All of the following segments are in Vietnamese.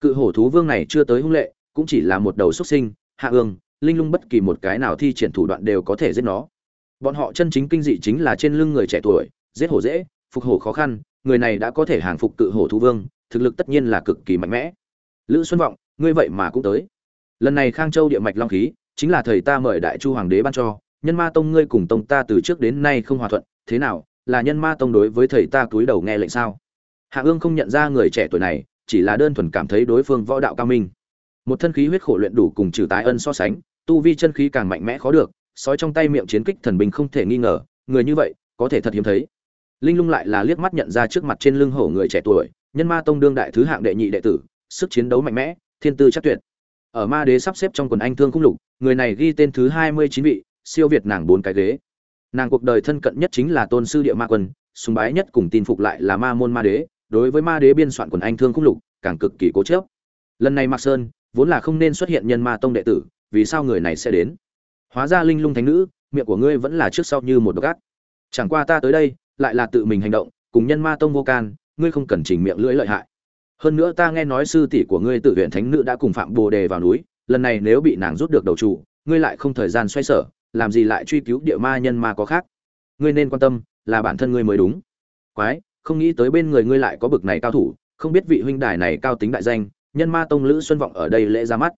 cự hổ thú vương này chưa tới hung lệ, cũng chỉ là một đầu xuất sinh, hạ ương, linh lung bất kỳ một cái nào thi triển thủ đoạn đều có thể giết nó. Bọn họ chân chính kinh dị chính là trên lưng người trẻ tuổi, giết hổ dễ, phục hổ khó khăn, người này đã có thể hàng phục cự hổ thú vương, thực lực tất nhiên là cực kỳ mạnh mẽ. Lữ xuân vọng, ngươi vậy mà cũng tới. Lần này khang châu địa mạch long khí, chính là thầy ta mời đại chu hoàng đế ban cho, nhân ma tông ngươi cùng tông ta từ trước đến nay không hòa thuận, thế nào, là nhân ma tông đối với thầy ta cúi đầu nghe lệnh sao? Hạ ương không nhận ra người trẻ tuổi này chỉ là đơn thuần cảm thấy đối phương võ đạo cao minh. Một thân khí huyết khổ luyện đủ cùng trừ tái ân so sánh, tu vi chân khí càng mạnh mẽ khó được, sói trong tay miệng chiến kích thần binh không thể nghi ngờ, người như vậy, có thể thật hiếm thấy. Linh lung lại là liếc mắt nhận ra trước mặt trên lưng hổ người trẻ tuổi, nhân ma tông đương đại thứ hạng đệ nhị đệ tử, sức chiến đấu mạnh mẽ, thiên tư chắc tuyệt. Ở ma đế sắp xếp trong quần anh thương cung lục, người này ghi tên thứ hai mươi chín vị, siêu việt nàng bốn cái ghế. Nàng cuộc đời thân cận nhất chính là tôn sư địa ma quân, sùng bái nhất cùng tin phục lại là ma môn ma đế đối với ma đế biên soạn quần anh thương khung lục, càng cực kỳ cố chớp lần này mạc sơn, vốn là không nên xuất hiện nhân ma tông đệ tử, vì sao người này sẽ đến? Hóa ra linh lung thánh nữ, miệng của ngươi vẫn là trước sau như một độc ác. Chẳng qua ta tới đây, lại là tự mình hành động, cùng nhân ma tông vô can, ngươi không cần chỉnh miệng lưỡi lợi hại. Hơn nữa ta nghe nói sư tỷ của ngươi tự huyện thánh nữ đã cùng phạm bồ đề vào núi, lần này nếu bị nàng rút được đầu chủ ngươi lại không thời gian xoay sở, làm gì lại truy cứu địa ma nhân ma có khác? Ngươi nên quan tâm, là bản thân ngươi mới đúng. Quái! Không nghĩ tới bên người ngươi lại có bực này cao thủ, không biết vị huynh đài này cao tính đại danh, nhân ma tông lữ xuân vọng ở đây lễ ra mắt.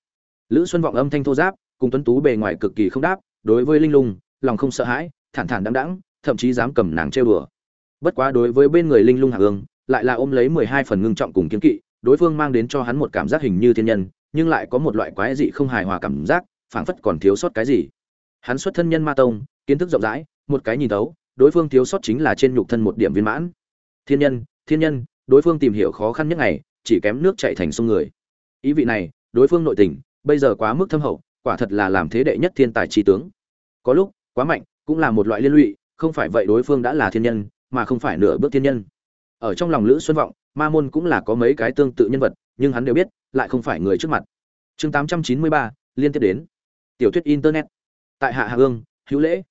Lữ xuân vọng âm thanh thô giáp, cùng tuấn tú bề ngoài cực kỳ không đáp, đối với linh lung, lòng không sợ hãi, thản thản đăng đẳng thậm chí dám cầm nàng trêu đùa. Bất quá đối với bên người linh lung hạ ương lại là ôm lấy mười hai phần ngưng trọng cùng kiến kỵ, đối phương mang đến cho hắn một cảm giác hình như thiên nhân, nhưng lại có một loại quái dị không hài hòa cảm giác, phảng phất còn thiếu sót cái gì. Hắn xuất thân nhân ma tông, kiến thức rộng rãi, một cái nhìn tấu đối phương thiếu sót chính là trên nhục thân một điểm viên mãn thiên nhân thiên nhân, đối phương tìm hiểu khó khăn nhất ngày, chỉ kém nước chạy thành sông người. Ý vị này, đối phương nội tình, bây giờ quá mức thâm hậu, quả thật là làm thế đệ nhất thiên tài trí tướng. Có lúc, quá mạnh, cũng là một loại liên lụy, không phải vậy đối phương đã là thiên nhân, mà không phải nửa bước thiên nhân. Ở trong lòng lữ xuân vọng, ma môn cũng là có mấy cái tương tự nhân vật, nhưng hắn đều biết, lại không phải người trước mặt. Chương tám trăm chín mươi ba, liên tiếp đến. Tiểu thuyết internet. Tại hạ hạ ương hữu lễ.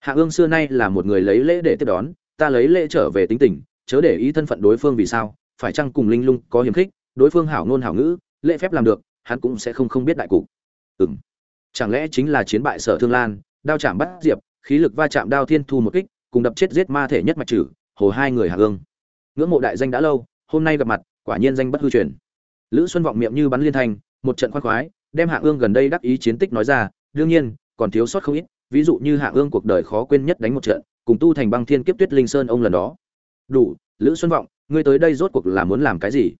Hạ ương xưa nay là một người lấy lễ để tiếp đón, ta lấy lễ trở về tính tình chớ để ý thân phận đối phương vì sao phải chăng cùng linh lung có hiềm khích đối phương hảo ngôn hảo ngữ lễ phép làm được hắn cũng sẽ không không biết đại cục. Ừm. Chẳng lẽ chính là chiến bại sở thương lan đao chạm bắt diệp khí lực va chạm đao thiên thu một kích cùng đập chết giết ma thể nhất mạch trừ hồ hai người hạ gương. Ngưỡng mộ đại danh đã lâu hôm nay gặp mặt quả nhiên danh bất hư truyền. Lữ xuân vọng miệng như bắn liên thành, một trận khoan khoái đem hạ ương gần đây đắc ý chiến tích nói ra đương nhiên còn thiếu sót không ít ví dụ như hạ ương cuộc đời khó quên nhất đánh một trận cùng tu thành băng thiên kiếp tuyết linh sơn ông lần đó đủ, lữ xuân vọng, ngươi tới đây rốt cuộc là muốn làm cái gì?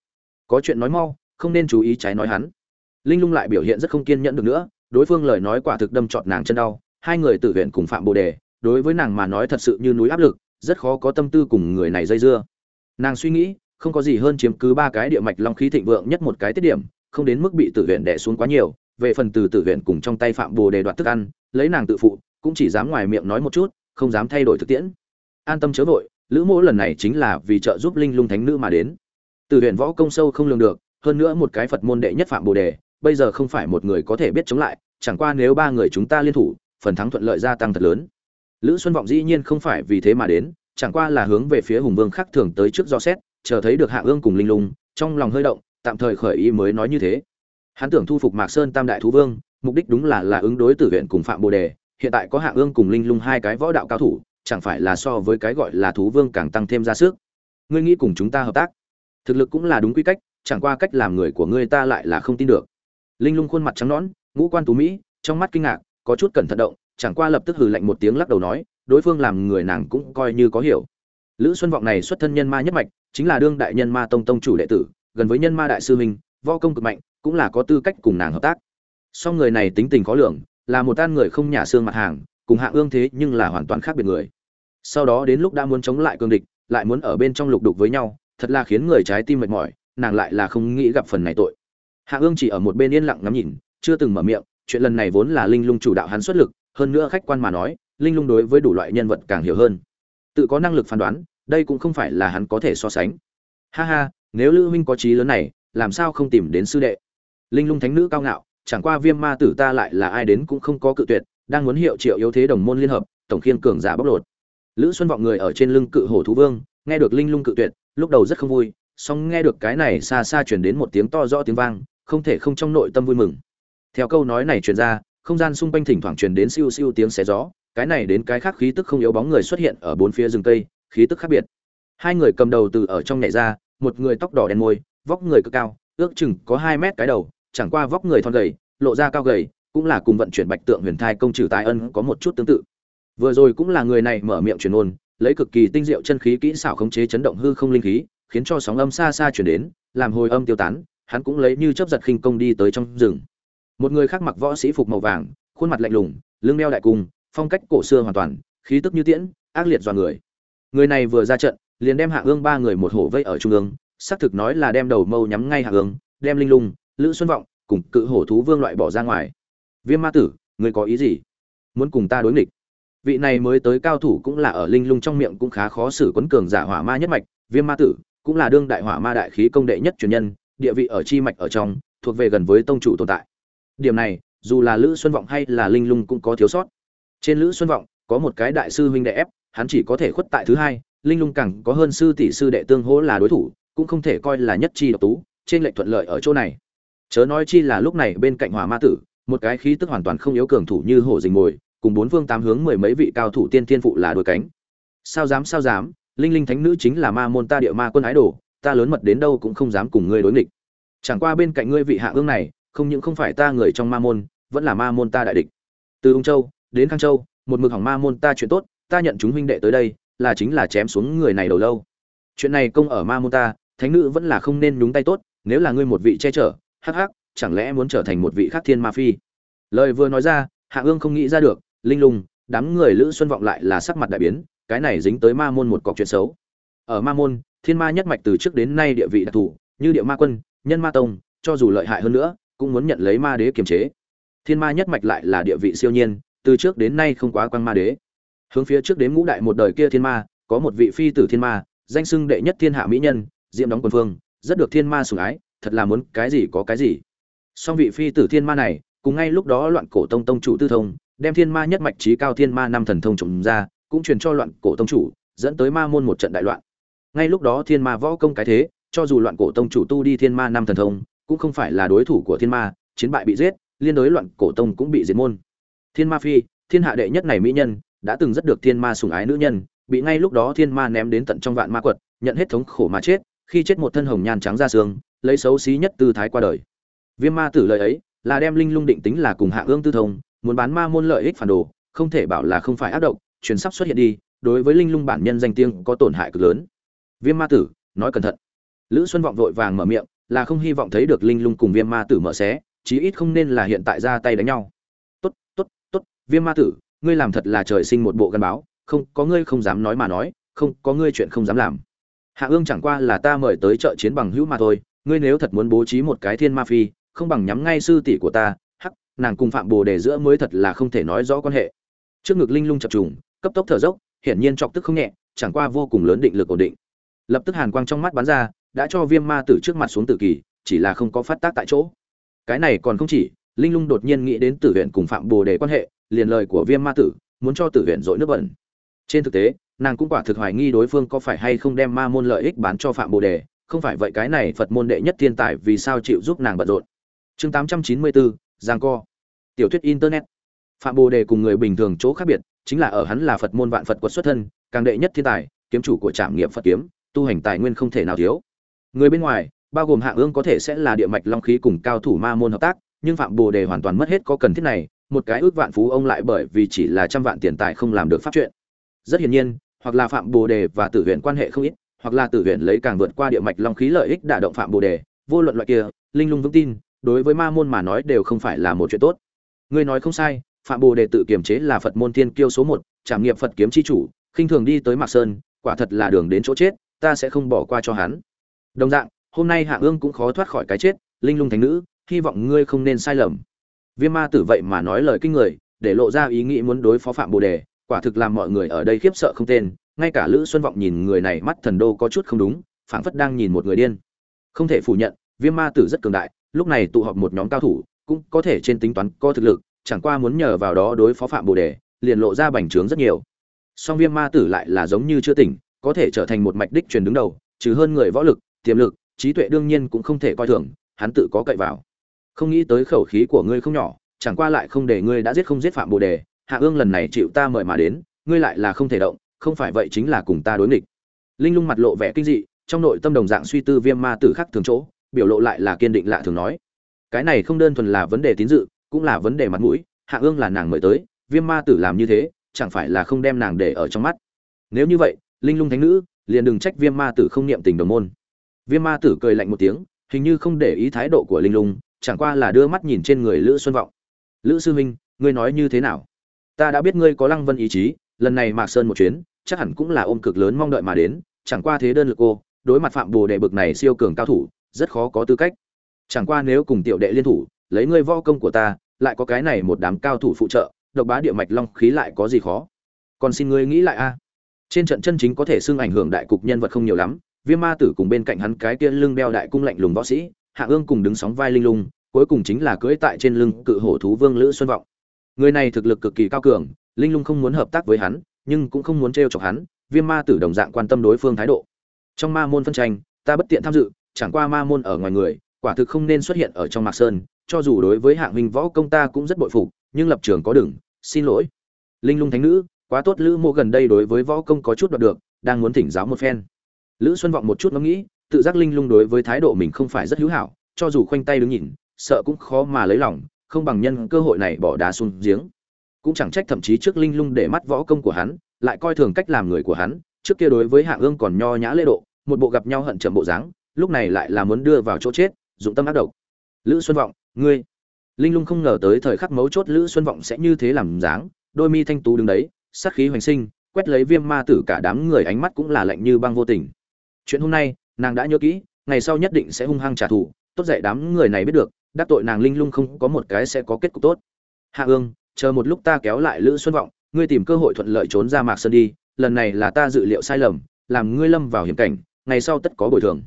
Có chuyện nói mau, không nên chú ý trái nói hắn. Linh lung lại biểu hiện rất không kiên nhẫn được nữa, đối phương lời nói quả thực đâm trọt nàng chân đau, hai người tự huyện cùng phạm bồ đề, đối với nàng mà nói thật sự như núi áp lực, rất khó có tâm tư cùng người này dây dưa. Nàng suy nghĩ, không có gì hơn chiếm cứ ba cái địa mạch long khí thịnh vượng nhất một cái tiết điểm, không đến mức bị tử huyện đẻ xuống quá nhiều, về phần từ tử huyện cùng trong tay phạm bồ đề đoạt thức ăn, lấy nàng tự phụ, cũng chỉ dám ngoài miệng nói một chút, không dám thay đổi thực tiễn. An tâm chớ vội lữ mỗ lần này chính là vì trợ giúp linh lung thánh nữ mà đến. Tử huyện võ công sâu không lường được, hơn nữa một cái phật môn đệ nhất phạm bồ đề, bây giờ không phải một người có thể biết chống lại, chẳng qua nếu ba người chúng ta liên thủ, phần thắng thuận lợi gia tăng thật lớn. Lữ xuân vọng dĩ nhiên không phải vì thế mà đến, chẳng qua là hướng về phía hùng vương khác thường tới trước do xét, chờ thấy được hạ ương cùng linh lung, trong lòng hơi động, tạm thời khởi ý mới nói như thế. Hắn tưởng thu phục mạc sơn tam đại thú vương, mục đích đúng là là ứng đối tử huyện cùng phạm bồ đề, hiện tại có hạ ương cùng linh lung hai cái võ đạo cao thủ chẳng phải là so với cái gọi là thú vương càng tăng thêm ra sức. Ngươi nghĩ cùng chúng ta hợp tác? Thực lực cũng là đúng quy cách, chẳng qua cách làm người của ngươi ta lại là không tin được. Linh lung khuôn mặt trắng nõn, ngũ quan tú mỹ, trong mắt kinh ngạc, có chút cẩn thận động, chẳng qua lập tức hừ lạnh một tiếng lắc đầu nói, đối phương làm người nàng cũng coi như có hiểu. Lữ xuân vọng này xuất thân nhân ma nhất mạch, chính là đương đại nhân ma tông tông chủ đệ tử, gần với nhân ma đại sư minh võ công cực mạnh, cũng là có tư cách cùng nàng hợp tác. Song người này tính tình khó lường, là một tan người không nhả xương mặt hàng, cùng hạ ương thế nhưng là hoàn toàn khác biệt người sau đó đến lúc đã muốn chống lại cương địch, lại muốn ở bên trong lục đục với nhau, thật là khiến người trái tim mệt mỏi, nàng lại là không nghĩ gặp phần này tội. Hạ ương chỉ ở một bên yên lặng ngắm nhìn, chưa từng mở miệng, chuyện lần này vốn là linh lung chủ đạo hắn xuất lực, hơn nữa khách quan mà nói, linh lung đối với đủ loại nhân vật càng hiểu hơn. Tự có năng lực phán đoán, đây cũng không phải là hắn có thể so sánh. Ha ha, nếu lữ huynh có trí lớn này, làm sao không tìm đến sư đệ? Linh lung thánh nữ cao ngạo, chẳng qua viêm ma tử ta lại là ai đến cũng không có cự tuyệt, đang muốn hiệu triệu yếu thế đồng môn liên hợp, tổng khiên cường giả bóc lột lữ xuân vọng người ở trên lưng cự hổ thú vương, nghe được linh lung cự tuyệt, lúc đầu rất không vui, song nghe được cái này xa xa truyền đến một tiếng to rõ tiếng vang, không thể không trong nội tâm vui mừng. Theo câu nói này truyền ra, không gian xung quanh thỉnh thoảng truyền đến siêu siêu tiếng xé gió, cái này đến cái khác khí tức không yếu bóng người xuất hiện ở bốn phía rừng cây, khí tức khác biệt. Hai người cầm đầu từ ở trong nhảy ra, một người tóc đỏ đen môi, vóc người cực cao, ước chừng có hai mét cái đầu, chẳng qua vóc người thon gầy, lộ ra cao gầy, cũng là cùng vận chuyển bạch tượng huyền thai công trừ tài ân có một chút tương tự vừa rồi cũng là người này mở miệng truyền ôn, lấy cực kỳ tinh diệu chân khí kỹ xảo khống chế chấn động hư không linh khí, khiến cho sóng âm xa xa chuyển đến, làm hồi âm tiêu tán, hắn cũng lấy như chấp giật khinh công đi tới trong rừng. Một người khác mặc võ sĩ phục màu vàng, khuôn mặt lạnh lùng, lưng đeo đại cung, phong cách cổ xưa hoàn toàn, khí tức như tiễn, ác liệt dọa người. Người này vừa ra trận, liền đem hạ ương ba người một hổ vây ở trung ương, xác thực nói là đem đầu mâu nhắm ngay hạ ương, đem linh lung, lữ xuân vọng, cùng cự hổ thú vương loại bỏ ra ngoài. Viêm ma tử, người có ý gì? Muốn cùng ta đối nghịch? Vị này mới tới cao thủ cũng là ở linh lung trong miệng cũng khá khó xử quấn cường giả hỏa ma nhất mạch, viêm ma tử, cũng là đương đại hỏa ma đại khí công đệ nhất truyền nhân, địa vị ở chi mạch ở trong, thuộc về gần với tông chủ tồn tại. Điểm này, dù là lữ xuân vọng hay là linh lung cũng có thiếu sót. Trên lữ xuân vọng, có một cái đại sư huynh đệ ép, hắn chỉ có thể khuất tại thứ hai, linh lung càng có hơn sư tỷ sư đệ tương hỗ là đối thủ, cũng không thể coi là nhất chi độc tú, trên lệnh thuận lợi ở chỗ này. Chớ nói chi là lúc này bên cạnh hỏa ma tử, một cái khí tức hoàn toàn không yếu cường thủ như hổ dình mồi cùng bốn phương tám hướng mười mấy vị cao thủ tiên thiên phụ là đôi cánh. Sao dám sao dám? Linh linh thánh nữ chính là ma môn ta địa ma quân ái đồ, ta lớn mật đến đâu cũng không dám cùng ngươi đối nghịch. Chẳng qua bên cạnh ngươi vị hạ ương này, không những không phải ta người trong ma môn, vẫn là ma môn ta đại địch. Từ ung châu, đến khang châu, một mực hỏng ma môn ta chuyện tốt, ta nhận chúng huynh đệ tới đây, là chính là chém xuống người này đầu lâu. Chuyện này công ở ma môn ta, thánh nữ vẫn là không nên nhúng tay tốt, nếu là ngươi một vị che chở, hắc hắc, chẳng lẽ muốn trở thành một vị khác thiên ma phi? Lời vừa nói ra, hạ ương không nghĩ ra được linh lung, đám người lữ xuân vọng lại là sắc mặt đại biến, cái này dính tới ma môn một cọc chuyện xấu. Ở ma môn, thiên ma nhất mạch từ trước đến nay địa vị đặc thù, như địa ma quân, nhân ma tông, cho dù lợi hại hơn nữa, cũng muốn nhận lấy ma đế kiềm chế. Thiên ma nhất mạch lại là địa vị siêu nhiên, từ trước đến nay không quá quan ma đế. Hướng phía trước đến ngũ đại một đời kia thiên ma, có một vị phi tử thiên ma, danh xưng đệ nhất thiên hạ mỹ nhân, diệm đóng quân phương rất được thiên ma sủng ái, thật là muốn cái gì có cái gì. Song vị phi tử thiên ma này, cùng ngay lúc đó loạn cổ tông tông chủ tư thông đem thiên ma nhất mạch trí cao thiên ma năm thần thông trộm ra, cũng truyền cho loạn cổ tông chủ, dẫn tới ma môn một trận đại loạn. Ngay lúc đó thiên ma võ công cái thế, cho dù loạn cổ tông chủ tu đi thiên ma năm thần thông, cũng không phải là đối thủ của thiên ma, chiến bại bị giết, liên đối loạn cổ tông cũng bị diệt môn. Thiên ma phi, thiên hạ đệ nhất này mỹ nhân, đã từng rất được thiên ma sủng ái nữ nhân, bị ngay lúc đó thiên ma ném đến tận trong vạn ma quật, nhận hết thống khổ mà chết, khi chết một thân hồng nhan trắng ra xương, lấy xấu xí nhất tư thái qua đời. Viêm ma tử lời ấy, là đem linh lung định tính là cùng hạ ương tư thông muốn bán ma môn lợi ích phản đồ, không thể bảo là không phải ác động truyền sắp xuất hiện đi, đối với linh lung bản nhân danh tiếng có tổn hại cực lớn. Viêm ma tử, nói cẩn thận. Lữ xuân vọng vội vàng mở miệng, là không hy vọng thấy được linh lung cùng viêm ma tử mở xé, chí ít không nên là hiện tại ra tay đánh nhau. Tốt tốt tốt, viêm ma tử, ngươi làm thật là trời sinh một bộ gắn báo, không, có ngươi không dám nói mà nói, không, có ngươi chuyện không dám làm. Hạ ương chẳng qua là ta mời tới chợ chiến bằng hữu mà thôi, ngươi nếu thật muốn bố trí một cái thiên ma phi, không bằng nhắm ngay sư tỷ của ta nàng cùng phạm bồ đề giữa mới thật là không thể nói rõ quan hệ. Trước ngực linh lung chập trùng cấp tốc thở dốc hiển nhiên chọc tức không nhẹ chẳng qua vô cùng lớn định lực ổn định. Lập tức hàn quang trong mắt bắn ra đã cho viêm ma tử trước mặt xuống tử kỳ chỉ là không có phát tác tại chỗ. Cái này còn không chỉ linh lung đột nhiên nghĩ đến tử huyện cùng phạm bồ đề quan hệ liền lời của viêm ma tử muốn cho tử huyện dội nước bẩn. Trên thực tế nàng cũng quả thực hoài nghi đối phương có phải hay không đem ma môn lợi ích bán cho phạm bồ đề không phải vậy cái này phật môn đệ nhất thiên tài vì sao chịu giúp nàng bận rộn. Chương 894, giang co. Tiểu thuyết internet. Phạm bồ đề cùng người bình thường chỗ khác biệt, chính là ở hắn là phật môn vạn phật quật xuất thân, càng đệ nhất thiên tài, kiếm chủ của trạm nghiệm phật kiếm, tu hành tài nguyên không thể nào thiếu. Người bên ngoài, bao gồm hạ ương có thể sẽ là địa mạch long khí cùng cao thủ ma môn hợp tác, nhưng phạm bồ đề hoàn toàn mất hết có cần thiết này, một cái ước vạn phú ông lại bởi vì chỉ là trăm vạn tiền tài không làm được pháp chuyện. Rất hiển nhiên, hoặc là phạm bồ đề và tử huyện quan hệ không ít, hoặc là tử huyện lấy càng vượt qua địa mạch long khí lợi ích đả động phạm bồ đề, vô luận loại kia, linh lung vững tin đối với ma môn mà nói đều không phải là một chuyện tốt. Ngươi nói không sai, phạm bồ đề tự kiềm chế là phật môn thiên kiêu số một, trảm nghiệp phật kiếm chi chủ, khinh thường đi tới mạc sơn, quả thật là đường đến chỗ chết, ta sẽ không bỏ qua cho hắn. Đồng dạng, hôm nay hạ ương cũng khó thoát khỏi cái chết, linh lung thánh nữ, hy vọng ngươi không nên sai lầm. Viêm ma tử vậy mà nói lời kinh người, để lộ ra ý nghĩ muốn đối phó phạm bồ đề, quả thực làm mọi người ở đây khiếp sợ không tên, ngay cả lữ xuân vọng nhìn người này mắt thần đô có chút không đúng, phảng phất đang nhìn một người điên. Không thể phủ nhận, viêm ma tử rất cường đại lúc này tụ họp một nhóm cao thủ, cũng có thể trên tính toán có thực lực, chẳng qua muốn nhờ vào đó đối phó phạm bồ đề, liền lộ ra bành trướng rất nhiều. Song viêm ma tử lại là giống như chưa tỉnh, có thể trở thành một mạch đích truyền đứng đầu, trừ hơn người võ lực, tiềm lực, trí tuệ đương nhiên cũng không thể coi thường, hắn tự có cậy vào. Không nghĩ tới khẩu khí của ngươi không nhỏ, chẳng qua lại không để ngươi đã giết không giết phạm bồ đề, hạ ương lần này chịu ta mời mà đến, ngươi lại là không thể động, không phải vậy chính là cùng ta đối nghịch. Linh lung mặt lộ vẻ kinh dị, trong nội tâm đồng dạng suy tư viêm ma tử khắc thường chỗ biểu lộ lại là kiên định lạ thường nói. Cái này không đơn thuần là vấn đề tín dự, cũng là vấn đề mặt mũi, hạ ương là nàng mời tới, viêm ma tử làm như thế, chẳng phải là không đem nàng để ở trong mắt. Nếu như vậy, linh lung thánh nữ, liền đừng trách viêm ma tử không niệm tình đồng môn. Viêm ma tử cười lạnh một tiếng, hình như không để ý thái độ của linh lung, chẳng qua là đưa mắt nhìn trên người lữ xuân vọng. Lữ sư huynh, ngươi nói như thế nào? Ta đã biết ngươi có lăng vân ý chí, lần này mạc sơn một chuyến, chắc hẳn cũng là ôm cực lớn mong đợi mà đến, chẳng qua thế đơn lực cô đối mặt phạm bồ đệ bực này siêu cường cao thủ rất khó có tư cách. Chẳng qua nếu cùng tiểu đệ liên thủ, lấy ngươi võ công của ta, lại có cái này một đám cao thủ phụ trợ, độc bá địa mạch long khí lại có gì khó? Còn xin ngươi nghĩ lại a. Trên trận chân chính có thể xưng ảnh hưởng đại cục nhân vật không nhiều lắm, viêm ma tử cùng bên cạnh hắn cái kia lưng đeo đại cung lạnh lùng võ sĩ, hạ ương cùng đứng sóng vai linh lung, cuối cùng chính là cưỡi tại trên lưng cự hổ thú vương lữ xuân vọng. Người này thực lực cực kỳ cao cường, linh lung không muốn hợp tác với hắn, nhưng cũng không muốn t chọc hắn, viêm ma tử đồng dạng quan tâm đối phương thái độ. Trong ma môn phân tranh, ta bất tiện tham dự chẳng qua ma môn ở ngoài người, quả thực không nên xuất hiện ở trong mạc sơn, cho dù đối với hạng huynh võ công ta cũng rất bội phục, nhưng lập trường có đừng, xin lỗi. Linh lung thánh nữ, quá tốt lữ mộ gần đây đối với võ công có chút đoạt được, đang muốn thỉnh giáo một phen. Lữ xuân vọng một chút ngẫm nghĩ, tự giác linh lung đối với thái độ mình không phải rất hữu hảo, cho dù khoanh tay đứng nhìn, sợ cũng khó mà lấy lòng, không bằng nhân cơ hội này bỏ đá xuống giếng. Cũng chẳng trách thậm chí trước linh lung để mắt võ công của hắn, lại coi thường cách làm người của hắn, trước kia đối với hạ ương còn nho nhã lễ độ, một bộ gặp nhau hận chậm bộ dáng lúc này lại là muốn đưa vào chỗ chết, dụng tâm ác độc. Lữ xuân vọng, ngươi. Linh lung không ngờ tới thời khắc mấu chốt lữ xuân vọng sẽ như thế làm dáng, đôi mi thanh tú đứng đấy, sát khí hoành sinh, quét lấy viêm ma tử cả đám người ánh mắt cũng là lạnh như băng vô tình. Chuyện hôm nay, nàng đã nhớ kỹ, ngày sau nhất định sẽ hung hăng trả thù, tốt dạy đám người này biết được, đắc tội nàng linh lung không có một cái sẽ có kết cục tốt. Hạ ương, chờ một lúc ta kéo lại lữ xuân vọng, ngươi tìm cơ hội thuận lợi trốn ra mạc sơn đi, lần này là ta dự liệu sai lầm, làm ngươi lâm vào hiểm cảnh, ngày sau tất có bồi thường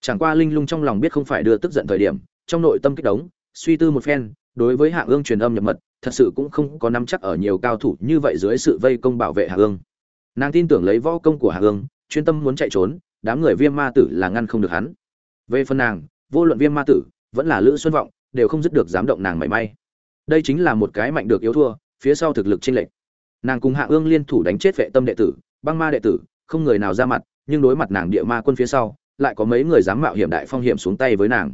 chẳng qua linh lung trong lòng biết không phải đưa tức giận thời điểm trong nội tâm kích động, suy tư một phen đối với hạ ương truyền âm nhập mật thật sự cũng không có nắm chắc ở nhiều cao thủ như vậy dưới sự vây công bảo vệ hạ ương. Nàng tin tưởng lấy võ công của hạ ương chuyên tâm muốn chạy trốn đám người viêm ma tử là ngăn không được hắn. Về phần nàng vô luận viêm ma tử vẫn là lữ xuân vọng đều không dứt được dám động nàng mảy may. Đây chính là một cái mạnh được yếu thua phía sau thực lực chênh lệch. Nàng cùng hạ ương liên thủ đánh chết vệ tâm đệ tử băng ma đệ tử không người nào ra mặt nhưng đối mặt nàng địa ma quân phía sau lại có mấy người dám mạo hiểm đại phong hiểm xuống tay với nàng.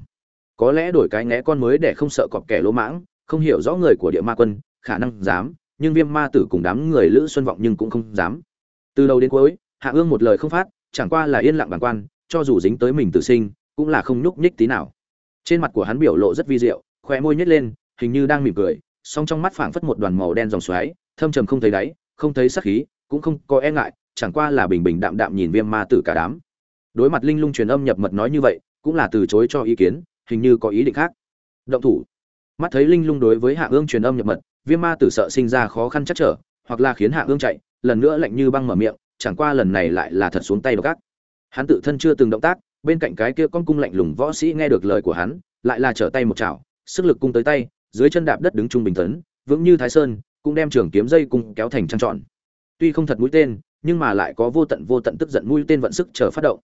Có lẽ đổi cái ngẽ con mới để không sợ cọp kẻ lỗ mãng, không hiểu rõ người của địa ma quân, khả năng dám, nhưng viêm ma tử cùng đám người lữ xuân vọng nhưng cũng không dám. Từ đầu đến cuối, hạ ương một lời không phát, chẳng qua là yên lặng bản quan, cho dù dính tới mình tự sinh, cũng là không nhúc nhích tí nào. Trên mặt của hắn biểu lộ rất vi diệu, khóe môi nhếch lên, hình như đang mỉm cười, song trong mắt phảng phất một đoàn màu đen dòng xoáy, thâm trầm không thấy đáy, không thấy sắc khí, cũng không có e ngại, chẳng qua là bình bình đạm đạm nhìn viêm ma tử cả đám đối mặt linh lung truyền âm nhập mật nói như vậy, cũng là từ chối cho ý kiến, hình như có ý định khác. Động thủ. Mắt thấy linh lung đối với hạ ương truyền âm nhập mật, viêm ma tử sợ sinh ra khó khăn chắc trở, hoặc là khiến hạ ương chạy, lần nữa lạnh như băng mở miệng, chẳng qua lần này lại là thật xuống tay độc ác. Hắn tự thân chưa từng động tác, bên cạnh cái kia con cung lạnh lùng võ sĩ nghe được lời của hắn, lại là trở tay một chảo, sức lực cung tới tay, dưới chân đạp đất đứng trung bình tấn, vững như thái sơn, cũng đem trường kiếm dây cung kéo thành trăng tròn. Tuy không thật mũi tên, nhưng mà lại có vô tận vô tận tức giận mũi tên vận sức chờ phát động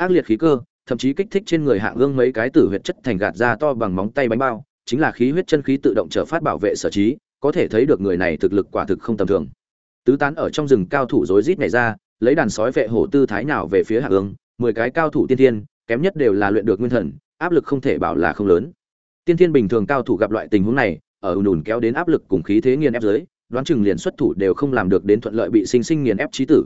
ác liệt khí cơ, thậm chí kích thích trên người hạng ương mấy cái tử huyệt chất thành gạt ra to bằng móng tay bánh bao, chính là khí huyết chân khí tự động trở phát bảo vệ sở trí, có thể thấy được người này thực lực quả thực không tầm thường. Tứ tán ở trong rừng cao thủ rối rít này ra, lấy đàn sói vệ hổ tư thái nào về phía hạng ương mười cái cao thủ tiên thiên, kém nhất đều là luyện được nguyên thần, áp lực không thể bảo là không lớn. Tiên thiên bình thường cao thủ gặp loại tình huống này, ở ùn ùn kéo đến áp lực cùng khí thế nghiền ép dưới, đoán chừng liền xuất thủ đều không làm được đến thuận lợi bị sinh sinh nghiền ép trí tử.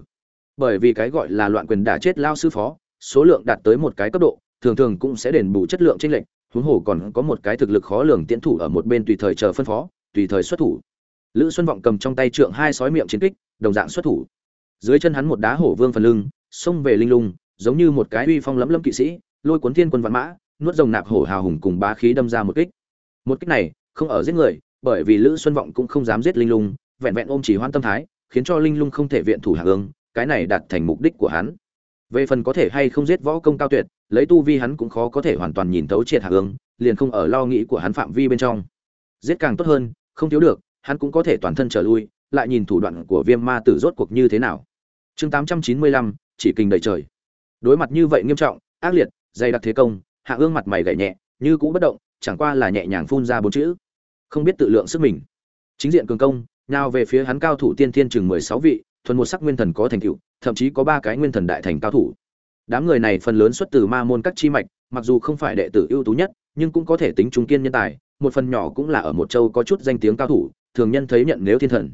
Bởi vì cái gọi là loạn quyền đả chết lao sư phó số lượng đạt tới một cái cấp độ, thường thường cũng sẽ đền bù chất lượng chênh lệch, huống hồ còn có một cái thực lực khó lường tiễn thủ ở một bên tùy thời chờ phân phó, tùy thời xuất thủ. Lữ xuân vọng cầm trong tay trượng hai sói miệng chiến kích, đồng dạng xuất thủ. Dưới chân hắn một đá hổ vương phần lưng, xông về linh lung, giống như một cái uy phong lẫm lẫm kỵ sĩ, lôi cuốn thiên quân vạn mã, nuốt rồng nạp hổ hào hùng cùng bá khí đâm ra một kích. Một kích này, không ở giết người, bởi vì lữ xuân vọng cũng không dám giết linh lung, vẹn vẹn ôm chỉ hoan tâm thái, khiến cho linh lung không thể viện thủ hạ ương, cái này đạt thành mục đích của hắn về phần có thể hay không giết võ công cao tuyệt, lấy tu vi hắn cũng khó có thể hoàn toàn nhìn thấu triệt hạ ương liền không ở lo nghĩ của hắn phạm vi bên trong. Giết càng tốt hơn, không thiếu được, hắn cũng có thể toàn thân trở lui, lại nhìn thủ đoạn của viêm ma tử rốt cuộc như thế nào. Chương tám trăm chín mươi lăm, chỉ kinh đầy trời. Đối mặt như vậy nghiêm trọng, ác liệt, dày đặc thế công, hạ ương mặt mày gậy nhẹ, như cũ bất động, chẳng qua là nhẹ nhàng phun ra bốn chữ. Không biết tự lượng sức mình. Chính diện cường công, nào về phía hắn cao thủ tiên thiên chừng mười sáu vị, thuần một sắc nguyên thần có thành tựu thậm chí có ba cái nguyên thần đại thành cao thủ. Đám người này phần lớn xuất từ ma môn các chi mạch, mặc dù không phải đệ tử ưu tú nhất, nhưng cũng có thể tính trung kiên nhân tài, một phần nhỏ cũng là ở một châu có chút danh tiếng cao thủ, thường nhân thấy nhận nếu thiên thần.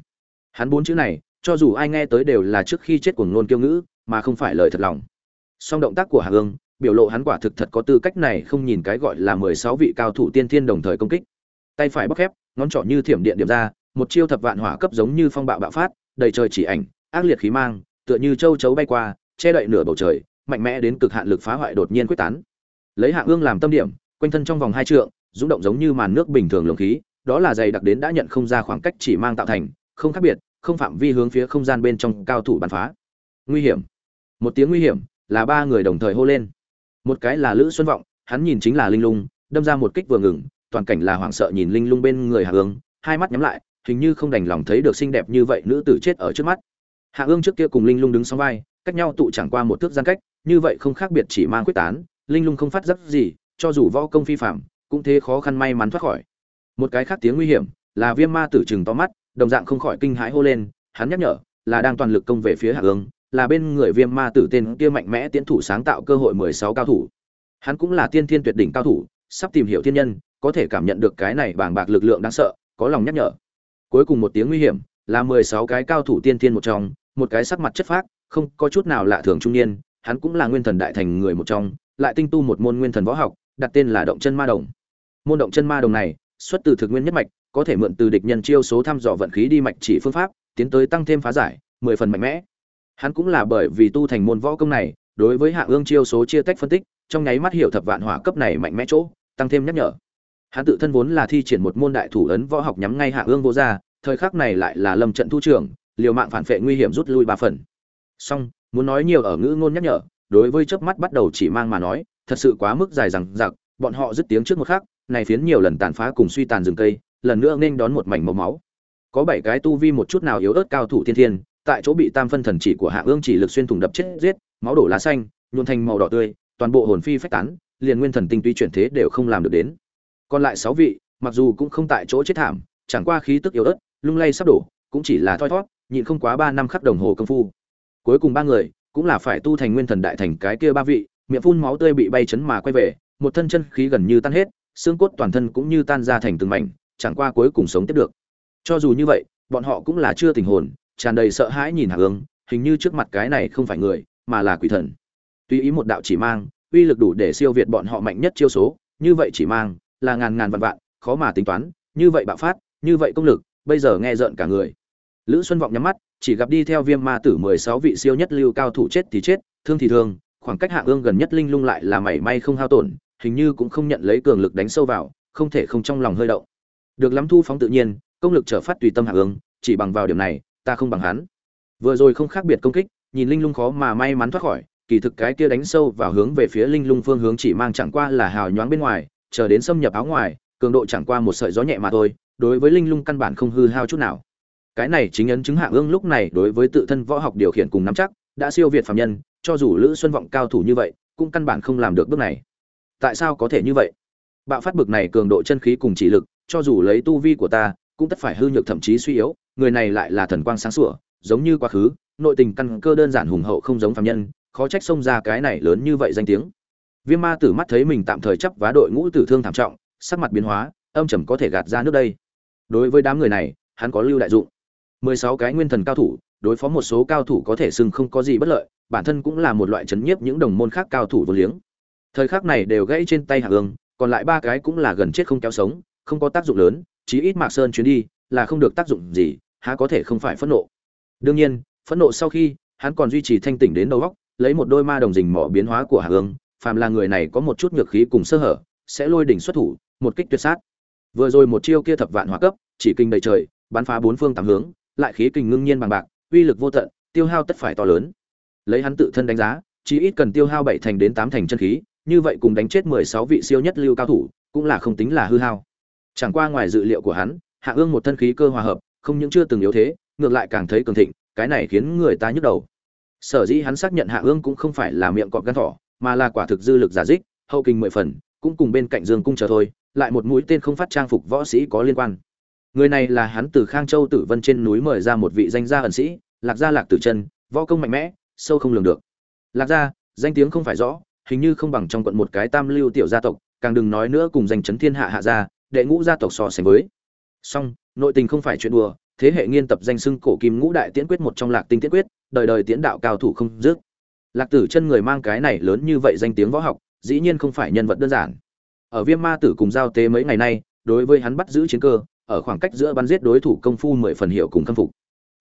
Hắn bốn chữ này, cho dù ai nghe tới đều là trước khi chết cuồng ngôn kiêu ngữ, mà không phải lời thật lòng. Song động tác của hà hương, biểu lộ hắn quả thực thật có tư cách này không nhìn cái gọi là mười sáu vị cao thủ tiên thiên đồng thời công kích. Tay phải bóc khép, ngón trỏ như thiểm điện điểm ra, một chiêu thập vạn hỏa cấp giống như phong bạo bạo phát, đầy trời chỉ ảnh, ác liệt khí mang tựa như châu chấu bay qua, che đậy nửa bầu trời, mạnh mẽ đến cực hạn lực phá hoại đột nhiên quyết tán. Lấy hạ ương làm tâm điểm, quanh thân trong vòng hai trượng, rung động giống như màn nước bình thường lồng khí, đó là dày đặc đến đã nhận không ra khoảng cách chỉ mang tạo thành, không khác biệt, không phạm vi hướng phía không gian bên trong cao thủ bắn phá. Nguy hiểm. Một tiếng nguy hiểm, là ba người đồng thời hô lên. Một cái là lữ xuân vọng, hắn nhìn chính là linh lung, đâm ra một kích vừa ngừng, toàn cảnh là hoảng sợ nhìn linh lung bên người hạ ương, hai mắt nhắm lại, hình như không đành lòng thấy được xinh đẹp như vậy nữ tử chết ở trước mắt hạ ương trước kia cùng linh lung đứng song vai, cách nhau tụ chẳng qua một thước gian cách, như vậy không khác biệt chỉ mang quyết tán, linh lung không phát giác gì, cho dù võ công phi phạm cũng thế khó khăn may mắn thoát khỏi. Một cái khác tiếng nguy hiểm, là viêm ma tử chừng to mắt, đồng dạng không khỏi kinh hãi hô lên, hắn nhắc nhở, là đang toàn lực công về phía hạ ương, là bên người viêm ma tử tên kia mạnh mẽ tiến thủ sáng tạo cơ hội mười sáu cao thủ. Hắn cũng là tiên thiên tuyệt đỉnh cao thủ, sắp tìm hiểu thiên nhân, có thể cảm nhận được cái này bàng bạc lực lượng đáng sợ, có lòng nhắc nhở. Cuối cùng một tiếng nguy hiểm là mười sáu cái cao thủ tiên thiên một trong, một cái sắc mặt chất phác, không có chút nào lạ thường trung niên, hắn cũng là nguyên thần đại thành người một trong, lại tinh tu một môn nguyên thần võ học, đặt tên là động chân ma đồng. Môn động chân ma đồng này, xuất từ thực nguyên nhất mạch, có thể mượn từ địch nhân chiêu số thăm dò vận khí đi mạch chỉ phương pháp, tiến tới tăng thêm phá giải, mười phần mạnh mẽ. Hắn cũng là bởi vì tu thành môn võ công này, đối với hạ ương chiêu số chia tách phân tích, trong nháy mắt hiểu thập vạn hỏa cấp này mạnh mẽ chỗ, tăng thêm nhắc nhở. Hắn tự thân vốn là thi triển một môn đại thủ ấn võ học nhắm ngay hạ ương vô gia thời khắc này lại là lâm trận thu trưởng, liều mạng phản vệ nguy hiểm rút lui ba phần. Song muốn nói nhiều ở ngữ ngôn nhắc nhở, đối với chớp mắt bắt đầu chỉ mang mà nói, thật sự quá mức dài rằng giặc bọn họ dứt tiếng trước một khắc, này phiến nhiều lần tàn phá cùng suy tàn rừng cây, lần nữa nên đón một mảnh màu máu. Có bảy cái tu vi một chút nào yếu ớt cao thủ thiên thiên, tại chỗ bị tam phân thần chỉ của hạ ương chỉ lực xuyên thủng đập chết giết, máu đổ lá xanh nhuộn thành màu đỏ tươi, toàn bộ hồn phi phách tán, liền nguyên thần tinh tuy chuyển thế đều không làm được đến. Còn lại sáu vị, mặc dù cũng không tại chỗ chết thảm, chẳng qua khí tức yếu ớt lung lay sắp đổ, cũng chỉ là thoi thót, nhịn không quá ba năm khắc đồng hồ công phu. Cuối cùng ba người, cũng là phải tu thành nguyên thần đại thành cái kia ba vị, miệng phun máu tươi bị bay chấn mà quay về, một thân chân khí gần như tan hết, xương cốt toàn thân cũng như tan ra thành từng mảnh, chẳng qua cuối cùng sống tiếp được. Cho dù như vậy, bọn họ cũng là chưa tình hồn, tràn đầy sợ hãi nhìn hạ hướng hình như trước mặt cái này không phải người, mà là quỷ thần. Tuy ý một đạo chỉ mang, uy lực đủ để siêu việt bọn họ mạnh nhất chiêu số, như vậy chỉ mang, là ngàn ngàn vạn vạn, khó mà tính toán, như vậy bạo phát, như vậy công lực bây giờ nghe rợn cả người. Lữ xuân vọng nhắm mắt, chỉ gặp đi theo viêm ma tử mười sáu vị siêu nhất lưu cao thủ chết thì chết, thương thì thương, khoảng cách hạ ương gần nhất linh lung lại là mảy may không hao tổn, hình như cũng không nhận lấy cường lực đánh sâu vào, không thể không trong lòng hơi động. Được lắm thu phóng tự nhiên, công lực trở phát tùy tâm hạ ương, chỉ bằng vào điểm này, ta không bằng hắn. Vừa rồi không khác biệt công kích, nhìn linh lung khó mà may mắn thoát khỏi, kỳ thực cái kia đánh sâu vào hướng về phía linh lung phương hướng chỉ mang chẳng qua là hào nhoáng bên ngoài, chờ đến xâm nhập áo ngoài cường độ chẳng qua một sợi gió nhẹ mà thôi, đối với linh lung căn bản không hư hao chút nào. Cái này chính ấn chứng hạ ương lúc này đối với tự thân võ học điều khiển cùng nắm chắc, đã siêu việt phạm nhân, cho dù lữ xuân vọng cao thủ như vậy, cũng căn bản không làm được bước này. Tại sao có thể như vậy? Bạo phát bực này cường độ chân khí cùng chỉ lực, cho dù lấy tu vi của ta, cũng tất phải hư nhược thậm chí suy yếu, người này lại là thần quang sáng sủa, giống như quá khứ, nội tình căn cơ đơn giản hùng hậu không giống phạm nhân, khó trách xông ra cái này lớn như vậy danh tiếng. Viêm ma tử mắt thấy mình tạm thời chấp vá đội ngũ tử thương thảm trọng sắc mặt biến hóa, âm trầm có thể gạt ra nước đây. Đối với đám người này, hắn có lưu đại dụng. Mười sáu cái nguyên thần cao thủ, đối phó một số cao thủ có thể xưng không có gì bất lợi, bản thân cũng là một loại chấn nhiếp những đồng môn khác cao thủ vô liếng. Thời khắc này đều gãy trên tay hạ ương, còn lại ba cái cũng là gần chết không kéo sống, không có tác dụng lớn, chí ít mạc sơn chuyến đi là không được tác dụng gì, há có thể không phải phẫn nộ. Đương nhiên, phẫn nộ sau khi, hắn còn duy trì thanh tỉnh đến đầu góc, lấy một đôi ma đồng rình mỏ biến hóa của hạ ương, phàm là người này có một chút nhược khí cùng sơ hở, sẽ lôi đỉnh xuất thủ một kích tuyệt sát. Vừa rồi một chiêu kia thập vạn hỏa cấp, chỉ kinh đầy trời, bắn phá bốn phương tám hướng, lại khí kình ngưng nhiên bằng bạc, uy lực vô tận, tiêu hao tất phải to lớn. Lấy hắn tự thân đánh giá chỉ ít cần tiêu hao bảy thành đến tám thành chân khí, như vậy cùng đánh chết mười sáu vị siêu nhất lưu cao thủ, cũng là không tính là hư hao. Chẳng qua ngoài dự liệu của hắn, hạ ương một thân khí cơ hòa hợp, không những chưa từng yếu thế, ngược lại càng thấy cường thịnh, cái này khiến người ta nhức đầu. Sở dĩ hắn xác nhận hạ ương cũng không phải là miệng cọp gan thỏ, mà là quả thực dư lực giả dích, hậu kinh mười phần, cũng cùng bên cạnh dương cung chờ thôi lại một mũi tên không phát trang phục võ sĩ có liên quan. Người này là hắn từ khang châu tử vân trên núi mời ra một vị danh gia ẩn sĩ, lạc gia lạc tử chân võ công mạnh mẽ, sâu không lường được. Lạc gia, danh tiếng không phải rõ, hình như không bằng trong quận một cái tam lưu tiểu gia tộc, càng đừng nói nữa cùng danh chấn thiên hạ hạ gia, đệ ngũ gia tộc so sánh với. Song, nội tình không phải chuyện đùa, thế hệ nghiên tập danh xưng cổ kim ngũ đại tiễn quyết một trong lạc tinh tiễn quyết, đời đời tiễn đạo cao thủ không dứt. Lạc tử chân người mang cái này lớn như vậy danh tiếng võ học, dĩ nhiên không phải nhân vật đơn giản ở viêm ma tử cùng giao tế mấy ngày nay, đối với hắn bắt giữ chiến cơ, ở khoảng cách giữa bắn giết đối thủ công phu mười phần hiệu cùng khâm phục.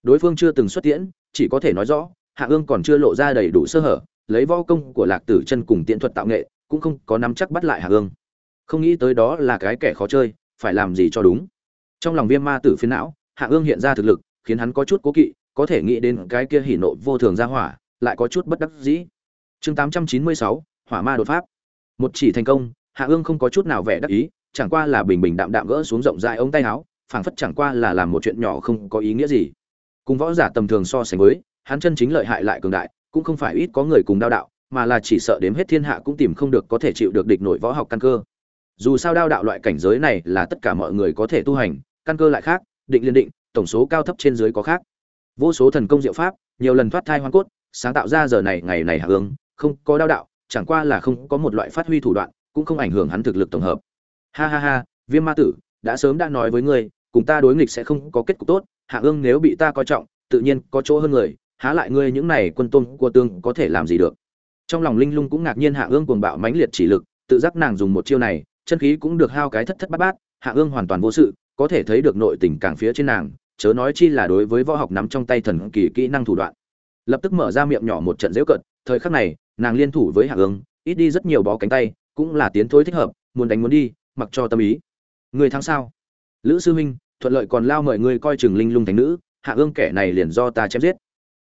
Đối phương chưa từng xuất tiễn, chỉ có thể nói rõ, hạ ương còn chưa lộ ra đầy đủ sơ hở, lấy võ công của lạc tử chân cùng tiện thuật tạo nghệ, cũng không có nắm chắc bắt lại hạ ương. Không nghĩ tới đó là cái kẻ khó chơi, phải làm gì cho đúng. Trong lòng viêm ma tử phiến não, hạ ương hiện ra thực lực, khiến hắn có chút cố kỵ, có thể nghĩ đến cái kia hỉ nộ vô thường ra hỏa, lại có chút bất đắc dĩ. Chương tám trăm chín mươi sáu, hỏa ma đột pháp. Một chỉ thành công hạ ương không có chút nào vẻ đắc ý, chẳng qua là bình bình đạm đạm gỡ xuống rộng rãi ống tay áo, phảng phất chẳng qua là làm một chuyện nhỏ không có ý nghĩa gì. Cùng võ giả tầm thường so sánh với, hắn chân chính lợi hại lại cường đại, cũng không phải ít có người cùng đao đạo, mà là chỉ sợ đếm hết thiên hạ cũng tìm không được có thể chịu được địch nổi võ học căn cơ. Dù sao đao đạo loại cảnh giới này là tất cả mọi người có thể tu hành, căn cơ lại khác, định liên định, tổng số cao thấp trên dưới có khác. Vô số thần công diệu pháp, nhiều lần thoát thai hoang cốt, sáng tạo ra giờ này ngày này hạ ương, không có đao đạo, chẳng qua là không có một loại phát huy thủ đoạn cũng không ảnh hưởng hắn thực lực tổng hợp. Ha ha ha, viêm ma tử, đã sớm đã nói với ngươi, cùng ta đối nghịch sẽ không có kết cục tốt, hạ ương nếu bị ta coi trọng, tự nhiên có chỗ hơn người, há lại ngươi những này quân tôn của tương có thể làm gì được. Trong lòng linh lung cũng ngạc nhiên hạ ương cuồng bạo mãnh liệt chỉ lực, tự giác nàng dùng một chiêu này, chân khí cũng được hao cái thất thất bát bát, hạ ương hoàn toàn vô sự, có thể thấy được nội tình càng phía trên nàng, chớ nói chi là đối với võ học nắm trong tay thần kỳ kỹ năng thủ đoạn. Lập tức mở ra miệng nhỏ một trận dễu cận thời khắc này, nàng liên thủ với hạ ương, ít đi rất nhiều bó cánh tay cũng là tiến thối thích hợp, muốn đánh muốn đi, mặc cho tâm ý. Người thắng sao? Lữ sư huynh, thuận lợi còn lao mời ngươi coi chừng linh lung thành nữ, hạ ương kẻ này liền do ta chém giết.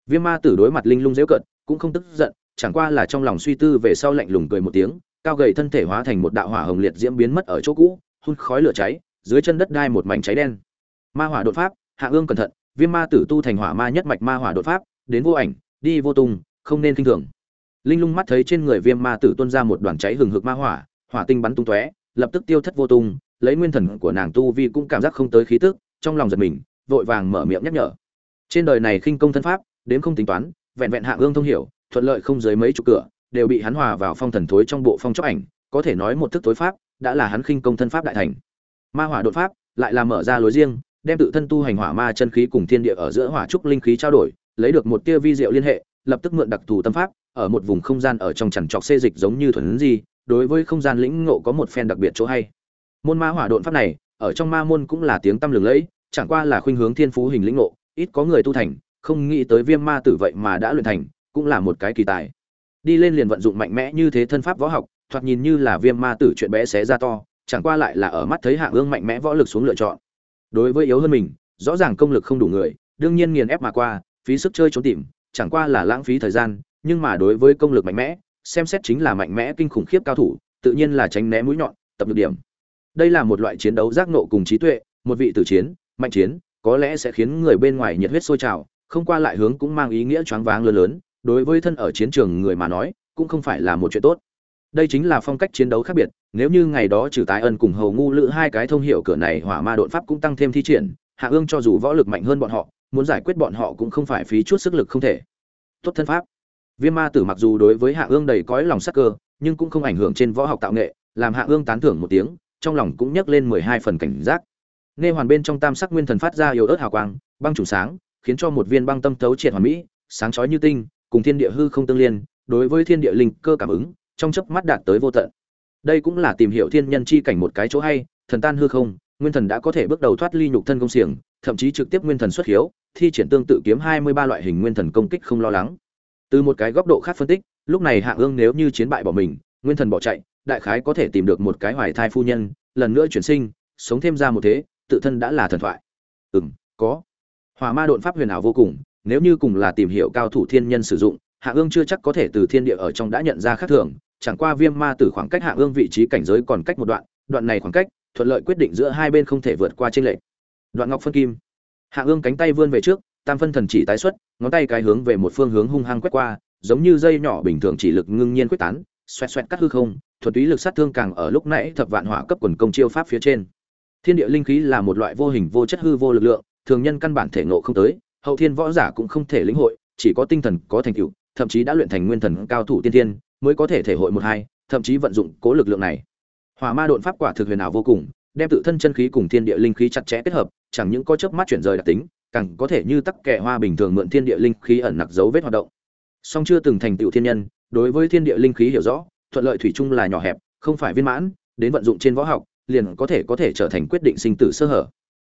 Viêm ma tử đối mặt linh lung dễu cận, cũng không tức giận, chẳng qua là trong lòng suy tư về sau lạnh lùng cười một tiếng, cao gầy thân thể hóa thành một đạo hỏa hồng liệt diễm biến mất ở chỗ cũ, hun khói lửa cháy, dưới chân đất đai một mảnh cháy đen. Ma hỏa đột pháp, hạ ương cẩn thận, viêm ma tử tu thành hỏa ma nhất mạch ma hỏa đột pháp, đến vô ảnh, đi vô tung, không nên kinh thường linh lung mắt thấy trên người viêm ma tử tuôn ra một đoàn cháy hừng hực ma hỏa hỏa tinh bắn tung tóe, lập tức tiêu thất vô tung, lấy nguyên thần của nàng tu vi cũng cảm giác không tới khí tức, trong lòng giật mình, vội vàng mở miệng nhắc nhở. Trên đời này khinh công thân pháp, đến không tính toán, vẹn vẹn hạ ương thông hiểu, thuận lợi không dưới mấy chục cửa, đều bị hắn hòa vào phong thần thối trong bộ phong chóc ảnh, có thể nói một thức tối pháp, đã là hắn khinh công thân pháp đại thành. Ma hỏa đột pháp, lại là mở ra lối riêng, đem tự thân tu hành hỏa ma chân khí cùng thiên địa ở giữa hỏa trúc linh khí trao đổi, lấy được một tia vi diệu liên hệ, lập tức mượn đặc thù tâm pháp ở một vùng không gian ở trong chằn trọc xê dịch giống như thuần gì đối với không gian lĩnh ngộ có một phen đặc biệt chỗ hay. Môn ma hỏa đột pháp này, ở trong ma môn cũng là tiếng tăm lừng lẫy, chẳng qua là khuynh hướng thiên phú hình lĩnh ngộ, ít có người tu thành, không nghĩ tới viêm ma tử vậy mà đã luyện thành, cũng là một cái kỳ tài. Đi lên liền vận dụng mạnh mẽ như thế thân pháp võ học, thoạt nhìn như là viêm ma tử chuyện bé xé ra to, chẳng qua lại là ở mắt thấy hạng ương mạnh mẽ võ lực xuống lựa chọn. Đối với yếu hơn mình, rõ ràng công lực không đủ người, đương nhiên nghiền ép mà qua, phí sức chơi trốn tìm, chẳng qua là lãng phí thời gian nhưng mà đối với công lực mạnh mẽ, xem xét chính là mạnh mẽ kinh khủng khiếp cao thủ, tự nhiên là tránh né mũi nhọn, tập được điểm. Đây là một loại chiến đấu giác nộ cùng trí tuệ, một vị tử chiến, mạnh chiến, có lẽ sẽ khiến người bên ngoài nhiệt huyết sôi trào, không qua lại hướng cũng mang ý nghĩa choáng váng lớn lớn, đối với thân ở chiến trường người mà nói, cũng không phải là một chuyện tốt. Đây chính là phong cách chiến đấu khác biệt, nếu như ngày đó trừ tái ân cùng hầu ngu lữ hai cái thông hiệu cửa này hỏa ma đột pháp cũng tăng thêm thi triển, hạ ương cho dù võ lực mạnh hơn bọn họ, muốn giải quyết bọn họ cũng không phải phí chút sức lực không thể. Tốt thân pháp viêm ma tử mặc dù đối với hạ ương đầy cõi lòng sắc cơ, nhưng cũng không ảnh hưởng trên võ học tạo nghệ, làm hạ ương tán thưởng một tiếng, trong lòng cũng nhấc lên mười hai phần cảnh giác. Nghe hoàn bên trong tam sắc nguyên thần phát ra yếu ớt hào quang, băng chủ sáng, khiến cho một viên băng tâm thấu triệt hoàn mỹ, sáng chói như tinh, cùng thiên địa hư không tương liên, đối với thiên địa linh cơ cảm ứng, trong chớp mắt đạt tới vô tận. Đây cũng là tìm hiểu thiên nhân chi cảnh một cái chỗ hay, thần tan hư không, nguyên thần đã có thể bước đầu thoát ly nhục thân công xiềng, thậm chí trực tiếp nguyên thần xuất hiếu, thi triển tương tự kiếm hai mươi ba loại hình nguyên thần công kích không lo lắng từ một cái góc độ khác phân tích, lúc này hạ ương nếu như chiến bại bỏ mình, nguyên thần bỏ chạy, đại khái có thể tìm được một cái hoài thai phu nhân, lần nữa chuyển sinh, sống thêm ra một thế, tự thân đã là thần thoại. Ừ có. Hỏa ma đột pháp huyền ảo vô cùng, nếu như cùng là tìm hiểu cao thủ thiên nhân sử dụng, hạ ương chưa chắc có thể từ thiên địa ở trong đã nhận ra khác thường, chẳng qua viêm ma tử khoảng cách hạ ương vị trí cảnh giới còn cách một đoạn đoạn này khoảng cách, thuận lợi quyết định giữa hai bên không thể vượt qua trên lệch. Đoạn ngọc phân kim. Hạ ương cánh tay vươn về trước tam phân thần chỉ tái xuất, ngón tay cái hướng về một phương hướng hung hăng quét qua, giống như dây nhỏ bình thường chỉ lực ngưng nhiên quyết tán, xoẹt xoẹt cắt hư không thuật túy lực sát thương càng ở lúc nãy thập vạn hỏa cấp quần công chiêu pháp phía trên. Thiên địa linh khí là một loại vô hình vô chất hư vô lực lượng, thường nhân căn bản thể ngộ không tới, hậu thiên võ giả cũng không thể lĩnh hội, chỉ có tinh thần có thành tựu, thậm chí đã luyện thành nguyên thần cao thủ tiên thiên, mới có thể thể hội một hai, thậm chí vận dụng cố lực lượng này. Hỏa ma độn pháp quả thực huyền ảo vô cùng, đem tự thân chân khí cùng thiên địa linh khí chặt chẽ kết hợp, chẳng những có chớp mắt chuyển rời đặc tính càng có thể như tắc kẻ hoa bình thường mượn thiên địa linh khí ẩn nặc dấu vết hoạt động. Song chưa từng thành tựu thiên nhân, đối với thiên địa linh khí hiểu rõ, thuận lợi thủy chung là nhỏ hẹp, không phải viên mãn, đến vận dụng trên võ học, liền có thể có thể trở thành quyết định sinh tử sơ hở.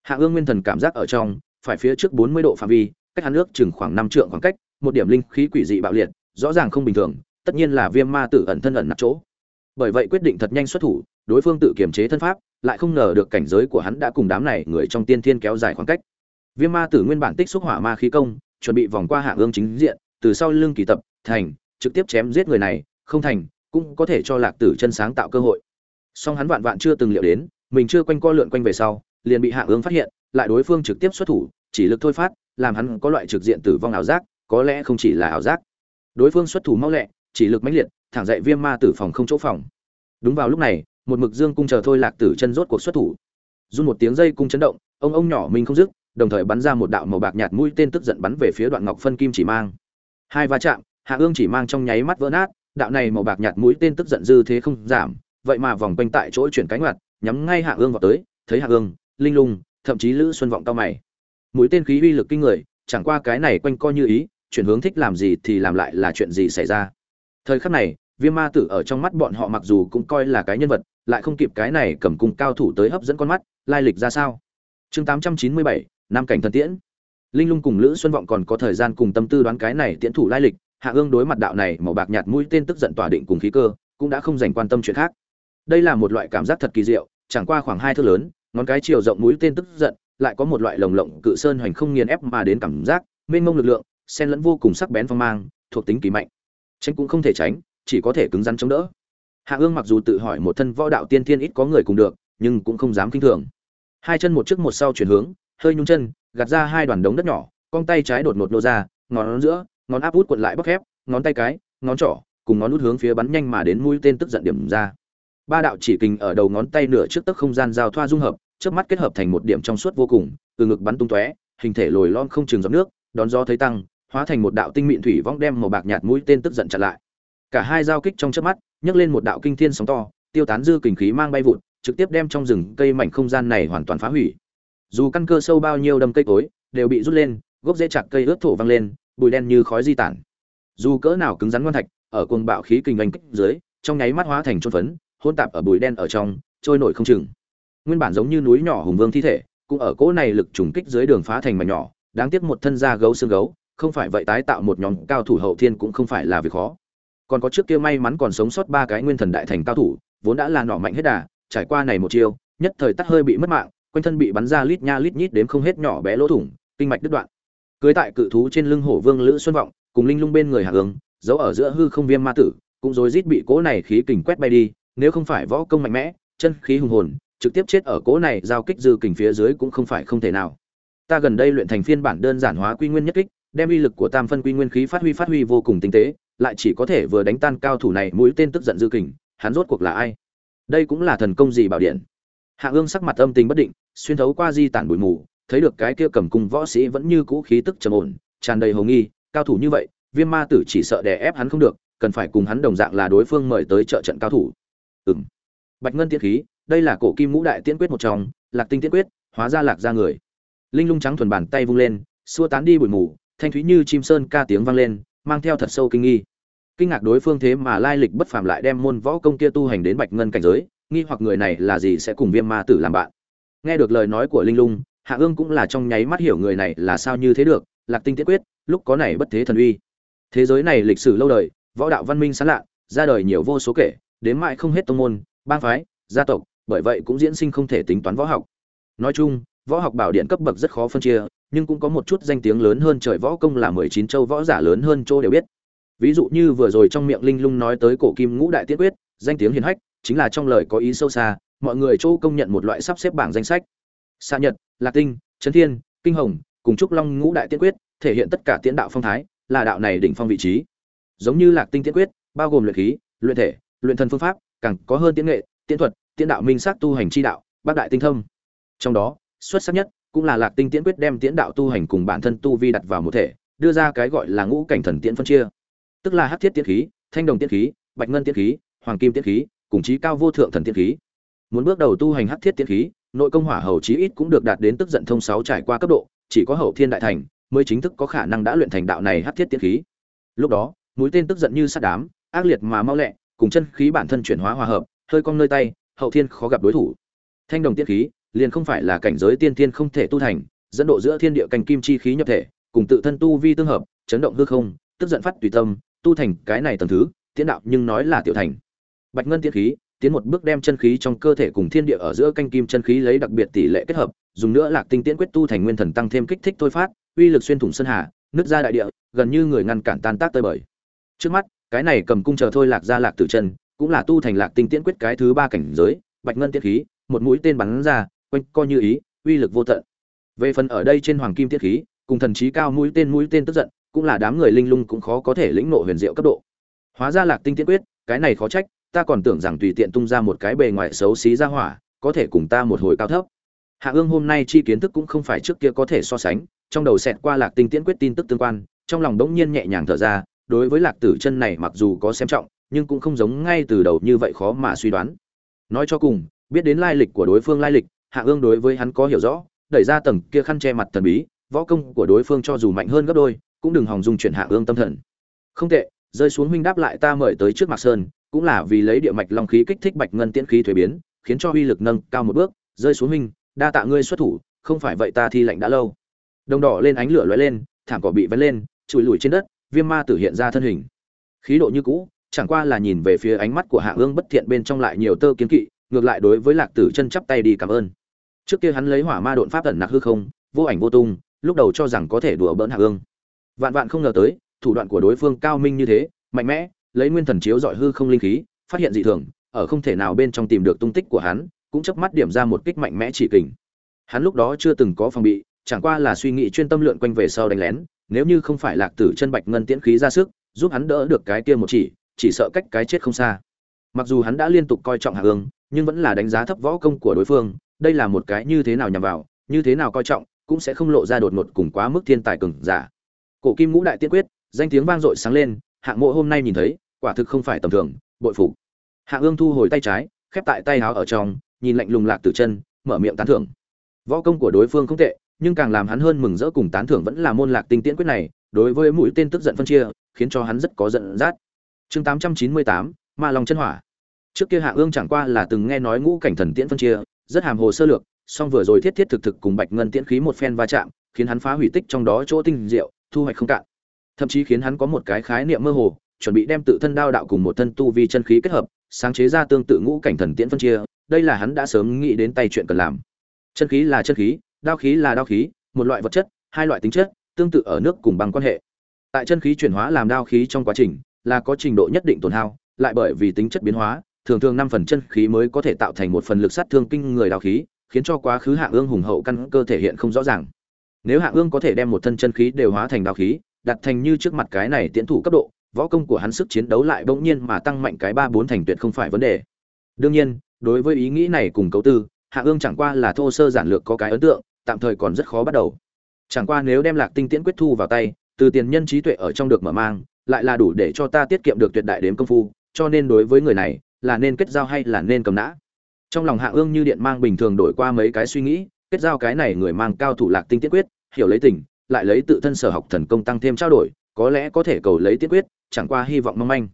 Hạ ương nguyên thần cảm giác ở trong, phải phía trước bốn mươi độ phạm vi, cách hắn nước chừng khoảng năm trượng khoảng cách, một điểm linh khí quỷ dị bạo liệt, rõ ràng không bình thường, tất nhiên là viêm ma tử ẩn thân ẩn nặc chỗ. Bởi vậy quyết định thật nhanh xuất thủ, đối phương tự kiềm chế thân pháp, lại không ngờ được cảnh giới của hắn đã cùng đám này người trong tiên thiên kéo dài khoảng cách viêm ma tử nguyên bản tích xúc hỏa ma khí công, chuẩn bị vòng qua hạ ương chính diện, từ sau lưng kỳ tập, thành, trực tiếp chém giết người này, không thành, cũng có thể cho lạc tử chân sáng tạo cơ hội. Song hắn vạn vạn chưa từng liệu đến, mình chưa quanh co lượn quanh về sau, liền bị hạ ương phát hiện, lại đối phương trực tiếp xuất thủ, chỉ lực thôi phát, làm hắn có loại trực diện tử vong ảo giác, có lẽ không chỉ là ảo giác. Đối phương xuất thủ mau lẹ, chỉ lực mãnh liệt, thẳng dậy viêm ma tử phòng không chỗ phòng. Đúng vào lúc này, một mực dương cung chờ thôi lạc tử chân rốt cuộc xuất thủ. Run một tiếng dây cung chấn động, ông ông nhỏ mình không dứt đồng thời bắn ra một đạo màu bạc nhạt mũi tên tức giận bắn về phía đoạn ngọc phân kim chỉ mang. Hai va chạm hạ ương chỉ mang trong nháy mắt vỡ nát đạo này màu bạc nhạt mũi tên tức giận dư thế không giảm vậy mà vòng quanh tại chỗ chuyển cánh ngoặt nhắm ngay hạ ương vào tới thấy hạ ương linh lung thậm chí lữ xuân vọng cao mày. Mũi tên khí uy lực kinh người chẳng qua cái này quanh co như ý chuyển hướng thích làm gì thì làm lại là chuyện gì xảy ra. Thời khắc này viêm ma tử ở trong mắt bọn họ mặc dù cũng coi là cái nhân vật lại không kịp cái này cầm cung cao thủ tới hấp dẫn con mắt lai lịch ra sao? Chương 897, nam cảnh thần tiễn. Linh lung cùng lữ xuân vọng còn có thời gian cùng tâm tư đoán cái này tiễn thủ lai lịch, hạ ương đối mặt đạo này màu bạc nhạt mũi tên tức giận tỏa định cùng khí cơ, cũng đã không dành quan tâm chuyện khác. Đây là một loại cảm giác thật kỳ diệu, chẳng qua khoảng hai thước lớn, ngón cái chiều rộng mũi tên tức giận, lại có một loại lồng lộng cự sơn hoành không nghiền ép mà đến cảm giác, mênh mông lực lượng, xen lẫn vô cùng sắc bén phong mang, thuộc tính kỳ mạnh. Tránh cũng không thể tránh, chỉ có thể cứng rắn chống đỡ. Hạ ương mặc dù tự hỏi một thân võ đạo tiên thiên ít có người cùng được, nhưng cũng không dám kinh thường. Hai chân một trước một sau chuyển hướng hơi nhung chân, gạt ra hai đoàn đống đất nhỏ, con tay trái đột ngột nô ra, ngón giữa, ngón áp út cuộn lại bóc khép, ngón tay cái, ngón trỏ, cùng ngón út hướng phía bắn nhanh mà đến mũi tên tức giận điểm ra. Ba đạo chỉ kình ở đầu ngón tay nửa trước tức không gian giao thoa dung hợp trước mắt kết hợp thành một điểm trong suốt vô cùng, từ ngực bắn tung tóe, hình thể lồi lon không trường giọt nước, đón gió thấy tăng, hóa thành một đạo tinh mịn thủy vong đem màu bạc nhạt mũi tên tức giận chặn lại. Cả hai giao kích trong chớp mắt, nhấc lên một đạo kinh thiên sóng to, tiêu tán dư kình khí mang bay vụt, trực tiếp đem trong rừng cây mảnh không gian này hoàn toàn phá hủy dù căn cơ sâu bao nhiêu đâm cây cối, đều bị rút lên, gốc dễ chặt cây ướt thổ văng lên, bụi đen như khói di tản. Dù cỡ nào cứng rắn ngoan thạch, ở cuồng bạo khí kình anh kích dưới, trong nháy mắt hóa thành trôn phấn hôn tạp ở bụi đen ở trong, trôi nổi không chừng. Nguyên bản giống như núi nhỏ hùng vương thi thể, cũng ở cỗ này lực trùng kích dưới đường phá thành mảnh nhỏ, đáng tiếc một thân da gấu xương gấu, không phải vậy tái tạo một nhóm cao thủ hậu thiên cũng không phải là việc khó. Còn có trước kia may mắn còn sống sót ba cái nguyên thần đại thành cao thủ, vốn đã là nọ mạnh hết đà, trải qua này một chiêu, nhất thời tắt hơi bị mất mạng quanh thân bị bắn ra lít nha lít nhít đếm không hết nhỏ bé lỗ thủng, kinh mạch đứt đoạn. Cưới tại cự thú trên lưng hổ vương lữ xuân vọng, cùng linh lung bên người hạ hướng giấu ở giữa hư không viêm ma tử, cũng rối rít bị cỗ này khí kình quét bay đi, nếu không phải võ công mạnh mẽ, chân khí hùng hồn, trực tiếp chết ở cỗ này giao kích dư kình phía dưới cũng không phải không thể nào. Ta gần đây luyện thành phiên bản đơn giản hóa quy nguyên nhất kích, đem uy lực của tam phân quy nguyên khí phát huy phát huy vô cùng tinh tế, lại chỉ có thể vừa đánh tan cao thủ này mũi tên tức giận dư kình, hắn rốt cuộc là ai? Đây cũng là thần công gì bảo điện? Hạ ương sắc mặt âm tình bất định, xuyên thấu qua di tản bụi mù, thấy được cái kia cầm cung võ sĩ vẫn như cũ khí tức trầm ổn, tràn đầy hồ nghi, cao thủ như vậy, viêm ma tử chỉ sợ đè ép hắn không được, cần phải cùng hắn đồng dạng là đối phương mời tới trợ trận cao thủ. Ừng bạch ngân tiễn khí, đây là cổ kim ngũ đại tiễn quyết một trong, lạc tinh tiễn quyết, hóa ra lạc ra người. Linh lung trắng thuần bàn tay vung lên, xua tán đi bụi mù, thanh thúy như chim sơn ca tiếng vang lên, mang theo thật sâu kinh nghi. Kinh ngạc đối phương thế mà lai lịch bất phàm lại đem môn võ công kia tu hành đến bạch ngân cảnh giới nghi hoặc người này là gì sẽ cùng viêm ma tử làm bạn. Nghe được lời nói của linh lung, hạ ương cũng là trong nháy mắt hiểu người này là sao như thế được, lạc tinh tiết quyết, lúc có này bất thế thần uy. Thế giới này lịch sử lâu đời, võ đạo văn minh sáng lạ, ra đời nhiều vô số kể, đến mãi không hết tông môn, bang phái, gia tộc, bởi vậy cũng diễn sinh không thể tính toán võ học. Nói chung, võ học bảo điện cấp bậc rất khó phân chia, nhưng cũng có một chút danh tiếng lớn hơn trời võ công là mười chín châu võ giả lớn hơn châu đều biết. Ví dụ như vừa rồi trong miệng linh lung nói tới cổ kim ngũ đại tiết quyết, danh tiếng hiền hách chính là trong lời có ý sâu xa, mọi người chỗ công nhận một loại sắp xếp bảng danh sách. Xạ nhật, lạc tinh, trấn thiên, kinh hồng cùng trúc long ngũ đại tiên quyết thể hiện tất cả tiến đạo phong thái, là đạo này đỉnh phong vị trí. Giống như lạc tinh tiên quyết, bao gồm luyện khí, luyện thể, luyện thân phương pháp, càng có hơn tiến nghệ tiến thuật tiến đạo minh sát tu hành chi đạo, bác đại tinh thông. Trong đó, xuất sắc nhất cũng là lạc tinh tiễn quyết đem tiễn đạo tu hành cùng bản thân tu vi đặt vào một thể, đưa ra cái gọi là ngũ cảnh thần tiễn phân chia. Tức là hắc thiết tiễn khí, thanh đồng tiễn khí, bạch ngân tiễn khí, hoàng kim tiễn khí cùng chí cao vô thượng thần tiên khí. Muốn bước đầu tu hành hắc thiết tiên khí, nội công hỏa hầu chí ít cũng được đạt đến tức giận thông sáu trải qua cấp độ, chỉ có hậu thiên đại thành mới chính thức có khả năng đã luyện thành đạo này hắc thiết tiên khí. Lúc đó, mũi tên tức giận như sắt đám, ác liệt mà mau lẹ, cùng chân khí bản thân chuyển hóa hòa hợp, hơi cong nơi tay, hậu thiên khó gặp đối thủ. Thanh đồng tiên khí, liền không phải là cảnh giới tiên thiên không thể tu thành, dẫn độ giữa thiên địa canh kim chi khí nhập thể, cùng tự thân tu vi tương hợp, chấn động hư không, tức giận phát tùy tâm, tu thành cái này tầng thứ tiến đạo nhưng nói là tiểu thành bạch ngân tiễn khí, tiến một bước đem chân khí trong cơ thể cùng thiên địa ở giữa canh kim chân khí lấy đặc biệt tỷ lệ kết hợp, dùng nữa lạc tinh tiễn quyết tu thành nguyên thần tăng thêm kích thích thôi phát, uy lực xuyên thủng sơn hà, nứt ra đại địa, gần như người ngăn cản tan tác tơi bời. Trước mắt, cái này cầm cung chờ thôi lạc ra lạc tử chân, cũng là tu thành lạc tinh tiễn quyết cái thứ ba cảnh giới, bạch ngân tiễn khí, một mũi tên bắn ra, quanh co như ý, uy lực vô tận. Về phần ở đây trên hoàng kim tiễn khí, cùng thần trí cao mũi tên mũi tên tức giận, cũng là đám người linh lung cũng khó có thể lĩnh nộ huyền diệu cấp độ. Hóa ra lạc tinh tiễn quyết, cái này khó trách ta còn tưởng rằng tùy tiện tung ra một cái bề ngoài xấu xí ra hỏa, có thể cùng ta một hồi cao thấp. Hạ ương hôm nay chi kiến thức cũng không phải trước kia có thể so sánh, trong đầu xẹt qua lạc tinh tiễn quyết tin tức tương quan, trong lòng đống nhiên nhẹ nhàng thở ra, đối với lạc tử chân này mặc dù có xem trọng, nhưng cũng không giống ngay từ đầu như vậy khó mà suy đoán. Nói cho cùng, biết đến lai lịch của đối phương lai lịch, hạ ương đối với hắn có hiểu rõ, đẩy ra tầng kia khăn che mặt thần bí, võ công của đối phương cho dù mạnh hơn gấp đôi, cũng đừng hòng dung chuyển hạ ương tâm thần. Không tệ, rơi xuống huynh đáp lại ta mời tới trước mặt sơn cũng là vì lấy địa mạch long khí kích thích bạch ngân tiễn khí thuế biến, khiến cho uy lực nâng cao một bước, rơi xuống huynh, đa tạ ngươi xuất thủ, không phải vậy ta thi lạnh đã lâu. Đồng đỏ lên ánh lửa lóe lên, thảm cỏ bị vén lên trùi lùi trên đất, viêm ma tử hiện ra thân hình. Khí độ như cũ, chẳng qua là nhìn về phía ánh mắt của hạ ương bất thiện bên trong lại nhiều tơ kiến kỵ, ngược lại đối với lạc tử chân chắp tay đi cảm ơn. Trước kia hắn lấy hỏa ma độn pháp tẩn nặc hư không, vô ảnh vô tung, lúc đầu cho rằng có thể đùa bỡn hạ ương. Vạn vạn không ngờ tới, thủ đoạn của đối phương cao minh như thế, mạnh mẽ lấy nguyên thần chiếu dọi hư không linh khí, phát hiện dị thường, ở không thể nào bên trong tìm được tung tích của hắn, cũng chớp mắt điểm ra một kích mạnh mẽ chỉ kình. Hắn lúc đó chưa từng có phòng bị, chẳng qua là suy nghĩ chuyên tâm lượn quanh về sau đánh lén, nếu như không phải lạc tử chân bạch ngân tiễn khí ra sức, giúp hắn đỡ được cái kia một chỉ chỉ sợ cách cái chết không xa. Mặc dù hắn đã liên tục coi trọng hạ ương nhưng vẫn là đánh giá thấp võ công của đối phương, đây là một cái như thế nào nhằm vào, như thế nào coi trọng, cũng sẽ không lộ ra đột ngột cùng quá mức thiên tài cường giả. Cổ kim ngũ đại tiên quyết, danh tiếng vang dội sáng lên hạng mộ hôm nay nhìn thấy quả thực không phải tầm thường, bội phục. Hạ ương thu hồi tay trái, khép tại tay háo ở trong, nhìn lạnh lùng lạc từ chân, mở miệng tán thưởng. Võ công của đối phương không tệ, nhưng càng làm hắn hơn mừng rỡ cùng tán thưởng vẫn là môn lạc tinh tiễn quyết này, đối với mũi tên tức giận phân chia, khiến cho hắn rất có giận dắt. Chương tám trăm chín mươi tám, ma long chân hỏa. Trước kia hạ ương chẳng qua là từng nghe nói ngũ cảnh thần tiễn phân chia, rất hàm hồ sơ lược, song vừa rồi thiết thiết thực thực cùng bạch ngân tiễn khí một phen va chạm, khiến hắn phá hủy tích trong đó chỗ tinh diệu, thu hoạch không cạn. Thậm chí khiến hắn có một cái khái niệm mơ hồ chuẩn bị đem tự thân đao đạo cùng một thân tu vi chân khí kết hợp, sáng chế ra tương tự ngũ cảnh thần tiễn phân chia, đây là hắn đã sớm nghĩ đến tay chuyện cần làm. Chân khí là chân khí, đao khí là đao khí, một loại vật chất, hai loại tính chất, tương tự ở nước cùng bằng quan hệ. Tại chân khí chuyển hóa làm đao khí trong quá trình, là có trình độ nhất định tổn hao, lại bởi vì tính chất biến hóa, thường thường năm phần chân khí mới có thể tạo thành một phần lực sát thương kinh người đao khí, khiến cho quá khứ hạ ương hùng hậu căn cơ thể hiện không rõ ràng. Nếu hạ ương có thể đem một thân chân khí đều hóa thành đao khí, đặt thành như trước mặt cái này tiến thủ cấp độ võ công của hắn sức chiến đấu lại bỗng nhiên mà tăng mạnh cái ba bốn thành tuyệt không phải vấn đề. Đương nhiên, đối với ý nghĩ này cùng cấu tư, hạ ương chẳng qua là thô sơ giản lược có cái ấn tượng, tạm thời còn rất khó bắt đầu. Chẳng qua nếu đem lạc tinh tiễn quyết thu vào tay, từ tiền nhân trí tuệ ở trong được mở mang, lại là đủ để cho ta tiết kiệm được tuyệt đại đếm công phu, cho nên đối với người này, là nên kết giao hay là nên cầm nã. Trong lòng hạ ương như điện mang bình thường đổi qua mấy cái suy nghĩ, kết giao cái này người mang cao thủ lạc tinh tiễn quyết, hiểu lấy tình, lại lấy tự thân sở học thần công tăng thêm trao đổi, có lẽ có thể cầu lấy tiễn quyết chẳng qua hy vọng mong manh.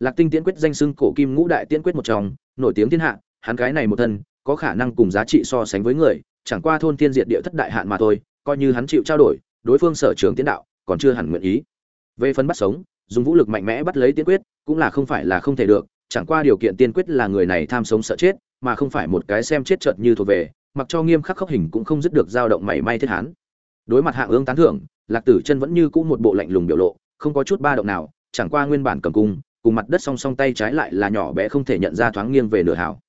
Lạc tinh tiễn quyết danh xưng cổ kim ngũ đại tiễn quyết một trong, nổi tiếng thiên hạ, hắn cái này một thân, có khả năng cùng giá trị so sánh với người, chẳng qua thôn thiên diệt địa thất đại hạn mà thôi, coi như hắn chịu trao đổi, đối phương sở trường tiến đạo, còn chưa hẳn nguyện ý. Về phần bắt sống, dùng vũ lực mạnh mẽ bắt lấy tiên quyết, cũng là không phải là không thể được, chẳng qua điều kiện tiên quyết là người này tham sống sợ chết, mà không phải một cái xem chết chợt như thuộc về, mặc cho nghiêm khắc khắc hình cũng không dứt được dao động mảy may thiết hán. Đối mặt hạng ương tán thưởng, lạc tử chân vẫn như cũ một bộ lạnh lùng biểu lộ, không có chút ba động nào chẳng qua nguyên bản cầm cung, cùng mặt đất song song tay trái lại là nhỏ bé không thể nhận ra thoáng nghiêng về nửa hảo.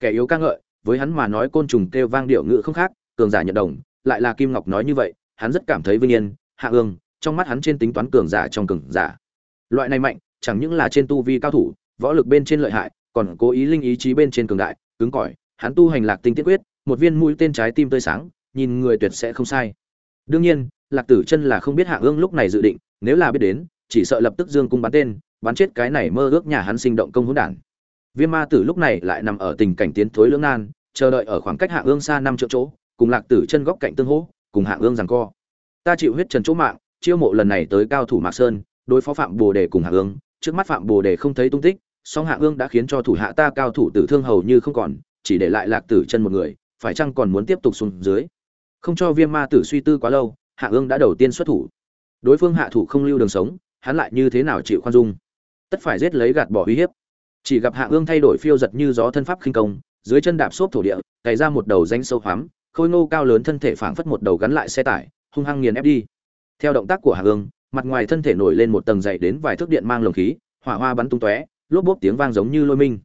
Kẻ yếu ca ngợi, với hắn mà nói côn trùng kêu vang điệu ngữ không khác, cường giả nhận đồng, lại là kim ngọc nói như vậy, hắn rất cảm thấy vinh yên, hạ ương, trong mắt hắn trên tính toán cường giả trong cường giả. Loại này mạnh, chẳng những là trên tu vi cao thủ, võ lực bên trên lợi hại, còn cố ý linh ý chí bên trên cường đại, cứng cỏi, hắn tu hành lạc tinh tiết quyết, một viên mũi tên trái tim tươi sáng, nhìn người tuyệt sẽ không sai. Đương nhiên, lạc tử chân là không biết hạ ương lúc này dự định, nếu là biết đến chỉ sợ lập tức dương cung bắn tên, bắn chết cái này mơ ước nhà hắn sinh động công hỗn đản. Viêm ma tử lúc này lại nằm ở tình cảnh tiến thối lưỡng nan, chờ đợi ở khoảng cách hạ ương xa năm triệu chỗ, cùng lạc tử chân góc cạnh tương hỗ, cùng hạ ương rằng co. Ta chịu huyết trần chỗ mạng, chiêu mộ lần này tới cao thủ mạc sơn, đối phó phạm bồ đề cùng hạ ương. Trước mắt phạm bồ đề không thấy tung tích, song hạ ương đã khiến cho thủ hạ ta cao thủ tử thương hầu như không còn, chỉ để lại lạc tử chân một người, phải chăng còn muốn tiếp tục xuống dưới? Không cho viêm ma tử suy tư quá lâu, hạ ương đã đầu tiên xuất thủ. Đối phương hạ thủ không lưu đường sống hắn lại như thế nào chịu khoan dung? Tất phải giết lấy gạt bỏ uy hiếp. Chỉ gặp hạ ương thay đổi phiêu giật như gió thân pháp khinh công, dưới chân đạp xốp thổ địa, cày ra một đầu danh sâu hoắm, khôi ngô cao lớn thân thể phảng phất một đầu gắn lại xe tải, hung hăng nghiền ép đi. Theo động tác của hạ ương, mặt ngoài thân thể nổi lên một tầng dày đến vài thước điện mang lồng khí, hỏa hoa bắn tung tóe, lốp bốp tiếng vang giống như lôi minh.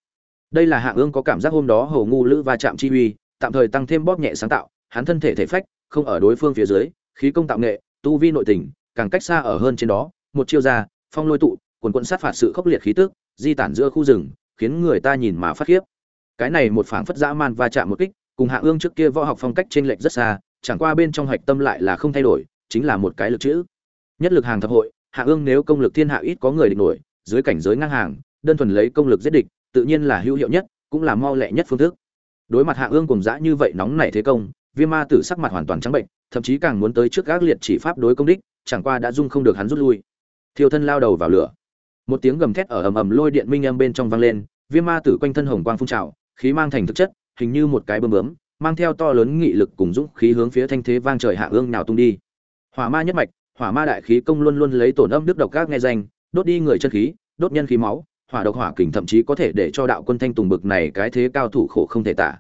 Đây là hạ ương có cảm giác hôm đó hầu ngu lữ va chạm chi uy, tạm thời tăng thêm bóp nhẹ sáng tạo, hắn thân thể thể phách, không ở đối phương phía dưới, khí công tạo nghệ, tu vi nội tình, càng cách xa ở hơn trên đó một chiêu ra, phong lôi tụ, quần quận sát phạt sự khốc liệt khí tức, di tản giữa khu rừng, khiến người ta nhìn mà phát khiếp. Cái này một phảng phất dã man va chạm một kích, cùng hạ ương trước kia võ học phong cách chênh lệch rất xa, chẳng qua bên trong hạch tâm lại là không thay đổi, chính là một cái lực chữ. Nhất lực hàng thập hội, hạ ương nếu công lực thiên hạ ít có người địch nổi, dưới cảnh giới ngang hàng, đơn thuần lấy công lực giết địch, tự nhiên là hữu hiệu nhất, cũng là mau lẹ nhất phương thức. Đối mặt hạ ương cùng dã như vậy nóng nảy thế công, viêm ma tử sắc mặt hoàn toàn trắng bệnh, thậm chí càng muốn tới trước gác liệt chỉ pháp đối công đích, chẳng qua đã dung không được hắn rút lui thiêu thân lao đầu vào lửa. Một tiếng gầm thét ở ầm ầm lôi điện minh âm bên trong vang lên, viêm ma tử quanh thân hồng quang phun trào, khí mang thành thực chất, hình như một cái bơm bướm, mang theo to lớn nghị lực cùng dũng khí hướng phía thanh thế vang trời hạ ương nào tung đi. Hỏa ma nhất mạch, hỏa ma đại khí công luôn luôn lấy tổn âm đức độc các nghe danh, đốt đi người chân khí, đốt nhân khí máu, hỏa độc hỏa kình thậm chí có thể để cho đạo quân thanh tùng bực này cái thế cao thủ khổ không thể tả.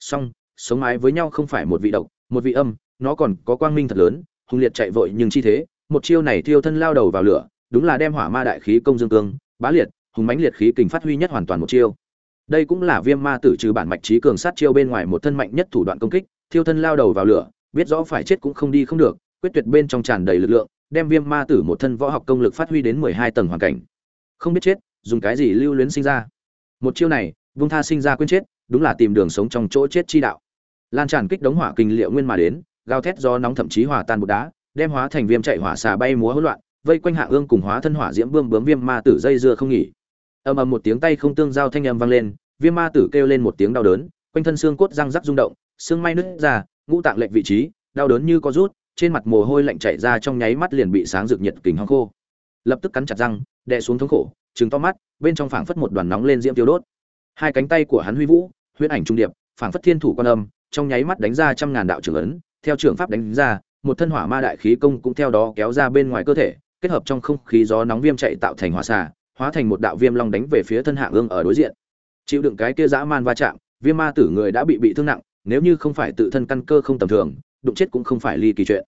Song, sống mái với nhau không phải một vị độc, một vị âm, nó còn có quang minh thật lớn, hung liệt chạy vội nhưng chi thế một chiêu này thiêu thân lao đầu vào lửa, đúng là đem hỏa ma đại khí công dương cương, bá liệt, hùng mãnh liệt khí kình phát huy nhất hoàn toàn một chiêu. Đây cũng là viêm ma tử trừ bản mạch trí cường sát chiêu bên ngoài một thân mạnh nhất thủ đoạn công kích, thiêu thân lao đầu vào lửa, biết rõ phải chết cũng không đi không được, quyết tuyệt bên trong tràn đầy lực lượng, đem viêm ma tử một thân võ học công lực phát huy đến mười hai tầng hoàn cảnh. Không biết chết, dùng cái gì lưu luyến sinh ra. Một chiêu này, vung tha sinh ra quên chết, đúng là tìm đường sống trong chỗ chết chi đạo. Lan tràn kích đống hỏa kinh liệu nguyên mà đến, gào thét do nóng thậm chí hòa tan bột đá đem hóa thành viêm chạy hỏa xà bay múa hỗn loạn, vây quanh hạ ương cùng hóa thân hỏa diễm bươm bướm viêm ma tử dây dưa không nghỉ. Ầm ầm một tiếng tay không tương giao thanh âm vang lên, viêm ma tử kêu lên một tiếng đau đớn, quanh thân xương cốt răng rắc rung động, xương may nứt ra, ngũ tạng lệch vị trí, đau đớn như có rút, trên mặt mồ hôi lạnh chảy ra trong nháy mắt liền bị sáng rực nhiệt kình hong khô. Lập tức cắn chặt răng, đè xuống thống khổ, trừng to mắt, bên trong phảng phất một đoàn nóng lên diễm tiêu đốt. Hai cánh tay của hắn huy vũ, huyễn ảnh trung điệp, phảng phất thiên thủ quan âm, trong nháy mắt đánh ra trăm ngàn đạo trưởng ấn, theo trưởng pháp đánh ra một thân hỏa ma đại khí công cũng theo đó kéo ra bên ngoài cơ thể, kết hợp trong không khí gió nóng viêm chạy tạo thành hỏa xà, hóa thành một đạo viêm long đánh về phía thân hạ ương ở đối diện. Chịu đựng cái kia dã man va chạm, viêm ma tử người đã bị bị thương nặng, nếu như không phải tự thân căn cơ không tầm thường, đụng chết cũng không phải ly kỳ chuyện.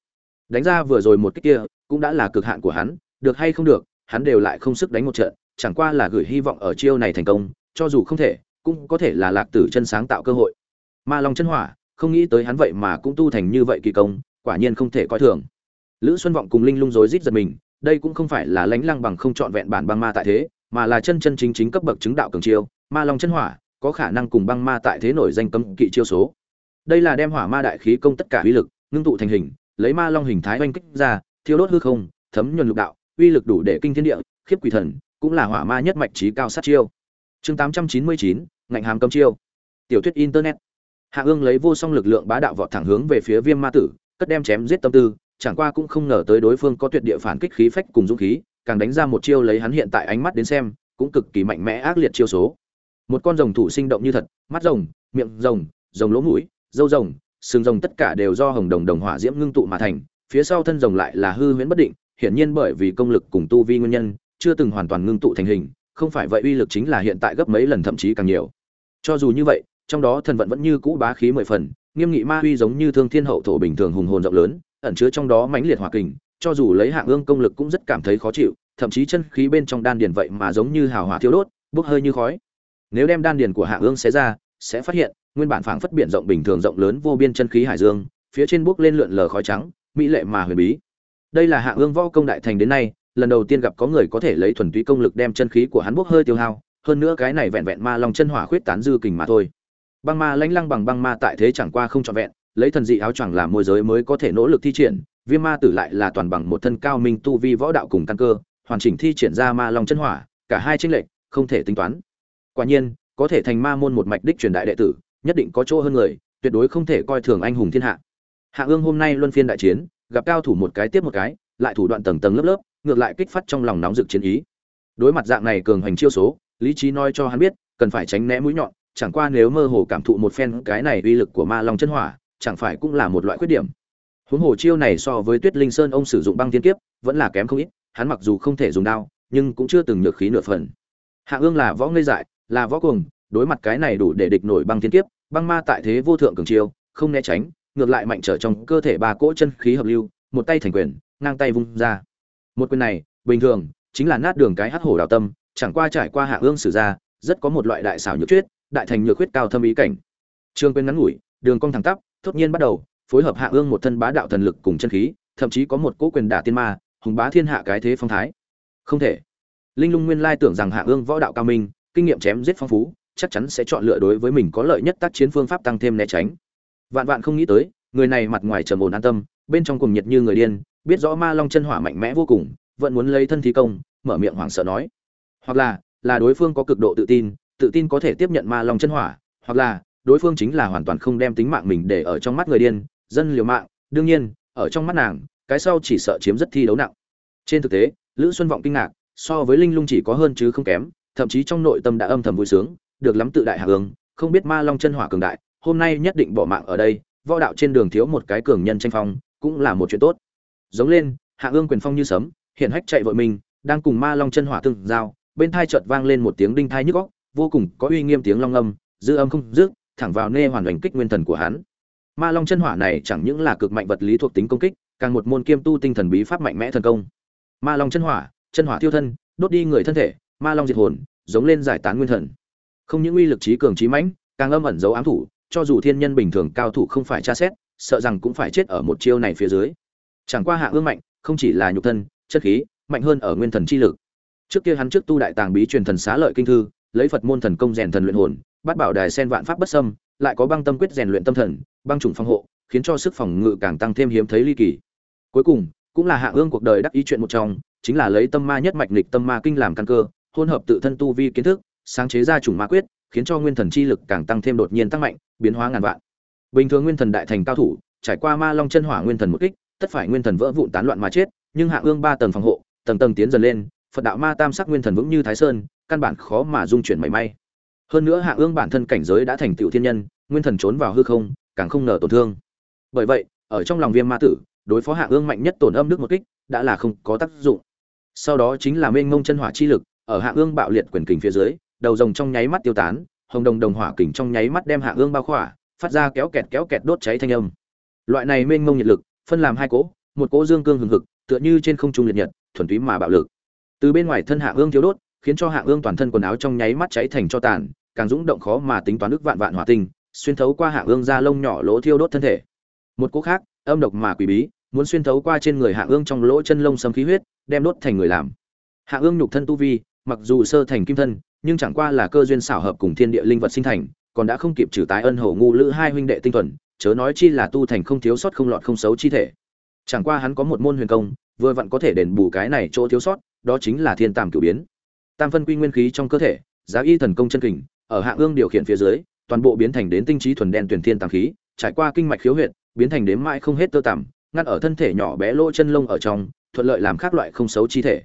Đánh ra vừa rồi một cái kia, cũng đã là cực hạn của hắn, được hay không được, hắn đều lại không sức đánh một trận, chẳng qua là gửi hy vọng ở chiêu này thành công, cho dù không thể, cũng có thể là lạc tử chân sáng tạo cơ hội. Ma long chân hỏa, không nghĩ tới hắn vậy mà cũng tu thành như vậy kỳ công quả nhiên không thể coi thường. Lữ xuân vọng cùng linh lung rối rít giật mình, đây cũng không phải là lánh lăng bằng không trọn vẹn bản băng ma tại thế, mà là chân chân chính chính cấp bậc chứng đạo cường chiêu, ma long chân hỏa, có khả năng cùng băng ma tại thế nổi danh cấm kỵ chiêu số. Đây là đem hỏa ma đại khí công tất cả uy lực, ngưng tụ thành hình, lấy ma long hình thái oanh kích ra, thiêu đốt hư không, thấm nhuần lục đạo, uy lực đủ để kinh thiên địa, khiếp quỷ thần, cũng là hỏa ma nhất mạch trí cao sát chiêu. Chương tám trăm chín mươi chín, ngạnh hàm cấm chiêu. Tiểu thuyết internet. Hạ ương lấy vô song lực lượng bá đạo vọt thẳng hướng về phía viêm ma tử cất đem chém giết tâm tư, chẳng qua cũng không ngờ tới đối phương có tuyệt địa phản kích khí phách cùng dũng khí, càng đánh ra một chiêu lấy hắn hiện tại ánh mắt đến xem, cũng cực kỳ mạnh mẽ ác liệt chiêu số. Một con rồng thủ sinh động như thật, mắt rồng, miệng rồng rồng lỗ mũi dâu rồng sừng rồng tất cả đều do hồng đồng đồng hỏa diễm ngưng tụ mà thành, phía sau thân rồng lại là hư huyễn bất định, hiển nhiên bởi vì công lực cùng tu vi nguyên nhân, chưa từng hoàn toàn ngưng tụ thành hình, không phải vậy uy lực chính là hiện tại gấp mấy lần thậm chí càng nhiều. Cho dù như vậy, trong đó thần vận vẫn như cũ bá khí mười phần nghiêm nghị ma uy giống như thương thiên hậu thổ bình thường hùng hồn rộng lớn, ẩn chứa trong đó mãnh liệt hỏa kình, cho dù lấy hạng ương công lực cũng rất cảm thấy khó chịu, thậm chí chân khí bên trong đan điền vậy mà giống như hào hỏa thiêu đốt, bốc hơi như khói. Nếu đem đan điền của hạng ương xé ra, sẽ phát hiện, nguyên bản phảng phất biển rộng bình thường rộng lớn vô biên chân khí hải dương, phía trên bốc lên lượn lờ khói trắng, mỹ lệ mà huyền bí. Đây là hạng ương võ công đại thành đến nay, lần đầu tiên gặp có người có thể lấy thuần túy công lực đem chân khí của hắn bốc hơi tiêu hao, hơn nữa cái này vẹn vẹn ma long chân hỏa khuyết tán dư kình mà thôi băng ma lãnh lăng bằng băng ma tại thế chẳng qua không trọn vẹn, lấy thần dị áo choàng làm môi giới mới có thể nỗ lực thi triển, viêm ma tử lại là toàn bằng một thân cao minh tu vi võ đạo cùng căn cơ, hoàn chỉnh thi triển ra ma long chân hỏa, cả hai tranh lệch, không thể tính toán. Quả nhiên, có thể thành ma môn một mạch đích truyền đại đệ tử, nhất định có chỗ hơn người, tuyệt đối không thể coi thường anh hùng thiên hạ. Hạ ương hôm nay luân phiên đại chiến, gặp cao thủ một cái tiếp một cái, lại thủ đoạn tầng tầng lớp lớp, ngược lại kích phát trong lòng nóng rực chiến ý. Đối mặt dạng này cường hành chiêu số, lý trí nói cho hắn biết, cần phải tránh né mũi nhọn chẳng qua nếu mơ hồ cảm thụ một phen cái này uy lực của ma long chân hỏa, chẳng phải cũng là một loại khuyết điểm. Huống hồ chiêu này so với tuyết linh sơn ông sử dụng băng thiên kiếp, vẫn là kém không ít, hắn mặc dù không thể dùng đao, nhưng cũng chưa từng nhược khí nửa phần. Hạ ương là võ ngây dại, là võ cuồng, đối mặt cái này đủ để địch nổi băng thiên kiếp, băng ma tại thế vô thượng cường chiêu, không né tránh, ngược lại mạnh trở trong cơ thể ba cỗ chân khí hợp lưu, một tay thành quyền, ngang tay vung ra. Một quyền này, bình thường, chính là nát đường cái hắc hổ đào tâm, chẳng qua trải qua hạ ương sử ra, rất có một loại đại xảo nhược chuyết đại thành nhược huyết cao thâm ý cảnh. Trương quên ngắn ngủi, đường cong thẳng tắp, thốt nhiên bắt đầu, phối hợp hạ ương một thân bá đạo thần lực cùng chân khí, thậm chí có một cỗ quyền đả tiên ma, hùng bá thiên hạ cái thế phong thái. Không thể. Linh lung nguyên lai tưởng rằng hạ ương võ đạo cao minh, kinh nghiệm chém giết phong phú, chắc chắn sẽ chọn lựa đối với mình có lợi nhất tác chiến phương pháp tăng thêm né tránh. Vạn vạn không nghĩ tới, người này mặt ngoài trầm ổn an tâm, bên trong cùng nhiệt như người điên, biết rõ ma long chân hỏa mạnh mẽ vô cùng, vẫn muốn lấy thân thí công, mở miệng hoảng sợ nói. Hoặc là là đối phương có cực độ tự tin tự tin có thể tiếp nhận ma long chân hỏa, hoặc là, đối phương chính là hoàn toàn không đem tính mạng mình để ở trong mắt người điên, dân liều mạng. Đương nhiên, ở trong mắt nàng, cái sau chỉ sợ chiếm rất thi đấu nặng. Trên thực tế, lữ xuân vọng kinh ngạc, so với linh lung chỉ có hơn chứ không kém, thậm chí trong nội tâm đã âm thầm vui sướng, được lắm tự đại hạ hướng, không biết ma long chân hỏa cường đại, hôm nay nhất định bỏ mạng ở đây, võ đạo trên đường thiếu một cái cường nhân tranh phong, cũng là một chuyện tốt. Giống lên, hạ ương quyền phong như sấm hiện hách chạy vội mình, đang cùng ma long chân hỏa tương giao, bên thai chợt vang lên một tiếng đinh thai nhức góc vô cùng có uy nghiêm tiếng long âm, dư âm không dứt, thẳng vào nê hoàn đánh kích nguyên thần của hắn. Ma long chân hỏa này chẳng những là cực mạnh vật lý thuộc tính công kích, càng một môn kiêm tu tinh thần bí pháp mạnh mẽ thần công. Ma long chân hỏa chân hỏa tiêu thân, đốt đi người thân thể, ma long diệt hồn, giống lên giải tán nguyên thần. Không những uy lực trí cường trí mãnh, càng âm ẩn dấu ám thủ, cho dù thiên nhân bình thường cao thủ không phải tra xét, sợ rằng cũng phải chết ở một chiêu này phía dưới. Chẳng qua hạ ương mạnh, không chỉ là nhục thân, chất khí, mạnh hơn ở nguyên thần chi lực. Trước kia hắn trước tu đại tàng bí truyền thần xá lợi kinh thư lấy phật môn thần công rèn thần luyện hồn, bắt bảo đài sen vạn pháp bất xâm, lại có băng tâm quyết rèn luyện tâm thần, băng chủng phòng hộ, khiến cho sức phòng ngự càng tăng thêm hiếm thấy ly kỳ. Cuối cùng, cũng là hạ ương cuộc đời đắc ý chuyện một trong, chính là lấy tâm ma nhất mạch nghịch tâm ma kinh làm căn cơ hôn hợp tự thân tu vi kiến thức, sáng chế ra chủng ma quyết, khiến cho nguyên thần chi lực càng tăng thêm đột nhiên tăng mạnh, biến hóa ngàn vạn. Bình thường nguyên thần đại thành cao thủ, trải qua ma long chân hỏa nguyên thần một kích, tất phải nguyên thần vỡ vụn tán loạn mà chết, nhưng hạ ương ba tầng phòng hộ, tầng tầng tiến dần lên, phật đạo ma tam sắc nguyên thần vững như thái sơn căn bản khó mà dung chuyển mảy may. Hơn nữa hạ ương bản thân cảnh giới đã thành tựu thiên nhân, nguyên thần trốn vào hư không, càng không ngờ tổn thương. Bởi vậy, ở trong lòng viêm ma tử, đối phó hạ ương mạnh nhất tổn âm đức một kích, đã là không có tác dụng. Sau đó chính là mênh mông chân hỏa chi lực, ở hạ ương bạo liệt quyền kình phía dưới, đầu rồng trong nháy mắt tiêu tán, hồng đồng đồng hỏa kình trong nháy mắt đem hạ ương bao khỏa, phát ra kéo kẹt kéo kẹt đốt cháy thanh âm. Loại này mênh mông nhiệt lực, phân làm hai cỗ, một cỗ dương cương hừng hực, tựa như trên không trung liệt nhật, thuần túy mà bạo lực. Từ bên ngoài thân hạ ương thiếu đốt khiến cho hạ ương toàn thân quần áo trong nháy mắt cháy thành cho tàn, càng dũng động khó mà tính toán ức vạn vạn hỏa tinh, xuyên thấu qua hạ ương da lông nhỏ lỗ thiêu đốt thân thể. Một cú khác, âm độc mà quỷ bí, muốn xuyên thấu qua trên người hạ ương trong lỗ chân lông sấm khí huyết, đem đốt thành người làm. Hạ ương nhục thân tu vi, mặc dù sơ thành kim thân, nhưng chẳng qua là cơ duyên xảo hợp cùng thiên địa linh vật sinh thành, còn đã không kịp trừ tái ân hổ ngu lữ hai huynh đệ tinh thuần, chớ nói chi là tu thành không thiếu sót không lọt không xấu chi thể. Chẳng qua hắn có một môn huyền công, vừa vặn có thể đền bù cái này chỗ thiếu sót, đó chính là thiên tàm cửu biến tam phân quy nguyên khí trong cơ thể, giá y thần công chân kình, ở hạ ương điều khiển phía dưới, toàn bộ biến thành đến tinh trí thuần đen tuyển thiên tàng khí, trải qua kinh mạch khiếu huyệt, biến thành đến mãi không hết tơ tằm, ngăn ở thân thể nhỏ bé lỗ chân lông ở trong, thuận lợi làm khác loại không xấu chi thể.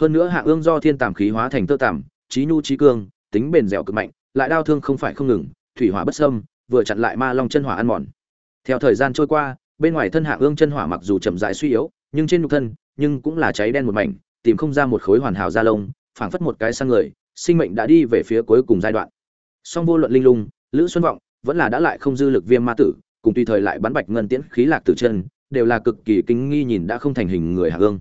Hơn nữa hạ ương do thiên tàm khí hóa thành tơ tằm, trí nhu trí cương, tính bền dẻo cực mạnh, lại đau thương không phải không ngừng, thủy hỏa bất sâm vừa chặn lại ma long chân hỏa ăn mòn. Theo thời gian trôi qua, bên ngoài thân hạ ương chân hỏa mặc dù chậm dại suy yếu, nhưng trên nhục thân, nhưng cũng là cháy đen một mảnh, tìm không ra một khối hoàn hảo da lông phảng phất một cái sang người, sinh mệnh đã đi về phía cuối cùng giai đoạn. Song vô luận linh lung, lữ xuân vọng, vẫn là đã lại không dư lực viêm ma tử, cùng tùy thời lại bắn bạch ngân tiễn khí lạc tử chân, đều là cực kỳ kinh nghi nhìn đã không thành hình người hạ ương.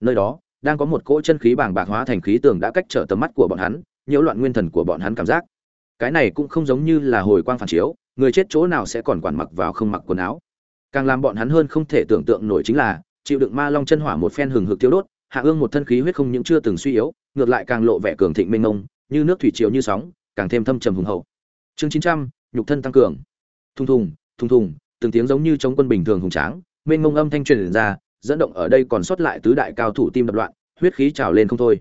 Nơi đó, đang có một cỗ chân khí bàng bạc hóa thành khí tường đã cách trở tầm mắt của bọn hắn, nhiễu loạn nguyên thần của bọn hắn cảm giác. Cái này cũng không giống như là hồi quang phản chiếu, người chết chỗ nào sẽ còn quản mặc vào không mặc quần áo. Càng làm bọn hắn hơn không thể tưởng tượng nổi chính là, chịu đựng ma long chân hỏa một phen hừng hực thiêu đốt hạ ương một thân khí huyết không những chưa từng suy yếu, ngược lại càng lộ vẻ cường thịnh mênh mông, như nước thủy triều như sóng, càng thêm thâm trầm hùng hậu. Chương chín trăm, nhục thân tăng cường. Thùng thùng thùng thùng, từng tiếng giống như chống quân bình thường hùng tráng, mênh mông âm thanh truyền ra, dẫn động ở đây còn sót lại tứ đại cao thủ tim đập loạn, huyết khí trào lên không thôi.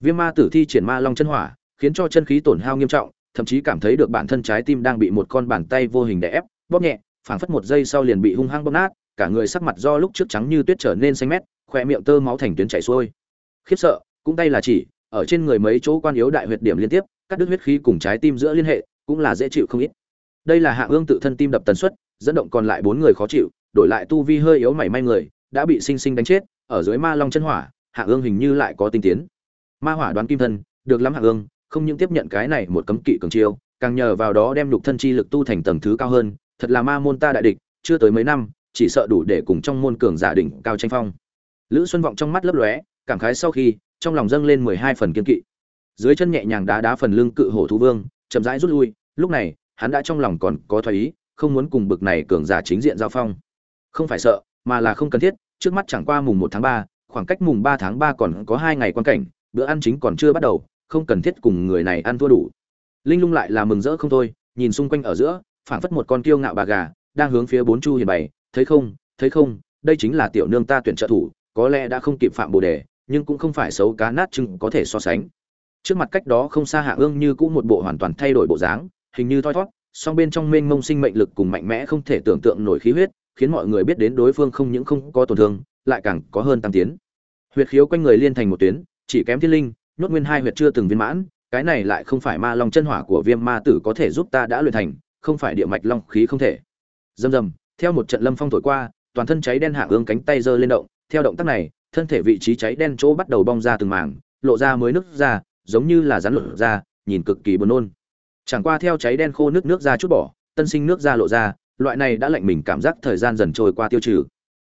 Viêm ma tử thi triển ma long chân hỏa, khiến cho chân khí tổn hao nghiêm trọng, thậm chí cảm thấy được bản thân trái tim đang bị một con bàn tay vô hình đè ép, bóp nhẹ, phảng phất một giây sau liền bị hung hăng bóp nát, cả người sắc mặt do lúc trước trắng như tuyết trở nên xanh mét khoe miệng tơ máu thành tuyến chảy xuôi. Khiếp sợ, cũng tay là chỉ, ở trên người mấy chỗ quan yếu đại huyệt điểm liên tiếp, cắt đứt huyết khí cùng trái tim giữa liên hệ, cũng là dễ chịu không ít. Đây là hạ ương tự thân tim đập tần suất, dẫn động còn lại bốn người khó chịu, đổi lại tu vi hơi yếu mảy may người, đã bị sinh sinh đánh chết, ở dưới ma long chân hỏa, hạ ương hình như lại có tinh tiến. Ma hỏa đoán kim thân, được lắm hạ ương, không những tiếp nhận cái này một cấm kỵ cường chiêu, càng nhờ vào đó đem lục thân chi lực tu thành tầng thứ cao hơn, thật là ma môn ta đại địch, chưa tới mấy năm, chỉ sợ đủ để cùng trong môn cường giả đỉnh cao tranh phong lữ xuân vọng trong mắt lấp lóe, cảm khái sau khi, trong lòng dâng lên mười hai phần kiên kỵ. Dưới chân nhẹ nhàng đá đá phần lưng cự hổ thú vương, chậm rãi rút lui, lúc này, hắn đã trong lòng còn có thoái ý, không muốn cùng bực này cường giả chính diện giao phong. Không phải sợ, mà là không cần thiết, trước mắt chẳng qua mùng một tháng ba, khoảng cách mùng ba tháng ba còn có hai ngày quan cảnh, bữa ăn chính còn chưa bắt đầu, không cần thiết cùng người này ăn thua đủ. Linh lung lại là mừng rỡ không thôi, nhìn xung quanh ở giữa, phảng phất một con kiêu ngạo bà gà, đang hướng phía bốn chu hiền bày, thấy không thấy không, đây chính là tiểu nương ta tuyển trợ thủ có lẽ đã không kịp phạm bồ đề, nhưng cũng không phải xấu cá nát chừng có thể so sánh. Trước mặt cách đó không xa hạ ương như cũ một bộ hoàn toàn thay đổi bộ dáng, hình như thoi thót, song bên trong mênh mông sinh mệnh lực cùng mạnh mẽ không thể tưởng tượng nổi khí huyết, khiến mọi người biết đến đối phương không những không có tổn thương, lại càng có hơn tăng tiến. Huyệt khiếu quanh người liên thành một tuyến, chỉ kém thiên linh, nhốt nguyên hai huyệt chưa từng viên mãn, cái này lại không phải ma long chân hỏa của viêm ma tử có thể giúp ta đã luyện thành, không phải địa mạch long khí không thể. Dầm dầm theo một trận lâm phong thổi qua, toàn thân cháy đen hạ ương cánh tay giơ lên động theo động tác này, thân thể vị trí cháy đen chỗ bắt đầu bong ra từng mảng, lộ ra mới nước ra, giống như là rắn lộ ra, nhìn cực kỳ buồn nôn. Chẳng qua theo cháy đen khô nước nước ra chút bỏ, tân sinh nước ra lộ ra, loại này đã lạnh mình cảm giác thời gian dần trôi qua tiêu trừ.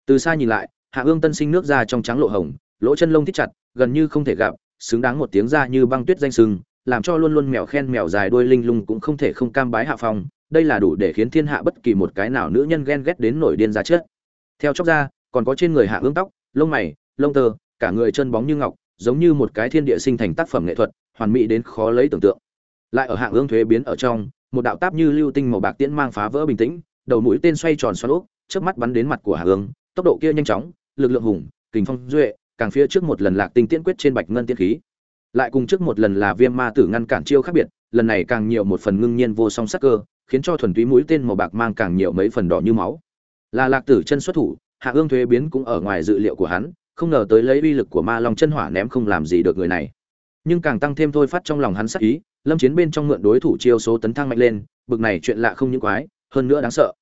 Từ xa nhìn lại, hạ ương tân sinh nước ra trong trắng lộ hồng, lỗ chân lông thích chặt, gần như không thể gặp, xứng đáng một tiếng ra như băng tuyết danh sưng, làm cho luôn luôn mèo khen mèo dài đuôi linh lung cũng không thể không cam bái hạ phong, đây là đủ để khiến thiên hạ bất kỳ một cái nào nữ nhân ghen ghét đến nổi điên ra chết. Theo chóc ra còn có trên người hạ ương tóc, lông mày, lông tơ, cả người chân bóng như ngọc, giống như một cái thiên địa sinh thành tác phẩm nghệ thuật, hoàn mỹ đến khó lấy tưởng tượng. Lại ở hạng ương thuế biến ở trong, một đạo táp như lưu tinh màu bạc tiễn mang phá vỡ bình tĩnh, đầu mũi tên xoay tròn xoắn úp trước mắt bắn đến mặt của hạng ương, tốc độ kia nhanh chóng, lực lượng hùng, kình phong duệ, càng phía trước một lần lạc tinh tiễn quyết trên bạch ngân tiễn khí. Lại cùng trước một lần là viêm ma tử ngăn cản chiêu khác biệt, lần này càng nhiều một phần ngưng nhiên vô song sắc cơ, khiến cho thuần túy mũi tên màu bạc mang càng nhiều mấy phần đỏ như máu. Là lạc tử chân xuất thủ hạ ương thuế biến cũng ở ngoài dự liệu của hắn, không ngờ tới lấy uy lực của ma long chân hỏa ném không làm gì được người này. Nhưng càng tăng thêm thôi phát trong lòng hắn sắc ý, lâm chiến bên trong mượn đối thủ chiêu số tấn thăng mạnh lên, bực này chuyện lạ không những quái, hơn nữa đáng sợ.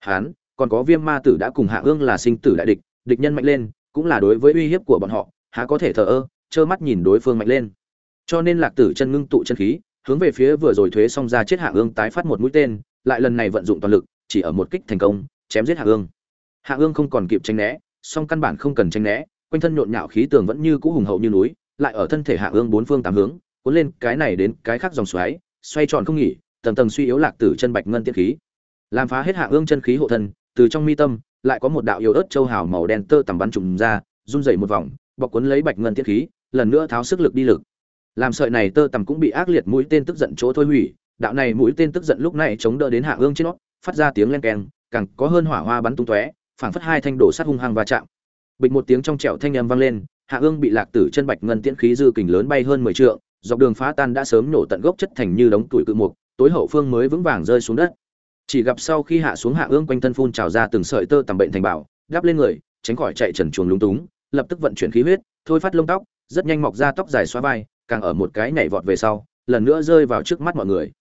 Hắn, còn có viêm ma tử đã cùng hạ ương là sinh tử đại địch địch nhân mạnh lên, cũng là đối với uy hiếp của bọn họ, há có thể thờ ơ, trơ mắt nhìn đối phương mạnh lên. Cho nên lạc tử chân ngưng tụ chân khí, hướng về phía vừa rồi thuế xong ra chết hạ ương tái phát một mũi tên, lại lần này vận dụng toàn lực, chỉ ở một kích thành công, chém giết hạ ương hạ ương không còn kịp tranh né, song căn bản không cần tranh né, quanh thân nhộn nhạo khí tường vẫn như cũ hùng hậu như núi, lại ở thân thể hạ ương bốn phương tám hướng, cuốn lên cái này đến cái khác dòng xoáy, xoay tròn không nghỉ, tầng tầng suy yếu lạc tử chân bạch ngân tiết khí. Làm phá hết hạ ương chân khí hộ thân, từ trong mi tâm, lại có một đạo yếu ớt châu hào màu đen tơ tầm bắn trùng ra, run rẩy một vòng, bọc cuốn lấy bạch ngân tiết khí, lần nữa tháo sức lực đi lực. Làm sợi này tơ tầm cũng bị ác liệt mũi tên tức giận chỗ thôi hủy, đạo này mũi tên tức giận lúc này chống đỡ đến hạ ương trên nó, phát ra tiếng len keng, càng có hơn hỏa hoa bắn tung tóe phảng phất hai thanh đổ sắt hung hăng va chạm. Bịch một tiếng trong trẻo thanh âm vang lên, hạ ương bị lạc tử chân bạch ngân tiễn khí dư kình lớn bay hơn mười trượng, dọc đường phá tan đã sớm nổ tận gốc chất thành như đống tuổi cự mục, tối hậu phương mới vững vàng rơi xuống đất. Chỉ gặp sau khi hạ xuống hạ ương quanh thân phun trào ra từng sợi tơ tầm bệnh thành bảo đáp lên người, tránh khỏi chạy trần chuồng lúng túng, lập tức vận chuyển khí huyết, thôi phát lông tóc, rất nhanh mọc ra tóc dài xóa vai, càng ở một cái nhảy vọt về sau, lần nữa rơi vào trước mắt mọi người.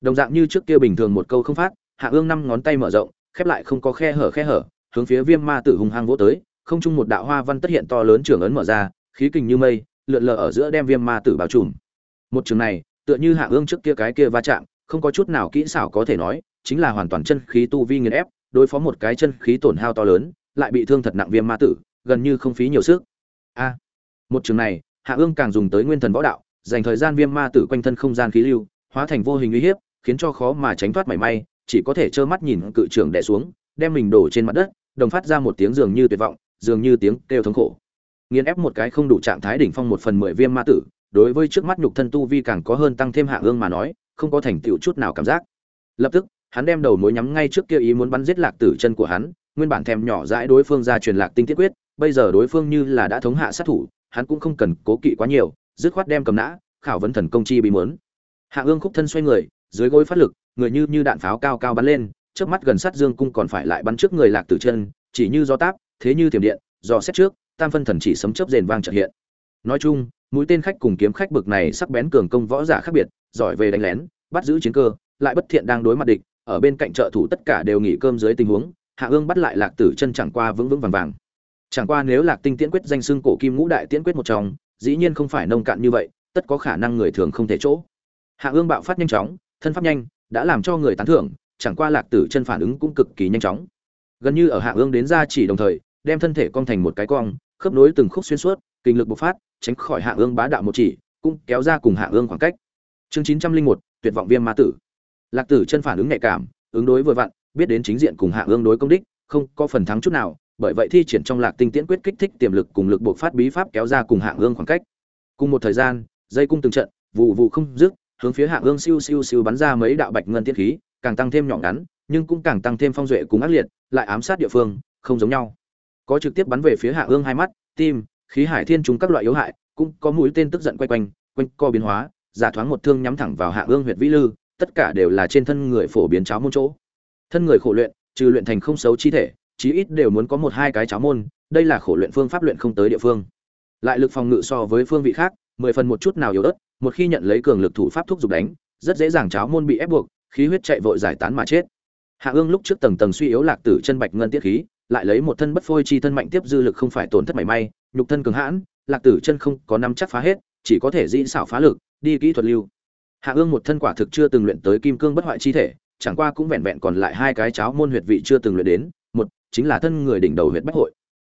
Đồng dạng như trước kia bình thường một câu không phát, hạ ương năm ngón tay mở rộng, khép lại không có khe hở khe hở hướng phía viêm ma tử hung hăng vỗ tới, không chung một đạo hoa văn tất hiện to lớn trường ấn mở ra, khí kình như mây, lượn lờ ở giữa đem viêm ma tử bao trùm. Một trường này, tựa như hạ ương trước kia cái kia va chạm, không có chút nào kỹ xảo có thể nói, chính là hoàn toàn chân khí tu vi nghiền ép, đối phó một cái chân khí tổn hao to lớn, lại bị thương thật nặng viêm ma tử, gần như không phí nhiều sức. A! Một trường này, hạ ương càng dùng tới nguyên thần võ đạo, dành thời gian viêm ma tử quanh thân không gian khí lưu, hóa thành vô hình uy hiếp, khiến cho khó mà tránh thoát mảy may, chỉ có thể trơ mắt nhìn cự trưởng đè xuống, đem mình đổ trên mặt đất đồng phát ra một tiếng dường như tuyệt vọng, dường như tiếng kêu thống khổ. Nghiền ép một cái không đủ trạng thái đỉnh phong một phần mười viêm ma tử, đối với trước mắt nhục thân tu vi càng có hơn tăng thêm hạ ương mà nói, không có thành tựu chút nào cảm giác. Lập tức, hắn đem đầu mối nhắm ngay trước kia ý muốn bắn giết lạc tử chân của hắn, nguyên bản thèm nhỏ dãi đối phương ra truyền lạc tinh tiết quyết, bây giờ đối phương như là đã thống hạ sát thủ, hắn cũng không cần cố kỵ quá nhiều, dứt khoát đem cầm nã, khảo vấn thần công chi bí mớn hạ ương khúc thân xoay người, dưới gối phát lực, người như như đạn pháo cao cao bắn lên trước mắt gần sát dương cung còn phải lại bắn trước người lạc tử chân, chỉ như gió táp, thế như thiểm điện, do xét trước, tam phân thần chỉ sấm chớp rền vang trợ hiện. Nói chung, mũi tên khách cùng kiếm khách bực này sắc bén cường công võ giả khác biệt, giỏi về đánh lén, bắt giữ chiến cơ, lại bất thiện đang đối mặt địch, ở bên cạnh trợ thủ tất cả đều nghỉ cơm dưới tình huống, hạ ương bắt lại lạc tử chân chẳng qua vững vững vàng vàng. Chẳng qua nếu lạc tinh tiễn quyết danh xưng cổ kim ngũ đại tiễn quyết một trong, dĩ nhiên không phải nông cạn như vậy, tất có khả năng người thường không thể chỗ. Hạ ương bạo phát nhanh chóng, thân pháp nhanh, đã làm cho người tán thưởng chẳng qua lạc tử chân phản ứng cũng cực kỳ nhanh chóng. Gần như ở hạ ương đến ra chỉ đồng thời, đem thân thể cong thành một cái cong, khớp nối từng khúc xuyên suốt, kinh lực bộc phát, tránh khỏi hạ ương bá đạo một chỉ, cũng kéo ra cùng hạ ương khoảng cách. Chương chín trăm linh một, tuyệt vọng viêm ma tử. Lạc tử chân phản ứng nhạy cảm, ứng đối vừa vặn, biết đến chính diện cùng hạ ương đối công đích, không có phần thắng chút nào, bởi vậy thi triển trong lạc tinh tiễn quyết kích thích tiềm lực cùng lực bộc phát bí pháp kéo ra cùng hạ ương khoảng cách. Cùng một thời gian, dây cung từng trận, vụ vụ không dứt hướng phía hạ ương siêu siêu siêu bắn ra mấy đạo bạch ngân tiên khí, càng tăng thêm nhỏ ngắn, nhưng cũng càng tăng thêm phong duệ cùng ác liệt, lại ám sát địa phương, không giống nhau. Có trực tiếp bắn về phía hạ ương hai mắt, tim, khí hải thiên chúng các loại yếu hại, cũng có mũi tên tức giận quay quanh quanh co biến hóa, giả thoáng một thương nhắm thẳng vào hạ ương huyệt vĩ lư, tất cả đều là trên thân người phổ biến cháo môn chỗ. Thân người khổ luyện, trừ luyện thành không xấu chi thể, chí ít đều muốn có một hai cái cháo môn, đây là khổ luyện phương pháp luyện không tới địa phương. Lại lực phòng ngự so với phương vị khác, mười phần một chút nào yếu ớt một khi nhận lấy cường lực thủ pháp thúc giục đánh rất dễ dàng cháo môn bị ép buộc khí huyết chạy vội giải tán mà chết. Hạ ương lúc trước tầng tầng suy yếu lạc tử chân bạch ngân tiết khí lại lấy một thân bất phôi chi thân mạnh tiếp dư lực không phải tổn thất mảy may nhục thân cường hãn lạc tử chân không có năm chắc phá hết chỉ có thể dĩ xảo phá lực đi kỹ thuật lưu. Hạ ương một thân quả thực chưa từng luyện tới kim cương bất hoại chi thể chẳng qua cũng vẹn vẹn còn lại hai cái cháo môn huyệt vị chưa từng luyện đến một chính là thân người đỉnh đầu huyệt bách hội.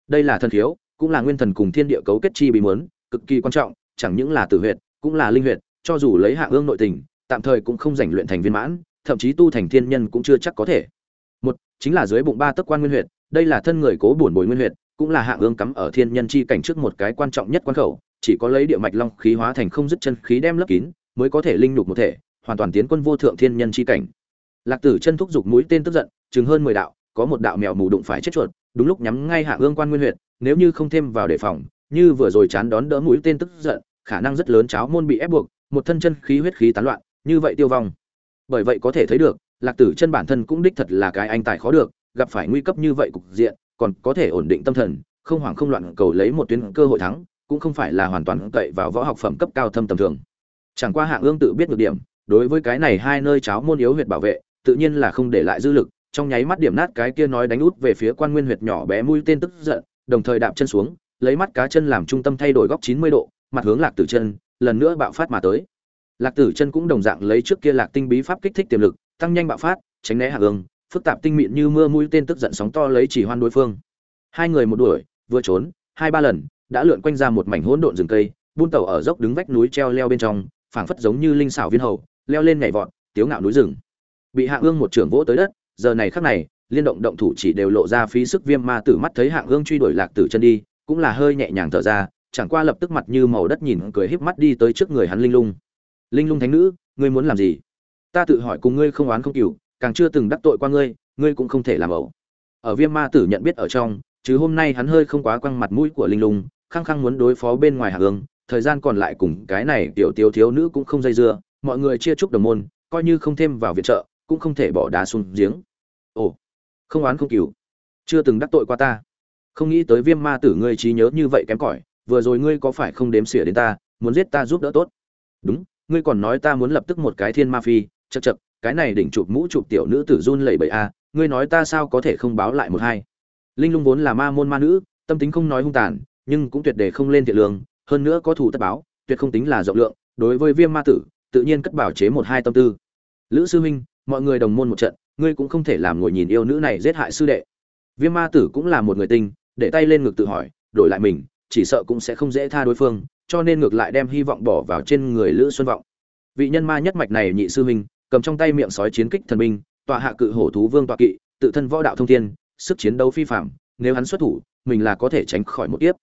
Đây là thân thiếu, cũng là nguyên thần cùng thiên địa cấu kết chi bí muốn cực kỳ quan trọng chẳng những là tử huyệt cũng là linh huyệt, cho dù lấy hạ ương nội tình, tạm thời cũng không rảnh luyện thành viên mãn, thậm chí tu thành thiên nhân cũng chưa chắc có thể. Một, chính là dưới bụng ba tấc quan nguyên huyệt, đây là thân người cố bổn bồi nguyên huyệt, cũng là hạ ương cắm ở thiên nhân chi cảnh trước một cái quan trọng nhất quan khẩu, chỉ có lấy địa mạch long khí hóa thành không dứt chân khí đem lấp kín, mới có thể linh nhục một thể, hoàn toàn tiến quân vô thượng thiên nhân chi cảnh. Lạc tử chân thúc giục mũi tên tức giận, chừng hơn mười đạo, có một đạo mèo mù đụng phải chết chuột, đúng lúc nhắm ngay hạ ương quan nguyên huyệt, nếu như không thêm vào đề phòng, như vừa rồi chán đón đỡ mũi tên tức giận khả năng rất lớn cháo môn bị ép buộc, một thân chân khí huyết khí tán loạn, như vậy tiêu vong. Bởi vậy có thể thấy được, lạc tử chân bản thân cũng đích thật là cái anh tài khó được, gặp phải nguy cấp như vậy cục diện, còn có thể ổn định tâm thần, không hoảng không loạn cầu lấy một tuyến cơ hội thắng, cũng không phải là hoàn toàn cậy vào võ học phẩm cấp cao thâm tầm thường. Chẳng qua hạng ương tự biết được điểm, đối với cái này hai nơi cháo môn yếu huyệt bảo vệ, tự nhiên là không để lại dư lực, trong nháy mắt điểm nát cái kia nói đánh út về phía quan nguyên huyệt nhỏ bé mũi tên tức giận, đồng thời đạp chân xuống, lấy mắt cá chân làm trung tâm thay đổi góc 90 độ mặt hướng lạc tử chân, lần nữa bạo phát mà tới. Lạc tử chân cũng đồng dạng lấy trước kia lạc tinh bí pháp kích thích tiềm lực, tăng nhanh bạo phát, tránh né hạ ương phức tạp tinh mịn như mưa mũi tên tức giận sóng to lấy chỉ hoan đối phương. Hai người một đuổi, vừa trốn, hai ba lần, đã lượn quanh ra một mảnh hỗn độn rừng cây, buôn tàu ở dốc đứng vách núi treo leo bên trong, phảng phất giống như linh xảo viên hầu, leo lên nhảy vọt, tiếu ngạo núi rừng. Bị hạ ương một trưởng vỗ tới đất, giờ này khắc này, liên động động thủ chỉ đều lộ ra phí sức viêm ma tử mắt thấy hạ hương truy đuổi lạc tử chân đi, cũng là hơi nhẹ nhàng thở ra chẳng qua lập tức mặt như màu đất nhìn cười híp mắt đi tới trước người hắn linh lung. Linh lung thánh nữ, ngươi muốn làm gì? Ta tự hỏi cùng ngươi không oán không cừu, càng chưa từng đắc tội qua ngươi ngươi cũng không thể làm ẩu. Ở viêm ma tử nhận biết ở trong, chứ hôm nay hắn hơi không quá quăng mặt mũi của linh lung, khăng khăng muốn đối phó bên ngoài hạ hương, thời gian còn lại cùng cái này tiểu tiêu thiếu nữ cũng không dây dưa, mọi người chia chúc đồng môn, coi như không thêm vào viện trợ, cũng không thể bỏ đá xuống giếng. Ồ, không oán không cừu, chưa từng đắc tội qua ta. Không nghĩ tới viêm ma tử ngươi trí nhớ như vậy kém cỏi vừa rồi ngươi có phải không đếm xỉa đến ta, muốn giết ta giúp đỡ tốt? Đúng, ngươi còn nói ta muốn lập tức một cái thiên ma phi chật chật cái này đỉnh chụp mũ chụp tiểu nữ tử run lẩy bẩy a, ngươi nói ta sao có thể không báo lại một hai? Linh lung vốn là ma môn ma nữ, tâm tính không nói hung tàn, nhưng cũng tuyệt đề không lên thiện lương, hơn nữa có thủ tất báo, tuyệt không tính là rộng lượng, đối với viêm ma tử, tự nhiên cất bảo chế một hai tâm tư. Lữ sư huynh, mọi người đồng môn một trận, ngươi cũng không thể làm ngồi nhìn yêu nữ này giết hại sư đệ. Viêm ma tử cũng là một người tinh để tay lên ngực tự hỏi, đổi lại mình chỉ sợ cũng sẽ không dễ tha đối phương, cho nên ngược lại đem hy vọng bỏ vào trên người lữ xuân vọng vị nhân ma nhất mạch này nhị sư huynh, cầm trong tay miệng sói chiến kích thần binh, tọa hạ cự hổ thú vương tọa kỵ, tự thân võ đạo thông thiên, sức chiến đấu phi phàm. nếu hắn xuất thủ, mình là có thể tránh khỏi một kiếp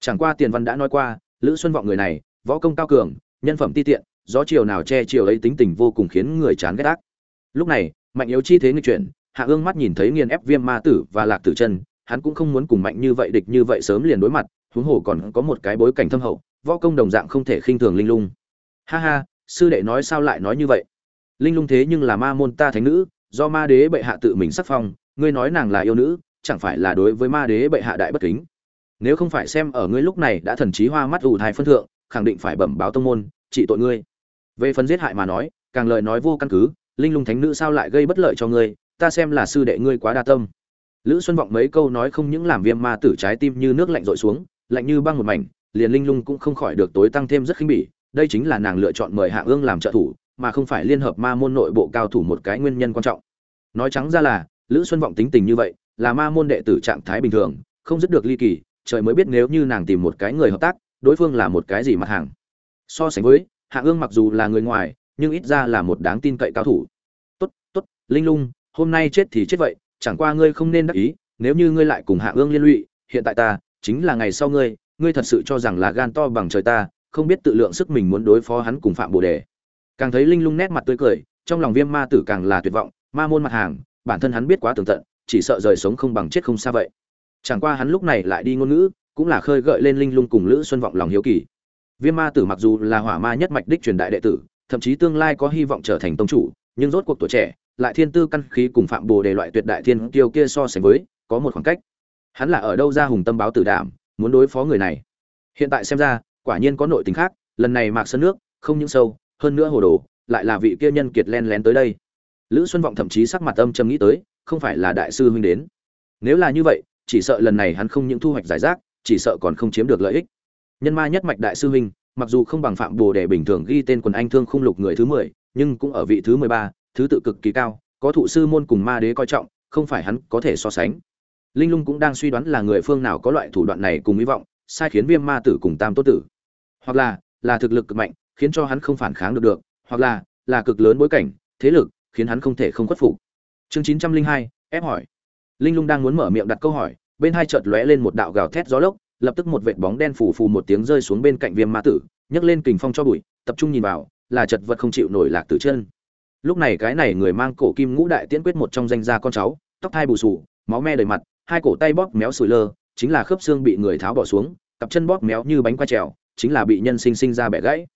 chẳng qua tiền văn đã nói qua, lữ xuân vọng người này, võ công cao cường, nhân phẩm ti tiện, gió chiều nào che chiều ấy tính tình vô cùng khiến người chán ghét ác lúc này, mạnh yếu chi thế nghịch chuyển, hạ ương mắt nhìn thấy nghiền ép viêm ma tử và lạc tử chân, hắn cũng không muốn cùng mạnh như vậy địch như vậy sớm liền đối mặt huống hồ còn có một cái bối cảnh thâm hậu, võ công đồng dạng không thể khinh thường linh lung. Ha ha, sư đệ nói sao lại nói như vậy? Linh lung thế nhưng là ma môn ta thánh nữ, do ma đế bệ hạ tự mình sắc phong, ngươi nói nàng là yêu nữ, chẳng phải là đối với ma đế bệ hạ đại bất kính? Nếu không phải xem ở ngươi lúc này đã thần trí hoa mắt ủ thai phân thượng, khẳng định phải bẩm báo tông môn, trị tội ngươi. Về phần giết hại mà nói, càng lời nói vô căn cứ, linh lung thánh nữ sao lại gây bất lợi cho ngươi, ta xem là sư đệ ngươi quá đa tâm. Lữ xuân vọng mấy câu nói không những làm viêm ma tử trái tim như nước lạnh rội xuống lạnh như băng một mảnh, liền linh lung cũng không khỏi được tối tăng thêm rất khinh bỉ, đây chính là nàng lựa chọn mời hạ ương làm trợ thủ, mà không phải liên hợp ma môn nội bộ cao thủ một cái nguyên nhân quan trọng. Nói trắng ra là, lữ xuân vọng tính tình như vậy, là ma môn đệ tử trạng thái bình thường, không dứt được ly kỳ, trời mới biết nếu như nàng tìm một cái người hợp tác, đối phương là một cái gì mặt hàng. So sánh với, hạ ương mặc dù là người ngoài, nhưng ít ra là một đáng tin cậy cao thủ. Tốt tốt, linh lung, hôm nay chết thì chết vậy, chẳng qua ngươi không nên đắc ý, nếu như ngươi lại cùng hạ ương liên lụy, hiện tại ta chính là ngày sau ngươi ngươi thật sự cho rằng là gan to bằng trời ta, không biết tự lượng sức mình muốn đối phó hắn cùng phạm bồ đề. Càng thấy linh lung nét mặt tươi cười, trong lòng viêm ma tử càng là tuyệt vọng, ma môn mặt hàng, bản thân hắn biết quá tường tận, chỉ sợ rời sống không bằng chết không xa vậy. Chẳng qua hắn lúc này lại đi ngôn ngữ, cũng là khơi gợi lên linh lung cùng lữ xuân vọng lòng hiếu kỳ. Viêm ma tử mặc dù là hỏa ma nhất mạch đích truyền đại đệ tử, thậm chí tương lai có hy vọng trở thành tông chủ, nhưng rốt cuộc tuổi trẻ, lại thiên tư căn khí cùng phạm bồ đề loại tuyệt đại thiên kiêu kia so sánh với, có một khoảng cách hắn là ở đâu ra hùng tâm báo tử đảm muốn đối phó người này? Hiện tại xem ra, quả nhiên có nội tình khác, lần này mạc sơn nước, không những sâu, hơn nữa hồ đồ, lại là vị kia nhân kiệt len lén tới đây. Lữ xuân vọng thậm chí sắc mặt âm trầm nghĩ tới, không phải là đại sư huynh đến. Nếu là như vậy, chỉ sợ lần này hắn không những thu hoạch giải rác, chỉ sợ còn không chiếm được lợi ích. Nhân ma nhất mạch đại sư huynh, mặc dù không bằng phạm bồ đề bình thường ghi tên quần anh thương khung lục người thứ mười, nhưng cũng ở vị thứ mười ba, thứ tự cực kỳ cao, có thụ sư môn cùng ma đế coi trọng, không phải hắn có thể so sánh linh lung cũng đang suy đoán là người phương nào có loại thủ đoạn này cùng hy vọng, sai khiến viêm ma tử cùng tam tốt tử. Hoặc là là thực lực cực mạnh, khiến cho hắn không phản kháng được được, hoặc là là cực lớn bối cảnh, thế lực, khiến hắn không thể không khuất phục. Chương chín trăm linh hai, ép hỏi. Linh lung đang muốn mở miệng đặt câu hỏi, bên hai chợt lóe lên một đạo gào thét gió lốc, lập tức một vệt bóng đen phủ phù một tiếng rơi xuống bên cạnh viêm ma tử, nhấc lên kình phong cho bụi, tập trung nhìn vào, là chật vật không chịu nổi lạc tử chân. Lúc này cái này người mang cổ kim ngũ đại tiễn quyết một trong danh gia con cháu, tóc thai bù sù máu me đầy mặt hai cổ tay bóp méo sủi lơ, chính là khớp xương bị người tháo bỏ xuống, cặp chân bóp méo như bánh qua trèo, chính là bị nhân sinh sinh ra bẻ gãy.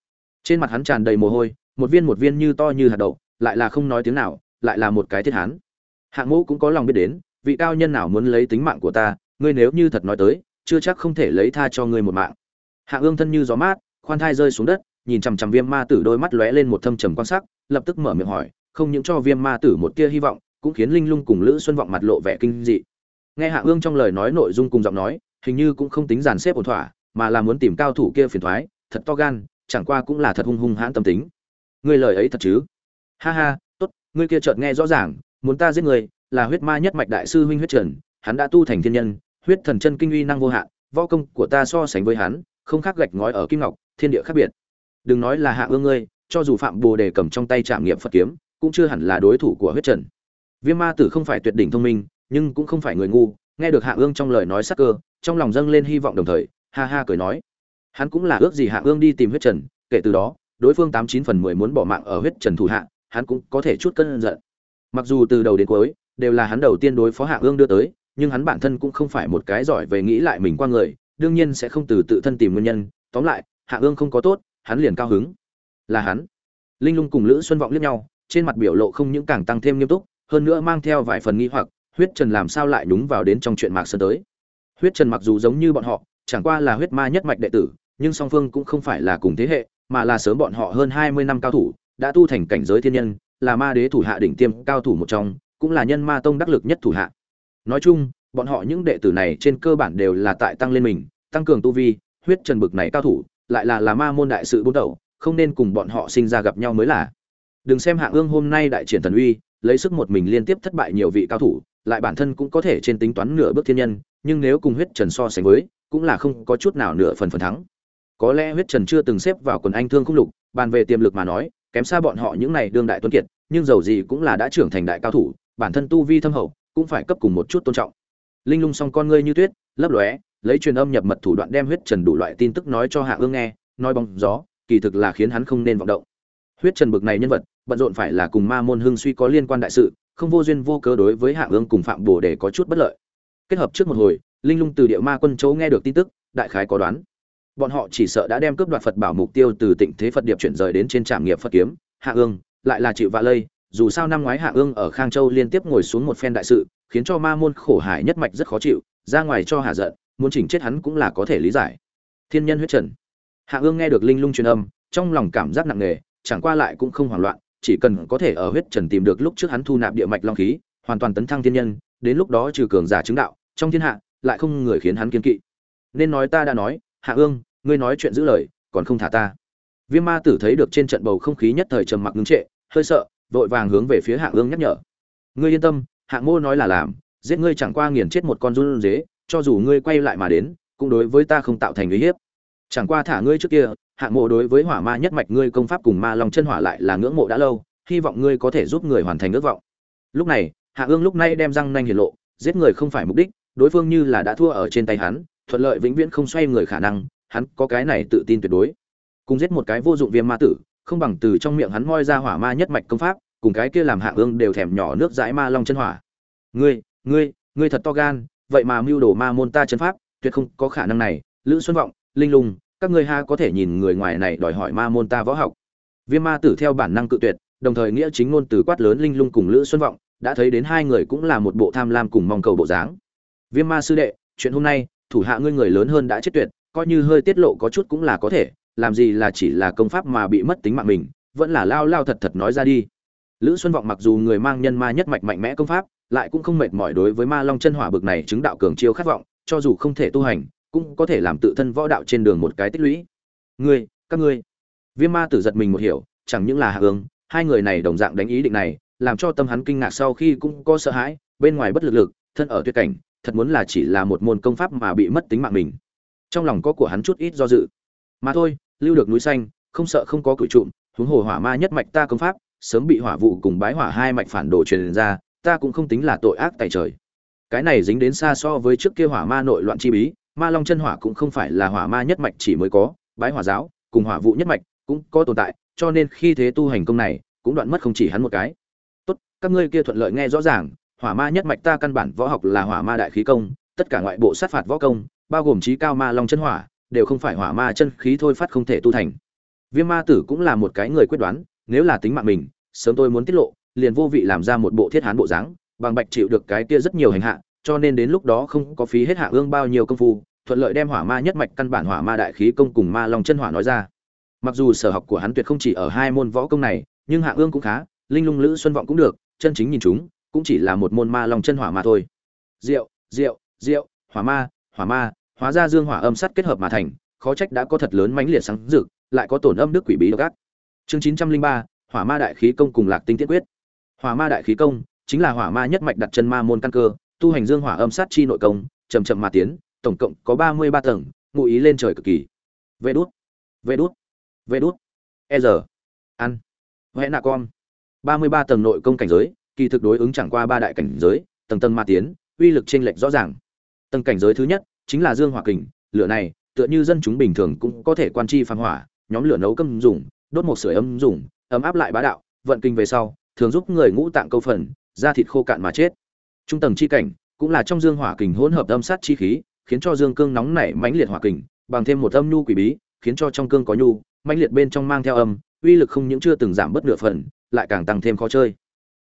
Trên mặt hắn tràn đầy mồ hôi, một viên một viên như to như hạt đậu, lại là không nói tiếng nào, lại là một cái thiết hán. Hạng mũ cũng có lòng biết đến, vị cao nhân nào muốn lấy tính mạng của ta, ngươi nếu như thật nói tới, chưa chắc không thể lấy tha cho ngươi một mạng. Hạ ương thân như gió mát, khoan thai rơi xuống đất, nhìn chằm chằm viêm ma tử đôi mắt lóe lên một thâm trầm quan sắc, lập tức mở miệng hỏi, không những cho viêm ma tử một tia hy vọng, cũng khiến linh lung cùng lữ xuân vọng mặt lộ vẻ kinh dị nghe hạ ương trong lời nói nội dung cùng giọng nói, hình như cũng không tính dàn xếp ổn thỏa, mà là muốn tìm cao thủ kia phiền thoái, thật to gan, chẳng qua cũng là thật hung hung hãn tâm tính. Ngươi lời ấy thật chứ? Ha ha, tốt, ngươi kia chợt nghe rõ ràng, muốn ta giết người là huyết ma nhất mạch đại sư huynh huyết trần, hắn đã tu thành thiên nhân, huyết thần chân kinh uy năng vô hạn, võ công của ta so sánh với hắn, không khác gạch ngói ở kim ngọc, thiên địa khác biệt. Đừng nói là hạ ương ngươi, cho dù phạm bồ đề cầm trong tay trạm nghiệm phật kiếm, cũng chưa hẳn là đối thủ của huyết trần. Viêm ma tử không phải tuyệt đỉnh thông minh nhưng cũng không phải người ngu, nghe được hạ ương trong lời nói sắc cơ, trong lòng dâng lên hy vọng đồng thời, ha ha cười nói. Hắn cũng là ước gì hạ ương đi tìm huyết trần, kể từ đó, đối phương tám chín phần mười muốn bỏ mạng ở huyết trần thủ hạ, hắn cũng có thể chút cân giận. Mặc dù từ đầu đến cuối, đều là hắn đầu tiên đối phó hạ ương đưa tới, nhưng hắn bản thân cũng không phải một cái giỏi về nghĩ lại mình qua người, đương nhiên sẽ không từ tự thân tìm nguyên nhân. Tóm lại, hạ ương không có tốt, hắn liền cao hứng. Là hắn. Linh lung cùng lữ xuân vọng liếc nhau, trên mặt biểu lộ không những càng tăng thêm nghiêm túc, hơn nữa mang theo vài phần nghi hoặc huyết trần làm sao lại nhúng vào đến trong chuyện mạc sơn tới? Huyết trần mặc dù giống như bọn họ, chẳng qua là huyết ma nhất mạch đệ tử, nhưng song phương cũng không phải là cùng thế hệ, mà là sớm bọn họ hơn hai mươi năm cao thủ, đã tu thành cảnh giới thiên nhân, là ma đế thủ hạ đỉnh tiêm cao thủ một trong, cũng là nhân ma tông đắc lực nhất thủ hạ. Nói chung, bọn họ những đệ tử này trên cơ bản đều là tại tăng lên mình, tăng cường tu vi, huyết trần bực này cao thủ, lại là là ma môn đại sự bút đầu, không nên cùng bọn họ sinh ra gặp nhau mới là. Đừng xem hạ ương hôm nay đại triển thần uy, lấy sức một mình liên tiếp thất bại nhiều vị cao thủ lại bản thân cũng có thể trên tính toán nửa bước thiên nhân, nhưng nếu cùng huyết trần so sánh với, cũng là không có chút nào nửa phần phần thắng. Có lẽ huyết trần chưa từng xếp vào quần anh thương không lục, bàn về tiềm lực mà nói, kém xa bọn họ những này đương đại tuấn kiệt, nhưng dầu gì cũng là đã trưởng thành đại cao thủ, bản thân tu vi thâm hậu, cũng phải cấp cùng một chút tôn trọng. Linh lung song con ngươi như tuyết, lấp lóe, lấy truyền âm nhập mật thủ đoạn đem huyết trần đủ loại tin tức nói cho hạ ương nghe, nói bóng gió, kỳ thực là khiến hắn không nên vọng động. Huyết trần bực này nhân vật, bận rộn phải là cùng ma môn hưng suy có liên quan đại sự không vô duyên vô cớ đối với hạ ương cùng phạm bổ để có chút bất lợi. Kết hợp trước một hồi, linh lung từ địa ma quân chỗ nghe được tin tức, đại khái có đoán. Bọn họ chỉ sợ đã đem cướp đoạt phật bảo mục tiêu từ tịnh thế phật điệp chuyển rời đến trên trạm nghiệp phật kiếm, hạ ương, lại là chịu vạ lây, dù sao năm ngoái hạ ương ở khang châu liên tiếp ngồi xuống một phen đại sự, khiến cho ma môn khổ hải nhất mạch rất khó chịu, ra ngoài cho hạ giận, muốn chỉnh chết hắn cũng là có thể lý giải. Thiên nhân huyết trần. Hạ ương nghe được linh lung truyền âm, trong lòng cảm giác nặng nề, chẳng qua lại cũng không hoảng loạn chỉ cần có thể ở huyết trần tìm được lúc trước hắn thu nạp địa mạch long khí, hoàn toàn tấn thăng thiên nhân, đến lúc đó trừ cường giả chứng đạo, trong thiên hạ, lại không người khiến hắn kiên kỵ. Nên nói ta đã nói, hạ ương, ngươi nói chuyện giữ lời, còn không thả ta. Viêm ma tử thấy được trên trận bầu không khí nhất thời trầm mặc ngưng trệ, hơi sợ, vội vàng hướng về phía hạ ương nhắc nhở. Ngươi yên tâm, hạ mô nói là làm, giết ngươi chẳng qua nghiền chết một con run dế, cho dù ngươi quay lại mà đến, cũng đối với ta không tạo thành uy hiếp. Chẳng qua thả ngươi trước kia hạ mộ đối với hỏa ma nhất mạch ngươi công pháp cùng ma long chân hỏa lại là ngưỡng mộ đã lâu, hy vọng ngươi có thể giúp người hoàn thành ước vọng. Lúc này, hạ ương lúc nay đem răng nanh hiển lộ, giết người không phải mục đích, đối phương như là đã thua ở trên tay hắn, thuận lợi vĩnh viễn không xoay người khả năng, hắn có cái này tự tin tuyệt đối. Cùng giết một cái vô dụng viêm ma tử, không bằng từ trong miệng hắn moi ra hỏa ma nhất mạch công pháp, cùng cái kia làm hạ ương đều thèm nhỏ nước dãi ma long chân hỏa. Ngươi ngươi ngươi thật to gan, vậy mà mưu đồ ma môn ta chân pháp, tuyệt không có khả năng này. Lữ xuân vọng, linh lùng các ngươi ha có thể nhìn người ngoài này đòi hỏi ma môn ta võ học. Viêm ma tử theo bản năng cự tuyệt, đồng thời nghĩa chính ngôn từ quát lớn linh lung cùng lữ xuân vọng, đã thấy đến hai người cũng là một bộ tham lam cùng mong cầu bộ dáng. Viêm ma sư đệ, chuyện hôm nay, thủ hạ ngươi người lớn hơn đã chết tuyệt, coi như hơi tiết lộ có chút cũng là có thể, làm gì là chỉ là công pháp mà bị mất tính mạng mình, vẫn là lao lao thật thật nói ra đi. Lữ xuân vọng mặc dù người mang nhân ma nhất mạch mạnh mẽ công pháp, lại cũng không mệt mỏi đối với ma long chân hỏa bực này chứng đạo cường chiêu khát vọng, cho dù không thể tu hành cũng có thể làm tự thân võ đạo trên đường một cái tích lũy. Ngươi, các ngươi. Viêm ma tử giật mình một hiểu, chẳng những là hạ hướng hai người này đồng dạng đánh ý định này, làm cho tâm hắn kinh ngạc sau khi cũng có sợ hãi, bên ngoài bất lực lực, thân ở tuyệt cảnh, thật muốn là chỉ là một môn công pháp mà bị mất tính mạng mình. Trong lòng có của hắn chút ít do dự. Mà thôi, lưu được núi xanh, không sợ không có cửi trụm, huống hồ hỏa ma nhất mạch ta công pháp, sớm bị hỏa vụ cùng bái hỏa hai mạch phản đồ truyền ra, ta cũng không tính là tội ác tại trời. Cái này dính đến xa so với trước kia hỏa ma nội loạn chi bí ma long chân hỏa cũng không phải là hỏa ma nhất mạch chỉ mới có, bái hỏa giáo cùng hỏa vụ nhất mạch cũng có tồn tại, cho nên khi thế tu hành công này cũng đoạn mất không chỉ hắn một cái. Tốt, các ngươi kia thuận lợi nghe rõ ràng, hỏa ma nhất mạch ta căn bản võ học là hỏa ma đại khí công, tất cả ngoại bộ sát phạt võ công, bao gồm trí cao ma long chân hỏa, đều không phải hỏa ma chân khí thôi phát không thể tu thành. Viêm ma tử cũng là một cái người quyết đoán, nếu là tính mạng mình, sớm tôi muốn tiết lộ, liền vô vị làm ra một bộ thiết hán bộ dáng, bằng bạch chịu được cái kia rất nhiều hành hạ cho nên đến lúc đó không có phí hết hạ ương bao nhiêu công phu, thuận lợi đem hỏa ma nhất mạch căn bản hỏa ma đại khí công cùng ma long chân hỏa nói ra. Mặc dù sở học của hắn tuyệt không chỉ ở hai môn võ công này, nhưng hạ ương cũng khá, linh lung lữ xuân vọng cũng được, chân chính nhìn chúng, cũng chỉ là một môn ma long chân hỏa mà thôi. Rượu rượu rượu hỏa ma hỏa ma, hóa ra dương hỏa âm sắt kết hợp mà thành, khó trách đã có thật lớn mãnh liệt sáng rực, lại có tổn âm đức quỷ bí độc ác. Chương chín trăm linh ba, hỏa ma đại khí công cùng lạc tinh tiết quyết. Hỏa ma đại khí công chính là hỏa ma nhất mạch đặt chân ma môn căn cơ tu hành dương hỏa âm sát chi nội công chầm chậm mà tiến, tổng cộng có ba mươi ba tầng, ngụ ý lên trời cực kỳ. Vê đút vê đút vê đút. E giờ, ăn. Huệ nạ con. ba mươi ba tầng nội công cảnh giới, kỳ thực đối ứng chẳng qua ba đại cảnh giới, tầng tầng mà tiến, uy lực chênh lệch rõ ràng. Tầng cảnh giới thứ nhất chính là dương hỏa kình, lửa này, tựa như dân chúng bình thường cũng có thể quan chi phàm hỏa, nhóm lửa nấu cơm dùng, đốt một sưởi ấm dùng, ấm áp lại bá đạo, vận kinh về sau, thường giúp người ngũ tạng câu phần, da thịt khô cạn mà chết trung tầng chi cảnh cũng là trong dương hỏa kình hỗn hợp âm sát chi khí, khiến cho dương cương nóng nảy mãnh liệt hỏa kình, bằng thêm một âm nhu quỷ bí, khiến cho trong cương có nhu, mãnh liệt bên trong mang theo âm, uy lực không những chưa từng giảm bất nửa phần, lại càng tăng thêm khó chơi.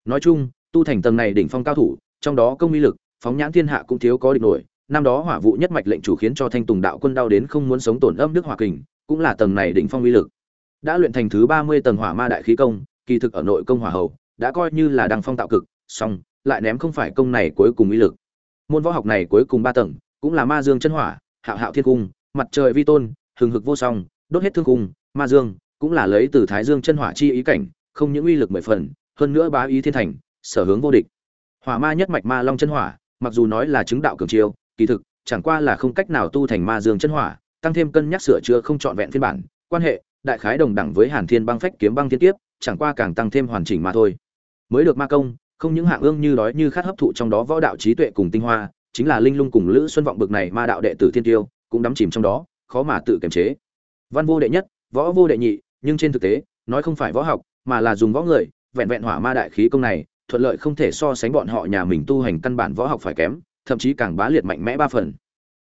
Nói chung, tu thành tầng này đỉnh phong cao thủ, trong đó công uy lực, phóng nhãn thiên hạ cũng thiếu có địch nổi. Năm đó hỏa vụ nhất mạch lệnh chủ khiến cho thanh tùng đạo quân đau đến không muốn sống tổn âm đức hỏa kình, cũng là tầng này đỉnh phong uy lực. Đã luyện thành thứ ba mươi tầng hỏa ma đại khí công, kỳ thực ở nội công hỏa hầu, đã coi như là đăng phong tạo cực, song lại ném không phải công này cuối cùng uy lực. Môn võ học này cuối cùng ba tầng, cũng là ma dương chân hỏa, hạo hạo thiên cung, mặt trời vi tôn, hừng hực vô song, đốt hết thương cung, ma dương cũng là lấy từ thái dương chân hỏa chi ý cảnh, không những uy lực mười phần, hơn nữa bá ý thiên thành, sở hướng vô địch. Hỏa ma nhất mạch ma long chân hỏa, mặc dù nói là chứng đạo cường chiêu, kỳ thực, chẳng qua là không cách nào tu thành ma dương chân hỏa, tăng thêm cân nhắc sửa chữa không trọn vẹn phiên bản, quan hệ, đại khái đồng đẳng với hàn thiên băng phách kiếm băng thiên tiếp chẳng qua càng tăng thêm hoàn chỉnh mà thôi. Mới được ma công không những hạng ương như đói như khát hấp thụ trong đó võ đạo trí tuệ cùng tinh hoa, chính là linh lung cùng lữ xuân vọng bực này ma đạo đệ tử thiên tiêu, cũng đắm chìm trong đó, khó mà tự kiềm chế. Văn vô đệ nhất, võ vô đệ nhị, nhưng trên thực tế, nói không phải võ học, mà là dùng võ người, vẹn vẹn hỏa ma đại khí công này, thuận lợi không thể so sánh bọn họ nhà mình tu hành căn bản võ học phải kém, thậm chí càng bá liệt mạnh mẽ ba phần.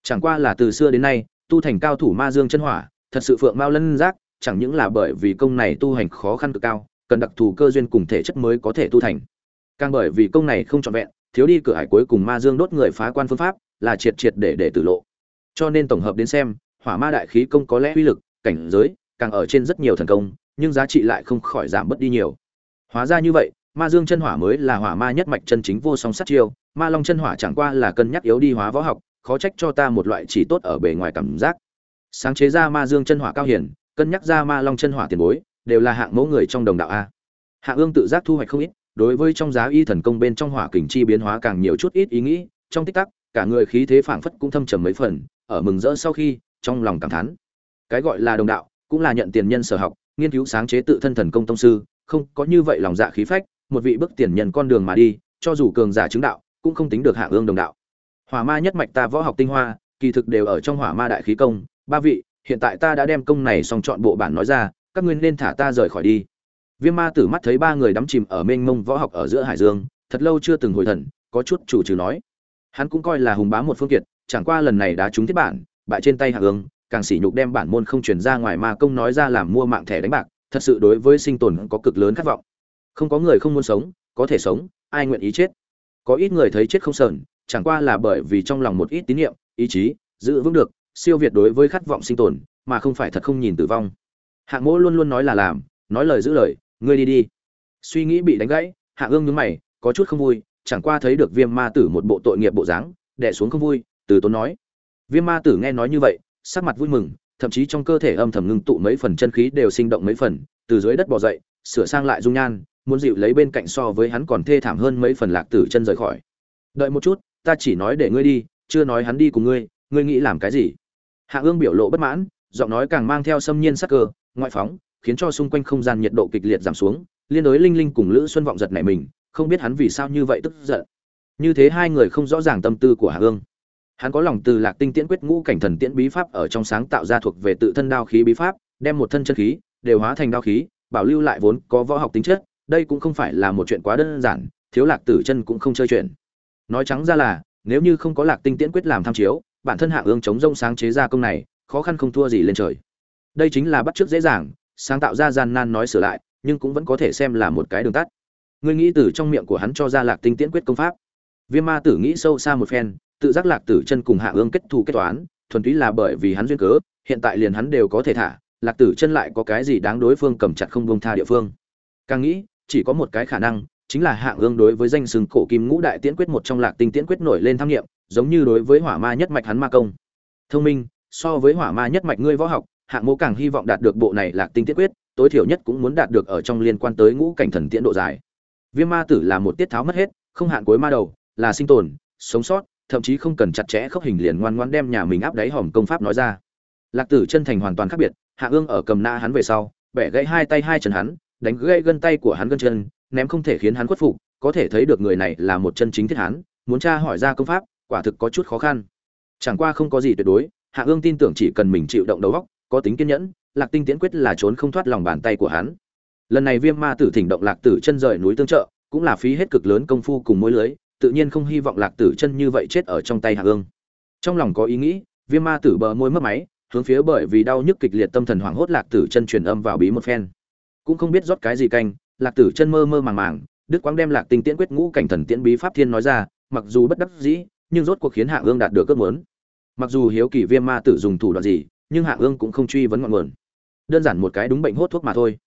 Chẳng qua là từ xưa đến nay, tu thành cao thủ ma dương chân hỏa, thật sự phượng mao lân giác, chẳng những là bởi vì công này tu hành khó khăn cực cao, cần đặc thù cơ duyên cùng thể chất mới có thể tu thành càng bởi vì công này không trọn vẹn, thiếu đi cửa hải cuối cùng ma dương đốt người phá quan phương pháp là triệt triệt để để tử lộ. Cho nên tổng hợp đến xem, hỏa ma đại khí công có lẽ uy lực, cảnh giới, càng ở trên rất nhiều thần công, nhưng giá trị lại không khỏi giảm bớt đi nhiều. Hóa ra như vậy, ma dương chân hỏa mới là hỏa ma nhất mạch chân chính vô song sát chiêu, ma long chân hỏa chẳng qua là cân nhắc yếu đi hóa võ học, khó trách cho ta một loại chỉ tốt ở bề ngoài cảm giác. Sáng chế ra ma dương chân hỏa cao hiển cân nhắc ra ma long chân hỏa tiền bối, đều là hạng mẫu người trong đồng đạo a. Hạ ương tự giác thu hoạch không ít đối với trong giá y thần công bên trong hỏa kình chi biến hóa càng nhiều chút ít ý nghĩ, trong tích tắc, cả người khí thế phảng phất cũng thâm trầm mấy phần, ở mừng rỡ sau khi, trong lòng cảm thán. Cái gọi là đồng đạo, cũng là nhận tiền nhân sở học, nghiên cứu sáng chế tự thân thần công tông sư, không có như vậy lòng dạ khí phách, một vị bước tiền nhân con đường mà đi, cho dù cường giả chứng đạo, cũng không tính được hạ ương đồng đạo. Hỏa ma nhất mạch ta võ học tinh hoa, kỳ thực đều ở trong hỏa ma đại khí công. Ba vị, hiện tại ta đã đem công này xong chọn bộ bản nói ra, các ngươi nên thả ta rời khỏi đi viêm ma tử mắt thấy ba người đắm chìm ở mênh mông võ học ở giữa hải dương, thật lâu chưa từng hồi thần, có chút chủ trừ nói. Hắn cũng coi là hùng bá một phương kiệt, chẳng qua lần này đá trúng thiết bản, bại trên tay hạ ương càng sỉ nhục đem bản môn không truyền ra ngoài ma công nói ra làm mua mạng thẻ đánh bạc, thật sự đối với sinh tồn có cực lớn khát vọng. Không có người không muốn sống, có thể sống, ai nguyện ý chết? Có ít người thấy chết không sờn, chẳng qua là bởi vì trong lòng một ít tín nhiệm ý chí, giữ vững được, siêu việt đối với khát vọng sinh tồn, mà không phải thật không nhìn tử vong. Hạng mỗ luôn luôn nói là làm, nói lời giữ lời ngươi đi đi. Suy nghĩ bị đánh gãy, hạ ương nhướng mày, có chút không vui, chẳng qua thấy được viêm ma tử một bộ tội nghiệp bộ dáng đẻ xuống không vui, từ tốn nói. Viêm ma tử nghe nói như vậy, sắc mặt vui mừng, thậm chí trong cơ thể âm thầm ngưng tụ mấy phần chân khí đều sinh động mấy phần, từ dưới đất bò dậy, sửa sang lại dung nhan, muốn dịu lấy bên cạnh so với hắn còn thê thảm hơn mấy phần lạc tử chân rời khỏi. Đợi một chút, ta chỉ nói để ngươi đi, chưa nói hắn đi cùng ngươi ngươi nghĩ làm cái gì? Hạ ương biểu lộ bất mãn, giọng nói càng mang theo xâm nhiên sắc cơ, ngoại phóng khiến cho xung quanh không gian nhiệt độ kịch liệt giảm xuống, liên đối linh linh cùng lữ xuân vọng giật nảy mình, không biết hắn vì sao như vậy tức giận. Như thế hai người không rõ ràng tâm tư của hạ hương. hắn có lòng từ lạc tinh tiễn quyết ngũ cảnh thần tiễn bí pháp ở trong sáng tạo ra thuộc về tự thân đao khí bí pháp, đem một thân chân khí đều hóa thành đao khí, bảo lưu lại vốn có võ học tính chất, đây cũng không phải là một chuyện quá đơn giản, thiếu lạc tử chân cũng không chơi chuyện. Nói trắng ra là, nếu như không có lạc tinh tiễn quyết làm tham chiếu, bản thân hạ ương chống rông sáng chế ra công này, khó khăn không thua gì lên trời. Đây chính là bắt chước dễ dàng sáng tạo ra gian nan nói sửa lại, nhưng cũng vẫn có thể xem là một cái đường tắt. Ngươi nghĩ từ trong miệng của hắn cho ra lạc tinh tiễn quyết công pháp. Viêm ma tử nghĩ sâu xa một phen, tự giác lạc tử chân cùng hạ ương kết thù kết toán, thuần túy là bởi vì hắn duyên cớ, hiện tại liền hắn đều có thể thả, lạc tử chân lại có cái gì đáng đối phương cầm chặt không bông tha địa phương. Càng nghĩ, chỉ có một cái khả năng, chính là hạ ương đối với danh sừng cổ kim ngũ đại tiễn quyết một trong lạc tinh tiễn quyết nổi lên tham nghiệm, giống như đối với hỏa ma nhất mạch hắn ma công. Thông minh, so với hỏa ma nhất mạch ngươi võ học hạng mô càng hy vọng đạt được bộ này lạc tinh tiết quyết, tối thiểu nhất cũng muốn đạt được ở trong liên quan tới ngũ cảnh thần tiễn độ dài. Viêm ma tử là một tiết tháo mất hết, không hạn cuối ma đầu, là sinh tồn, sống sót, thậm chí không cần chặt chẽ khốc hình liền ngoan ngoan đem nhà mình áp đáy hòm công pháp nói ra. Lạc tử chân thành hoàn toàn khác biệt, hạ ương ở cầm na hắn về sau, bẻ gãy hai tay hai chân hắn, đánh gãy gân tay của hắn gân chân, ném không thể khiến hắn khuất phục, có thể thấy được người này là một chân chính thiết hắn, muốn tra hỏi ra công pháp, quả thực có chút khó khăn. Chẳng qua không có gì tuyệt đối, hạ ương tin tưởng chỉ cần mình chịu động đầu óc có tính kiên nhẫn, lạc tinh tiễn quyết là trốn không thoát lòng bàn tay của hắn. Lần này viêm ma tử thỉnh động lạc tử chân rời núi tương trợ, cũng là phí hết cực lớn công phu cùng mối lưới, tự nhiên không hy vọng lạc tử chân như vậy chết ở trong tay hạ ương trong lòng có ý nghĩ, viêm ma tử bờ môi mất máy, hướng phía bởi vì đau nhức kịch liệt tâm thần hoảng hốt lạc tử chân truyền âm vào bí một phen. Cũng không biết rót cái gì canh, lạc tử chân mơ mơ màng màng đức quang đem lạc tinh tiễn quyết ngũ cảnh thần tiễn bí pháp thiên nói ra, mặc dù bất đắc dĩ, nhưng rốt cuộc khiến hạ ương đạt được ước muốn. Mặc dù hiếu kỳ viêm ma tử dùng thủ đoạn gì nhưng hạ ương cũng không truy vấn ngọn nguồn. Đơn giản một cái đúng bệnh hốt thuốc mà thôi.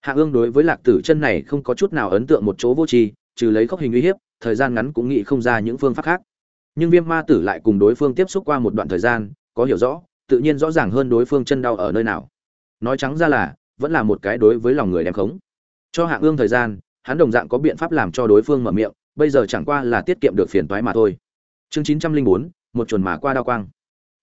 Hạ ương đối với lạc tử chân này không có chút nào ấn tượng một chỗ vô tri, trừ lấy khóc hình uy hiếp, thời gian ngắn cũng nghĩ không ra những phương pháp khác. Nhưng viêm ma tử lại cùng đối phương tiếp xúc qua một đoạn thời gian, có hiểu rõ, tự nhiên rõ ràng hơn đối phương chân đau ở nơi nào. Nói trắng ra là, vẫn là một cái đối với lòng người đem khống. Cho hạ ương thời gian, hắn đồng dạng có biện pháp làm cho đối phương mở miệng, bây giờ chẳng qua là tiết kiệm được phiền toái mà thôi. Chương chín trăm linh bốn, một chuồn mà qua đao quang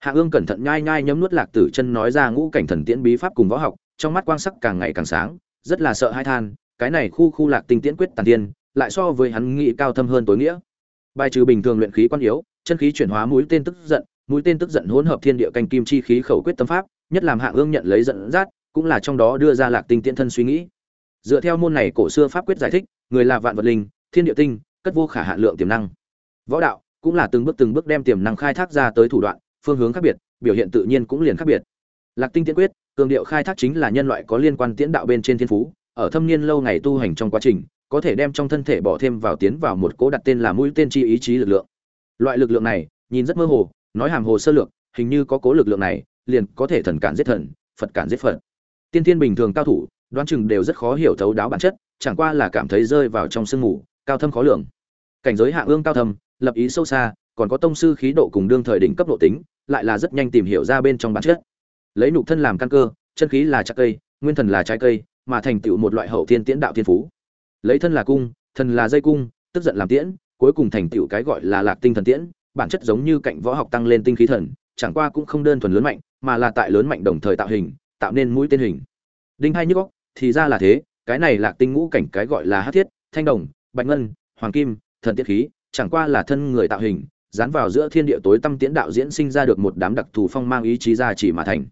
hạ ương cẩn thận nhai nhai nhấm nuốt lạc tử chân nói ra ngũ cảnh thần tiễn bí pháp cùng võ học, trong mắt quang sắc càng ngày càng sáng, rất là sợ hai than, cái này khu khu lạc tinh tiễn quyết tàn tiên, lại so với hắn nghĩ cao thâm hơn tối nghĩa. Bài trừ bình thường luyện khí quan yếu, chân khí chuyển hóa mũi tên tức giận, mũi tên tức giận hỗn hợp thiên địa canh kim chi khí khẩu quyết tâm pháp, nhất làm hạ ương nhận lấy dẫn dắt, cũng là trong đó đưa ra lạc tinh tiễn thân suy nghĩ. Dựa theo môn này cổ xưa pháp quyết giải thích, người là vạn vật linh, thiên địa tinh, cất vô khả hạn lượng tiềm năng. Võ đạo cũng là từng bước từng bước đem tiềm năng khai thác ra tới thủ đoạn phương hướng khác biệt, biểu hiện tự nhiên cũng liền khác biệt. Lạc tinh tiễn quyết, cường điệu khai thác chính là nhân loại có liên quan tiễn đạo bên trên thiên phú, ở thâm niên lâu ngày tu hành trong quá trình, có thể đem trong thân thể bỏ thêm vào tiến vào một cố đặt tên là mũi tên chi ý chí lực lượng. Loại lực lượng này, nhìn rất mơ hồ, nói hàm hồ sơ lược, hình như có cố lực lượng này, liền có thể thần cản giết thần, phật cản giết phật. Tiên tiên bình thường cao thủ, đoán chừng đều rất khó hiểu thấu đáo bản chất, chẳng qua là cảm thấy rơi vào trong sương mù, cao thâm khó lường. Cảnh giới hạ ương cao thâm, lập ý sâu xa còn có tông sư khí độ cùng đương thời đỉnh cấp độ tính lại là rất nhanh tìm hiểu ra bên trong bản chất. Lấy nhục thân làm căn cơ chân khí là trái cây nguyên thần là trái cây mà thành tựu một loại hậu thiên tiễn đạo thiên phú. Lấy thân là cung thần là dây cung tức giận làm tiễn cuối cùng thành tựu cái gọi là lạc tinh thần tiễn bản chất giống như cạnh võ học tăng lên tinh khí thần chẳng qua cũng không đơn thuần lớn mạnh mà là tại lớn mạnh đồng thời tạo hình tạo nên mũi tên hình. Đinh hai nhức óc, thì ra là thế cái này lạc tinh ngũ cảnh cái gọi là hắc thiết thanh đồng bạch ngân hoàng kim thần tiết khí chẳng qua là thân người tạo hình dán vào giữa thiên địa tối tâm tiễn đạo diễn sinh ra được một đám đặc thù phong mang ý chí ra chỉ mà thành.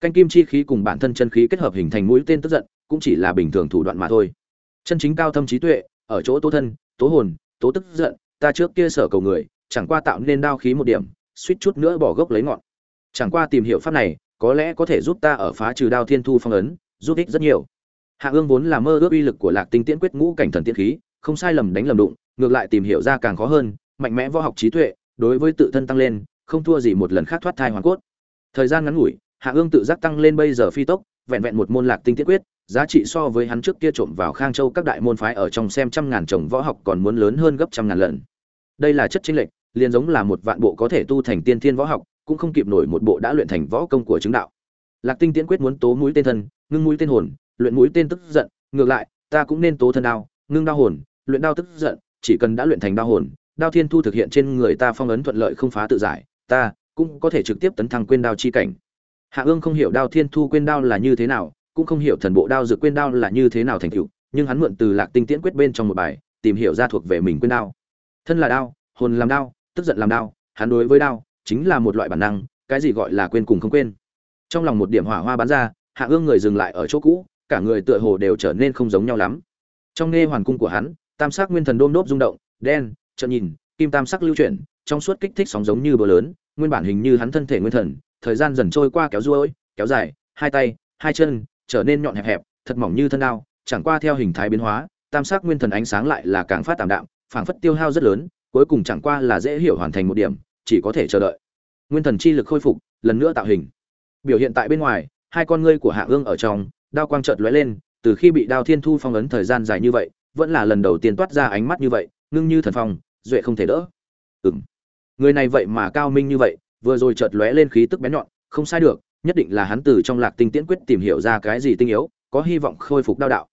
Canh kim chi khí cùng bản thân chân khí kết hợp hình thành mũi tên tức giận, cũng chỉ là bình thường thủ đoạn mà thôi. Chân chính cao thâm trí tuệ, ở chỗ tố thân, tố hồn, tố tức giận, ta trước kia sở cầu người, chẳng qua tạo nên đao khí một điểm, suýt chút nữa bỏ gốc lấy ngọn. Chẳng qua tìm hiểu pháp này, có lẽ có thể giúp ta ở phá trừ đao thiên thu phong ấn, giúp ích rất nhiều. Hạ ương vốn là mơ ước uy lực của lạc tinh tiễn quyết ngũ cảnh thần tiễn khí, không sai lầm đánh lầm đụng, ngược lại tìm hiểu ra càng khó hơn mạnh mẽ võ học trí tuệ, đối với tự thân tăng lên, không thua gì một lần khác thoát thai hoàn cốt. Thời gian ngắn ngủi, hạ ương tự giác tăng lên bây giờ phi tốc, vẹn vẹn một môn lạc tinh tiễn quyết, giá trị so với hắn trước kia trộm vào khang châu các đại môn phái ở trong xem trăm ngàn chồng võ học còn muốn lớn hơn gấp trăm ngàn lần. Đây là chất chính lệch, liền giống là một vạn bộ có thể tu thành tiên thiên võ học, cũng không kịp nổi một bộ đã luyện thành võ công của chứng đạo. Lạc tinh tiễn quyết muốn tố mũi tên thân, ngưng mũi tên hồn, luyện mũi tên tức giận, ngược lại, ta cũng nên tố thân đao, ngưng đao hồn, luyện đao tức giận, chỉ cần đã luyện thành đao hồn đao thiên thu thực hiện trên người ta phong ấn thuận lợi không phá tự giải, ta cũng có thể trực tiếp tấn thăng quên đao chi cảnh. Hạ ương không hiểu đao thiên thu quên đao là như thế nào, cũng không hiểu thần bộ đao dược quên đao là như thế nào thành tựu, nhưng hắn mượn từ lạc tinh tiễn quyết bên trong một bài, tìm hiểu ra thuộc về mình quên đao. Thân là đao, hồn làm đao, tức giận làm đao, hắn đối với đao chính là một loại bản năng, cái gì gọi là quên cùng không quên. Trong lòng một điểm hỏa hoa bắn ra, hạ ương người dừng lại ở chỗ cũ, cả người tựa hồ đều trở nên không giống nhau lắm. Trong nghe hoàn cung của hắn, tam sắc nguyên thần đôm đốp rung động, đen chợt nhìn, kim tam sắc lưu chuyển, trong suốt kích thích sóng giống như bờ lớn, nguyên bản hình như hắn thân thể nguyên thần, thời gian dần trôi qua kéo ruôi, kéo dài, hai tay, hai chân, trở nên nhọn hẹp hẹp, thật mỏng như thân đao, chẳng qua theo hình thái biến hóa, tam sắc nguyên thần ánh sáng lại là càng phát tạm đạm, phảng phất tiêu hao rất lớn, cuối cùng chẳng qua là dễ hiểu hoàn thành một điểm, chỉ có thể chờ đợi. Nguyên thần chi lực khôi phục, lần nữa tạo hình. Biểu hiện tại bên ngoài, hai con ngươi của hạ ương ở trong, đao quang chợt lóe lên, từ khi bị đao thiên thu phong ấn thời gian dài như vậy, vẫn là lần đầu tiên toát ra ánh mắt như vậy, ngưng như thần phong duệ không thể đỡ. Ừm. Người này vậy mà cao minh như vậy, vừa rồi chợt lóe lên khí tức bén nhọn, không sai được, nhất định là hắn từ trong lạc tinh tiễn quyết tìm hiểu ra cái gì tinh yếu, có hy vọng khôi phục đao đạo.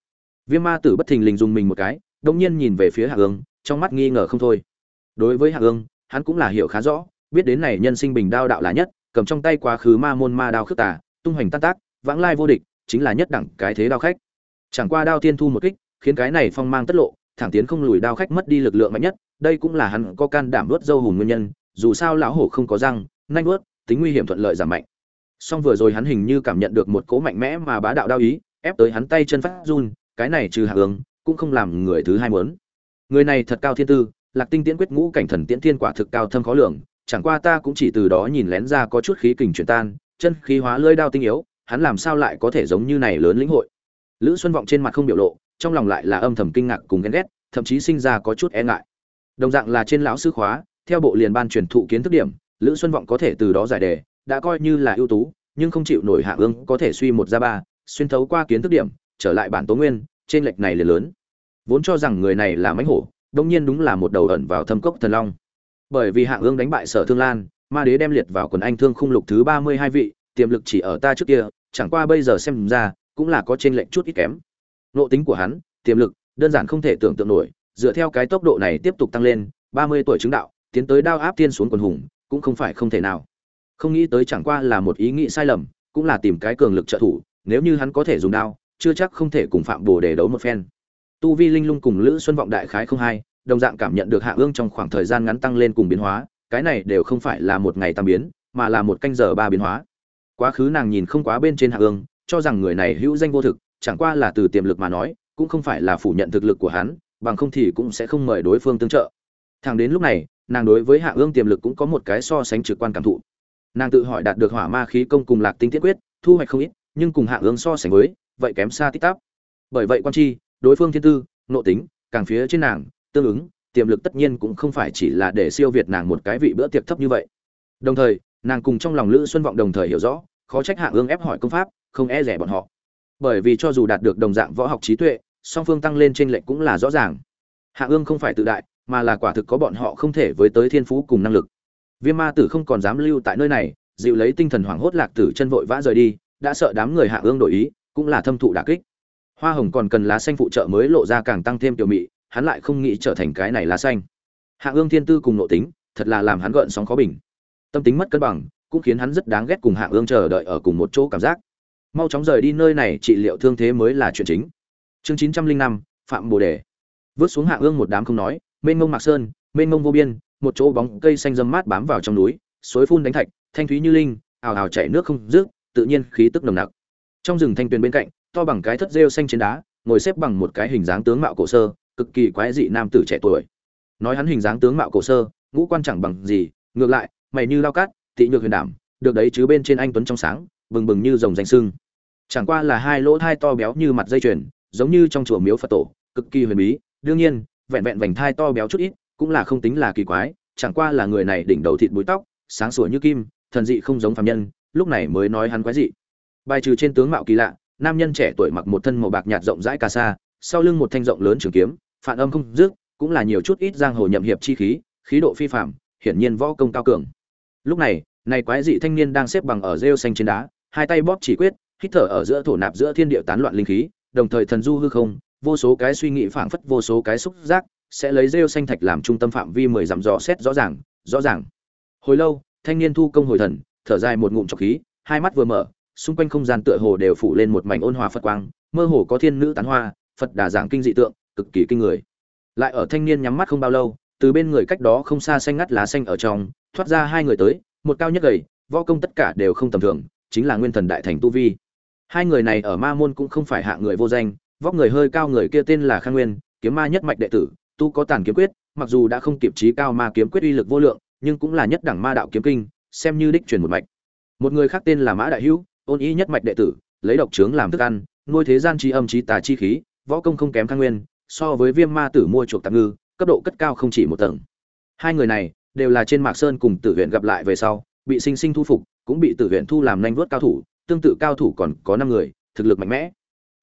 Viêm ma tử bất thình lình dùng mình một cái đông nhiên nhìn về phía hạ ương trong mắt nghi ngờ không thôi. Đối với hạ ương hắn cũng là hiểu khá rõ, biết đến này nhân sinh bình đao đạo là nhất, cầm trong tay quá khứ ma môn ma đao khước tà, tung hoành tan tác, vãng lai vô địch, chính là nhất đẳng cái thế đao khách. Chẳng qua đao tiên thu một kích, khiến cái này phong mang tất lộ, thẳng tiến không lùi đao khách mất đi lực lượng mạnh nhất đây cũng là hắn có can đảm nuốt dâu hùng nguyên nhân, dù sao lão hổ không có răng, nanh nuốt tính nguy hiểm thuận lợi giảm mạnh. Song vừa rồi hắn hình như cảm nhận được một cỗ mạnh mẽ mà bá đạo đao ý, ép tới hắn tay chân phát run, cái này trừ hạ hướng cũng không làm người thứ hai muốn. Người này thật cao thiên tư, lạc tinh tiễn quyết ngũ cảnh thần tiễn thiên quả thực cao thâm khó lường, chẳng qua ta cũng chỉ từ đó nhìn lén ra có chút khí kình chuyển tan, chân khí hóa lưỡi đao tinh yếu, hắn làm sao lại có thể giống như này lớn lĩnh hội? Lữ xuân vọng trên mặt không biểu lộ, trong lòng lại là âm thầm kinh ngạc cùng ghen ghét, thậm chí sinh ra có chút e ngại đồng dạng là trên lão sư khóa, theo bộ liền ban truyền thụ kiến thức điểm, lữ xuân vọng có thể từ đó giải đề, đã coi như là ưu tú, nhưng không chịu nổi hạ ương, có thể suy một ra ba, xuyên thấu qua kiến thức điểm, trở lại bản tố nguyên, trên lệch này liền lớn. Vốn cho rằng người này là mánh hổ, đông nhiên đúng là một đầu ẩn vào thâm cốc thần long. Bởi vì hạ ương đánh bại sở thương lan, ma đế đem liệt vào quần anh thương khung lục thứ ba mươi hai vị, tiềm lực chỉ ở ta trước kia, chẳng qua bây giờ xem ra, cũng là có trên lệnh chút ít kém. Nộ tính của hắn, tiềm lực, đơn giản không thể tưởng tượng nổi dựa theo cái tốc độ này tiếp tục tăng lên, ba mươi tuổi chứng đạo, tiến tới đao áp tiên xuống quần hùng, cũng không phải không thể nào. Không nghĩ tới chẳng qua là một ý nghĩ sai lầm, cũng là tìm cái cường lực trợ thủ, nếu như hắn có thể dùng đao, chưa chắc không thể cùng phạm bồ để đấu một phen. Tu vi linh lung cùng lữ xuân vọng đại khái không hai, đồng dạng cảm nhận được hạ ương trong khoảng thời gian ngắn tăng lên cùng biến hóa, cái này đều không phải là một ngày tam biến, mà là một canh giờ ba biến hóa. Quá khứ nàng nhìn không quá bên trên hạ ương, cho rằng người này hữu danh vô thực, chẳng qua là từ tiềm lực mà nói, cũng không phải là phủ nhận thực lực của hắn bằng không thì cũng sẽ không mời đối phương tương trợ. Thẳng đến lúc này, nàng đối với hạ ương tiềm lực cũng có một cái so sánh trực quan cảm thụ. Nàng tự hỏi đạt được hỏa ma khí công cùng lạc tinh tiết quyết, thu hoạch không ít, nhưng cùng hạ ương so sánh với, vậy kém xa tích tắp. Bởi vậy quan chi, đối phương thiên tư nộ tính, càng phía trên nàng, tương ứng, tiềm lực tất nhiên cũng không phải chỉ là để siêu việt nàng một cái vị bữa tiệc thấp như vậy. Đồng thời, nàng cùng trong lòng lữ xuân vọng đồng thời hiểu rõ, khó trách hạ ương ép hỏi công pháp, không e rẻ bọn họ. Bởi vì cho dù đạt được đồng dạng võ học trí tuệ song phương tăng lên trên lệnh cũng là rõ ràng. Hạ ương không phải tự đại, mà là quả thực có bọn họ không thể với tới thiên phú cùng năng lực. Viêm ma tử không còn dám lưu tại nơi này, dịu lấy tinh thần hoảng hốt lạc tử chân vội vã rời đi, đã sợ đám người hạ ương đổi ý, cũng là thâm thụ đả kích. Hoa hồng còn cần lá xanh phụ trợ mới lộ ra càng tăng thêm tiểu mị, hắn lại không nghĩ trở thành cái này lá xanh. Hạ ương thiên tư cùng nội tính, thật là làm hắn gợn sóng khó bình. Tâm tính mất cân bằng, cũng khiến hắn rất đáng ghét cùng hạ ương chờ đợi ở cùng một chỗ cảm giác. Mau chóng rời đi nơi này, trị liệu thương thế mới là chuyện chính chương chín trăm linh năm, phạm bồ đề. Vớt xuống hạ ương một đám không nói, mênh mông mạc sơn, mênh mông vô biên, một chỗ bóng cây xanh dâm mát bám vào trong núi, suối phun đánh thạch, thanh thúy như linh, ào ào chảy nước không rước tự nhiên khí tức nồng nặc. Trong rừng thanh tuyền bên cạnh, to bằng cái thất rêu xanh trên đá, ngồi xếp bằng một cái hình dáng tướng mạo cổ sơ, cực kỳ quái dị nam tử trẻ tuổi. Nói hắn hình dáng tướng mạo cổ sơ, ngũ quan chẳng bằng gì, ngược lại, mày như lao cát, tị nhược huyền đảm, được đấy chứ bên trên anh tuấn trong sáng, bừng bừng như rồng danh sưng. Chẳng qua là hai lỗ thai to béo như mặt dây chuyền giống như trong chùa miếu phật tổ, cực kỳ huyền bí, đương nhiên, vẹn vẹn vành thai to béo chút ít, cũng là không tính là kỳ quái, chẳng qua là người này đỉnh đầu thịt búi tóc, sáng sủa như kim, thần dị không giống phàm nhân, lúc này mới nói hắn quái dị. Bài trừ trên tướng mạo kỳ lạ, nam nhân trẻ tuổi mặc một thân màu bạc nhạt rộng rãi cà sa, sau lưng một thanh rộng lớn trường kiếm, phản âm không dứt, cũng là nhiều chút ít giang hồ nhậm hiệp chi khí khí độ phi phạm hiển nhiên võ công cao cường. Lúc này này quái dị thanh niên đang xếp bằng ở rêu xanh trên đá, hai tay bóp chỉ quyết, hít thở ở giữa thổ nạp giữa thiên địa tán loạn linh khí đồng thời thần du hư không, vô số cái suy nghĩ phảng phất vô số cái xúc giác, sẽ lấy rêu xanh thạch làm trung tâm phạm vi mười dặm dò xét rõ ràng rõ ràng. Hồi lâu, thanh niên thu công hồi thần, thở dài một ngụm trọc khí, hai mắt vừa mở, xung quanh không gian tựa hồ đều phủ lên một mảnh ôn hòa phật quang, mơ hồ có thiên nữ tán hoa, phật đà giảng kinh dị tượng, cực kỳ kinh người. Lại ở thanh niên nhắm mắt không bao lâu, từ bên người cách đó không xa xanh ngắt lá xanh ở trong, thoát ra hai người tới, một cao nhất gầy, võ công tất cả đều không tầm thường, chính là nguyên thần đại thành tu vi hai người này ở ma môn cũng không phải hạ người vô danh, vóc người hơi cao người kia tên là khang nguyên, kiếm ma nhất mạch đệ tử, tu có tàn kiếm quyết, mặc dù đã không kịp trí cao ma kiếm quyết uy lực vô lượng, nhưng cũng là nhất đẳng ma đạo kiếm kinh, xem như đích truyền một mạch. Một người khác tên là mã đại hữu, ôn y nhất mạch đệ tử, lấy độc trướng làm thức ăn, nuôi thế gian chi âm trí tà chi khí, võ công không kém khang nguyên, so với viêm ma tử mua chuộc tạm ngư, cấp độ cất cao không chỉ một tầng. Hai người này đều là trên mạc sơn cùng tử huyện gặp lại về sau, bị sinh sinh thu phục, cũng bị tử huyện thu làm nhanh vuốt cao thủ tương tự cao thủ còn có năm người, thực lực mạnh mẽ.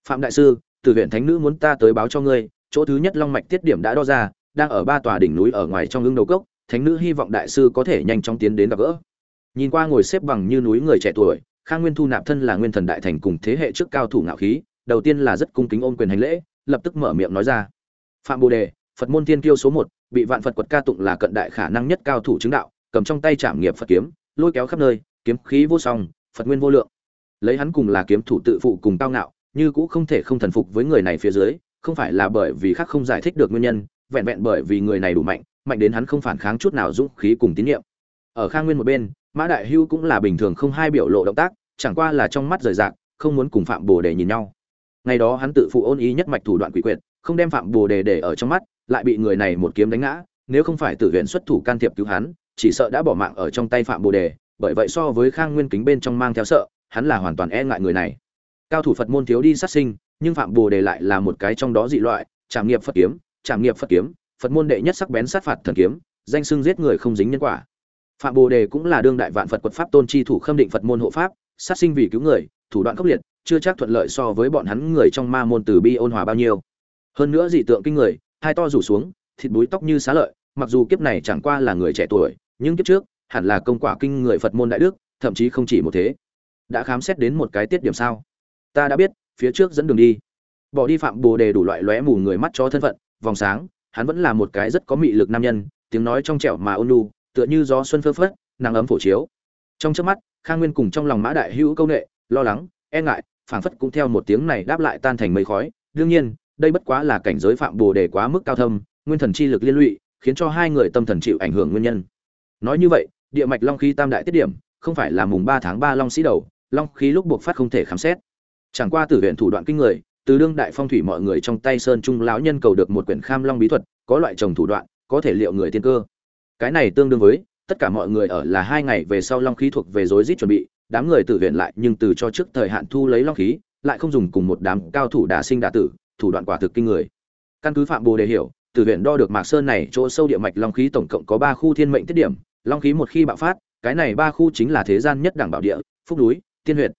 Phạm đại sư, từ huyện thánh nữ muốn ta tới báo cho ngươi, chỗ thứ nhất long mạch tiết điểm đã đo ra, đang ở ba tòa đỉnh núi ở ngoài trong hương đầu cốc, thánh nữ hy vọng đại sư có thể nhanh chóng tiến đến gặp gỡ. Nhìn qua ngồi xếp bằng như núi người trẻ tuổi, khang nguyên thu nạp thân là nguyên thần đại thành cùng thế hệ trước cao thủ ngạo khí, đầu tiên là rất cung kính ôm quyền hành lễ, lập tức mở miệng nói ra. Phạm bồ đề, phật môn tiên kiêu số một, bị vạn phật quật ca tụng là cận đại khả năng nhất cao thủ chứng đạo, cầm trong tay trảm nghiệp phật kiếm, lôi kéo khắp nơi, kiếm khí vô song, phật nguyên vô lượng lấy hắn cùng là kiếm thủ tự phụ cùng cao ngạo, như cũng không thể không thần phục với người này phía dưới, không phải là bởi vì khác không giải thích được nguyên nhân, vẹn vẹn bởi vì người này đủ mạnh mạnh đến hắn không phản kháng chút nào dũng khí cùng tín nhiệm. Ở khang nguyên một bên, mã đại hưu cũng là bình thường không hai biểu lộ động tác, chẳng qua là trong mắt rời rạc, không muốn cùng phạm bồ đề nhìn nhau. Ngày đó hắn tự phụ ôn ý nhất mạch thủ đoạn quỷ quyệt, không đem phạm bồ đề để ở trong mắt, lại bị người này một kiếm đánh ngã, nếu không phải tự viện xuất thủ can thiệp cứu hắn, chỉ sợ đã bỏ mạng ở trong tay phạm bồ đề, bởi vậy so với khang nguyên kính bên trong mang theo sợ hắn là hoàn toàn e ngại người này. Cao thủ phật môn thiếu đi sát sinh, nhưng phạm bồ đề lại là một cái trong đó dị loại, trảm nghiệp phật kiếm, trảm nghiệp phật kiếm, phật môn đệ nhất sắc bén sát phạt thần kiếm, danh xưng giết người không dính nhân quả. Phạm bồ đề cũng là đương đại vạn phật quật pháp tôn chi thủ khâm định phật môn hộ pháp, sát sinh vì cứu người, thủ đoạn khốc liệt, chưa chắc thuận lợi so với bọn hắn người trong ma môn từ bi ôn hòa bao nhiêu. Hơn nữa dị tượng kinh người hai to rủ xuống, thịt búi tóc như xá lợi, mặc dù kiếp này chẳng qua là người trẻ tuổi, nhưng kiếp trước, hẳn là công quả kinh người phật môn đại đức, thậm chí không chỉ một thế đã khám xét đến một cái tiết điểm sao? Ta đã biết, phía trước dẫn đường đi. Bỏ đi phạm bồ đề đủ loại lóe mù người mắt cho thân phận, vòng sáng, hắn vẫn là một cái rất có mị lực nam nhân, tiếng nói trong trẻo mà ôn lu tựa như gió xuân phơ phất nắng ấm phổ chiếu. Trong chớp mắt, khang nguyên cùng trong lòng mã đại hữu câu nệ, lo lắng e ngại, phảng phất cũng theo một tiếng này đáp lại tan thành mây khói. Đương nhiên, đây bất quá là cảnh giới phạm bồ đề quá mức cao thâm, nguyên thần chi lực liên lụy, khiến cho hai người tâm thần chịu ảnh hưởng nguyên nhân. Nói như vậy, địa mạch long khí tam đại tiết điểm, không phải là mùng ba tháng ba long sĩ đầu long khí lúc buộc phát không thể khám xét. Chẳng qua tử huyện thủ đoạn kinh người, từ đương đại phong thủy mọi người trong tay sơn trung lão nhân cầu được một quyển kham long bí thuật, có loại trồng thủ đoạn, có thể liệu người tiên cơ. Cái này tương đương với, tất cả mọi người ở là hai ngày về sau long khí thuộc về rối rít chuẩn bị, đám người tử huyện lại nhưng từ cho trước thời hạn thu lấy long khí, lại không dùng cùng một đám cao thủ đả sinh đả tử, thủ đoạn quả thực kinh người. Căn cứ phạm bồ đề hiểu, tử huyện đo được mạc sơn này chỗ sâu địa mạch long khí tổng cộng có ba khu thiên mệnh tiết điểm, long khí một khi bạo phát, cái này ba khu chính là thế gian nhất đẳng bảo địa, phúc núi tiên Huyệt,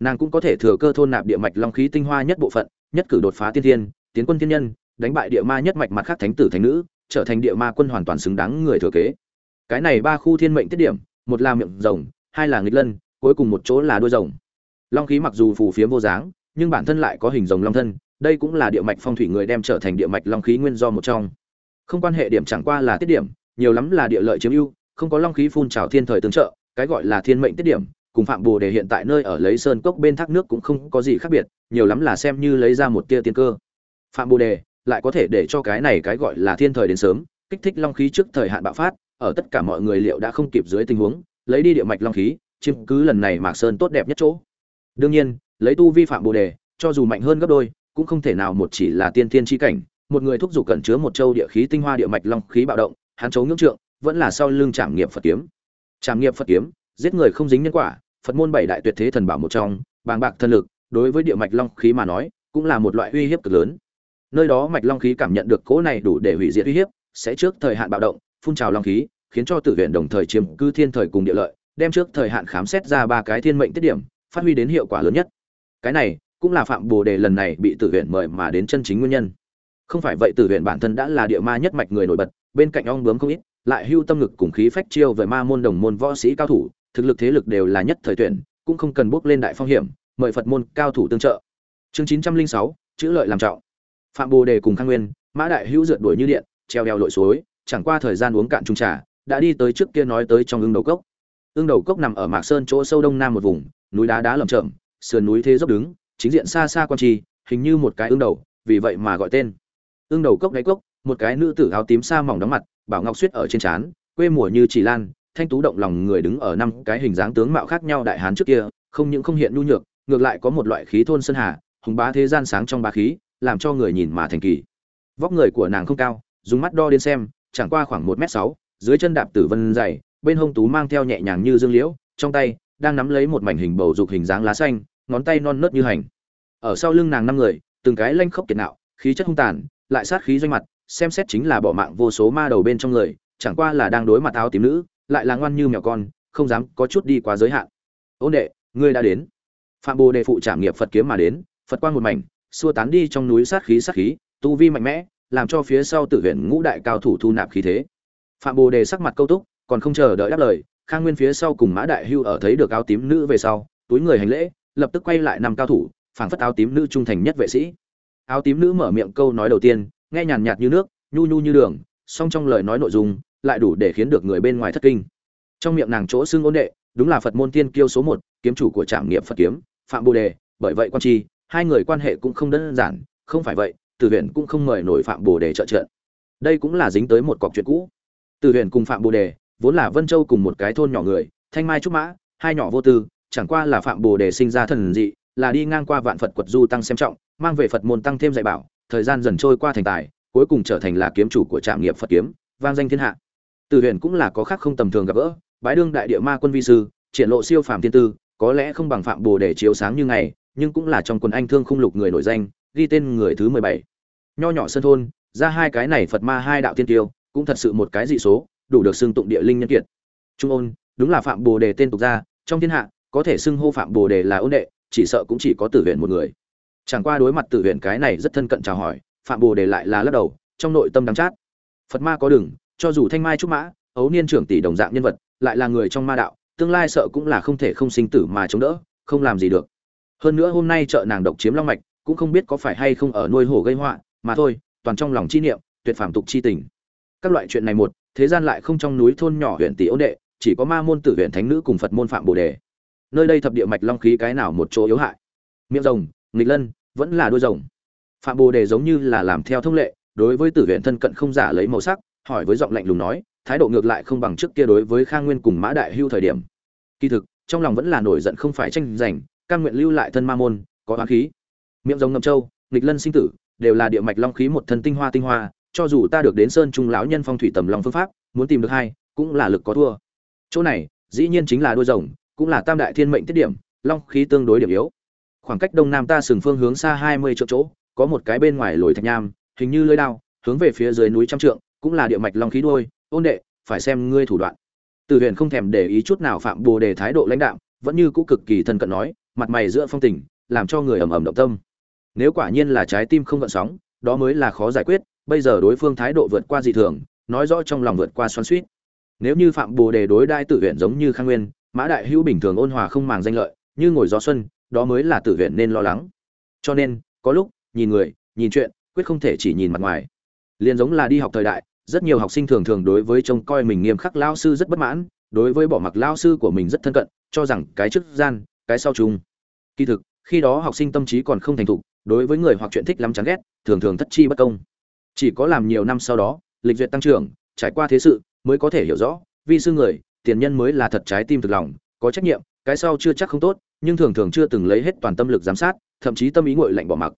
nàng cũng có thể thừa cơ thôn nạp địa mạch long khí tinh hoa nhất bộ phận nhất cử đột phá tiên thiên tiến quân thiên nhân đánh bại địa ma nhất mạch mặt khác thánh tử thánh nữ trở thành địa ma quân hoàn toàn xứng đáng người thừa kế. Cái này ba khu thiên mệnh tiết điểm một là miệng rồng hai là nghịch lân cuối cùng một chỗ là đuôi rồng. Long khí mặc dù phù phiếm vô dáng nhưng bản thân lại có hình rồng long thân đây cũng là địa mạch phong thủy người đem trở thành địa mạch long khí nguyên do một trong. Không quan hệ điểm chẳng qua là tiết điểm nhiều lắm là địa lợi chiếm ưu không có long khí phun trào thiên thời tương trợ cái gọi là thiên mệnh tiết điểm cùng phạm bồ đề hiện tại nơi ở lấy sơn cốc bên thác nước cũng không có gì khác biệt, nhiều lắm là xem như lấy ra một tia tiên cơ. Phạm bồ đề lại có thể để cho cái này cái gọi là thiên thời đến sớm, kích thích long khí trước thời hạn bạo phát, ở tất cả mọi người liệu đã không kịp dưới tình huống, lấy đi địa mạch long khí, chiếm cứ lần này mạc sơn tốt đẹp nhất chỗ. Đương nhiên, lấy tu vi phạm bồ đề, cho dù mạnh hơn gấp đôi, cũng không thể nào một chỉ là tiên thiên chi cảnh, một người thúc giục cẩn chứa một châu địa khí tinh hoa địa mạch long khí bạo động, hắn chấu ngưỡng trượng, vẫn là sau lưng trảm nghiệp phật kiếm. Trảm nghiệp phật kiếm, giết người không dính nhân quả phật môn bảy đại tuyệt thế thần bảo một trong, bàng bạc thân lực, đối với địa mạch long khí mà nói, cũng là một loại uy hiếp cực lớn. Nơi đó mạch long khí cảm nhận được cỗ này đủ để hủy diệt uy hiếp, sẽ trước thời hạn bạo động, phun trào long khí, khiến cho tử viện đồng thời chiếm cư thiên thời cùng địa lợi, đem trước thời hạn khám xét ra ba cái thiên mệnh tiết điểm, phát huy đến hiệu quả lớn nhất. Cái này cũng là phạm bồ đề lần này bị tử viện mời mà đến chân chính nguyên nhân. Không phải vậy tử viện bản thân đã là địa ma nhất mạch người nổi bật, bên cạnh ong bướm không ít, lại hưu tâm ngực cùng khí phách chiêu về ma môn đồng môn võ sĩ cao thủ thực lực thế lực đều là nhất thời tuyển, cũng không cần bước lên đại phong hiểm, mời phật môn cao thủ tương trợ. Chương chín trăm linh sáu, chữ lợi làm trọng. Phạm bồ đề cùng khang nguyên, mã đại hữu rượt đuổi như điện, treo đeo lội suối, chẳng qua thời gian uống cạn chung trà, đã đi tới trước kia nói tới trong ương đầu cốc. Ương đầu cốc nằm ở mạc sơn chỗ sâu đông nam một vùng, núi đá đá lởm chởm, sườn núi thế dốc đứng, chính diện xa xa quan trì, hình như một cái ương đầu, vì vậy mà gọi tên. Ương đầu cốc đáy cốc, một cái nữ tử áo tím sa mỏng đóng mặt, bảo ngọc suýt ở trên trán, quê mùa như chỉ lan thanh tú động lòng người đứng ở năm cái hình dáng tướng mạo khác nhau đại hán trước kia, không những không hiện nhu nhược, ngược lại có một loại khí thôn sơn hà, hùng bá thế gian sáng trong bá khí, làm cho người nhìn mà thành kỳ. Vóc người của nàng không cao, dùng mắt đo đến xem, chẳng qua khoảng một m sáu, dưới chân đạp tử vân dày, bên hông tú mang theo nhẹ nhàng như dương liễu, trong tay đang nắm lấy một mảnh hình bầu dục hình dáng lá xanh, ngón tay non nớt như hành. Ở sau lưng nàng năm người, từng cái lanh khốc kiệt nạo, khí chất hung tàn, lại sát khí doanh mặt, xem xét chính là bỏ mạng vô số ma đầu bên trong người, chẳng qua là đang đối mặt áo tím nữ lại là ngoan như mèo con, không dám có chút đi quá giới hạn. Ôn đệ, ngươi đã đến. Phạm bồ đề phụ trảm nghiệp phật kiếm mà đến, phật quang một mảnh, xua tán đi trong núi sát khí sát khí, tu vi mạnh mẽ, làm cho phía sau tử huyện ngũ đại cao thủ thu nạp khí thế. Phạm bồ đề sắc mặt câu túc, còn không chờ đợi đáp lời, khang nguyên phía sau cùng mã đại hưu ở thấy được áo tím nữ về sau, túi người hành lễ, lập tức quay lại năm cao thủ, phảng phất áo tím nữ trung thành nhất vệ sĩ. Áo tím nữ mở miệng câu nói đầu tiên, nghe nhàn nhạt như nước, nhu nhu như đường, song trong lời nói nội dung lại đủ để khiến được người bên ngoài thất kinh. Trong miệng nàng chỗ xưng ôn đệ, đúng là phật môn tiên kiêu số một, kiếm chủ của trạm nghiệp phật kiếm, phạm bồ đề, bởi vậy quan chi hai người quan hệ cũng không đơn giản, không phải vậy tử huyền cũng không mời nổi phạm bồ đề trợ trợ đây cũng là dính tới một cọc chuyện cũ. Tử huyền cùng phạm bồ đề, vốn là vân châu cùng một cái thôn nhỏ người, thanh mai trúc mã, hai nhỏ vô tư, chẳng qua là phạm bồ đề sinh ra thần dị, là đi ngang qua vạn phật quật du tăng xem trọng, mang về phật môn tăng thêm dạy bảo, thời gian dần trôi qua thành tài, cuối cùng trở thành là kiếm chủ của trạm nghiệp phật kiếm, vang danh thiên hạ. Tử Huyền cũng là có khác không tầm thường gặp gỡ, bái đương đại địa ma quân vi sư, triển lộ siêu phàm thiên tư, có lẽ không bằng Phạm Bồ để chiếu sáng như ngày, nhưng cũng là trong quần anh thương khung lục người nổi danh, ghi tên người thứ mười bảy. Nho nhỏ sơn thôn, ra hai cái này Phật ma hai đạo tiên tiêu, cũng thật sự một cái dị số, đủ được xưng tụng địa linh nhân kiệt. Trung ôn, đúng là Phạm Bồ đề tên tục ra, trong thiên hạ, có thể xưng hô Phạm Bồ đề là ôn đệ, chỉ sợ cũng chỉ có Tử Huyền một người. Chẳng qua đối mặt Tử Huyền cái này rất thân cận chào hỏi, Phạm Bồ đề lại là lắc đầu, trong nội tâm đắng chát. Phật ma có đừng, cho dù thanh mai trúc mã, ấu niên trưởng tỷ đồng dạng nhân vật, lại là người trong ma đạo, tương lai sợ cũng là không thể không sinh tử mà chống đỡ, không làm gì được. Hơn nữa hôm nay trợ nàng độc chiếm long mạch, cũng không biết có phải hay không ở nuôi hổ gây họa, mà thôi, toàn trong lòng chi niệm, tuyệt phản tục chi tình. Các loại chuyện này một, thế gian lại không trong núi thôn nhỏ huyện tỷ ấu đệ, chỉ có ma môn tử huyện thánh nữ cùng phật môn phạm bồ đề. Nơi đây thập địa mạch long khí cái nào một chỗ yếu hại? Miệng rồng, nghịch lân, vẫn là đuôi rồng. Phạm bồ đề giống như là làm theo thông lệ, đối với tử huyện thân cận không giả lấy màu sắc hỏi với giọng lạnh lùng nói, thái độ ngược lại không bằng trước kia đối với khang nguyên cùng mã đại hưu thời điểm. Kỳ thực, trong lòng vẫn là nổi giận không phải tranh giành căn nguyện lưu lại thân ma môn, có oán khí. Miệng giống ngầm châu nghịch lân sinh tử, đều là địa mạch long khí một thân tinh hoa tinh hoa, cho dù ta được đến sơn trung lão nhân phong thủy tầm long phương pháp, muốn tìm được hai, cũng là lực có thua. Chỗ này, dĩ nhiên chính là đuôi rồng, cũng là tam đại thiên mệnh tiết điểm, long khí tương đối điểm yếu. Khoảng cách đông nam ta sừng phương hướng xa hai mươi chỗ chỗ, có một cái bên ngoài lồi thạch nham, hình như lưỡi đao, hướng về phía dưới núi trăm trượng cũng là địa mạch long khí đuôi, ôn đệ, phải xem ngươi thủ đoạn. Từ huyền không thèm để ý chút nào phạm bồ đề thái độ lãnh đạo vẫn như cũ cực kỳ thân cận nói, mặt mày giữa phong tình, làm cho người ầm ầm động tâm. Nếu quả nhiên là trái tim không gợn sóng, đó mới là khó giải quyết, bây giờ đối phương thái độ vượt qua dị thường, nói rõ trong lòng vượt qua xoắn suýt nếu như phạm bồ đề đối đai tử huyện giống như khang nguyên, mã đại hữu bình thường ôn hòa không màng danh lợi, như ngồi gió xuân, đó mới là tử huyện nên lo lắng. Cho nên, có lúc, nhìn người, nhìn chuyện, quyết không thể chỉ nhìn mặt ngoài. Liền giống là đi học thời đại rất nhiều học sinh thường thường đối với trông coi mình nghiêm khắc lao sư rất bất mãn, đối với bỏ mặc lao sư của mình rất thân cận, cho rằng cái trước gian, cái sau chung. Kỳ thực, khi đó học sinh tâm trí còn không thành thục, đối với người hoặc chuyện thích lắm chán ghét, thường thường thất chi bất công. Chỉ có làm nhiều năm sau đó, lịch duyệt tăng trưởng, trải qua thế sự, mới có thể hiểu rõ vì sư người, tiền nhân mới là thật trái tim thực lòng, có trách nhiệm, cái sau chưa chắc không tốt, nhưng thường thường chưa từng lấy hết toàn tâm lực giám sát, thậm chí tâm ý ngội lạnh bỏ mặc.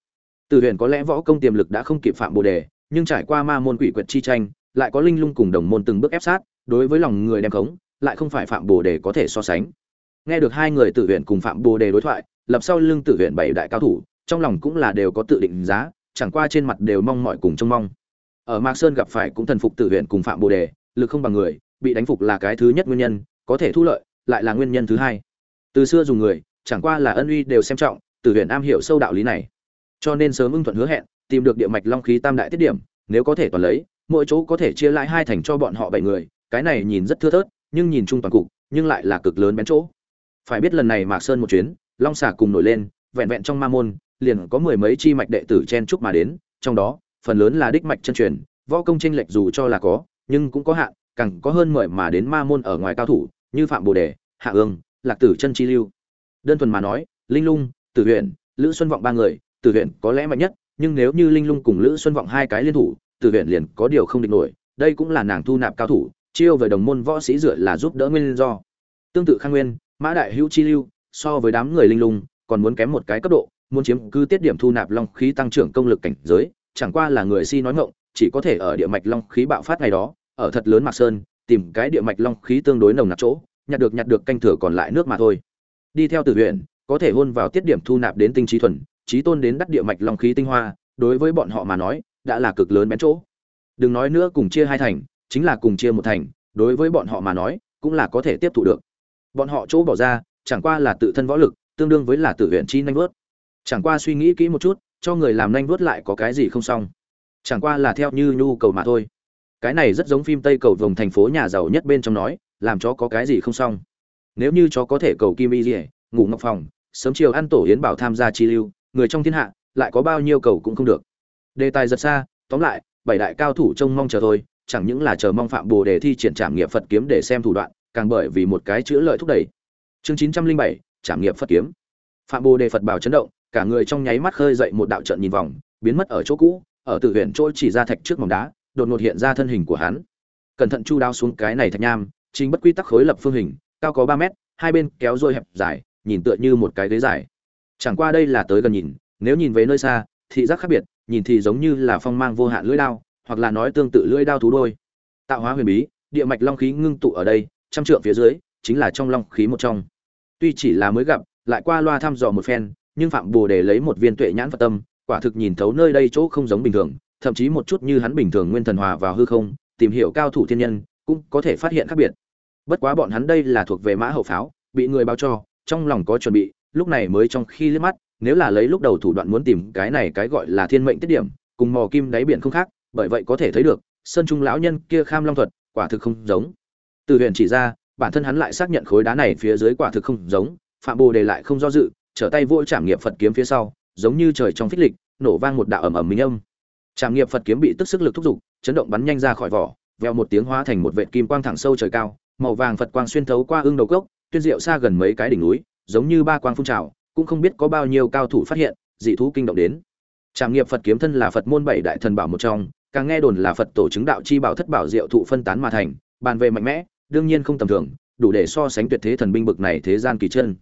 Từ huyền có lẽ võ công tiềm lực đã không kịp phạm bồ đề, nhưng trải qua ma môn quỷ quyệt chi tranh lại có linh lung cùng đồng môn từng bước ép sát, đối với lòng người đem khống, lại không phải phạm bồ đề có thể so sánh. Nghe được hai người tử huyện cùng phạm bồ đề đối thoại, lập sau lưng tử huyện bảy đại cao thủ, trong lòng cũng là đều có tự định giá, chẳng qua trên mặt đều mong mọi cùng trông mong. Ở mạc sơn gặp phải cũng thần phục tử huyện cùng phạm bồ đề, lực không bằng người, bị đánh phục là cái thứ nhất nguyên nhân, có thể thu lợi, lại là nguyên nhân thứ hai. Từ xưa dùng người, chẳng qua là ân uy đều xem trọng tử huyện am hiểu sâu đạo lý này. Cho nên sớm ưng thuận hứa hẹn, tìm được địa mạch long khí tam đại tiết điểm, nếu có thể toàn lấy mỗi chỗ có thể chia lại hai thành cho bọn họ bảy người, cái này nhìn rất thưa thớt, nhưng nhìn chung toàn cục, nhưng lại là cực lớn bén chỗ. Phải biết lần này mạc sơn một chuyến, long xà cùng nổi lên, vẹn vẹn trong ma môn, liền có mười mấy chi mạch đệ tử chen chúc mà đến, trong đó, phần lớn là đích mạch chân truyền, võ công tranh lệch dù cho là có, nhưng cũng có hạn, càng có hơn mời mà đến ma môn ở ngoài cao thủ, như phạm bồ đề, hạ ương, lạc tử chân chi lưu. Đơn thuần mà nói, linh lung, tử huyện lữ xuân vọng ba người, tử huyện có lẽ mạnh nhất, nhưng nếu như linh lung cùng lữ xuân vọng hai cái liên thủ tử huyện liền có điều không địch nổi, đây cũng là nàng thu nạp cao thủ, chiêu về đồng môn võ sĩ dựa là giúp đỡ nguyên do. Tương tự khang nguyên, mã đại hữu chi lưu, so với đám người linh lung, còn muốn kém một cái cấp độ, muốn chiếm cứ tiết điểm thu nạp long khí tăng trưởng công lực cảnh giới, chẳng qua là người si nói ngọng, chỉ có thể ở địa mạch long khí bạo phát ngày đó, ở thật lớn mạc sơn, tìm cái địa mạch long khí tương đối nồng nặc chỗ, nhặt được nhặt được canh thừa còn lại nước mà thôi. Đi theo tử huyện, có thể hôn vào tiết điểm thu nạp đến tinh trí thuần, trí tôn đến đắt địa mạch long khí tinh hoa, đối với bọn họ mà nói đã là cực lớn bén chỗ. Đừng nói nữa cùng chia hai thành, chính là cùng chia một thành, đối với bọn họ mà nói, cũng là có thể tiếp thụ được. Bọn họ chỗ bỏ ra, chẳng qua là tự thân võ lực, tương đương với là tự huyện chi nhanh vớt chẳng qua suy nghĩ kỹ một chút, cho người làm nhanh vớt lại có cái gì không xong. Chẳng qua là theo như nhu cầu mà thôi. Cái này rất giống phim tây cầu vồng thành phố nhà giàu nhất bên trong nói, làm chó có cái gì không xong. Nếu như chó có thể cầu kim y dỉa ngủ ngọc phòng, sớm chiều ăn tổ yến bảo tham gia chi lưu, người trong thiên hạ, lại có bao nhiêu cầu cũng không được đề tài giật xa, tóm lại, bảy đại cao thủ trông mong chờ thôi, chẳng những là chờ mong phạm bồ đề thi triển trảm nghiệp phật kiếm để xem thủ đoạn, càng bởi vì một cái chữ lợi thúc đẩy. Chương chín trăm linh bảy, trảm nghiệp phật kiếm. Phạm bồ đề phật bảo chấn động, cả người trong nháy mắt khơi dậy một đạo trận nhìn vòng, biến mất ở chỗ cũ, ở tử huyện chỗ chỉ ra thạch trước mỏng đá, đột ngột hiện ra thân hình của hắn. Cẩn thận chu đao xuống cái này thạch nham chính bất quy tắc khối lập phương hình, cao có ba mét, hai bên kéo dôi hẹp dài, nhìn tựa như một cái ghế dài. Chẳng qua đây là tới gần nhìn, nếu nhìn về nơi xa thị giác khác biệt, nhìn thì giống như là phong mang vô hạn lưỡi đao, hoặc là nói tương tự lưỡi đao thú đôi. Tạo hóa huyền bí, địa mạch long khí ngưng tụ ở đây, trăm trượng phía dưới, chính là trong long khí một trong. Tuy chỉ là mới gặp, lại qua loa thăm dò một phen, nhưng phạm bồ đề lấy một viên tuệ nhãn phật tâm, quả thực nhìn thấu nơi đây chỗ không giống bình thường, thậm chí một chút như hắn bình thường nguyên thần hòa vào hư không, tìm hiểu cao thủ thiên nhân, cũng có thể phát hiện khác biệt. Bất quá bọn hắn đây là thuộc về mã hậu pháo, bị người báo cho, trong lòng có chuẩn bị, lúc này mới trong khi liếc mắt nếu là lấy lúc đầu thủ đoạn muốn tìm cái này cái gọi là thiên mệnh tiết điểm, cùng mò kim đáy biển không khác, bởi vậy có thể thấy được, sơn trung lão nhân kia kham long thuật, quả thực không giống. Từ huyện chỉ ra, bản thân hắn lại xác nhận khối đá này phía dưới quả thực không giống, phạm bồ đề lại không do dự, trở tay vỗ trảm nghiệp phật kiếm phía sau, giống như trời trong phích lịch, nổ vang một đạo ầm ầm minh âm. Trảm nghiệp phật kiếm bị tức sức lực thúc giục, chấn động bắn nhanh ra khỏi vỏ veo một tiếng hóa thành một vệt kim quang thẳng sâu trời cao, màu vàng phật quang xuyên thấu qua ương đầu cốc tuyên diệu xa gần mấy cái đỉnh núi, giống như ba quang phun trào cũng không biết có bao nhiêu cao thủ phát hiện, dị thú kinh động đến. Trảm nghiệp phật kiếm thân là phật môn bảy đại thần bảo một trong, càng nghe đồn là phật tổ chứng đạo chi bảo thất bảo diệu thụ phân tán mà thành, bàn về mạnh mẽ, đương nhiên không tầm thường, đủ để so sánh tuyệt thế thần binh bực này thế gian kỳ chân.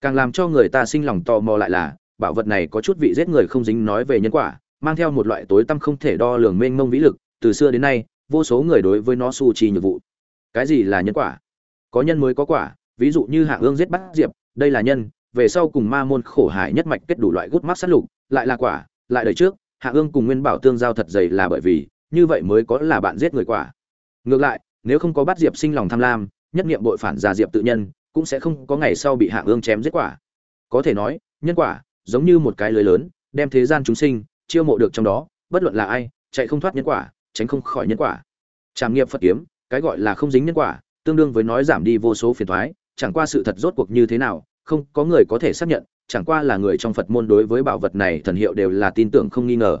Càng làm cho người ta sinh lòng tò mò lại là, bảo vật này có chút vị giết người không dính nói về nhân quả, mang theo một loại tối tăm không thể đo lường mênh mông vĩ lực, từ xưa đến nay, vô số người đối với nó su trì nhiệm vụ. Cái gì là nhân quả? Có nhân mới có quả, ví dụ như hạng ương giết bắt diệp, đây là nhân về sau cùng ma môn khổ hải nhất mạch kết đủ loại gút mắt sát lục, lại là quả, lại đời trước, hạ ương cùng nguyên bảo tương giao thật dày là bởi vì, như vậy mới có là bạn giết người quả. Ngược lại, nếu không có bắt diệp sinh lòng tham lam, nhất nghiệm bội phản già diệp tự nhân, cũng sẽ không có ngày sau bị hạ ương chém giết quả. Có thể nói, nhân quả, giống như một cái lưới lớn, đem thế gian chúng sinh, chiêu mộ được trong đó, bất luận là ai, chạy không thoát nhân quả, tránh không khỏi nhân quả. Trảm nghiệp phật kiếm, cái gọi là không dính nhân quả, tương đương với nói giảm đi vô số phiền thoái, chẳng qua sự thật rốt cuộc như thế nào không có người có thể xác nhận, chẳng qua là người trong phật môn đối với bảo vật này thần hiệu đều là tin tưởng không nghi ngờ.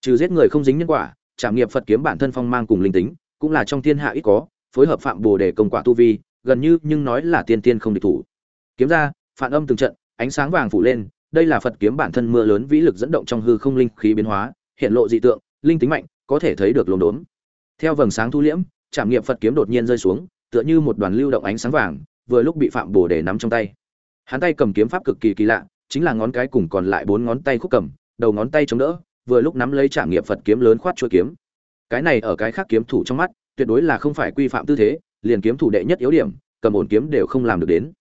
Trừ giết người không dính nhân quả, trảm nghiệp phật kiếm bản thân phong mang cùng linh tính, cũng là trong thiên hạ ít có, phối hợp phạm bồ đề công quả tu vi, gần như nhưng nói là tiên tiên không địch thủ. Kiếm ra, phản âm từng trận, ánh sáng vàng phủ lên, đây là phật kiếm bản thân mưa lớn vĩ lực dẫn động trong hư không linh khí biến hóa, hiện lộ dị tượng, linh tính mạnh, có thể thấy được lồn đốn. Theo vầng sáng thu liễm, trảm nghiệm phật kiếm đột nhiên rơi xuống, tựa như một đoàn lưu động ánh sáng vàng, vừa lúc bị phạm bồ đề nắm trong tay hắn tay cầm kiếm pháp cực kỳ kỳ lạ, chính là ngón cái cùng còn lại bốn ngón tay khúc cầm, đầu ngón tay chống đỡ, vừa lúc nắm lấy trảm nghiệm phật kiếm lớn khoát chuôi kiếm. Cái này ở cái khác kiếm thủ trong mắt, tuyệt đối là không phải quy phạm tư thế, liền kiếm thủ đệ nhất yếu điểm, cầm ổn kiếm đều không làm được đến.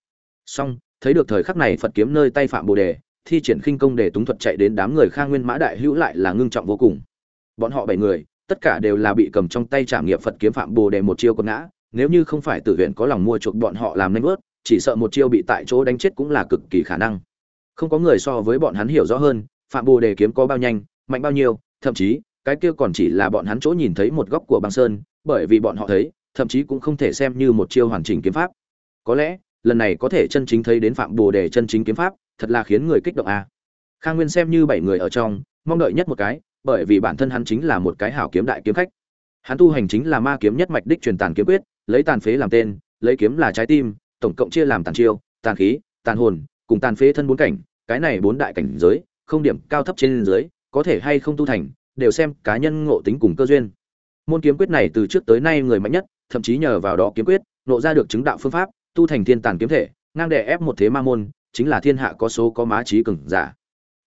Song thấy được thời khắc này phật kiếm nơi tay phạm bồ đề, thi triển khinh công để túng thuật chạy đến đám người khang nguyên mã đại hữu lại là ngưng trọng vô cùng. Bọn họ bảy người, tất cả đều là bị cầm trong tay trảm nghiệm phật kiếm phạm bồ đề một chiêu còn ngã, nếu như không phải tử huyện có lòng mua chuộc bọn họ làm nanh vớt chỉ sợ một chiêu bị tại chỗ đánh chết cũng là cực kỳ khả năng. Không có người so với bọn hắn hiểu rõ hơn, phạm bồ đề kiếm có bao nhanh, mạnh bao nhiêu, thậm chí, cái kia còn chỉ là bọn hắn chỗ nhìn thấy một góc của băng sơn, bởi vì bọn họ thấy, thậm chí cũng không thể xem như một chiêu hoàn chỉnh kiếm pháp. Có lẽ, lần này có thể chân chính thấy đến phạm bồ đề chân chính kiếm pháp, thật là khiến người kích động a. À. khang nguyên xem như bảy người ở trong, mong đợi nhất một cái, bởi vì bản thân hắn chính là một cái hảo kiếm đại kiếm khách. Hắn tu hành chính là ma kiếm nhất mạch đích truyền tàn kiếm quyết, lấy tàn phế làm tên, lấy kiếm là trái tim tổng cộng chia làm tàn chiêu, tàn khí, tàn hồn, cùng tàn phế thân bốn cảnh, cái này bốn đại cảnh giới, không điểm cao thấp trên dưới, có thể hay không tu thành, đều xem cá nhân ngộ tính cùng cơ duyên. Môn kiếm quyết này từ trước tới nay người mạnh nhất, thậm chí nhờ vào đó kiếm quyết, nộ ra được chứng đạo phương pháp, tu thành thiên tàn kiếm thể, ngang đè ép một thế ma môn, chính là thiên hạ có số có má trí cường giả.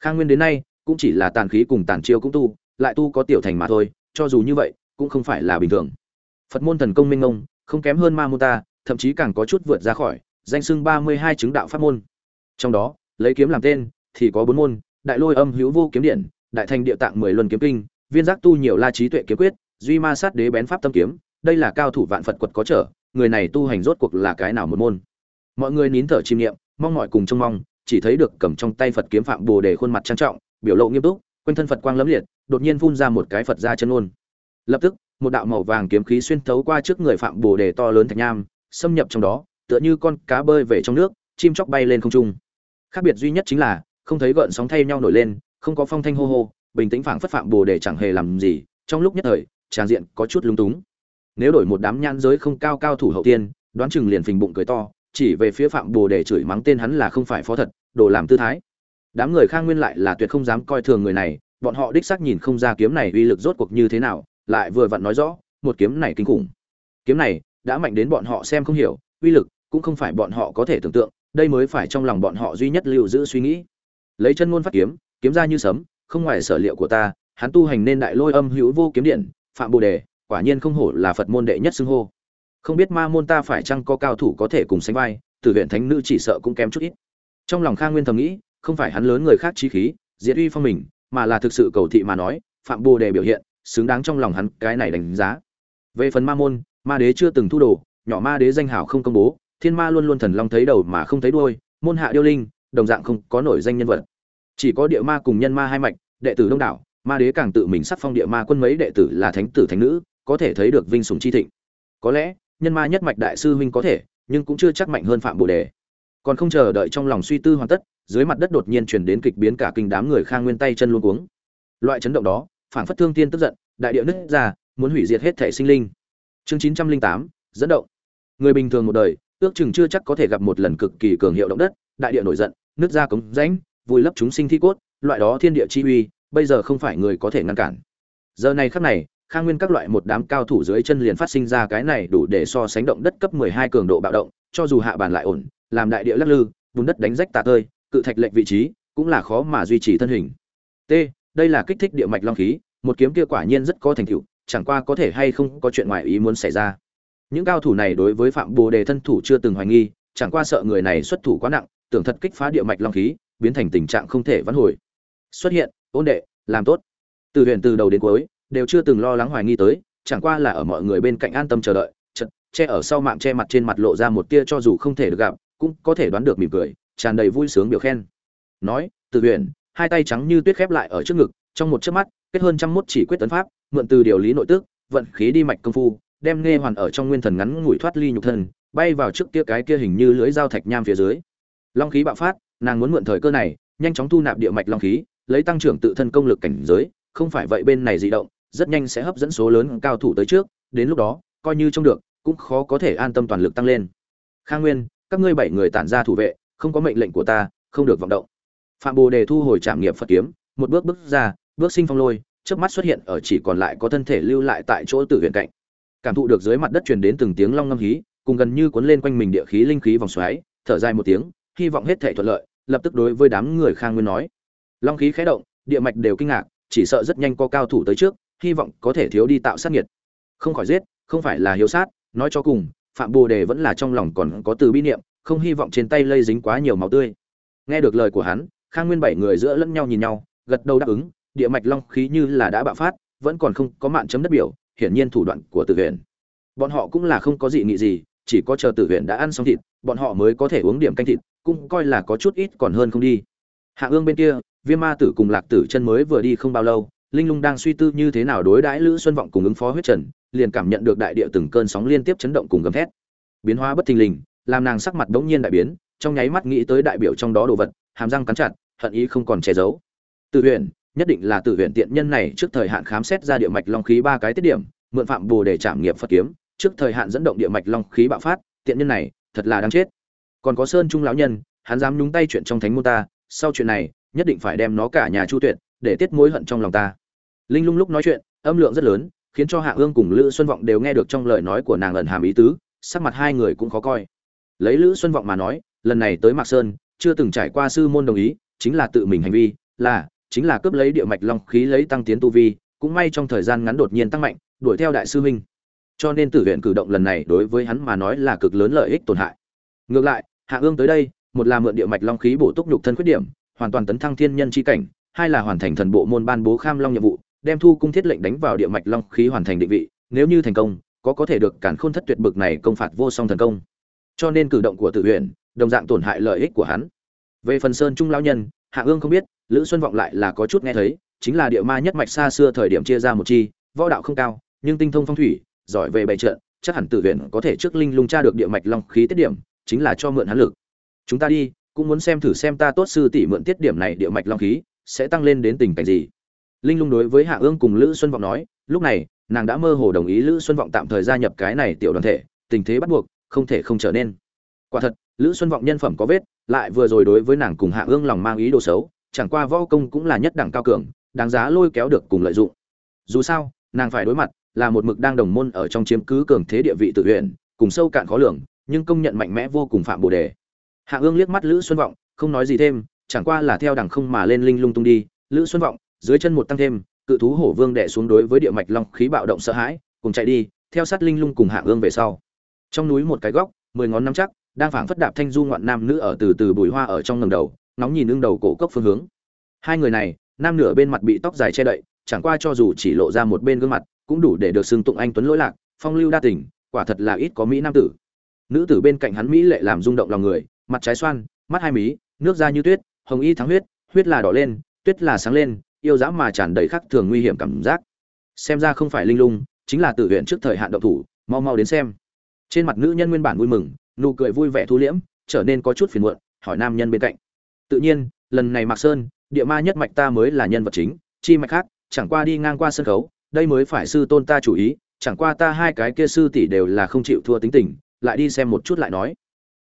Khang nguyên đến nay, cũng chỉ là tàn khí cùng tàn chiêu cũng tu, lại tu có tiểu thành mà thôi, cho dù như vậy, cũng không phải là bình thường. Phật môn thần công minh ngông, không kém hơn ma môn ta thậm chí càng có chút vượt ra khỏi, danh xưng ba mươi hai chứng đạo pháp môn trong đó, lấy kiếm làm tên, thì có bốn môn, đại lôi âm hữu vô kiếm điện, đại thành địa tạng mười luân kiếm kinh, viên giác tu nhiều la trí tuệ kiếm quyết, duy ma sát đế bén pháp tâm kiếm, đây là cao thủ vạn phật quật có trở, người này tu hành rốt cuộc là cái nào một môn mọi người nín thở chiêm niệm, mong mọi cùng trông mong, chỉ thấy được cầm trong tay phật kiếm phạm bồ đề khuôn mặt trang trọng, biểu lộ nghiêm túc, quanh thân phật quang lẫm liệt, đột nhiên phun ra một cái phật ra chân luôn. lập tức, một đạo màu vàng kiếm khí xuyên thấu qua trước người phạm bồ đề to lớn thạch nham xâm nhập trong đó, tựa như con cá bơi về trong nước, chim chóc bay lên không trung. Khác biệt duy nhất chính là, không thấy gợn sóng thay nhau nổi lên, không có phong thanh hô hô, bình tĩnh phảng phất phạm bồ để chẳng hề làm gì, trong lúc nhất thời tràng diện có chút lung túng. Nếu đổi một đám nhãn giới không cao cao thủ hậu tiên, đoán chừng liền phình bụng cười to, chỉ về phía phạm bồ để chửi mắng tên hắn là không phải phó thật, đồ làm tư thái. Đám người khang nguyên lại là tuyệt không dám coi thường người này, bọn họ đích xác nhìn không ra kiếm này uy lực rốt cuộc như thế nào, lại vừa vặn nói rõ, một kiếm này kinh khủng. Kiếm này đã mạnh đến bọn họ xem không hiểu, uy lực cũng không phải bọn họ có thể tưởng tượng, đây mới phải trong lòng bọn họ duy nhất lưu giữ suy nghĩ. Lấy chân ngôn phát kiếm kiếm ra như sấm, không ngoài sở liệu của ta, hắn tu hành nên đại lôi âm hữu vô kiếm điện, phạm bồ đề, quả nhiên không hổ là phật môn đệ nhất xưng hô. Không biết ma môn ta phải chăng có cao thủ có thể cùng sánh vai, từ huyện thánh nữ chỉ sợ cũng kém chút ít. Trong lòng khang nguyên thầm nghĩ, không phải hắn lớn người khác trí khí, diệt uy phong mình, mà là thực sự cầu thị mà nói, phạm bồ đề biểu hiện, xứng đáng trong lòng hắn cái này đánh giá. Về phần ma môn ma đế chưa từng thu đồ, nhỏ ma đế danh hào không công bố, thiên ma luôn luôn thần long thấy đầu mà không thấy đuôi, môn hạ điêu linh, đồng dạng không có nổi danh nhân vật. Chỉ có địa ma cùng nhân ma hai mạch, đệ tử đông đảo, ma đế càng tự mình sắc phong địa ma quân mấy đệ tử là thánh tử thánh nữ, có thể thấy được vinh sùng chi thịnh. Có lẽ, nhân ma nhất mạch đại sư huynh có thể, nhưng cũng chưa chắc mạnh hơn phạm bồ đề. Còn không chờ đợi trong lòng suy tư hoàn tất, dưới mặt đất đột nhiên chuyển đến kịch biến cả kinh đám người khang nguyên tay chân luôn cuống. Loại chấn động đó phản phất thương tiên tức giận, đại địa nứt ra, muốn hủy diệt hết thể sinh linh chương chín trăm linh tám, dẫn động. Người bình thường một đời, ước chừng chưa chắc có thể gặp một lần cực kỳ cường hiệu động đất, đại địa nổi giận, nước ra cống rãnh, vùi lấp chúng sinh thi cốt, loại đó thiên địa chi uy, bây giờ không phải người có thể ngăn cản. Giờ này khắc này khang nguyên các loại một đám cao thủ dưới chân liền phát sinh ra cái này đủ để so sánh động đất cấp 12 cường độ bạo động, cho dù hạ bàn lại ổn, làm đại địa lắc lư bùn đất đánh rách tà tơi, cự thạch lệch vị trí, cũng là khó mà duy trì thân hình. T, đây là kích thích địa mạch long khí, một kiếm kia quả nhiên rất có thành tựu chẳng qua có thể hay không có chuyện ngoài ý muốn xảy ra. Những cao thủ này đối với phạm bồ đề thân thủ chưa từng hoài nghi, chẳng qua sợ người này xuất thủ quá nặng, tưởng thật kích phá địa mạch long khí, biến thành tình trạng không thể vãn hồi. Xuất hiện, ôn đệ, làm tốt. Từ huyện từ đầu đến cuối, đều chưa từng lo lắng hoài nghi tới, chẳng qua là ở mọi người bên cạnh an tâm chờ đợi chật che ở sau mạng che mặt trên mặt lộ ra một tia cho dù không thể được gặp, cũng có thể đoán được mỉm cười, tràn đầy vui sướng biểu khen. Nói, từ huyện hai tay trắng như tuyết khép lại ở trước ngực, trong một chớp mắt kết hơn trăm mốt chỉ quyết tấn pháp, mượn từ điều lý nội tức, vận khí đi mạch công phu, đem nghe hoàn ở trong nguyên thần ngắn ngủi thoát ly nhục thân, bay vào trước kia cái kia hình như lưới dao thạch nham phía dưới. Long khí bạo phát, nàng muốn mượn thời cơ này, nhanh chóng thu nạp địa mạch long khí, lấy tăng trưởng tự thân công lực cảnh giới, không phải vậy bên này dị động, rất nhanh sẽ hấp dẫn số lớn cao thủ tới trước, đến lúc đó, coi như trông được, cũng khó có thể an tâm toàn lực tăng lên. Khang nguyên, các ngươi bảy người tản ra thủ vệ, không có mệnh lệnh của ta, không được vọng động. Phạm bồ đề thu hồi trạm nghiệp phật kiếm, một bước bước ra bước sinh phong lôi trước mắt xuất hiện ở chỉ còn lại có thân thể lưu lại tại chỗ tử huyện cạnh. Cảm thụ được dưới mặt đất truyền đến từng tiếng long ngâm hí, cùng gần như cuốn lên quanh mình địa khí linh khí vòng xoáy, thở dài một tiếng, hy vọng hết thể thuận lợi, lập tức đối với đám người khang nguyên nói. Long khí khẽ động, địa mạch đều kinh ngạc, chỉ sợ rất nhanh có cao thủ tới trước, hy vọng có thể thiếu đi tạo sát nhiệt không khỏi giết, không phải là hiếu sát, nói cho cùng, phạm bồ đề vẫn là trong lòng còn có từ bi niệm, không hy vọng trên tay lây dính quá nhiều máu tươi. Nghe được lời của hắn, khang nguyên bảy người giữa lẫn nhau nhìn nhau, gật đầu đáp ứng địa mạch long khí như là đã bạo phát vẫn còn không có mạn chấm đất biểu hiển nhiên thủ đoạn của tử viện bọn họ cũng là không có gì nghị gì chỉ có chờ tử viện đã ăn xong thịt bọn họ mới có thể uống điểm canh thịt cũng coi là có chút ít còn hơn không đi. Hạ ương bên kia viêm ma tử cùng lạc tử chân mới vừa đi không bao lâu linh lung đang suy tư như thế nào đối đãi lữ xuân vọng cùng ứng phó huyết trần liền cảm nhận được đại địa từng cơn sóng liên tiếp chấn động cùng gầm thét. Biến hóa bất thình lình làm nàng sắc mặt đống nhiên đại biến trong nháy mắt nghĩ tới đại biểu trong đó đồ vật hàm răng cắn chặt hận ý không còn che giấu. Tự Huyền, nhất định là tự huyện tiện nhân này trước thời hạn khám xét ra địa mạch long khí ba cái tiết điểm, mượn phạm bồ để trảm nghiệp phật kiếm, trước thời hạn dẫn động địa mạch long khí bạo phát, tiện nhân này, thật là đáng chết. Còn có sơn trung lão nhân, hắn dám nhúng tay chuyện trong thánh môn ta, sau chuyện này, nhất định phải đem nó cả nhà chu tuyệt, để tiết mối hận trong lòng ta. Linh lung lúc nói chuyện, âm lượng rất lớn, khiến cho hạ ương cùng lữ xuân vọng đều nghe được trong lời nói của nàng ẩn hàm ý tứ, sắc mặt hai người cũng khó coi. Lấy lữ xuân vọng mà nói, lần này tới mạc sơn, chưa từng trải qua sư môn đồng ý, chính là tự mình hành vi, là chính là cướp lấy địa mạch long khí lấy tăng tiến tu vi, cũng may trong thời gian ngắn đột nhiên tăng mạnh, đuổi theo đại sư huynh. Cho nên tử viện cử động lần này đối với hắn mà nói là cực lớn lợi ích tổn hại. Ngược lại, hạ ương tới đây, một là mượn địa mạch long khí bổ túc nhục thân khuyết điểm, hoàn toàn tấn thăng thiên nhân chi cảnh, hai là hoàn thành thần bộ môn ban bố kham long nhiệm vụ, đem thu cung thiết lệnh đánh vào địa mạch long khí hoàn thành định vị, nếu như thành công, có có thể được cản khôn thất tuyệt bực này công phạt vô song thần công. Cho nên cử động của tự huyện đồng dạng tổn hại lợi ích của hắn. Về phần sơn trung lão nhân, hạ ương không biết lữ xuân vọng lại là có chút nghe thấy, chính là địa ma nhất mạch xa xưa thời điểm chia ra một chi, võ đạo không cao, nhưng tinh thông phong thủy, giỏi về bày trận, chắc hẳn tự huyện có thể trước linh lung tra được địa mạch long khí tiết điểm, chính là cho mượn hắn lực. Chúng ta đi, cũng muốn xem thử xem ta tốt sư tỷ mượn tiết điểm này địa mạch long khí, sẽ tăng lên đến tình cảnh gì. Linh lung đối với hạ ương cùng lữ xuân vọng nói, lúc này, nàng đã mơ hồ đồng ý lữ xuân vọng tạm thời gia nhập cái này tiểu đoàn thể, tình thế bắt buộc, không thể không trở nên. Quả thật, lữ xuân vọng nhân phẩm có vết, lại vừa rồi đối với nàng cùng hạ ương lòng mang ý đồ xấu chẳng qua võ công cũng là nhất đẳng cao cường, đáng giá lôi kéo được cùng lợi dụng. Dù sao, nàng phải đối mặt là một mực đang đồng môn ở trong chiếm cứ cường thế địa vị tự huyện, cùng sâu cạn khó lường, nhưng công nhận mạnh mẽ vô cùng phạm bồ đề. Hạ ương liếc mắt lữ xuân vọng, không nói gì thêm, chẳng qua là theo đẳng không mà lên linh lung tung đi. Lữ xuân vọng, dưới chân một tăng thêm, cự thú hổ vương đẻ xuống đối với địa mạch long khí bạo động sợ hãi, cùng chạy đi, theo sát linh lung cùng hạ ương về sau. Trong núi một cái góc, mười ngón nắm chắc, đang phảng phất đạp thanh du ngoạn nam nữ ở từ từ bùi hoa ở trong ngầm đầu nóng nhìn ưng đầu cổ cốc phương hướng. Hai người này, nam nửa bên mặt bị tóc dài che đậy, chẳng qua cho dù chỉ lộ ra một bên gương mặt, cũng đủ để được xưng tụng anh tuấn lỗi lạc, phong lưu đa tình, quả thật là ít có mỹ nam tử. Nữ tử bên cạnh hắn mỹ lệ làm rung động lòng người, mặt trái xoan, mắt hai mí, nước da như tuyết, hồng y thắng huyết huyết là đỏ lên, tuyết là sáng lên, yêu dã mà tràn đầy khắc thường nguy hiểm cảm giác. Xem ra không phải linh lung, chính là tự huyện trước thời hạn động thủ, mau mau đến xem. Trên mặt nữ nhân nguyên bản vui mừng, nụ cười vui vẻ thu liễm, trở nên có chút phiền muộn, hỏi nam nhân bên cạnh tự nhiên, lần này mạc sơn, địa ma nhất mạch ta mới là nhân vật chính, chi mạch khác, chẳng qua đi ngang qua sân khấu, đây mới phải sư tôn ta chủ ý, chẳng qua ta hai cái kia sư tỷ đều là không chịu thua tính tình, lại đi xem một chút lại nói.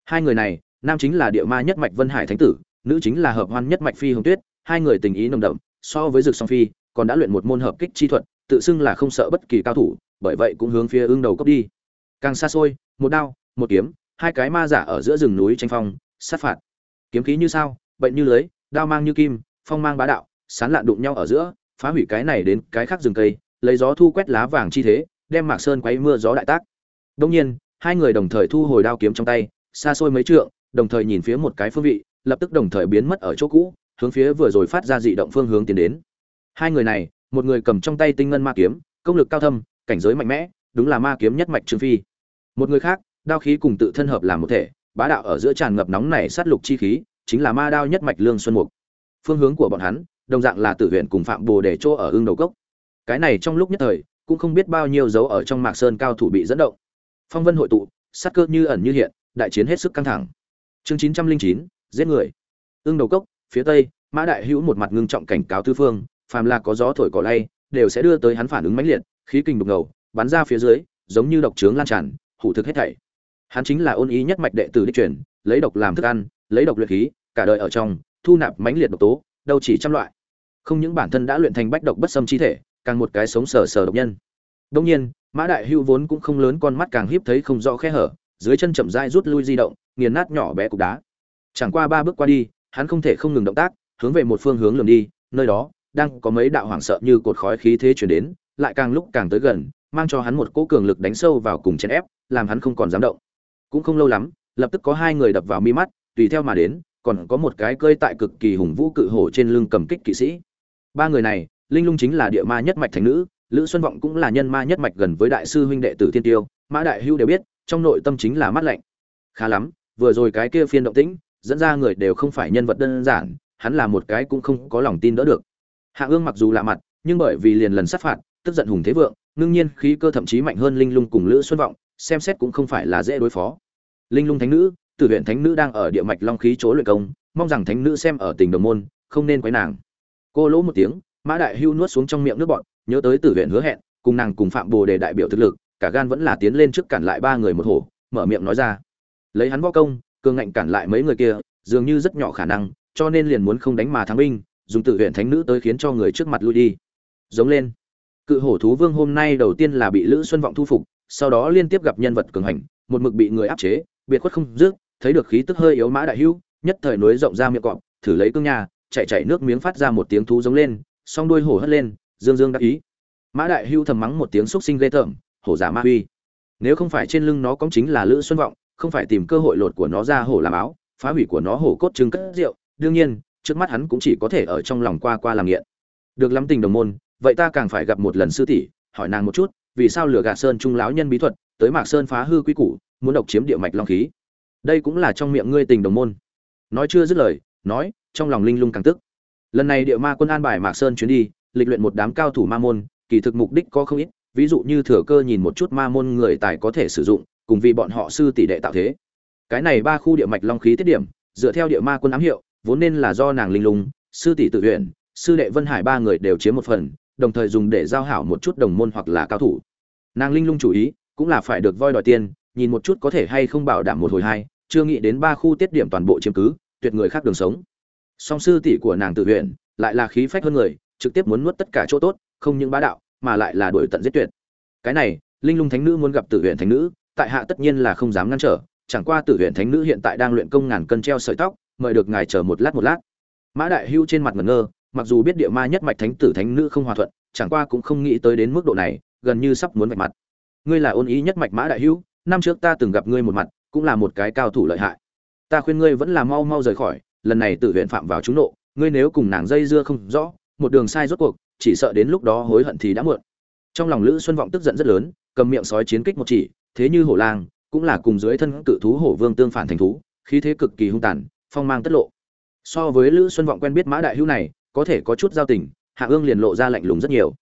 Hai người này, nam chính là địa ma nhất mạch vân hải thánh tử, nữ chính là hợp hoan nhất mạch phi hồng tuyết, hai người tình ý nồng đậm, so với dược song phi, còn đã luyện một môn hợp kích chi thuật, tự xưng là không sợ bất kỳ cao thủ, bởi vậy cũng hướng phía ương đầu cốc đi. Càng xa xôi, một đao, một kiếm, hai cái ma giả ở giữa rừng núi tranh phong, sát phạt. Kiếm khí như sao bệnh như lưới, đao mang như kim, phong mang bá đạo, sán lạn đụng nhau ở giữa, phá hủy cái này đến cái khác rừng cây, lấy gió thu quét lá vàng chi thế, đem mạc sơn quấy mưa gió đại tác. Đông nhiên, hai người đồng thời thu hồi đao kiếm trong tay, xa xôi mấy trượng, đồng thời nhìn phía một cái phương vị, lập tức đồng thời biến mất ở chỗ cũ, hướng phía vừa rồi phát ra dị động phương hướng tiến đến. Hai người này, một người cầm trong tay tinh ngân ma kiếm, công lực cao thâm, cảnh giới mạnh mẽ, đúng là ma kiếm nhất mạch trương phi. Một người khác, đao khí cùng tự thân hợp làm một thể, bá đạo ở giữa tràn ngập nóng này sát lục chi khí chính là ma đao nhất mạch lương xuân mục. Phương hướng của bọn hắn, đồng dạng là tử huyện cùng phạm bồ để chỗ ở ương đầu cốc. Cái này trong lúc nhất thời, cũng không biết bao nhiêu dấu ở trong mạc sơn cao thủ bị dẫn động. Phong vân hội tụ, sát cơ như ẩn như hiện, đại chiến hết sức căng thẳng. Chương chín trăm linh chín, giết người. Ương đầu cốc, phía tây, mã đại hữu một mặt ngưng trọng cảnh cáo tư phương, phàm là có gió thổi cỏ lay, đều sẽ đưa tới hắn phản ứng mãnh liệt, khí kình đục ngầu, bắn ra phía dưới, giống như độc trướng lan tràn, hủ thực hết thảy. Hắn chính là ôn ý nhất mạch đệ tử đích truyền, lấy độc làm thức ăn lấy độc luyện khí, cả đời ở trong, thu nạp mãnh liệt độc tố, đâu chỉ trăm loại. Không những bản thân đã luyện thành bách độc bất xâm chi thể, càng một cái sống sờ sờ độc nhân. Đương nhiên, mã đại hưu vốn cũng không lớn con mắt càng hiếp thấy không rõ khe hở, dưới chân chậm rãi rút lui di động, nghiền nát nhỏ bé cục đá. Chẳng qua ba bước qua đi, hắn không thể không ngừng động tác, hướng về một phương hướng lườm đi, nơi đó, đang có mấy đạo hoảng sợ như cột khói khí thế chuyển đến, lại càng lúc càng tới gần, mang cho hắn một cỗ cường lực đánh sâu vào cùng chèn ép, làm hắn không còn dám động. Cũng không lâu lắm, lập tức có hai người đập vào mi mắt tùy theo mà đến, còn có một cái cơi tại cực kỳ hùng vũ cự hổ trên lưng cầm kích kỵ sĩ. Ba người này, linh lung chính là địa ma nhất mạch thành nữ, lữ xuân vọng cũng là nhân ma nhất mạch gần với đại sư huynh đệ tử thiên tiêu, mã đại hưu đều biết, trong nội tâm chính là mắt lạnh. Khá lắm, vừa rồi cái kia phiên động tĩnh, dẫn ra người đều không phải nhân vật đơn giản, hắn là một cái cũng không có lòng tin đỡ được. Hạ ương mặc dù lạ mặt, nhưng bởi vì liền lần sát phạt, tức giận hùng thế vượng, ngưng nhiên khí cơ thậm chí mạnh hơn linh lung cùng lữ xuân vọng, xem xét cũng không phải là dễ đối phó. Linh lung thánh nữ tử huyện thánh nữ đang ở địa mạch long khí chỗ luyện công, mong rằng thánh nữ xem ở tình đồng môn, không nên quấy nàng. Cô lỗ một tiếng, mã đại hưu nuốt xuống trong miệng nước bọn nhớ tới tử huyện hứa hẹn, cùng nàng cùng phạm bồ để đại biểu thực lực, cả gan vẫn là tiến lên trước cản lại ba người một hổ, mở miệng nói ra. Lấy hắn võ công, cường ngạnh cản lại mấy người kia, dường như rất nhỏ khả năng, cho nên liền muốn không đánh mà thắng binh, dùng tử huyện thánh nữ tới khiến cho người trước mặt lui đi. Giống lên. Cự hổ thú vương hôm nay đầu tiên là bị lữ xuân vọng thu phục, sau đó liên tiếp gặp nhân vật cường hành, một mực bị người áp chế biệt khuất không dứt, thấy được khí tức hơi yếu mã đại hưu nhất thời núi rộng ra miệng cọp, thử lấy cương nhà chạy chạy nước miếng phát ra một tiếng thú giống lên, song đuôi hổ hất lên, dương dương đắc ý. Mã đại hưu thầm mắng một tiếng xúc sinh ghê tởm, hổ giả ma huy. Nếu không phải trên lưng nó cũng chính là lữ xuân vọng, không phải tìm cơ hội lột của nó ra hổ làm áo, phá hủy của nó hổ cốt trứng cất rượu, đương nhiên, trước mắt hắn cũng chỉ có thể ở trong lòng qua qua làm nghiện. Được lắm tình đồng môn, vậy ta càng phải gặp một lần sư tỷ, hỏi nàng một chút, vì sao lừa gạt sơn trung lão nhân bí thuật, tới mạc sơn phá hư quy củ muốn độc chiếm địa mạch long khí. Đây cũng là trong miệng ngươi tình đồng môn. Nói chưa dứt lời, nói, trong lòng linh lung càng tức. Lần này địa ma quân an bài mạc sơn chuyến đi, lịch luyện một đám cao thủ ma môn, kỳ thực mục đích có không ít, ví dụ như thừa cơ nhìn một chút ma môn người tài có thể sử dụng, cùng vì bọn họ sư tỷ đệ tạo thế. Cái này ba khu địa mạch long khí tiết điểm, dựa theo địa ma quân ám hiệu, vốn nên là do nàng linh lung, sư tỷ tự huyện sư đệ vân hải ba người đều chiếm một phần, đồng thời dùng để giao hảo một chút đồng môn hoặc là cao thủ. Nàng linh lung chủ ý, cũng là phải được voi đòi tiền nhìn một chút có thể hay không bảo đảm một hồi hai, chưa nghĩ đến ba khu tiết điểm toàn bộ chiếm cứ, tuyệt người khác đường sống. Song sư tỷ của nàng tự huyện, lại là khí phách hơn người, trực tiếp muốn nuốt tất cả chỗ tốt, không những bá đạo, mà lại là đuổi tận giết tuyệt. Cái này, linh lung thánh nữ muốn gặp tử huyện thánh nữ, tại hạ tất nhiên là không dám ngăn trở, chẳng qua tử huyện thánh nữ hiện tại đang luyện công ngàn cân treo sợi tóc, mời được ngài chờ một lát một lát. Mã đại hưu trên mặt ngẩn ngơ, mặc dù biết địa ma nhất mạch thánh tử thánh nữ không hòa thuận, chẳng qua cũng không nghĩ tới đến mức độ này, gần như sắp muốn vạch mặt. Ngươi là ôn ý nhất mạch mã đại hưu năm trước ta từng gặp ngươi một mặt, cũng là một cái cao thủ lợi hại. Ta khuyên ngươi vẫn là mau mau rời khỏi, lần này tự huyện phạm vào trúng nộ, ngươi nếu cùng nàng dây dưa không rõ, một đường sai rốt cuộc, chỉ sợ đến lúc đó hối hận thì đã muộn. Trong lòng lữ xuân vọng tức giận rất lớn, cầm miệng sói chiến kích một chỉ, thế như hổ lang, cũng là cùng dưới thân cự thú hổ vương tương phản thành thú, khí thế cực kỳ hung tàn, phong mang tất lộ. So với lữ xuân vọng quen biết mã đại hữu này, có thể có chút giao tình, hạ ương liền lộ ra lạnh lùng rất nhiều.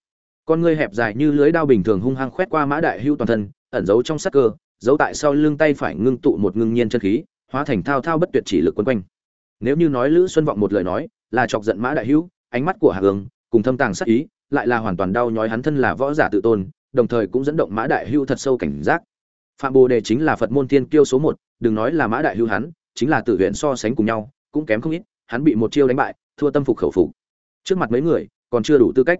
Con ngươi hẹp dài như lưới đao bình thường hung hăng khoét qua mã đại hữu toàn thân, ẩn giấu trong sắc cơ giấu tại sau lưng tay phải ngưng tụ một ngưng nhiên chân khí, hóa thành thao thao bất tuyệt chỉ lực quấn quanh. Nếu như nói lữ xuân vọng một lời nói, là chọc giận mã đại hữu, ánh mắt của hạ ương cùng thâm tàng sắc ý, lại là hoàn toàn đau nhói hắn thân là võ giả tự tôn, đồng thời cũng dẫn động mã đại hữu thật sâu cảnh giác. Phạm bồ đề chính là phật môn tiên kiêu số một, đừng nói là mã đại hữu hắn, chính là tự huyện so sánh cùng nhau, cũng kém không ít, hắn bị một chiêu đánh bại, thua tâm phục khẩu phục. Trước mặt mấy người, còn chưa đủ tư cách.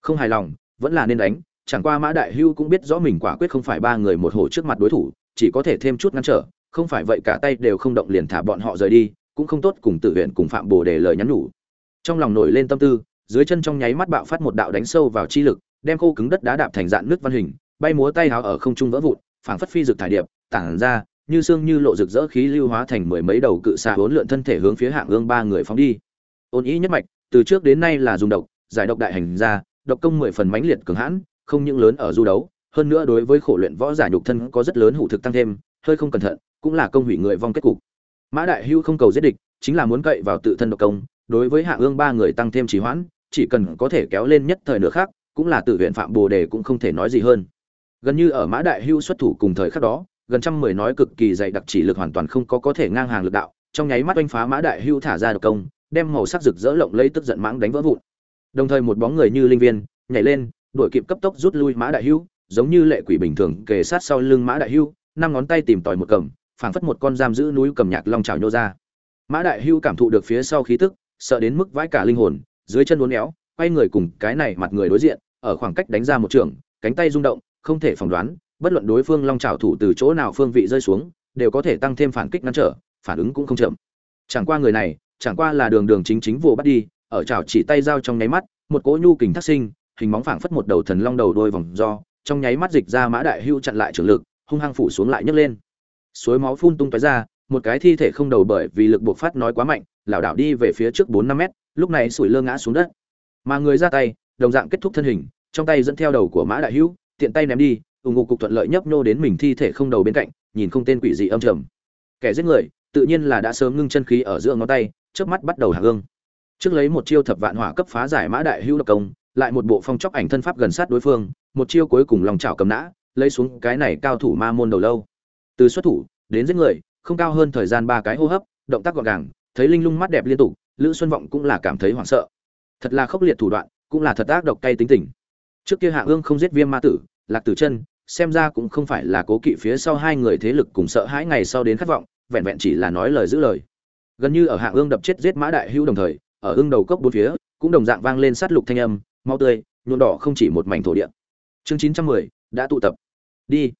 Không hài lòng, vẫn là nên đánh chẳng qua mã đại hưu cũng biết rõ mình quả quyết không phải ba người một hổ trước mặt đối thủ, chỉ có thể thêm chút ngăn trở, không phải vậy cả tay đều không động liền thả bọn họ rời đi, cũng không tốt cùng tự huyện cùng phạm bồ để lời nhắn nhủ. Trong lòng nổi lên tâm tư, dưới chân trong nháy mắt bạo phát một đạo đánh sâu vào chi lực, đem khô cứng đất đá đạp thành dạng nước văn hình, bay múa tay háo ở không trung vỡ vụn, phảng phất phi rực thải điệp, tản ra, như xương như lộ rực rỡ khí lưu hóa thành mười mấy đầu cự xà hỗn lượn thân thể hướng phía hạng ương ba người phóng đi. Ôn ý nhất mạch, từ trước đến nay là dùng độc, giải độc đại hành ra, độc công mười phần mãnh liệt cường hãn không những lớn ở du đấu, hơn nữa đối với khổ luyện võ giả nhục thân có rất lớn hủ thực tăng thêm, hơi không cẩn thận, cũng là công hủy người vong kết cục. Mã đại hưu không cầu giết địch, chính là muốn cậy vào tự thân độc công, đối với hạ ương ba người tăng thêm trì hoãn, chỉ cần có thể kéo lên nhất thời nữa khác cũng là tự huyện phạm bồ đề cũng không thể nói gì hơn. Gần như ở mã đại hưu xuất thủ cùng thời khắc đó, gần trăm mười nói cực kỳ dày đặc chỉ lực hoàn toàn không có có thể ngang hàng lực đạo, trong nháy mắt oanh phá mã đại hưu thả ra độc công, đem màu sắc rực rỡ lộng lấy tức giận mãng đánh vỡ vụn. Đồng thời một bóng người như linh viên nhảy lên đuổi kịp cấp tốc rút lui mã đại hưu, giống như lệ quỷ bình thường kề sát sau lưng mã đại hưu, năm ngón tay tìm tòi một cầm, phảng phất một con giam giữ núi cầm nhạc long trào nhô ra. Mã đại hưu cảm thụ được phía sau khí tức, sợ đến mức vãi cả linh hồn, dưới chân uốn éo, quay người cùng cái này mặt người đối diện, ở khoảng cách đánh ra một trường, cánh tay rung động, không thể phỏng đoán, bất luận đối phương long trào thủ từ chỗ nào phương vị rơi xuống, đều có thể tăng thêm phản kích ngăn trở, phản ứng cũng không chậm. Chẳng qua người này, chẳng qua là đường đường chính chính vụ bắt đi, ở trào chỉ tay giao trong nháy mắt, một cỗ nhu kình thác sinh hình móng phảng phất một đầu thần long đầu đôi vòng do, trong nháy mắt dịch ra mã đại hưu chặn lại trường lực, hung hăng phủ xuống lại nhấc lên. Suối máu phun tung tóe ra, một cái thi thể không đầu bởi vì lực buộc phát nói quá mạnh, lảo đảo đi về phía trước bốn năm mét, lúc này sủi lơ ngã xuống đất. Mà người ra tay, đồng dạng kết thúc thân hình, trong tay dẫn theo đầu của mã đại hữu tiện tay ném đi, ủng ngục cục thuận lợi nhấp nô đến mình thi thể không đầu bên cạnh, nhìn không tên quỷ dị âm trầm. Kẻ giết người, tự nhiên là đã sớm ngưng chân khí ở giữa ngón tay trước mắt bắt đầu hạ gương. Trước lấy một chiêu thập vạn hỏa cấp phá giải mã đại hữu độc công lại một bộ phong chóc ảnh thân pháp gần sát đối phương, một chiêu cuối cùng lòng chảo cầm nã, lấy xuống cái này cao thủ ma môn đầu lâu. Từ xuất thủ, đến giết người, không cao hơn thời gian ba cái hô hấp, động tác gọn gàng, thấy linh lung mắt đẹp liên tục, lữ xuân vọng cũng là cảm thấy hoảng sợ. Thật là khốc liệt thủ đoạn, cũng là thật ác độc cay tính tình. Trước kia hạ ương không giết viêm ma tử, lạc tử chân, xem ra cũng không phải là cố kỵ phía sau hai người thế lực cùng sợ hãi ngày sau đến khát vọng, vẹn vẹn chỉ là nói lời giữ lời. Gần như ở hạ ương đập chết giết mã đại hữu đồng thời, ở ương đầu cốc bốn phía, cũng đồng dạng vang lên sát lục thanh âm mau tươi, nhuộm đỏ không chỉ một mảnh thổ địa. Chương chín trăm mười, đã tụ tập. Đi.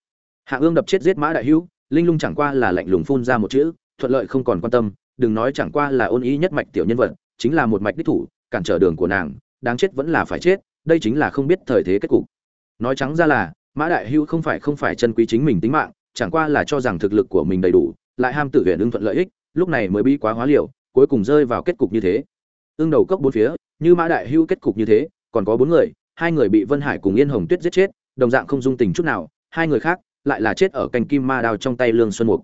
Hạ ương đập chết giết mã đại hữu, linh lung chẳng qua là lạnh lùng phun ra một chữ, thuận lợi không còn quan tâm, đừng nói chẳng qua là ôn ý nhất mạch tiểu nhân vật, chính là một mạch đích thủ, cản trở đường của nàng, đáng chết vẫn là phải chết, đây chính là không biết thời thế kết cục. Nói trắng ra là, mã đại hữu không phải không phải chân quý chính mình tính mạng, chẳng qua là cho rằng thực lực của mình đầy đủ, lại ham tự huyện ưng thuận lợi ích, lúc này mới bi quá hóa liều, cuối cùng rơi vào kết cục như thế. Ương đầu cốc bốn phía, như mã đại hữu kết cục như thế còn có bốn người, hai người bị vân hải cùng yên hồng tuyết giết chết, đồng dạng không dung tình chút nào, hai người khác lại là chết ở canh kim ma đao trong tay lương xuân mục.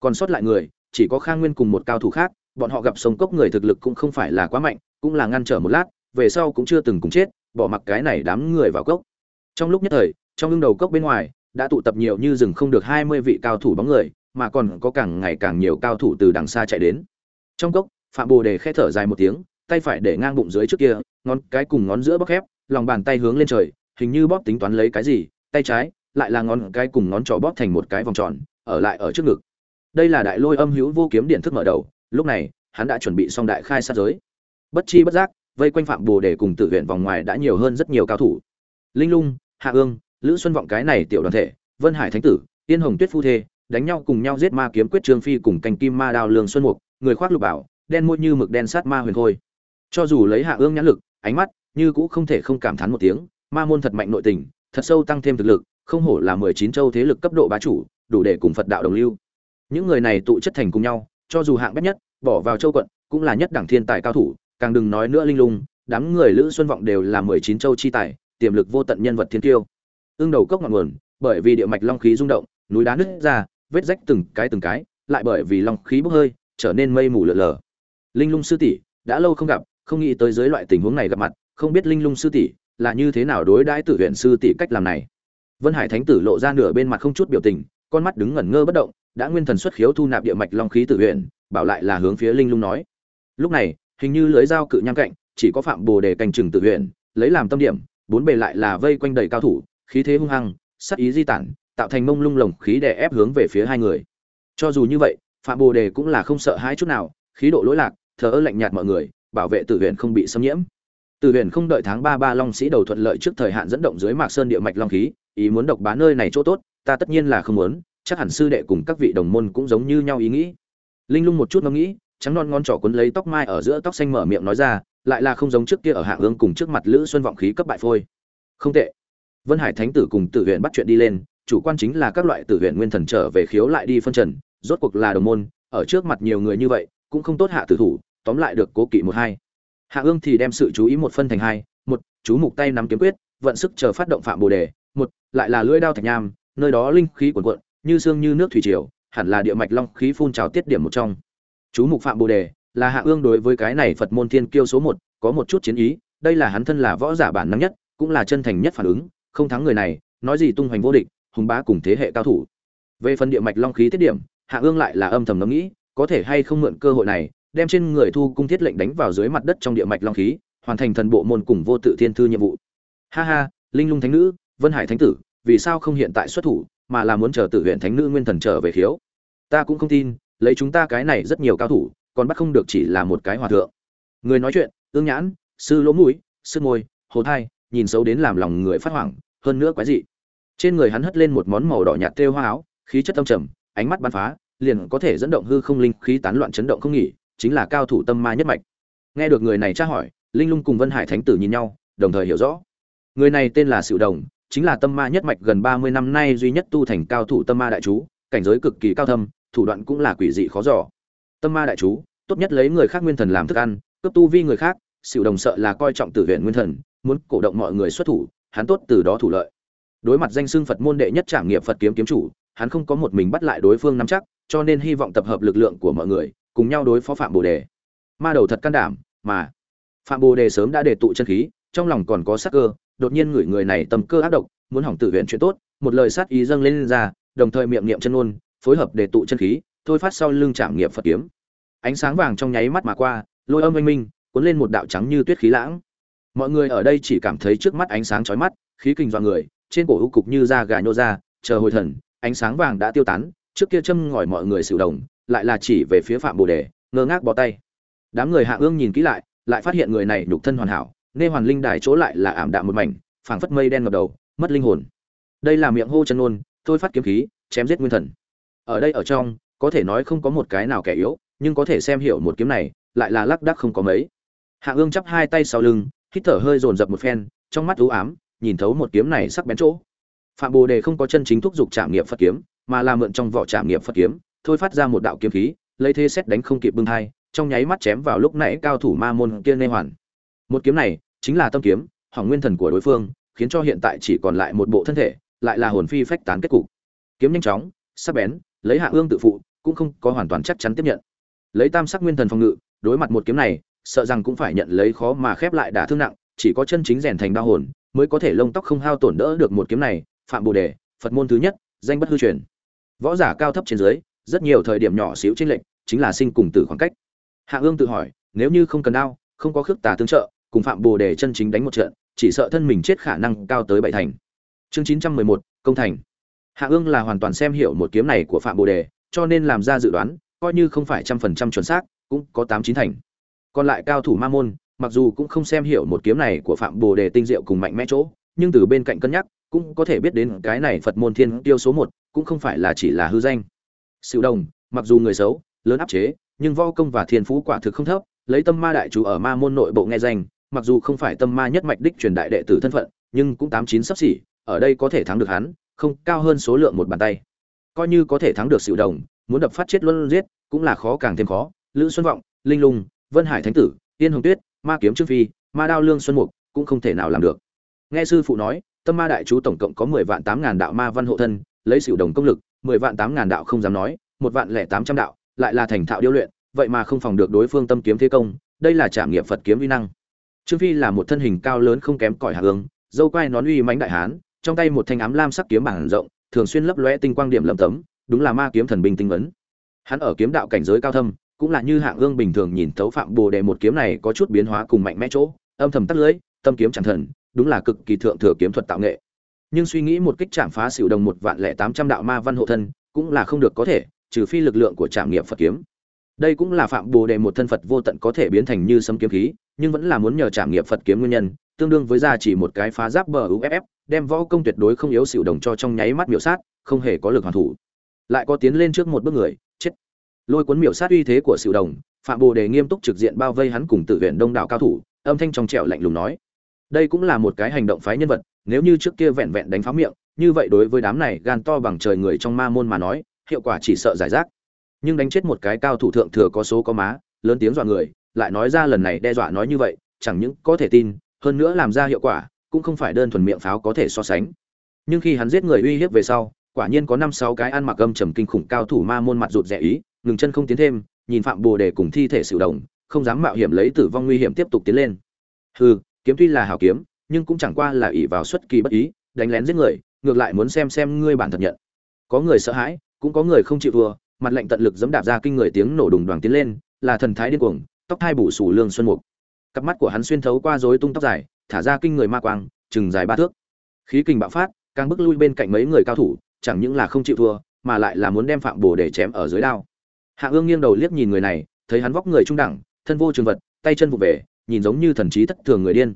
Còn sót lại người, chỉ có khang nguyên cùng một cao thủ khác, bọn họ gặp sông cốc người thực lực cũng không phải là quá mạnh, cũng là ngăn trở một lát, về sau cũng chưa từng cùng chết, bỏ mặc cái này đám người vào cốc. Trong lúc nhất thời, trong lưng đầu cốc bên ngoài, đã tụ tập nhiều như rừng không được hai mươi vị cao thủ bóng người, mà còn có càng ngày càng nhiều cao thủ từ đằng xa chạy đến. Trong cốc, phạm bồ đề khẽ thở dài một tiếng, tay phải để ngang bụng dưới trước kia ngón cái cùng ngón giữa bóp khép, lòng bàn tay hướng lên trời, hình như bóp tính toán lấy cái gì, tay trái lại là ngón cái cùng ngón trỏ bóp thành một cái vòng tròn, ở lại ở trước ngực. Đây là đại lôi âm hữu vô kiếm điện thức mở đầu, lúc này, hắn đã chuẩn bị xong đại khai sát giới. Bất chi bất giác, vây quanh phạm bồ đề cùng tự huyện vòng ngoài đã nhiều hơn rất nhiều cao thủ. Linh lung, hạ ương, lữ xuân vọng cái này tiểu đoàn thể, vân hải thánh tử tiên hồng tuyết phu thê, đánh nhau cùng nhau giết ma kiếm quyết trương phi cùng cành kim ma đao lương xuân mục, người khoác lục bảo, đen môi như mực đen sát ma huyền khôi. Cho dù lấy hạ ương nhãn lực ánh mắt như cũng không thể không cảm thán một tiếng, ma môn thật mạnh nội tình, thật sâu tăng thêm thực lực, không hổ là mười chín châu thế lực cấp độ bá chủ, đủ để cùng phật đạo đồng lưu. Những người này tụ chất thành cùng nhau, cho dù hạng bét nhất, bỏ vào châu quận, cũng là nhất đẳng thiên tài cao thủ, càng đừng nói nữa linh lung, đám người lữ xuân vọng đều là mười chín châu chi tài, tiềm lực vô tận nhân vật thiên tiêu ương đầu cốc ngọn nguồn, bởi vì địa mạch long khí rung động, núi đá nứt ra, vết rách từng cái từng cái, lại bởi vì long khí bốc hơi, trở nên mây mù lợn lờ linh lung sư tỷ, đã lâu không gặp không nghĩ tới dưới loại tình huống này gặp mặt, không biết linh lung sư tỷ là như thế nào đối đãi tử huyện sư tỷ cách làm này. Vân hải thánh tử lộ ra nửa bên mặt không chút biểu tình, con mắt đứng ngẩn ngơ bất động, đã nguyên thần xuất khiếu thu nạp địa mạch long khí tử huyện bảo lại là hướng phía linh lung nói. Lúc này, hình như lưới dao cự nham cạnh, chỉ có phạm bồ đề canh chừng tự huyện lấy làm tâm điểm, bốn bề lại là vây quanh đầy cao thủ, khí thế hung hăng sắc ý di tản, tạo thành mông lung lồng khí đè ép hướng về phía hai người. Cho dù như vậy, phạm bồ đề cũng là không sợ hãi chút nào, khí độ lỗi lạc, thờ ơ lạnh nhạt mọi người bảo vệ tử huyện không bị xâm nhiễm. Tử huyện không đợi tháng ba ba long sĩ đầu thuận lợi trước thời hạn dẫn động dưới mạc sơn địa mạch long khí, ý muốn độc bá nơi này chỗ tốt, ta tất nhiên là không muốn, chắc hẳn sư đệ cùng các vị đồng môn cũng giống như nhau ý nghĩ. Linh lung một chút ngẫm nghĩ, trắng non ngón trỏ quấn lấy tóc mai ở giữa tóc xanh mở miệng nói ra, lại là không giống trước kia ở hạ ương cùng trước mặt lữ xuân vọng khí cấp bại phôi. Không tệ. Vân hải thánh tử cùng tử huyện bắt chuyện đi lên, chủ quan chính là các loại tử huyện nguyên thần trở về khiếu lại đi phân trần, rốt cuộc là đồng môn, ở trước mặt nhiều người như vậy, cũng không tốt hạ tử thủ tóm lại được cố kỵ một hai. Hạ ương thì đem sự chú ý một phân thành hai, một, chú mục tay nắm kiếm quyết, vận sức chờ phát động phạm bồ đề, một, lại là lưỡi đao thạch nham, nơi đó linh khí cuồn cuộn, như xương như nước thủy triều, hẳn là địa mạch long khí phun trào tiết điểm một trong. Chú mục phạm bồ đề là hạ ương đối với cái này phật môn thiên kiêu số một, có một chút chiến ý, đây là hắn thân là võ giả bản năng nhất, cũng là chân thành nhất phản ứng, không thắng người này, nói gì tung hoành vô địch, hùng bá cùng thế hệ cao thủ. Về phần địa mạch long khí tiết điểm, hạ ương lại là âm thầm ngẫm nghĩ, có thể hay không mượn cơ hội này đem trên người thu cung thiết lệnh đánh vào dưới mặt đất trong địa mạch long khí, hoàn thành thần bộ môn cùng vô tự thiên thư nhiệm vụ. Ha ha, linh lung thánh nữ, vân hải thánh tử, vì sao không hiện tại xuất thủ, mà là muốn chờ tử huyện thánh nữ nguyên thần trở về khiếu? Ta cũng không tin, lấy chúng ta cái này rất nhiều cao thủ, còn bắt không được chỉ là một cái hòa thượng. Người nói chuyện, ương nhãn, sư lỗ mũi, sư môi, hồ thai, nhìn xấu đến làm lòng người phát hoảng, hơn nữa quái dị. Trên người hắn hất lên một món màu đỏ nhạt thêu hoa áo, khí chất âm trầm, ánh mắt bắn phá, liền có thể dẫn động hư không linh khí tán loạn chấn động không nghỉ chính là cao thủ tâm ma nhất mạch. Nghe được người này tra hỏi, linh lung cùng vân hải thánh tử nhìn nhau, đồng thời hiểu rõ. Người này tên là sửu đồng, chính là tâm ma nhất mạch gần ba mươi năm nay duy nhất tu thành cao thủ tâm ma đại chú, cảnh giới cực kỳ cao thâm, thủ đoạn cũng là quỷ dị khó giỏ tâm ma đại chú, tốt nhất lấy người khác nguyên thần làm thức ăn, cướp tu vi người khác, sửu đồng sợ là coi trọng tử viện nguyên thần, muốn cổ động mọi người xuất thủ, hắn tốt từ đó thủ lợi. Đối mặt danh xưng phật môn đệ nhất trảm nghiệp phật kiếm kiếm chủ, hắn không có một mình bắt lại đối phương nắm chắc, cho nên hy vọng tập hợp lực lượng của mọi người cùng nhau đối phó phạm bồ đề. Ma đầu thật can đảm mà phạm bồ đề sớm đã đề tụ chân khí trong lòng còn có sắc cơ đột nhiên ngửi người này tầm cơ ác độc muốn hỏng tự huyện chuyện tốt một lời sát ý dâng lên, lên ra đồng thời miệng niệm chân ngôn phối hợp đề tụ chân khí thôi phát sau lưng trảm nghiệm phật kiếm. Ánh sáng vàng trong nháy mắt mà qua lôi âm oanh minh cuốn lên một đạo trắng như tuyết khí lãng. Mọi người ở đây chỉ cảm thấy trước mắt ánh sáng chói mắt khí kinh do người trên cổ u cục như da gà nhô ra chờ hồi thần ánh sáng vàng đã tiêu tán trước kia châm ngòi mọi người sử đồng lại là chỉ về phía phạm bồ đề, ngơ ngác bó tay. Đám người hạ ương nhìn kỹ lại lại phát hiện người này nhục thân hoàn hảo nên hoàn linh đài chỗ lại là ảm đạm một mảnh, phảng phất mây đen ngập đầu, mất linh hồn. Đây là miệng hô chân ôn thôi phát kiếm khí, chém giết nguyên thần. Ở đây ở trong, có thể nói không có một cái nào kẻ yếu, nhưng có thể xem hiểu một kiếm này, lại là lắc đắc không có mấy. Hạ ương chắp hai tay sau lưng, hít thở hơi dồn dập một phen, trong mắt u ám, nhìn thấu một kiếm này sắc bén chỗ. Phạm bồ đề không có chân chính thúc giục trạm nghiệm phật kiếm, mà là mượn trong vỏ trạm nghiệm phật kiếm thôi phát ra một đạo kiếm khí, lấy thế xét đánh không kịp bưng hai trong nháy mắt chém vào lúc nãy cao thủ ma môn kia nê hoàn. Một kiếm này chính là tâm kiếm, hỏng nguyên thần của đối phương, khiến cho hiện tại chỉ còn lại một bộ thân thể, lại là hồn phi phách tán kết cục. Kiếm nhanh chóng, sắc bén, lấy hạ ương tự phụ, cũng không có hoàn toàn chắc chắn tiếp nhận. Lấy tam sắc nguyên thần phòng ngự, đối mặt một kiếm này, sợ rằng cũng phải nhận lấy khó mà khép lại đả thương nặng, chỉ có chân chính rèn thành đao hồn, mới có thể lông tóc không hao tổn đỡ được một kiếm này. Phạm bồ đề, phật môn thứ nhất, danh bất hư truyền. Võ giả cao thấp trên dưới rất nhiều thời điểm nhỏ xíu trên lệnh chính là sinh cùng tử khoảng cách. Hạ ương tự hỏi, nếu như không cần đao, không có khước tà tương trợ, cùng phạm bồ đề chân chính đánh một trận, chỉ sợ thân mình chết khả năng cao tới bảy thành. Chương chín trăm mười một, công thành. Hạ ương là hoàn toàn xem hiểu một kiếm này của phạm bồ đề, cho nên làm ra dự đoán, coi như không phải trăm phần trăm chuẩn xác, cũng có tám chín thành. Còn lại cao thủ ma môn, mặc dù cũng không xem hiểu một kiếm này của phạm bồ đề tinh diệu cùng mạnh mẽ chỗ, nhưng từ bên cạnh cân nhắc, cũng có thể biết đến cái này phật môn thiên tiêu số một, cũng không phải là chỉ là hư danh. Sửu đồng, mặc dù người xấu, lớn áp chế, nhưng võ công và thiên phú quả thực không thấp, lấy tâm ma đại chủ ở ma môn nội bộ nghe danh, mặc dù không phải tâm ma nhất mạch đích truyền đại đệ tử thân phận, nhưng cũng tám chín sắp xỉ, ở đây có thể thắng được hắn, không cao hơn số lượng một bàn tay. Coi như có thể thắng được Sửu đồng, muốn đập phát chết luôn giết, cũng là khó càng thêm khó. Lữ xuân vọng, linh lung, vân hải thánh tử tiên hồng tuyết, ma kiếm trương phi, ma đao lương xuân mục cũng không thể nào làm được. Nghe sư phụ nói, tâm ma đại chú tổng cộng có mười vạn tám ngàn đạo ma văn hộ thân, lấy xỉu đồng công lực mười vạn tám ngàn đạo không dám nói, một vạn lẻ tám trăm đạo, lại là thành thạo điêu luyện, vậy mà không phòng được đối phương tâm kiếm thế công, đây là trải nghiệm phật kiếm uy năng. Trương phi là một thân hình cao lớn không kém cỏi hạ hướng, dâu quai nón uy mãnh đại hán, trong tay một thanh ám lam sắc kiếm bảng rộng, thường xuyên lấp lóe tinh quang điểm lầm tấm, đúng là ma kiếm thần binh tinh vấn hắn ở kiếm đạo cảnh giới cao thâm, cũng là như hạng ương bình thường nhìn thấu phạm bồ đề một kiếm này có chút biến hóa cùng mạnh mẽ chỗ, âm thầm tắt lưới tâm kiếm chẳng thần, đúng là cực kỳ thượng thừa kiếm thuật tạo nghệ nhưng suy nghĩ một kích chạm phá xỉu đồng một vạn lẻ tám trăm đạo ma văn hộ thân, cũng là không được có thể, trừ phi lực lượng của trạm nghiệm phật kiếm. Đây cũng là phạm bồ đề một thân phật vô tận có thể biến thành như sấm kiếm khí, nhưng vẫn là muốn nhờ trạm nghiệm phật kiếm nguyên nhân, tương đương với ra chỉ một cái phá giáp bờ uff đem võ công tuyệt đối không yếu xỉu đồng cho trong nháy mắt miểu sát, không hề có lực hoàn thủ. Lại có tiến lên trước một bước người, chết. Lôi cuốn miểu sát uy thế của xỉu đồng, phạm bồ đề nghiêm túc trực diện bao vây hắn cùng tự viện đông đảo cao thủ, âm thanh trong trẻo lạnh lùng nói. Đây cũng là một cái hành động phái nhân vật nếu như trước kia vẹn vẹn đánh phá miệng, như vậy đối với đám này gan to bằng trời người trong ma môn mà nói, hiệu quả chỉ sợ giải rác. Nhưng đánh chết một cái cao thủ thượng thừa có số có má, lớn tiếng dọa người, lại nói ra lần này đe dọa nói như vậy, chẳng những có thể tin, hơn nữa làm ra hiệu quả, cũng không phải đơn thuần miệng pháo có thể so sánh. Nhưng khi hắn giết người uy hiếp về sau, quả nhiên có năm sáu cái ăn mặc âm trầm kinh khủng cao thủ ma môn mặt rụt rẻ ý, ngừng chân không tiến thêm, nhìn phạm bồ đề cùng thi thể sự đồng, không dám mạo hiểm lấy tử vong nguy hiểm tiếp tục tiến lên. Hừ, kiếm tuy là hảo kiếm nhưng cũng chẳng qua là ỷ vào xuất kỳ bất ý, đánh lén giết người, ngược lại muốn xem xem ngươi bản thật nhận. Có người sợ hãi, cũng có người không chịu thua, mặt lệnh tận lực giẫm đạp ra kinh người tiếng nổ đùng đoàn tiến lên, là thần thái điên cuồng, tóc hai bù sủ lương xuân mục. Cặp mắt của hắn xuyên thấu qua rối tung tóc dài, thả ra kinh người ma quang, chừng dài ba thước. Khí kình bạo phát, càng bước lui bên cạnh mấy người cao thủ, chẳng những là không chịu thua, mà lại là muốn đem phạm bồ để chém ở dưới đao. Hạ ương nghiêng đầu liếc nhìn người này, thấy hắn vóc người trung đẳng, thân vô trường vật, tay chân vụ về, nhìn giống như thần trí thất thường người điên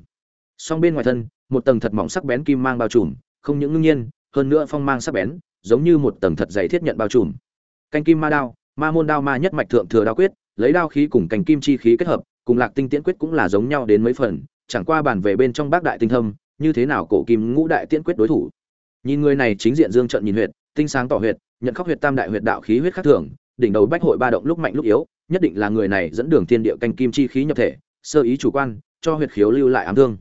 song bên ngoài thân, một tầng thật mỏng sắc bén kim mang bao trùm, không những ngưng nhiên, hơn nữa phong mang sắc bén, giống như một tầng thật dày thiết nhận bao trùm. Canh kim ma đao, ma môn đao ma nhất mạch thượng thừa đao quyết, lấy đao khí cùng cành kim chi khí kết hợp, cùng lạc tinh tiễn quyết cũng là giống nhau đến mấy phần, chẳng qua bàn về bên trong bác đại tinh thâm, như thế nào cổ kim ngũ đại tiễn quyết đối thủ. Nhìn người này chính diện dương trận nhìn huyệt, tinh sáng tỏ huyệt, nhận khóc huyệt tam đại huyệt đạo khí huyết khác thường, đỉnh đầu bách hội ba động lúc mạnh lúc yếu, nhất định là người này dẫn đường thiên địa canh kim chi khí nhập thể, sơ ý chủ quan, cho huyệt khiếu lưu lại ám thương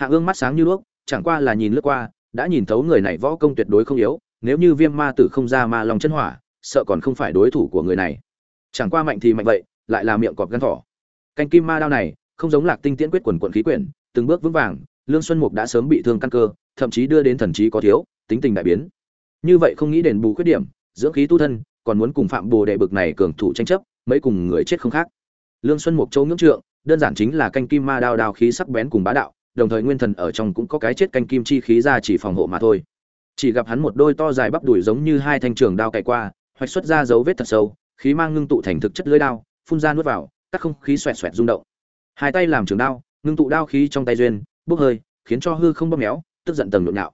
hạ ương mắt sáng như đuốc, chẳng qua là nhìn lướt qua, đã nhìn thấu người này võ công tuyệt đối không yếu, nếu như viêm ma tử không ra ma lòng chân hỏa, sợ còn không phải đối thủ của người này. Chẳng qua mạnh thì mạnh vậy, lại là miệng cọp gắn thỏ. Canh kim ma đao này, không giống lạc tinh tiễn quyết quần quận khí quyển, từng bước vững vàng, lương xuân mục đã sớm bị thương căn cơ, thậm chí đưa đến thần trí có thiếu, tính tình đại biến. Như vậy không nghĩ đền bù khuyết điểm, dưỡng khí tu thân, còn muốn cùng phạm bồ đệ bực này cường thủ tranh chấp, mấy cùng người chết không khác. Lương xuân mục châu ngưỡng trượng, đơn giản chính là canh kim ma đao đao khí sắc bén cùng bá đạo đồng thời nguyên thần ở trong cũng có cái chết canh kim chi khí ra chỉ phòng hộ mà thôi. Chỉ gặp hắn một đôi to dài bắp đùi giống như hai thanh trường đao cày qua, hoạch xuất ra dấu vết thật sâu, khí mang ngưng tụ thành thực chất lưỡi đao, phun ra nuốt vào, các không khí xoẹt xoẹt rung động. Hai tay làm trường đao, ngưng tụ đao khí trong tay duyên, bốc hơi, khiến cho hư không bóp méo, tức giận tầng nhộn nhạo.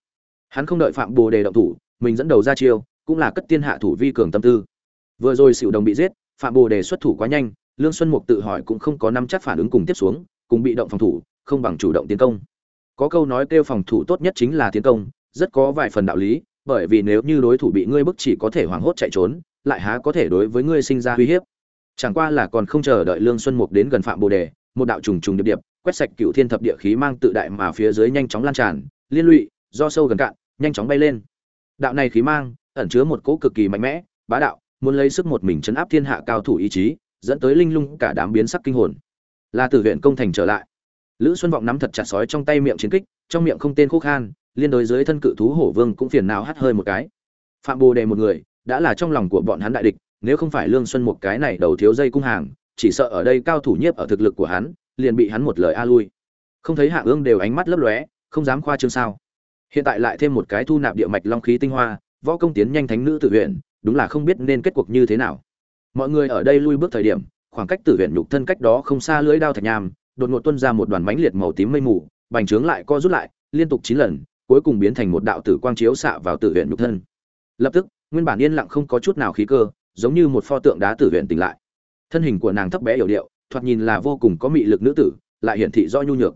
Hắn không đợi phạm bồ đề động thủ, mình dẫn đầu ra chiêu, cũng là cất tiên hạ thủ vi cường tâm tư. Vừa rồi xỉu đồng bị giết, phạm bồ đề xuất thủ quá nhanh, lương xuân mục tự hỏi cũng không có năm chắc phản ứng cùng tiếp xuống, cùng bị động phòng thủ không bằng chủ động tiến công. Có câu nói kêu phòng thủ tốt nhất chính là tiến công, rất có vài phần đạo lý, bởi vì nếu như đối thủ bị ngươi bức chỉ có thể hoảng hốt chạy trốn, lại há có thể đối với ngươi sinh ra uy hiếp. Chẳng qua là còn không chờ đợi lương xuân mục đến gần phạm bồ đề, một đạo trùng trùng điệp điệp, quét sạch cựu thiên thập địa khí mang tự đại mà phía dưới nhanh chóng lan tràn, liên lụy, do sâu gần cạn, nhanh chóng bay lên. Đạo này khí mang, ẩn chứa một cỗ cực kỳ mạnh mẽ, bá đạo, muốn lấy sức một mình chấn áp thiên hạ cao thủ ý chí, dẫn tới linh lung cả đám biến sắc kinh hồn. La từ huyện công thành trở lại lữ xuân vọng nắm thật chặt sói trong tay miệng chiến kích, trong miệng không tên khô khan, liên đối dưới thân cự thú hổ vương cũng phiền nào hắt hơi một cái. Phạm bồ đề một người, đã là trong lòng của bọn hắn đại địch, nếu không phải lương xuân một cái này đầu thiếu dây cung hàng, chỉ sợ ở đây cao thủ nhiếp ở thực lực của hắn, liền bị hắn một lời a lui. Không thấy hạ ương đều ánh mắt lấp lóe, không dám khoa trương sao. Hiện tại lại thêm một cái thu nạp địa mạch long khí tinh hoa, võ công tiến nhanh thánh nữ tự huyện đúng là không biết nên kết cuộc như thế nào. Mọi người ở đây lui bước thời điểm, khoảng cách tử huyện nhục thân cách đó không xa lưỡi đao thạch nham đột ngột tuôn ra một đoàn mánh liệt màu tím mây mù, bành trướng lại co rút lại, liên tục chín lần, cuối cùng biến thành một đạo tử quang chiếu xạ vào tử huyện nhục thân. Lập tức, nguyên bản yên lặng không có chút nào khí cơ, giống như một pho tượng đá tử huyện tỉnh lại. Thân hình của nàng thấp bé hiểu điệu, thoạt nhìn là vô cùng có mị lực nữ tử, lại hiển thị do nhu nhược.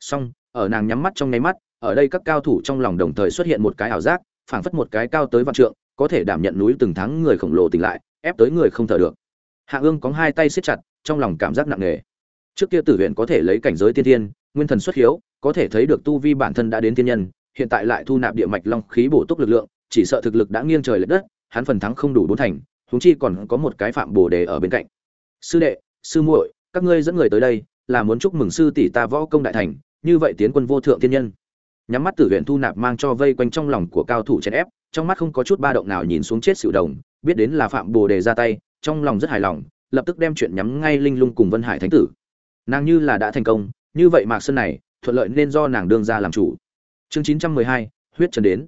Song, ở nàng nhắm mắt trong nháy mắt, ở đây các cao thủ trong lòng đồng thời xuất hiện một cái ảo giác, phảng phất một cái cao tới vạn trượng, có thể đảm nhận núi từng tháng người khổng lồ tỉnh lại, ép tới người không thở được. Hạ ương có hai tay siết chặt, trong lòng cảm giác nặng nề trước kia tử huyện có thể lấy cảnh giới tiên thiên, nguyên thần xuất hiếu, có thể thấy được tu vi bản thân đã đến thiên nhân, hiện tại lại thu nạp địa mạch long khí bổ túc lực lượng, chỉ sợ thực lực đã nghiêng trời lệch đất, hắn phần thắng không đủ bốn thành, huống chi còn có một cái phạm bồ đề ở bên cạnh. Sư đệ, sư muội, các ngươi dẫn người tới đây, là muốn chúc mừng sư tỷ ta võ công đại thành, như vậy tiến quân vô thượng thiên nhân. Nhắm mắt tử huyện thu nạp mang cho vây quanh trong lòng của cao thủ chèn ép, trong mắt không có chút ba động nào nhìn xuống chết sự đồng, biết đến là phạm bồ đề ra tay, trong lòng rất hài lòng, lập tức đem chuyện nhắm ngay linh lung cùng vân hải thánh tử nàng như là đã thành công, như vậy mạc sơn này, thuận lợi nên do nàng đương ra làm chủ. Chương chín trăm mười hai, huyết trần đến.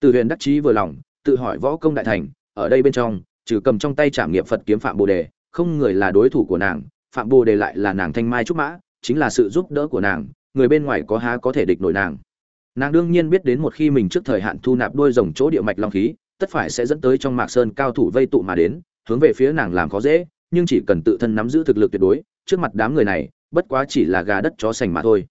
Từ huyện đắc chí vừa lòng, tự hỏi võ công đại thành, ở đây bên trong, trừ cầm trong tay trảm nghiệm phật kiếm phạm bồ đề, không người là đối thủ của nàng, phạm bồ đề lại là nàng thanh mai trúc mã, chính là sự giúp đỡ của nàng, người bên ngoài có há có thể địch nổi nàng. Nàng đương nhiên biết đến một khi mình trước thời hạn thu nạp đôi rồng chỗ địa mạch long khí, tất phải sẽ dẫn tới trong mạc sơn cao thủ vây tụ mà đến, hướng về phía nàng làm khó dễ, nhưng chỉ cần tự thân nắm giữ thực lực tuyệt đối, trước mặt đám người này bất quá chỉ là gà đất chó sành mà thôi.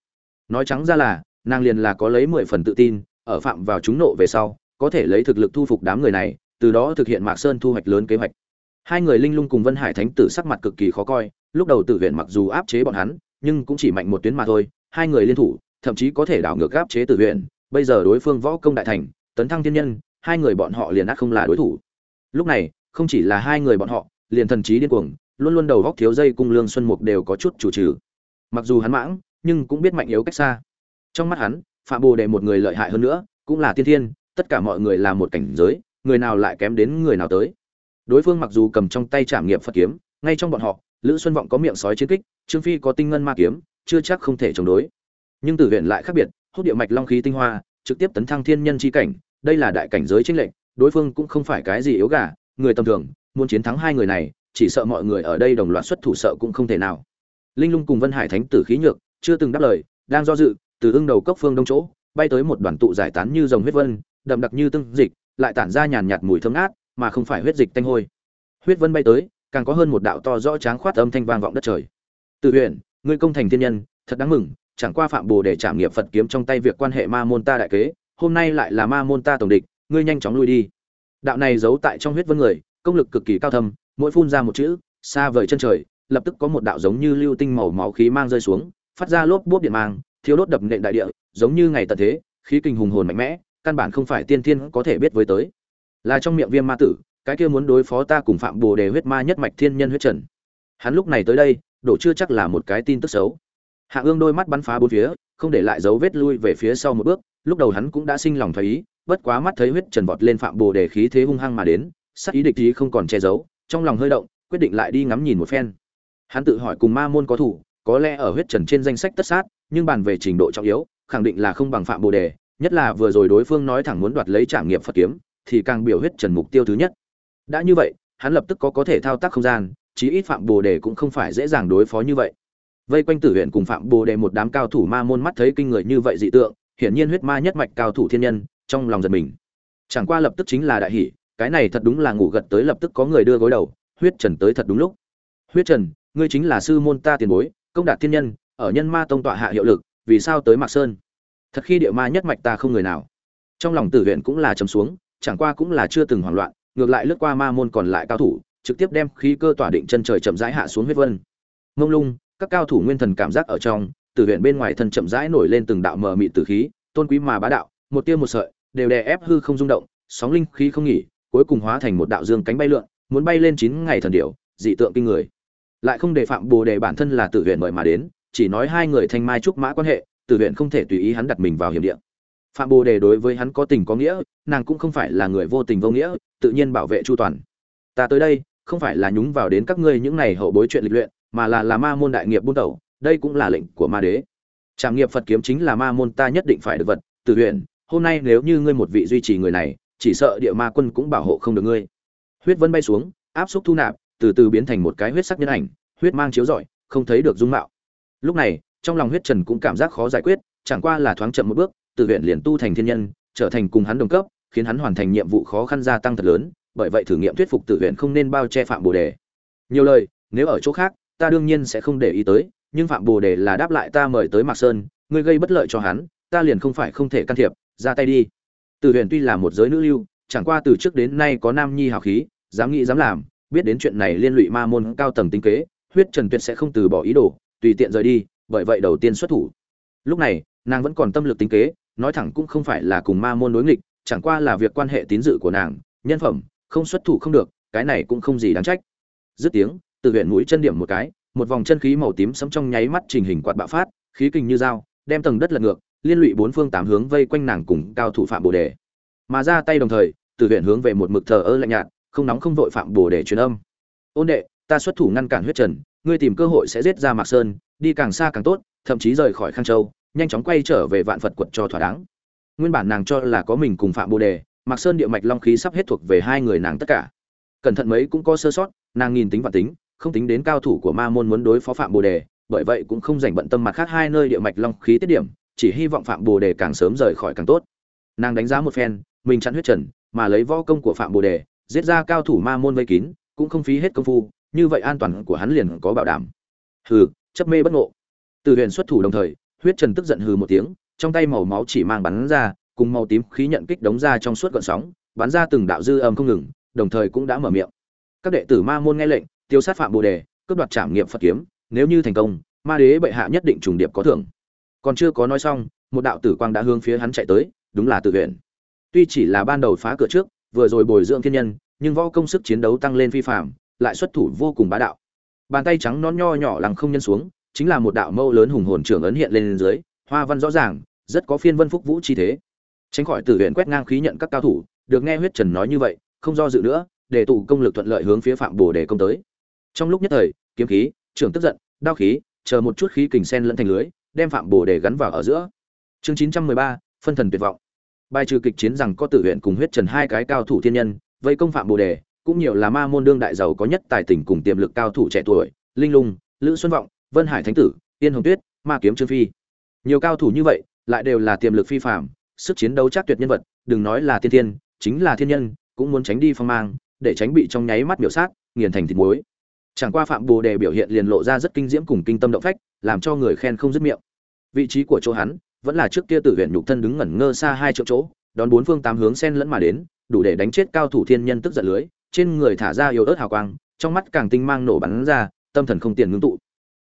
Nói trắng ra là, nàng liền là có lấy mười phần tự tin, ở phạm vào chúng nộ về sau, có thể lấy thực lực thu phục đám người này, từ đó thực hiện mạc sơn thu hoạch lớn kế hoạch. Hai người linh lung cùng vân hải thánh tử sắc mặt cực kỳ khó coi, lúc đầu tử huyện mặc dù áp chế bọn hắn, nhưng cũng chỉ mạnh một tuyến mà thôi, hai người liên thủ, thậm chí có thể đảo ngược áp chế tử huyện bây giờ đối phương võ công đại thành, tấn thăng thiên nhân, hai người bọn họ liền ắt không là đối thủ. Lúc này, không chỉ là hai người bọn họ, liền thần trí điên cuồng luôn luôn đầu góc thiếu dây cung lương xuân mục đều có chút chủ trừ. Mặc dù hắn mãng, nhưng cũng biết mạnh yếu cách xa. Trong mắt hắn, phạm bồ đề một người lợi hại hơn nữa, cũng là tiên thiên, tất cả mọi người là một cảnh giới, người nào lại kém đến người nào tới. Đối phương mặc dù cầm trong tay trảm nghiệm phật kiếm, ngay trong bọn họ, lữ xuân vọng có miệng sói chiến kích, trương phi có tinh ngân ma kiếm, chưa chắc không thể chống đối. Nhưng tử huyện lại khác biệt, hút địa mạch long khí tinh hoa, trực tiếp tấn thăng thiên nhân chi cảnh, đây là đại cảnh giới chính lệnh đối phương cũng không phải cái gì yếu gà, người tầm thường, muốn chiến thắng hai người này chỉ sợ mọi người ở đây đồng loạt xuất thủ sợ cũng không thể nào. Linh lung cùng vân hải thánh tử khí nhược chưa từng đáp lời, đang do dự, từ ưng đầu cốc phương đông chỗ, bay tới một đoàn tụ giải tán như dòng huyết vân, đậm đặc như tương dịch, lại tản ra nhàn nhạt mùi thơm ngát, mà không phải huyết dịch tanh hôi. Huyết vân bay tới, càng có hơn một đạo to rõ tráng khoát âm thanh vang vọng đất trời. Tự huyện ngươi công thành thiên nhân, thật đáng mừng, chẳng qua phạm bồ để trảm nghiệp phật kiếm trong tay việc quan hệ ma môn ta đại kế, hôm nay lại là ma môn ta tổng địch, ngươi nhanh chóng lui đi. Đạo này giấu tại trong huyết vân người, công lực cực kỳ cao thâm mỗi phun ra một chữ, xa vời chân trời, lập tức có một đạo giống như lưu tinh màu máu khí mang rơi xuống, phát ra lốp bốp điện mang thiếu đốt đập nện đại địa, giống như ngày tận thế, khí kinh hùng hồn mạnh mẽ, căn bản không phải tiên thiên có thể biết với tới. Là trong miệng viêm ma tử, cái kia muốn đối phó ta cùng phạm bồ đề huyết ma nhất mạch thiên nhân huyết trần. Hắn lúc này tới đây, đổ chưa chắc là một cái tin tức xấu. Hạ ương đôi mắt bắn phá bốn phía, không để lại dấu vết lui về phía sau một bước, lúc đầu hắn cũng đã sinh lòng thấy ý, bất quá mắt thấy huyết trần vọt lên phạm bồ đề khí thế hung hăng mà đến, sắc ý địch ý không còn che giấu trong lòng hơi động, quyết định lại đi ngắm nhìn một phen. Hắn tự hỏi cùng ma môn có thủ, có lẽ ở huyết trần trên danh sách tất sát, nhưng bàn về trình độ trọng yếu, khẳng định là không bằng phạm bồ đề, nhất là vừa rồi đối phương nói thẳng muốn đoạt lấy trảm nghiệp phật kiếm, thì càng biểu huyết trần mục tiêu thứ nhất. Đã như vậy, hắn lập tức có có thể thao tác không gian, chí ít phạm bồ đề cũng không phải dễ dàng đối phó như vậy. Vây quanh tử huyện cùng phạm bồ đề một đám cao thủ ma môn mắt thấy kinh người như vậy dị tượng, hiển nhiên huyết ma nhất mạch cao thủ thiên nhân, trong lòng giật mình. Chẳng qua lập tức chính là đại hỷ cái này thật đúng là ngủ gật tới lập tức có người đưa gối đầu, huyết trần tới thật đúng lúc. Huyết trần, ngươi chính là sư môn ta tiền bối, công đạt thiên nhân, ở nhân ma tông tọa hạ hiệu lực, vì sao tới mạc sơn? Thật khi địa ma nhất mạch ta không người nào. Trong lòng tử huyện cũng là trầm xuống, chẳng qua cũng là chưa từng hoảng loạn, ngược lại lướt qua ma môn còn lại cao thủ, trực tiếp đem khí cơ tỏa định chân trời chậm rãi hạ xuống huyết vân. Mông lung, các cao thủ nguyên thần cảm giác ở trong, tử huyện bên ngoài thân chậm rãi nổi lên từng đạo mờ mịt tử khí, tôn quý mà bá đạo, một tiêu một sợi, đều đè ép hư không rung động, sóng linh khí không nghỉ cuối cùng hóa thành một đạo dương cánh bay lượn, muốn bay lên chín ngày thần điểu, dị tượng kinh người. Lại không đề phạm bồ đề bản thân là tự huyện mời mà đến, chỉ nói hai người thanh mai trúc mã quan hệ tự huyện không thể tùy ý hắn đặt mình vào hiểm địa. Phạm bồ đề đối với hắn có tình có nghĩa, nàng cũng không phải là người vô tình vô nghĩa, tự nhiên bảo vệ chu toàn. Ta tới đây, không phải là nhúng vào đến các ngươi những này hậu bối chuyện lịch luyện, mà là là ma môn đại nghiệp buôn tẩu, đây cũng là lệnh của ma đế. Trảm nghiệp phật kiếm chính là ma môn ta nhất định phải được vật Tự huyện hôm nay nếu như ngươi một vị duy trì người này chỉ sợ địa ma quân cũng bảo hộ không được ngươi. Huyết vân bay xuống, áp xúc thu nạp, từ từ biến thành một cái huyết sắc nhân ảnh, huyết mang chiếu rọi, không thấy được dung mạo. Lúc này, trong lòng huyết trần cũng cảm giác khó giải quyết, chẳng qua là thoáng chậm một bước tự huyện liền tu thành thiên nhân, trở thành cùng hắn đồng cấp, khiến hắn hoàn thành nhiệm vụ khó khăn gia tăng thật lớn, bởi vậy thử nghiệm thuyết phục tự huyện không nên bao che phạm bồ đề. Nhiều lời, nếu ở chỗ khác, ta đương nhiên sẽ không để ý tới, nhưng phạm bồ đề là đáp lại ta mời tới mạc sơn, ngươi gây bất lợi cho hắn, ta liền không phải không thể can thiệp, ra tay đi từ huyền tuy là một giới nữ lưu, chẳng qua từ trước đến nay có nam nhi hào khí, dám nghĩ dám làm, biết đến chuyện này liên lụy ma môn cao tầng tinh kế, huyết trần tuyệt sẽ không từ bỏ ý đồ, tùy tiện rời đi, bởi vậy đầu tiên xuất thủ. Lúc này, nàng vẫn còn tâm lực tính kế, nói thẳng cũng không phải là cùng ma môn đối nghịch, chẳng qua là việc quan hệ tín dự của nàng, nhân phẩm, không xuất thủ không được, cái này cũng không gì đáng trách. Dứt tiếng, từ huyện mũi chân điểm một cái, một vòng chân khí màu tím sấm trong nháy mắt trình hình quạt bạo phát, khí kình như dao, đem tầng đất lật ngược liên lụy bốn phương tám hướng vây quanh nàng cùng cao thủ phạm bồ đề. Mà ra tay đồng thời, từ huyện hướng về một mực thờ ơ lạnh nhạt, không nóng không vội phạm bồ đề truyền âm. Ôn đệ, ta xuất thủ ngăn cản huyết trần, ngươi tìm cơ hội sẽ giết ra mạc sơn, đi càng xa càng tốt, thậm chí rời khỏi khang châu, nhanh chóng quay trở về vạn phật quật cho thỏa đáng. Nguyên bản nàng cho là có mình cùng phạm bồ đề, mạc sơn địa mạch long khí sắp hết thuộc về hai người nàng tất cả. Cẩn thận mấy cũng có sơ sót, nàng nhìn tính và tính, không tính đến cao thủ của ma môn muốn đối phó phạm bồ đề, bởi vậy cũng không dành bận tâm mặt khác hai nơi địa mạch long khí tiết điểm chỉ hy vọng phạm bồ đề càng sớm rời khỏi càng tốt. Nàng đánh giá một phen, mình chặn huyết trần, mà lấy võ công của phạm bồ đề, giết ra cao thủ ma môn vây kín, cũng không phí hết công phu, như vậy an toàn của hắn liền có bảo đảm. Hừ, chấp mê bất ngộ. Từ huyền xuất thủ đồng thời, huyết trần tức giận hừ một tiếng, trong tay màu máu chỉ mang bắn ra, cùng màu tím khí nhận kích đống ra trong suốt gọn sóng, bắn ra từng đạo dư âm không ngừng, đồng thời cũng đã mở miệng. Các đệ tử ma môn nghe lệnh, tiêu sát phạm bồ đề, cướp đoạt trảm nghiệm phật kiếm, nếu như thành công, ma đế bệ hạ nhất định trùng điệp có thưởng còn chưa có nói xong, một đạo tử quang đã hướng phía hắn chạy tới, đúng là tự huyện tuy chỉ là ban đầu phá cửa trước, vừa rồi bồi dưỡng thiên nhân, nhưng võ công sức chiến đấu tăng lên phi phạm lại xuất thủ vô cùng bá đạo. Bàn tay trắng nón nho nhỏ lằng không nhân xuống, chính là một đạo mâu lớn hùng hồn trưởng ấn hiện lên dưới, hoa văn rõ ràng, rất có phiên vân phúc vũ chi thế. Tránh khỏi tử huyện quét ngang khí nhận các cao thủ, được nghe huyết trần nói như vậy, không do dự nữa, để tụ công lực thuận lợi hướng phía phạm bồ đề công tới. Trong lúc nhất thời, kiếm khí, trưởng tức giận, đao khí, chờ một chút khí kình sen lẫn thành lưới đem phạm bồ đề gắn vào ở giữa. Chương chín trăm mười ba, phân thần tuyệt vọng. Bài trừ kịch chiến rằng có tử huyện cùng huyết trần hai cái cao thủ thiên nhân, vây công phạm bồ đề, cũng nhiều là ma môn đương đại giàu có nhất tài tình cùng tiềm lực cao thủ trẻ tuổi, linh lung, lữ xuân vọng, vân hải thánh tử, yên hồng tuyết, ma kiếm trương phi. Nhiều cao thủ như vậy, lại đều là tiềm lực phi phạm sức chiến đấu chắc tuyệt nhân vật, đừng nói là tiên thiên, chính là thiên nhân, cũng muốn tránh đi phong mang, để tránh bị trong nháy mắt biểu sát, nghiền thành thịt muối. Chẳng qua phạm bồ đề biểu hiện liền lộ ra rất kinh diễm cùng kinh tâm động phách làm cho người khen không dứt miệng. Vị trí của chỗ hắn vẫn là trước kia tử huyện nhục thân đứng ngẩn ngơ xa hai triệu chỗ, đón bốn phương tám hướng sen lẫn mà đến, đủ để đánh chết cao thủ thiên nhân tức giận lưới, trên người thả ra yếu ớt hào quang, trong mắt càng tinh mang nổ bắn ra, tâm thần không tiền ngưng tụ.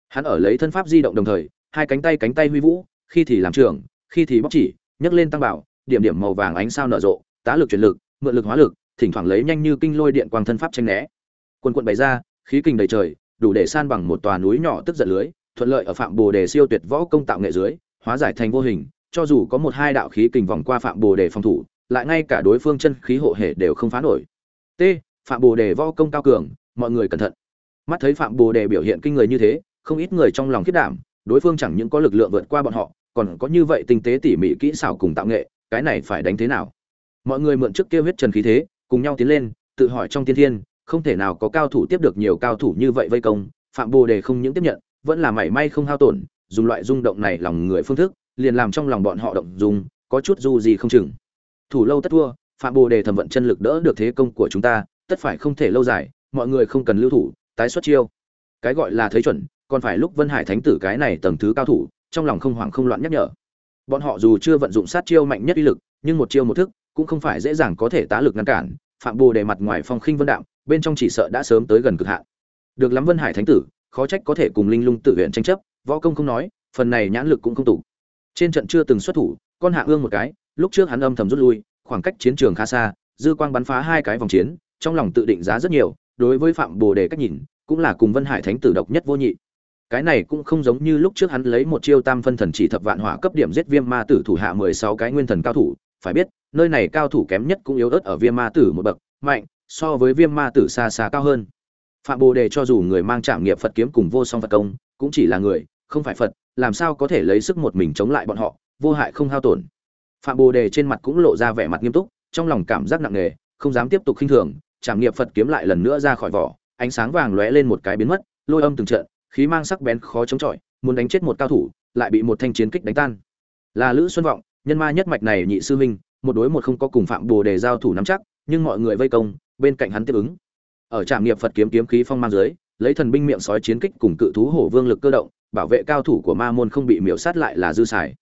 Hắn ở lấy thân pháp di động đồng thời, hai cánh tay cánh tay huy vũ, khi thì làm trưởng, khi thì bóc chỉ, nhấc lên tăng bảo, điểm điểm màu vàng ánh sao nở rộ, tá lực chuyển lực, mượn lực hóa lực, thỉnh thoảng lấy nhanh như kinh lôi điện quang thân pháp tranh né. Quân quận bày ra, khí kình đầy trời, đủ để san bằng một tòa núi nhỏ tức giận lưới thuận lợi ở phạm bồ đề siêu tuyệt võ công tạo nghệ dưới, hóa giải thành vô hình, cho dù có một hai đạo khí kình vòng qua phạm bồ đề phòng thủ, lại ngay cả đối phương chân khí hộ hệ đều không phá nổi. T, phạm bồ đề võ công cao cường, mọi người cẩn thận. Mắt thấy phạm bồ đề biểu hiện kinh người như thế, không ít người trong lòng khiết đảm, đối phương chẳng những có lực lượng vượt qua bọn họ, còn có như vậy tinh tế tỉ mỉ kỹ xảo cùng tạo nghệ, cái này phải đánh thế nào? Mọi người mượn trước kia huyết trần khí thế, cùng nhau tiến lên, tự hỏi trong tiên thiên, không thể nào có cao thủ tiếp được nhiều cao thủ như vậy vây công, phạm bồ đề không những tiếp nhận vẫn là mảy may không hao tổn, dùng loại rung động này lòng người phương thức, liền làm trong lòng bọn họ động dùng có chút du gì không chừng. Thủ lâu tất thua, phạm bồ đề thẩm vận chân lực đỡ được thế công của chúng ta, tất phải không thể lâu dài, mọi người không cần lưu thủ, tái xuất chiêu. Cái gọi là thấy chuẩn, còn phải lúc vân hải thánh tử cái này tầng thứ cao thủ, trong lòng không hoảng không loạn nhắc nhở. Bọn họ dù chưa vận dụng sát chiêu mạnh nhất uy lực, nhưng một chiêu một thức, cũng không phải dễ dàng có thể tá lực ngăn cản. Phạm bồ đề mặt ngoài phong khinh vân đạm, bên trong chỉ sợ đã sớm tới gần cực hạn. Được lắm vân hải thánh tử khó trách có thể cùng linh lung tự huyện tranh chấp, võ công không nói, phần này nhãn lực cũng không tủ trên trận chưa từng xuất thủ, con hạ ương một cái, lúc trước hắn âm thầm rút lui, khoảng cách chiến trường khá xa, dư quang bắn phá hai cái vòng chiến, trong lòng tự định giá rất nhiều, đối với phạm bồ đề cách nhìn, cũng là cùng vân hải thánh tử độc nhất vô nhị. Cái này cũng không giống như lúc trước hắn lấy một chiêu tam phân thần chỉ thập vạn hỏa cấp điểm giết viêm ma tử thủ hạ mười sáu cái nguyên thần cao thủ, phải biết, nơi này cao thủ kém nhất cũng yếu ớt ở viêm ma tử một bậc, mạnh, so với viêm ma tử xa xa cao hơn phạm bồ đề cho dù người mang trạm nghiệp phật kiếm cùng vô song phật công, cũng chỉ là người, không phải phật, làm sao có thể lấy sức một mình chống lại bọn họ, vô hại không hao tổn. Phạm bồ đề trên mặt cũng lộ ra vẻ mặt nghiêm túc, trong lòng cảm giác nặng nề, không dám tiếp tục khinh thường trạm nghiệp phật kiếm lại lần nữa ra khỏi vỏ, ánh sáng vàng lóe lên một cái biến mất, lôi âm từng trận, khí mang sắc bén khó chống chọi, muốn đánh chết một cao thủ, lại bị một thanh chiến kích đánh tan. Là lữ xuân vọng, nhân ma nhất mạch này nhị sư huynh, một đối một không có cùng phạm bồ đề giao thủ nắm chắc, nhưng mọi người vây công, bên cạnh hắn tiếp ứng ở trạm nghiệp phật kiếm kiếm khí phong mang dưới, lấy thần binh miệng sói chiến kích cùng cự thú hổ vương lực cơ động, bảo vệ cao thủ của ma môn không bị miểu sát lại là dư xài.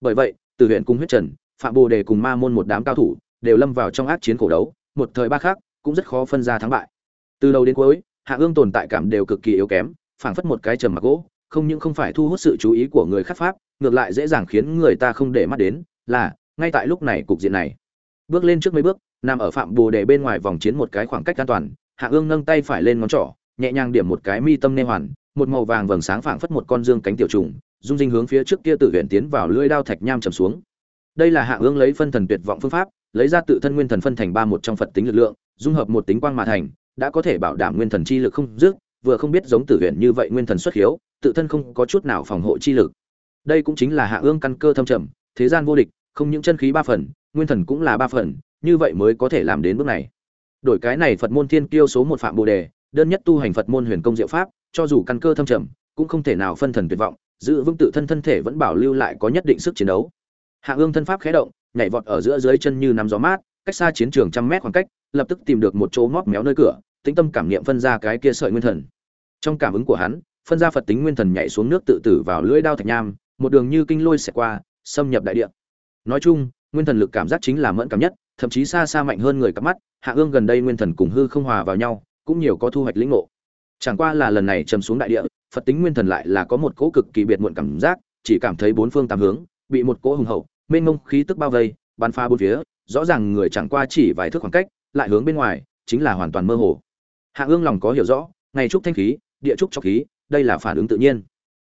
Bởi vậy, từ huyện cung huyết trần, phạm bồ đề cùng ma môn một đám cao thủ đều lâm vào trong ác chiến cổ đấu, một thời ba khác cũng rất khó phân ra thắng bại. Từ đầu đến cuối, hạ ương tồn tại cảm đều cực kỳ yếu kém, phảng phất một cái trầm mặc gỗ, không những không phải thu hút sự chú ý của người khác pháp, ngược lại dễ dàng khiến người ta không để mắt đến là, ngay tại lúc này cục diện này. Bước lên trước mấy bước, nằm ở phạm bồ đề bên ngoài vòng chiến một cái khoảng cách an toàn hạ ương nâng tay phải lên ngón trỏ, nhẹ nhàng điểm một cái mi tâm nê hoàn, một màu vàng vầng sáng phảng phất một con dương cánh tiểu trùng dung dinh hướng phía trước kia tự huyện tiến vào lưỡi đao thạch nham trầm xuống. Đây là hạ ương lấy phân thần tuyệt vọng phương pháp, lấy ra tự thân nguyên thần phân thành ba một trong phật tính lực lượng, dung hợp một tính quang mà thành, đã có thể bảo đảm nguyên thần chi lực không dứt, vừa không biết giống tử huyện như vậy nguyên thần xuất hiếu, tự thân không có chút nào phòng hộ chi lực. Đây cũng chính là hạ ương căn cơ thâm trầm, thế gian vô địch, không những chân khí ba phần, nguyên thần cũng là ba phần, như vậy mới có thể làm đến bước này đổi cái này phật môn thiên kiêu số một phạm bồ đề, đơn nhất tu hành phật môn huyền công diệu pháp, cho dù căn cơ thâm trầm, cũng không thể nào phân thần tuyệt vọng, giữ vững tự thân thân thể vẫn bảo lưu lại có nhất định sức chiến đấu. Hạ ương thân pháp khé động, nhảy vọt ở giữa dưới chân như nắm gió mát, cách xa chiến trường trăm mét khoảng cách, lập tức tìm được một chỗ móc méo nơi cửa, tĩnh tâm cảm nghiệm phân ra cái kia sợi nguyên thần. Trong cảm ứng của hắn, phân ra phật tính nguyên thần nhảy xuống nước tự tử vào lưỡi đao thạch nham, một đường như kinh lôi xẹt qua, xâm nhập đại địa. Nói chung, nguyên thần lực cảm giác chính là mẫn cảm nhất thậm chí xa xa mạnh hơn người cặp mắt, hạ ương gần đây nguyên thần cùng hư không hòa vào nhau, cũng nhiều có thu hoạch lĩnh ngộ. Chẳng qua là lần này chầm xuống đại địa, phật tính nguyên thần lại là có một cỗ cực kỳ biệt muộn cảm giác, chỉ cảm thấy bốn phương tám hướng, bị một cỗ hùng hậu, mênh mông khí tức bao vây, bắn phá bốn phía, rõ ràng người chẳng qua chỉ vài thước khoảng cách, lại hướng bên ngoài, chính là hoàn toàn mơ hồ. Hạ ương lòng có hiểu rõ, ngày trúc thanh khí, địa trúc cho khí, đây là phản ứng tự nhiên.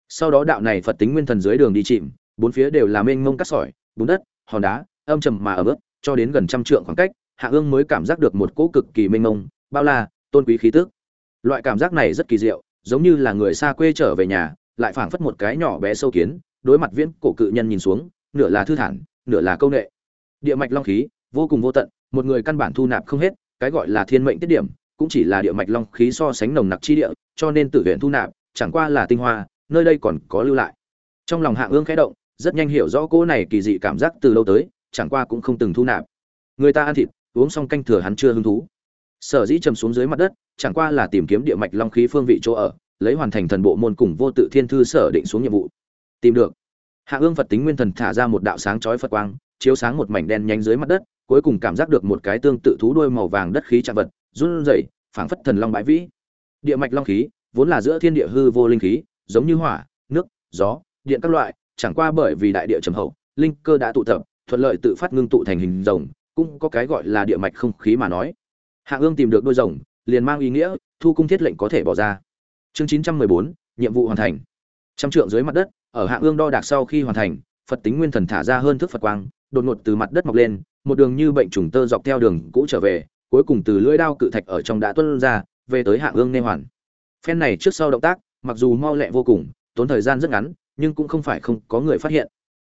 Sau đó đạo này phật tính nguyên thần dưới đường đi chìm, bốn phía đều là mênh mông cát sỏi, bùn đất, hòn đá, âm trầm mà ở ướt cho đến gần trăm trượng khoảng cách, hạ ương mới cảm giác được một cỗ cực kỳ mênh mông, bao la, tôn quý khí tức. Loại cảm giác này rất kỳ diệu, giống như là người xa quê trở về nhà, lại phảng phất một cái nhỏ bé sâu kiến, đối mặt viễn cổ cự nhân nhìn xuống, nửa là thư thản, nửa là công nghệ địa mạch long khí, vô cùng vô tận, một người căn bản thu nạp không hết, cái gọi là thiên mệnh tiết điểm, cũng chỉ là địa mạch long khí so sánh nồng nặc chi địa, cho nên tử huyện thu nạp, chẳng qua là tinh hoa, nơi đây còn có lưu lại. Trong lòng hạ ương khẽ động, rất nhanh hiểu rõ cô này kỳ dị cảm giác từ lâu tới chẳng qua cũng không từng thu nạp. Người ta ăn thịt, uống xong canh thừa hắn chưa hứng thú. Sở dĩ trầm xuống dưới mặt đất, chẳng qua là tìm kiếm địa mạch long khí phương vị chỗ ở, lấy hoàn thành thần bộ môn cùng vô tự thiên thư sở định xuống nhiệm vụ. Tìm được. Hạ ương phật tính nguyên thần thả ra một đạo sáng chói phật quang, chiếu sáng một mảnh đen nhánh dưới mặt đất, cuối cùng cảm giác được một cái tương tự thú đuôi màu vàng đất khí chạm vật, run rẩy, phảng phất thần long bãi vĩ. Địa mạch long khí, vốn là giữa thiên địa hư vô linh khí, giống như hỏa, nước, gió, điện các loại, chẳng qua bởi vì đại địa trầm hậu, linh cơ đã tụ tập thuận lợi tự phát ngưng tụ thành hình rồng, cũng có cái gọi là địa mạch không khí mà nói. Hạ ương tìm được đôi rồng, liền mang ý nghĩa, thu cung thiết lệnh có thể bỏ ra. Chương chín trăm mười bốn, nhiệm vụ hoàn thành. Trăm trượng dưới mặt đất, ở hạ ương đo đạc sau khi hoàn thành, phật tính nguyên thần thả ra hơn thức phật quang, đột ngột từ mặt đất mọc lên, một đường như bệnh trùng tơ dọc theo đường cũ trở về, cuối cùng từ lưỡi đao cự thạch ở trong đã tuôn ra, về tới hạ ương nê hoàn. Phen này trước sau động tác, mặc dù mau lẹ vô cùng, tốn thời gian rất ngắn, nhưng cũng không phải không có người phát hiện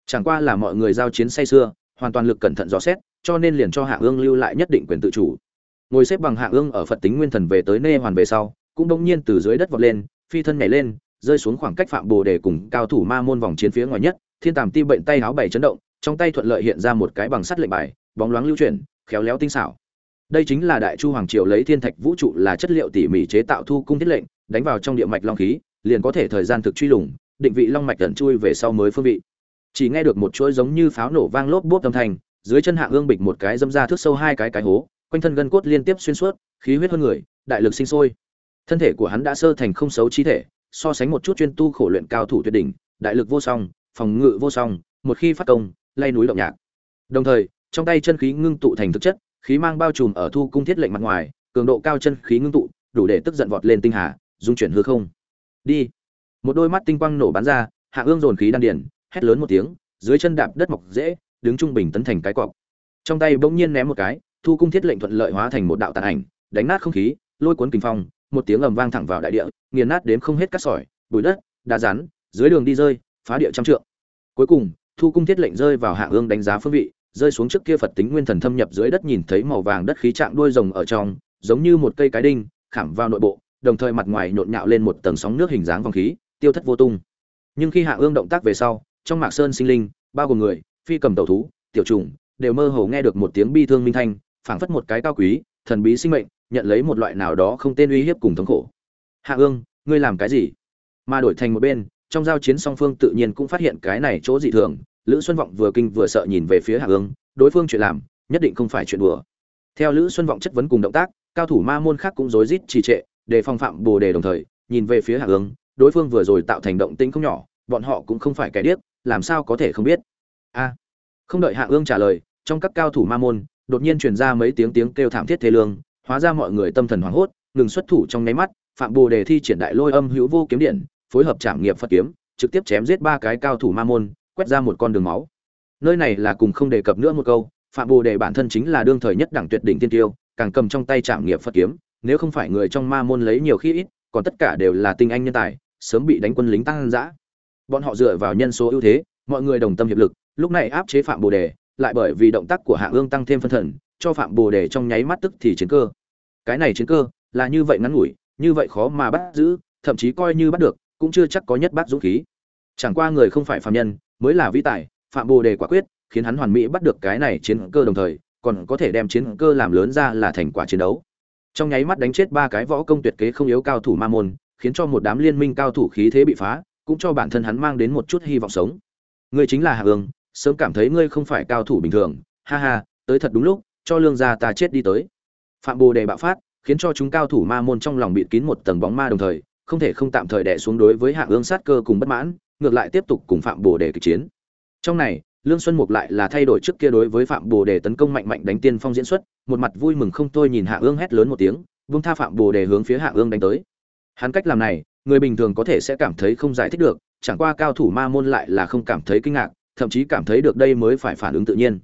chẳng qua là mọi người giao chiến say xưa hoàn toàn lực cẩn thận dò xét, cho nên liền cho hạ ương lưu lại nhất định quyền tự chủ. Ngồi xếp bằng hạ ương ở phật tính nguyên thần về tới nê hoàn về sau, cũng đông nhiên từ dưới đất vọt lên, phi thân nhảy lên, rơi xuống khoảng cách phạm bồ để cùng cao thủ ma môn vòng chiến phía ngoài nhất, thiên tàm ti bệnh tay áo bảy chấn động, trong tay thuận lợi hiện ra một cái bằng sắt lệnh bài, bóng loáng lưu chuyển, khéo léo tinh xảo. Đây chính là đại chu hoàng triều lấy thiên thạch vũ trụ là chất liệu tỉ mỉ chế tạo thu cung thiết lệnh, đánh vào trong địa mạch long khí, liền có thể thời gian thực truy lùng, định vị long mạch tận chui về sau mới phương vị chỉ nghe được một chuỗi giống như pháo nổ vang lốp bốp âm thanh, dưới chân hạ ương bịch một cái dâm ra thước sâu hai cái cái hố, quanh thân gân cốt liên tiếp xuyên suốt, khí huyết hơn người, đại lực sinh sôi. Thân thể của hắn đã sơ thành không xấu chi thể, so sánh một chút chuyên tu khổ luyện cao thủ tuyệt đỉnh, đại lực vô song, phòng ngự vô song, một khi phát công, lay núi động nhạc. Đồng thời, trong tay chân khí ngưng tụ thành thực chất, khí mang bao trùm ở thu cung thiết lệnh mặt ngoài, cường độ cao chân khí ngưng tụ, đủ để tức giận vọt lên tinh hà, dung chuyển hư không. Đi. Một đôi mắt tinh quang nổ bắn ra, hạ ương dồn khí đan điển hét lớn một tiếng, dưới chân đạp đất mọc dễ, đứng trung bình tấn thành cái cọc. Trong tay bỗng nhiên ném một cái, thu cung thiết lệnh thuận lợi hóa thành một đạo tàn ảnh, đánh nát không khí, lôi cuốn kinh phong, một tiếng ầm vang thẳng vào đại địa, nghiền nát đến không hết cát sỏi, bụi đất, đá rắn, dưới đường đi rơi, phá địa trăm trượng. Cuối cùng, thu cung thiết lệnh rơi vào hạ ương đánh giá phương vị, rơi xuống trước kia phật tính nguyên thần thâm nhập dưới đất nhìn thấy màu vàng đất khí trạng đuôi rồng ở trong, giống như một cây cái đinh, khảm vào nội bộ, đồng thời mặt ngoài nhộn nhạo lên một tầng sóng nước hình dáng vòng khí, tiêu thất vô tung. Nhưng khi hạ ương động tác về sau trong mạc sơn sinh linh, bao gồm người, phi cầm tàu thú, tiểu trùng, đều mơ hồ nghe được một tiếng bi thương minh thanh, phảng phất một cái cao quý, thần bí sinh mệnh, nhận lấy một loại nào đó không tên uy hiếp cùng thống khổ. Hạ ương, ngươi làm cái gì? Mà đổi thành một bên, trong giao chiến song phương tự nhiên cũng phát hiện cái này chỗ dị thường, lữ xuân vọng vừa kinh vừa sợ nhìn về phía hạ ương, đối phương chuyện làm, nhất định không phải chuyện đùa. Theo lữ xuân vọng chất vấn cùng động tác, cao thủ ma môn khác cũng rối rít trì trệ để phòng phạm bồ đề đồng thời, nhìn về phía hạ ương, đối phương vừa rồi tạo thành động tĩnh không nhỏ, bọn họ cũng không phải kẻ điếc làm sao có thể không biết? A. Không đợi hạ ương trả lời, trong các cao thủ ma môn, đột nhiên truyền ra mấy tiếng tiếng kêu thảm thiết thế lương, hóa ra mọi người tâm thần hoảng hốt, ngừng xuất thủ trong nháy mắt, phạm bồ đề thi triển đại lôi âm hữu vô kiếm điện, phối hợp trảm nghiệp phật kiếm, trực tiếp chém giết ba cái cao thủ ma môn, quét ra một con đường máu. Nơi này là cùng không đề cập nữa một câu, phạm bồ đề bản thân chính là đương thời nhất đẳng tuyệt đỉnh tiên tiêu, càng cầm trong tay trảm nghiệp phật kiếm, nếu không phải người trong ma môn lấy nhiều khi ít, còn tất cả đều là tinh anh nhân tài, sớm bị đánh quân lính tăng dã bọn họ dựa vào nhân số ưu thế, mọi người đồng tâm hiệp lực, lúc này áp chế phạm bồ đề, lại bởi vì động tác của hạ ương tăng thêm phân thần, cho phạm bồ đề trong nháy mắt tức thì chiến cơ. Cái này chiến cơ là như vậy ngắn ngủi, như vậy khó mà bắt giữ, thậm chí coi như bắt được, cũng chưa chắc có nhất bác dũng khí. Chẳng qua người không phải phạm nhân, mới là vĩ tài, phạm bồ đề quả quyết, khiến hắn hoàn mỹ bắt được cái này chiến cơ đồng thời, còn có thể đem chiến cơ làm lớn ra là thành quả chiến đấu. Trong nháy mắt đánh chết ba cái võ công tuyệt kế không yếu cao thủ ma môn, khiến cho một đám liên minh cao thủ khí thế bị phá cũng cho bản thân hắn mang đến một chút hy vọng sống. Ngươi chính là hạ ương sớm cảm thấy ngươi không phải cao thủ bình thường. Ha ha, tới thật đúng lúc, cho lương gia ta chết đi tới. Phạm bồ đề bạo phát, khiến cho chúng cao thủ ma môn trong lòng bị kín một tầng bóng ma đồng thời, không thể không tạm thời đè xuống đối với hạ ương sát cơ cùng bất mãn, ngược lại tiếp tục cùng phạm bồ đề kịch chiến. Trong này, lương xuân mục lại là thay đổi trước kia đối với phạm bồ đề tấn công mạnh mạnh đánh tiên phong diễn xuất, một mặt vui mừng không thôi nhìn hạ ương hét lớn một tiếng vung tha phạm bồ đề hướng phía hạ ương đánh tới. Hắn cách làm này người bình thường có thể sẽ cảm thấy không giải thích được, chẳng qua cao thủ ma môn lại là không cảm thấy kinh ngạc, thậm chí cảm thấy được đây mới phải phản ứng tự nhiên.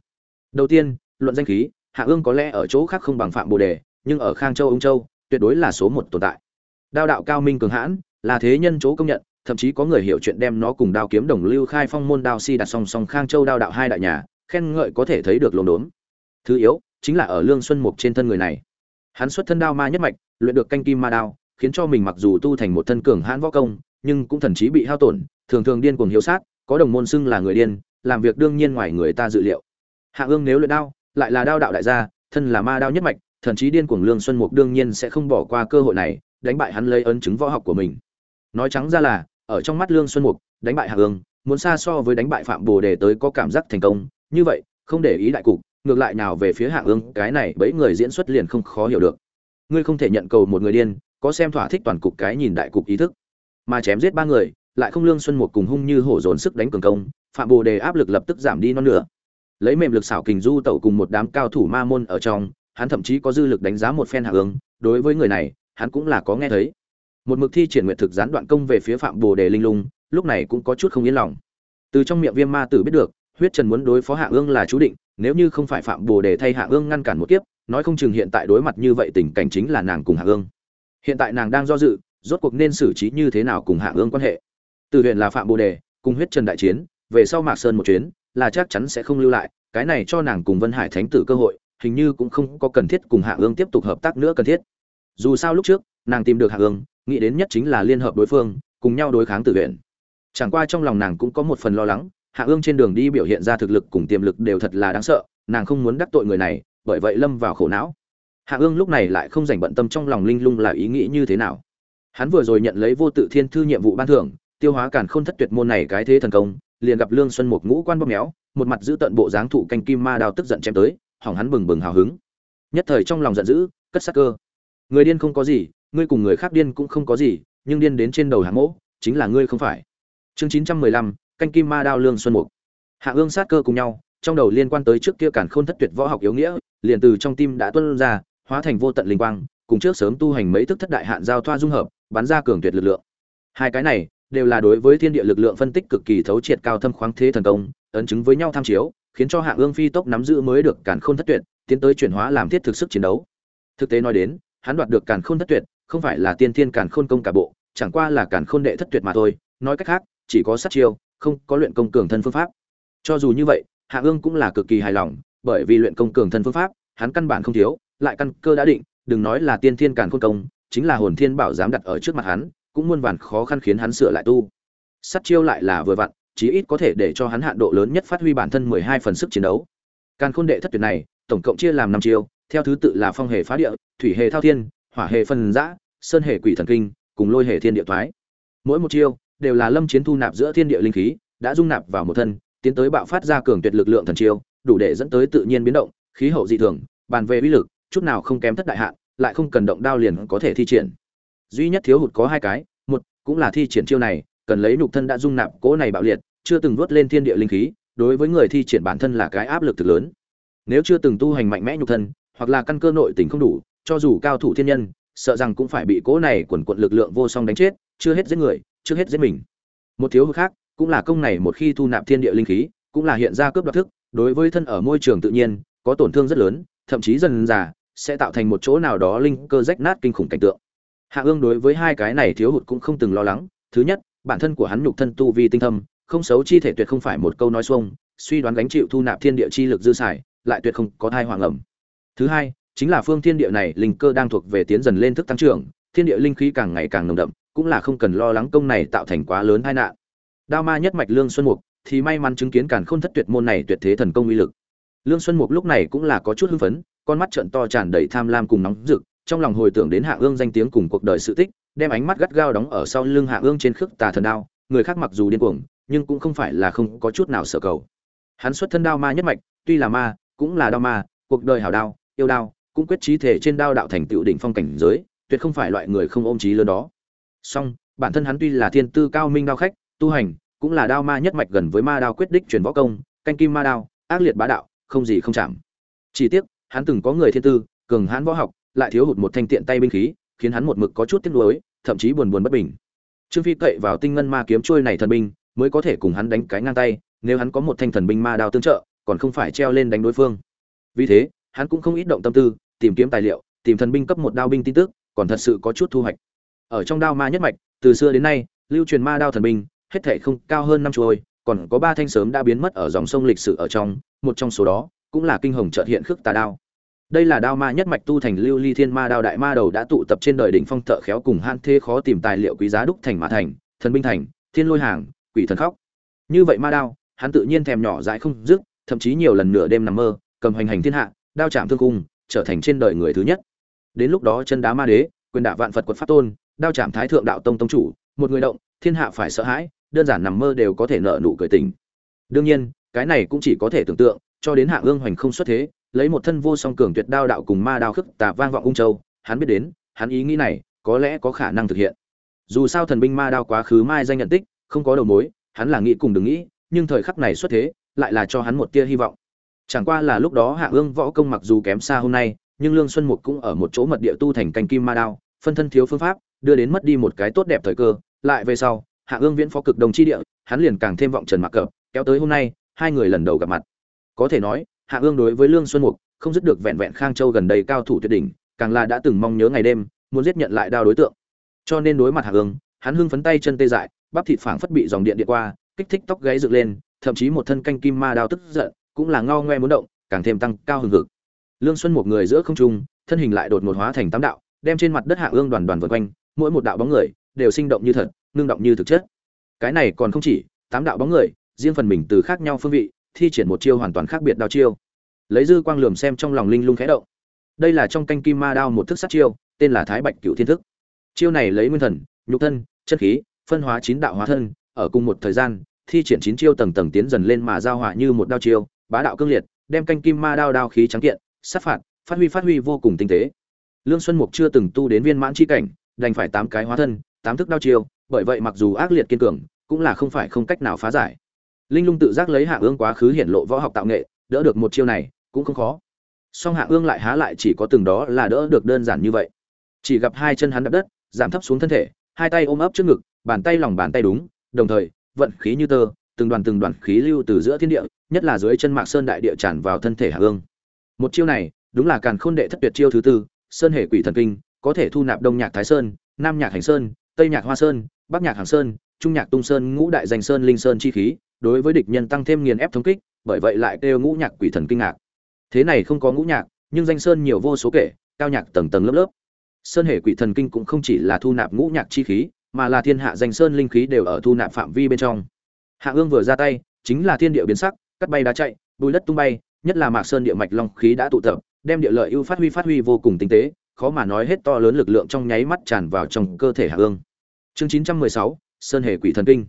Đầu tiên, luận danh khí, hạ ương có lẽ ở chỗ khác không bằng phạm bồ đề, nhưng ở khang châu ông châu, tuyệt đối là số một tồn tại. Đao đạo cao minh cường hãn, là thế nhân chỗ công nhận, thậm chí có người hiểu chuyện đem nó cùng đao kiếm đồng lưu khai phong môn đao si đặt song song khang châu đao đạo hai đại nhà, khen ngợi có thể thấy được lồn đốn. Thứ yếu, chính là ở lương xuân mục trên thân người này. Hắn xuất thân đao ma nhất mạch, luyện được canh kim ma đao khiến cho mình mặc dù tu thành một thân cường hãn võ công, nhưng cũng thần trí bị hao tổn, thường thường điên cuồng hiếu sát, có đồng môn xưng là người điên, làm việc đương nhiên ngoài người ta dự liệu. Hạ ương nếu luyện đao, lại là đao đạo đại gia, thân là ma đao nhất mạch, thần trí điên cuồng lương xuân mục đương nhiên sẽ không bỏ qua cơ hội này, đánh bại hắn lấy ấn chứng võ học của mình. Nói trắng ra là, ở trong mắt lương xuân mục, đánh bại hạ ương, muốn xa so với đánh bại phạm bồ đề tới có cảm giác thành công, như vậy, không để ý đại cục, ngược lại nào về phía hạ ương, cái này bấy người diễn xuất liền không khó hiểu được ngươi không thể nhận cầu một người điên, có xem thỏa thích toàn cục cái nhìn đại cục ý thức. Mà chém giết ba người, lại không lương xuân một cùng hung như hổ dồn sức đánh cường công, phạm bồ đề áp lực lập tức giảm đi non nửa. Lấy mềm lực xảo kình du tẩu cùng một đám cao thủ ma môn ở trong, hắn thậm chí có dư lực đánh giá một phen hạ ương đối với người này, hắn cũng là có nghe thấy. Một mực thi triển nguyện thực gián đoạn công về phía phạm bồ đề linh lung, lúc này cũng có chút không yên lòng. Từ trong miệng viêm ma tử biết được, huyết trần muốn đối phó hạ ương là chú định, nếu như không phải phạm bồ đề thay hạ ương ngăn cản một kiếp nói không chừng hiện tại đối mặt như vậy tình cảnh chính là nàng cùng hạ ương. Hiện tại nàng đang do dự, rốt cuộc nên xử trí như thế nào cùng hạ ương quan hệ. Từ huyện là phạm bồ đề, cùng huyết trần đại chiến, về sau mạc sơn một chuyến, là chắc chắn sẽ không lưu lại, cái này cho nàng cùng vân hải thánh tử cơ hội, hình như cũng không có cần thiết cùng hạ ương tiếp tục hợp tác nữa cần thiết. Dù sao lúc trước, nàng tìm được hạ ương, nghĩ đến nhất chính là liên hợp đối phương, cùng nhau đối kháng tử huyện. Chẳng qua trong lòng nàng cũng có một phần lo lắng, hạ ương trên đường đi biểu hiện ra thực lực cùng tiềm lực đều thật là đáng sợ, nàng không muốn đắc tội người này bởi vậy lâm vào khổ não. Hạ ương lúc này lại không dành bận tâm trong lòng linh lung là ý nghĩ như thế nào. Hắn vừa rồi nhận lấy vô tự thiên thư nhiệm vụ ban thưởng, tiêu hóa càn khôn thất tuyệt môn này cái thế thần công, liền gặp lương xuân một ngũ quan bóp méo, một mặt giữ tận bộ dáng thụ canh kim ma đao tức giận chém tới, hỏng hắn bừng bừng hào hứng. Nhất thời trong lòng giận dữ, cất sắc cơ. Người điên không có gì, ngươi cùng người khác điên cũng không có gì, nhưng điên đến trên đầu hạng mỗ, chính là ngươi không phải. Chương chín trăm mười lăm, canh kim ma đao lương xuân mục. Hạ ương sát cơ cùng nhau, trong đầu liên quan tới trước kia cản khôn thất tuyệt võ học yếu nghĩa liền từ trong tim đã tuân ra, hóa thành vô tận linh quang, cùng trước sớm tu hành mấy thức thất đại hạn giao thoa dung hợp, bắn ra cường tuyệt lực lượng. Hai cái này đều là đối với thiên địa lực lượng phân tích cực kỳ thấu triệt cao thâm khoáng thế thần công, ấn chứng với nhau tham chiếu, khiến cho hạ ương phi tốc nắm giữ mới được cản khôn thất tuyệt, tiến tới chuyển hóa làm thiết thực sức chiến đấu. Thực tế nói đến, hắn đoạt được cản khôn thất tuyệt, không phải là tiên thiên cản khôn công cả bộ, chẳng qua là cản khôn đệ thất tuyệt mà thôi. Nói cách khác, chỉ có sát chiêu, không có luyện công cường thân phương pháp. Cho dù như vậy hạ ương cũng là cực kỳ hài lòng bởi vì luyện công cường thân phương pháp hắn căn bản không thiếu lại căn cơ đã định đừng nói là tiên thiên càn khôn công chính là hồn thiên bảo dám đặt ở trước mặt hắn cũng muôn vàn khó khăn khiến hắn sửa lại tu. Sát chiêu lại là vừa vặn chí ít có thể để cho hắn hạn độ lớn nhất phát huy bản thân mười hai phần sức chiến đấu. Càn khôn đệ thất tuyệt này tổng cộng chia làm năm chiêu theo thứ tự là phong hề phá địa thủy hề thao thiên hỏa hề phân dã, sơn hề quỷ thần kinh cùng lôi hề thiên địa thoái. Mỗi một chiêu đều là lâm chiến thu nạp giữa thiên địa linh khí đã dung nạp vào một thân tiến tới bạo phát ra cường tuyệt lực lượng thần chiêu đủ để dẫn tới tự nhiên biến động, khí hậu dị thường, bàn về uy lực, chút nào không kém thất đại hạn, lại không cần động đao liền có thể thi triển. Duy nhất thiếu hụt có hai cái, một, cũng là thi triển chiêu này, cần lấy nhục thân đã dung nạp cỗ này bạo liệt, chưa từng vớt lên thiên địa linh khí, đối với người thi triển bản thân là cái áp lực thực lớn. Nếu chưa từng tu hành mạnh mẽ nhục thân, hoặc là căn cơ nội tình không đủ, cho dù cao thủ thiên nhân, sợ rằng cũng phải bị cỗ này quần quận lực lượng vô song đánh chết, chưa hết giết người, chưa hết giết mình. Một thiếu hụt khác, cũng là công này một khi thu nạp thiên địa linh khí, cũng là hiện ra cướp đoạt thức đối với thân ở môi trường tự nhiên, có tổn thương rất lớn, thậm chí dần già, sẽ tạo thành một chỗ nào đó linh cơ rách nát kinh khủng cảnh tượng. Hạ ương đối với hai cái này thiếu hụt cũng không từng lo lắng. Thứ nhất, bản thân của hắn nhục thân tu vi tinh thâm, không xấu chi thể tuyệt không phải một câu nói xuông, suy đoán gánh chịu thu nạp thiên địa chi lực dư xài, lại tuyệt không có thai hoàng ẩm. Thứ hai, chính là phương thiên địa này linh cơ đang thuộc về tiến dần lên thức tăng trưởng, thiên địa linh khí càng ngày càng nồng đậm, cũng là không cần lo lắng công này tạo thành quá lớn tai nạn. Đao ma nhất mạch lương xuân mục thì may mắn chứng kiến càn khôn thất tuyệt môn này tuyệt thế thần công uy lực. Lương xuân mục lúc này cũng là có chút hưng phấn, con mắt trợn to tràn đầy tham lam cùng nóng rực, trong lòng hồi tưởng đến hạ ương danh tiếng cùng cuộc đời sự tích, đem ánh mắt gắt gao đóng ở sau lưng hạ ương trên khước tà thần đao, người khác mặc dù điên cuồng, nhưng cũng không phải là không có chút nào sợ cầu. Hắn xuất thân đao ma nhất mạch, tuy là ma, cũng là đao ma, cuộc đời hảo đao, yêu đao, cũng quyết trí thể trên đao đạo thành tựu đỉnh phong cảnh giới, tuyệt không phải loại người không ôm trí lớn đó. Song, bản thân hắn tuy là thiên tư cao minh đao khách, tu hành cũng là đao ma nhất mạch gần với ma đao quyết đích truyền võ công, canh kim ma đao, ác liệt bá đạo, không gì không chạm. Chỉ tiếc, hắn từng có người thiên tư, cường hãn võ học, lại thiếu hụt một thanh tiện tay binh khí, khiến hắn một mực có chút tiếc nuối, thậm chí buồn buồn bất bình. Trương phi cậy vào tinh ngân ma kiếm trôi này thần binh, mới có thể cùng hắn đánh cái ngang tay, nếu hắn có một thanh thần binh ma đao tương trợ, còn không phải treo lên đánh đối phương. Vì thế, hắn cũng không ít động tâm tư, tìm kiếm tài liệu, tìm thần binh cấp một đao binh tin tức, còn thật sự có chút thu hoạch. Ở trong đao ma nhất mạch, từ xưa đến nay, lưu truyền ma đao thần binh hết thể không cao hơn năm chuôi còn có ba thanh sớm đã biến mất ở dòng sông lịch sử ở trong, một trong số đó cũng là kinh hồng chợt hiện khước tà đao. Đây là đao ma nhất mạch tu thành lưu ly thiên ma đao đại ma đầu đã tụ tập trên đời đỉnh phong thợ khéo cùng han thế khó tìm tài liệu quý giá đúc thành mã thành, thần binh thành, thiên lôi hàng, quỷ thần khóc. Như vậy ma đao, hắn tự nhiên thèm nhỏ dãi không dứt, thậm chí nhiều lần nửa đêm nằm mơ, cầm hành hành thiên hạ, đao chạm thương cung, trở thành trên đời người thứ nhất. Đến lúc đó chân đá ma đế, quyền đả vạn phật quật pháp tôn, đao chạm thái thượng đạo tông tông chủ, một người động, thiên hạ phải sợ hãi đơn giản nằm mơ đều có thể nợ nụ cười tình. Đương nhiên, cái này cũng chỉ có thể tưởng tượng, cho đến hạ ương hoành không xuất thế, lấy một thân vô song cường tuyệt đao đạo cùng ma đao khức tà vang vọng ung châu, hắn biết đến, hắn ý nghĩ này có lẽ có khả năng thực hiện. Dù sao thần binh ma đao quá khứ mai danh nhận tích, không có đầu mối, hắn là nghĩ cùng đừng nghĩ, nhưng thời khắc này xuất thế, lại là cho hắn một tia hy vọng. Chẳng qua là lúc đó hạ ương võ công mặc dù kém xa hôm nay, nhưng lương xuân mục cũng ở một chỗ mật địa tu thành canh kim ma đao, phân thân thiếu phương pháp, đưa đến mất đi một cái tốt đẹp thời cơ, lại về sau hạ ương viễn phó cực đồng chi địa, hắn liền càng thêm vọng trần mạc cập, kéo tới hôm nay, hai người lần đầu gặp mặt. Có thể nói, hạ ương đối với lương xuân mục không dứt được vẹn vẹn khang châu gần đây cao thủ tuyệt đỉnh, càng là đã từng mong nhớ ngày đêm, muốn giết nhận lại đao đối tượng. Cho nên đối mặt hạ ương, hắn hưng phấn tay chân tê dại, bắp thịt phảng phất bị dòng điện điện qua, kích thích tóc gáy dựng lên, thậm chí một thân canh kim ma đao tức giận, cũng là ngao ngoe muốn động, càng thêm tăng cao hừng hực. Lương xuân một người giữa không trung, thân hình lại đột ngột hóa thành tám đạo, đem trên mặt đất hạ ương đoàn đoàn vượt quanh, mỗi một đạo bóng người đều sinh động như thật ngưng động như thực chất. Cái này còn không chỉ, tám đạo bóng người, riêng phần mình từ khác nhau phương vị, thi triển một chiêu hoàn toàn khác biệt đao chiêu. Lấy dư quang lườm xem trong lòng linh lung khẽ động. Đây là trong canh kim ma đao một thức sát chiêu, tên là thái bạch cựu thiên thức. Chiêu này lấy nguyên thần, nhục thân chất khí, phân hóa chín đạo hóa thân, ở cùng một thời gian, thi triển chín chiêu tầng tầng tiến dần lên mà giao hỏa như một đao chiêu, bá đạo cương liệt, đem canh kim ma đao đao khí trắng kiện, sát phạt, phát huy phát huy vô cùng tinh tế. Lương xuân mục chưa từng tu đến viên mãn chi cảnh, đành phải tám cái hóa thân, tám thức đao chiêu bởi vậy mặc dù ác liệt kiên cường, cũng là không phải không cách nào phá giải. Linh lung tự giác lấy hạ ương quá khứ hiển lộ võ học tạo nghệ, đỡ được một chiêu này, cũng không khó. Song hạ ương lại há lại chỉ có từng đó là đỡ được đơn giản như vậy. Chỉ gặp hai chân hắn đập đất, giảm thấp xuống thân thể, hai tay ôm ấp trước ngực, bàn tay lòng bàn tay đúng, đồng thời, vận khí như tơ, từng đoàn từng đoàn khí lưu từ giữa thiên địa, nhất là dưới chân mạc sơn đại địa tràn vào thân thể hạ ương. Một chiêu này, đúng là càn khôn đệ thất tuyệt chiêu thứ tư, sơn hệ quỷ thần kinh, có thể thu nạp đông nhạc thái sơn, nam nhạc hành sơn, tây nhạc hoa sơn bắc nhạc hàng sơn, trung nhạc tung sơn, ngũ đại danh sơn, linh sơn chi khí, đối với địch nhân tăng thêm nghiền ép thống kích, bởi vậy lại kêu ngũ nhạc quỷ thần kinh ngạc. Thế này không có ngũ nhạc, nhưng danh sơn nhiều vô số kể, cao nhạc tầng tầng lớp lớp. Sơn hệ quỷ thần kinh cũng không chỉ là thu nạp ngũ nhạc chi khí, mà là thiên hạ danh sơn linh khí đều ở thu nạp phạm vi bên trong. Hạ ương vừa ra tay, chính là thiên địa biến sắc, cắt bay đá chạy, bùi đất tung bay, nhất là mạc sơn địa mạch long khí đã tụ tập, đem địa lợi ưu phát huy phát huy vô cùng tinh tế, khó mà nói hết to lớn lực lượng trong nháy mắt tràn vào trong cơ thể hạ ương chương chín trăm mười sáu, sơn hệ quỷ thần kinh.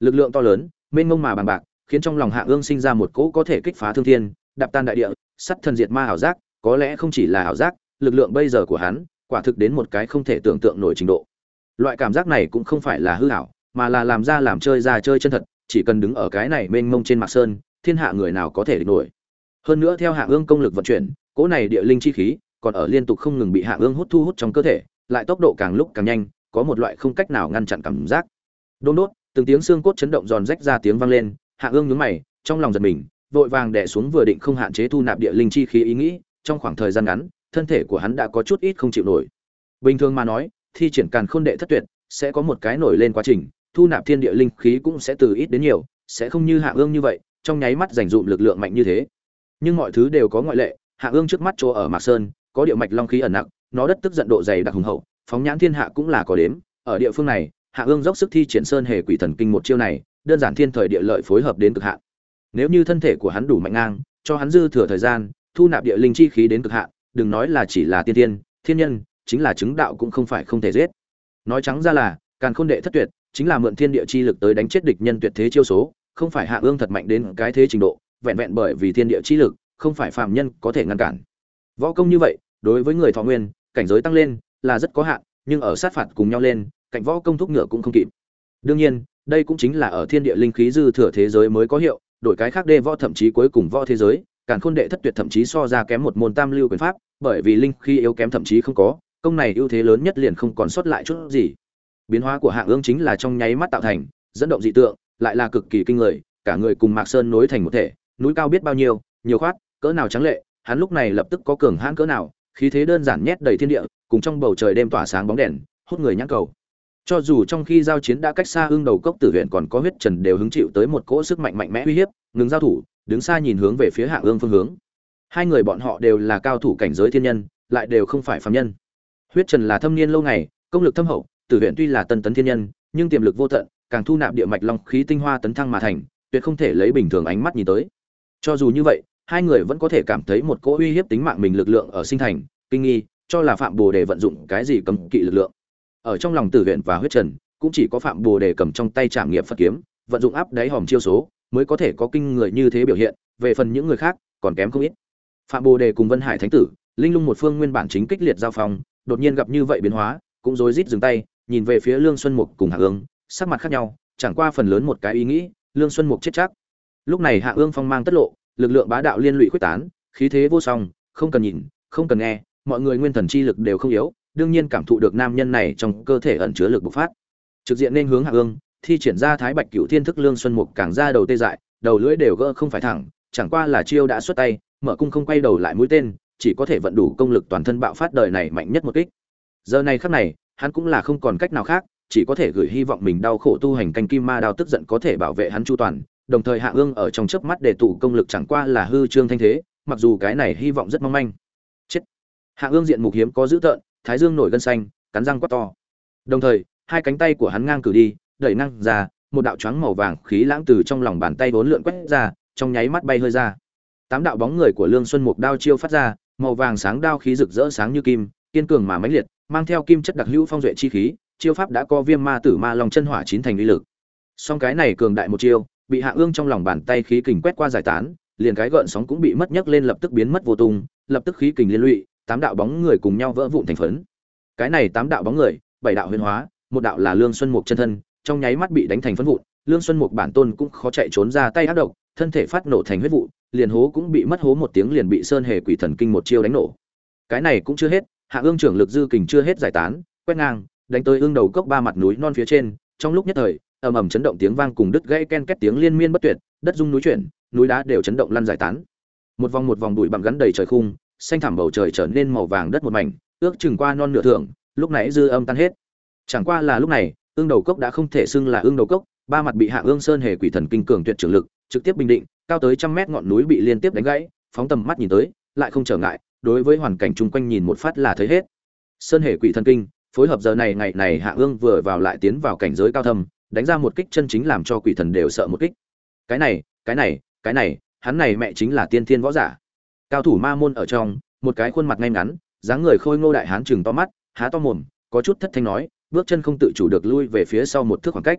Lực lượng to lớn, mênh mông mà bằng bạc, khiến trong lòng hạ ương sinh ra một cỗ có thể kích phá thương thiên, đạp tan đại địa, sắt thần diệt ma ảo giác, có lẽ không chỉ là ảo giác, lực lượng bây giờ của hắn, quả thực đến một cái không thể tưởng tượng nổi trình độ. Loại cảm giác này cũng không phải là hư ảo, mà là làm ra làm chơi ra chơi chân thật, chỉ cần đứng ở cái này mênh mông trên mặt sơn, thiên hạ người nào có thể địch nổi. Hơn nữa theo hạ ương công lực vận chuyển, cỗ này địa linh chi khí, còn ở liên tục không ngừng bị hạ ương hút thu hút trong cơ thể, lại tốc độ càng lúc càng nhanh có một loại không cách nào ngăn chặn cảm giác. Đôn đốt, từng tiếng xương cốt chấn động giòn rách ra tiếng vang lên, hạ ương nhướng mày, trong lòng giật mình, vội vàng đẻ xuống vừa định không hạn chế thu nạp địa linh chi khí ý nghĩ, trong khoảng thời gian ngắn, thân thể của hắn đã có chút ít không chịu nổi. Bình thường mà nói, thi triển càn khôn đệ thất tuyệt, sẽ có một cái nổi lên quá trình, thu nạp thiên địa linh khí cũng sẽ từ ít đến nhiều, sẽ không như hạ ương như vậy, trong nháy mắt dành dụm lực lượng mạnh như thế. Nhưng mọi thứ đều có ngoại lệ, hạ ương trước mắt chỗ ở mạc sơn, có địa mạch long khí ẩn nặng, nó đất tức giận độ dày đặc hùng hậu phóng nhãn thiên hạ cũng là có đếm. Ở địa phương này, hạ ương dốc sức thi triển sơn hề quỷ thần kinh một chiêu này, đơn giản thiên thời địa lợi phối hợp đến cực hạn. Nếu như thân thể của hắn đủ mạnh ngang, cho hắn dư thừa thời gian, thu nạp địa linh chi khí đến cực hạn, đừng nói là chỉ là tiên tiên, thiên nhân, chính là chứng đạo cũng không phải không thể giết. Nói trắng ra là, càn khôn đệ thất tuyệt, chính là mượn thiên địa chi lực tới đánh chết địch nhân tuyệt thế chiêu số, không phải hạ ương thật mạnh đến cái thế trình độ, vẹn vẹn bởi vì thiên địa chi lực, không phải phạm nhân có thể ngăn cản. Võ công như vậy, đối với người thọ nguyên, cảnh giới tăng lên là rất có hạn, nhưng ở sát phạt cùng nhau lên, cạnh võ công thúc ngựa cũng không kịp. Đương nhiên, đây cũng chính là ở thiên địa linh khí dư thừa thế giới mới có hiệu, đổi cái khác đê võ thậm chí cuối cùng võ thế giới, càn khôn đệ thất tuyệt thậm chí so ra kém một môn tam lưu quyền pháp, bởi vì linh khí yếu kém thậm chí không có, công này ưu thế lớn nhất liền không còn sót lại chút gì. Biến hóa của hạng ương chính là trong nháy mắt tạo thành, dẫn động dị tượng, lại là cực kỳ kinh người, cả người cùng mạc sơn nối thành một thể, núi cao biết bao nhiêu, nhiều khoát, cỡ nào trắng lệ, hắn lúc này lập tức có cường hãn cỡ nào khí thế đơn giản nhét đầy thiên địa, cùng trong bầu trời đêm tỏa sáng bóng đèn, hút người nhãn cầu. Cho dù trong khi giao chiến đã cách xa hương đầu cốc tử huyện còn có huyết trần đều hứng chịu tới một cỗ sức mạnh mạnh mẽ uy hiếp, ngừng giao thủ, đứng xa nhìn hướng về phía hạ ương phương hướng. Hai người bọn họ đều là cao thủ cảnh giới thiên nhân, lại đều không phải phạm nhân. Huyết trần là thâm niên lâu ngày, công lực thâm hậu, tử huyện tuy là tân tấn thiên nhân, nhưng tiềm lực vô tận, càng thu nạp địa mạch long khí tinh hoa tấn thăng mà thành, tuyệt không thể lấy bình thường ánh mắt nhìn tới. Cho dù như vậy hai người vẫn có thể cảm thấy một cỗ uy hiếp tính mạng mình lực lượng ở sinh thành, kinh nghi, cho là phạm bồ đề vận dụng cái gì cấm kỵ lực lượng. Ở trong lòng tử huyện và huyết trần, cũng chỉ có phạm bồ đề cầm trong tay trảm nghiệm phật kiếm, vận dụng áp đáy hòm chiêu số, mới có thể có kinh người như thế biểu hiện, về phần những người khác, còn kém không ít. Phạm bồ đề cùng vân hải thánh tử, linh lung một phương nguyên bản chính kích liệt giao phong, đột nhiên gặp như vậy biến hóa, cũng rối rít dừng tay, nhìn về phía lương xuân mục cùng hạ ương, sắc mặt khác nhau, chẳng qua phần lớn một cái ý nghĩ, lương xuân mục chết chắc. Lúc này hạ ương phong mang tất lộ lực lượng bá đạo liên lụy quyết tán, khí thế vô song, không cần nhìn, không cần nghe, mọi người nguyên thần chi lực đều không yếu, đương nhiên cảm thụ được nam nhân này trong cơ thể ẩn chứa lực bộc phát. Trực diện nên hướng hạ ương thi triển ra thái bạch cửu thiên thức lương xuân mục càng ra đầu tê dại, đầu lưỡi đều gỡ không phải thẳng, chẳng qua là chiêu đã xuất tay, mở cung không quay đầu lại mũi tên, chỉ có thể vận đủ công lực toàn thân bạo phát đời này mạnh nhất một kích. Giờ này khắc này, hắn cũng là không còn cách nào khác, chỉ có thể gửi hy vọng mình đau khổ tu hành canh kim ma đao tức giận có thể bảo vệ hắn chu toàn đồng thời hạ ương ở trong chớp mắt để tụ công lực chẳng qua là hư trương thanh thế, mặc dù cái này hy vọng rất mong manh. Chết. Hạ ương diện mục hiếm có dữ tợn, thái dương nổi gân xanh, cắn răng quát to. Đồng thời, hai cánh tay của hắn ngang cử đi, đẩy năng ra, một đạo choáng màu vàng khí lãng từ trong lòng bàn tay vốn lượn quét ra, trong nháy mắt bay hơi ra. Tám đạo bóng người của lương xuân mục đao chiêu phát ra, màu vàng sáng đao khí rực rỡ sáng như kim, kiên cường mà mãnh liệt, mang theo kim chất đặc hữu phong duệ chi khí, chiêu pháp đã có viêm ma tử ma long chân hỏa chín thành uy lực. Song cái này cường đại một chiêu bị hạ ương trong lòng bàn tay khí kình quét qua giải tán, liền cái gợn sóng cũng bị mất nhấc lên lập tức biến mất vô tung, lập tức khí kình liên lụy, tám đạo bóng người cùng nhau vỡ vụn thành phấn. Cái này tám đạo bóng người, bảy đạo huyền hóa, một đạo là lương xuân mục chân thân, trong nháy mắt bị đánh thành phấn vụn, lương xuân mục bản tôn cũng khó chạy trốn ra tay ác độc, thân thể phát nổ thành huyết vụ, liền hố cũng bị mất hố một tiếng liền bị sơn hề quỷ thần kinh một chiêu đánh nổ. Cái này cũng chưa hết, hạ ương trưởng lực dư kình chưa hết giải tán, quét ngang, đánh tới ương đầu cốc ba mặt núi non phía trên, trong lúc nhất thời ầm ầm chấn động tiếng vang cùng đứt gãy ken két tiếng liên miên bất tuyệt, đất rung núi chuyển, núi đá đều chấn động lăn giải tán. Một vòng một vòng bụi bặm gắn đầy trời khung, xanh thẳm bầu trời trở nên màu vàng đất một mảnh, ước chừng qua non nửa thượng, lúc nãy dư âm tan hết. Chẳng qua là lúc này, ương đầu cốc đã không thể xưng là ương đầu cốc, ba mặt bị hạ ương sơn hề quỷ thần kinh cường tuyệt trường lực, trực tiếp bình định, cao tới trăm mét ngọn núi bị liên tiếp đánh gãy, phóng tầm mắt nhìn tới, lại không trở ngại, đối với hoàn cảnh chung quanh nhìn một phát là thấy hết. Sơn hề quỷ thần kinh, phối hợp giờ này ngày này hạ ương vừa vào lại tiến vào cảnh giới cao thâm đánh ra một kích chân chính làm cho quỷ thần đều sợ một kích. Cái này cái này cái này, hắn này mẹ chính là tiên thiên võ giả. Cao thủ ma môn ở trong, một cái khuôn mặt ngay ngắn, dáng người khôi ngô đại hán chừng to mắt, há to mồm, có chút thất thanh nói, bước chân không tự chủ được lui về phía sau một thước khoảng cách.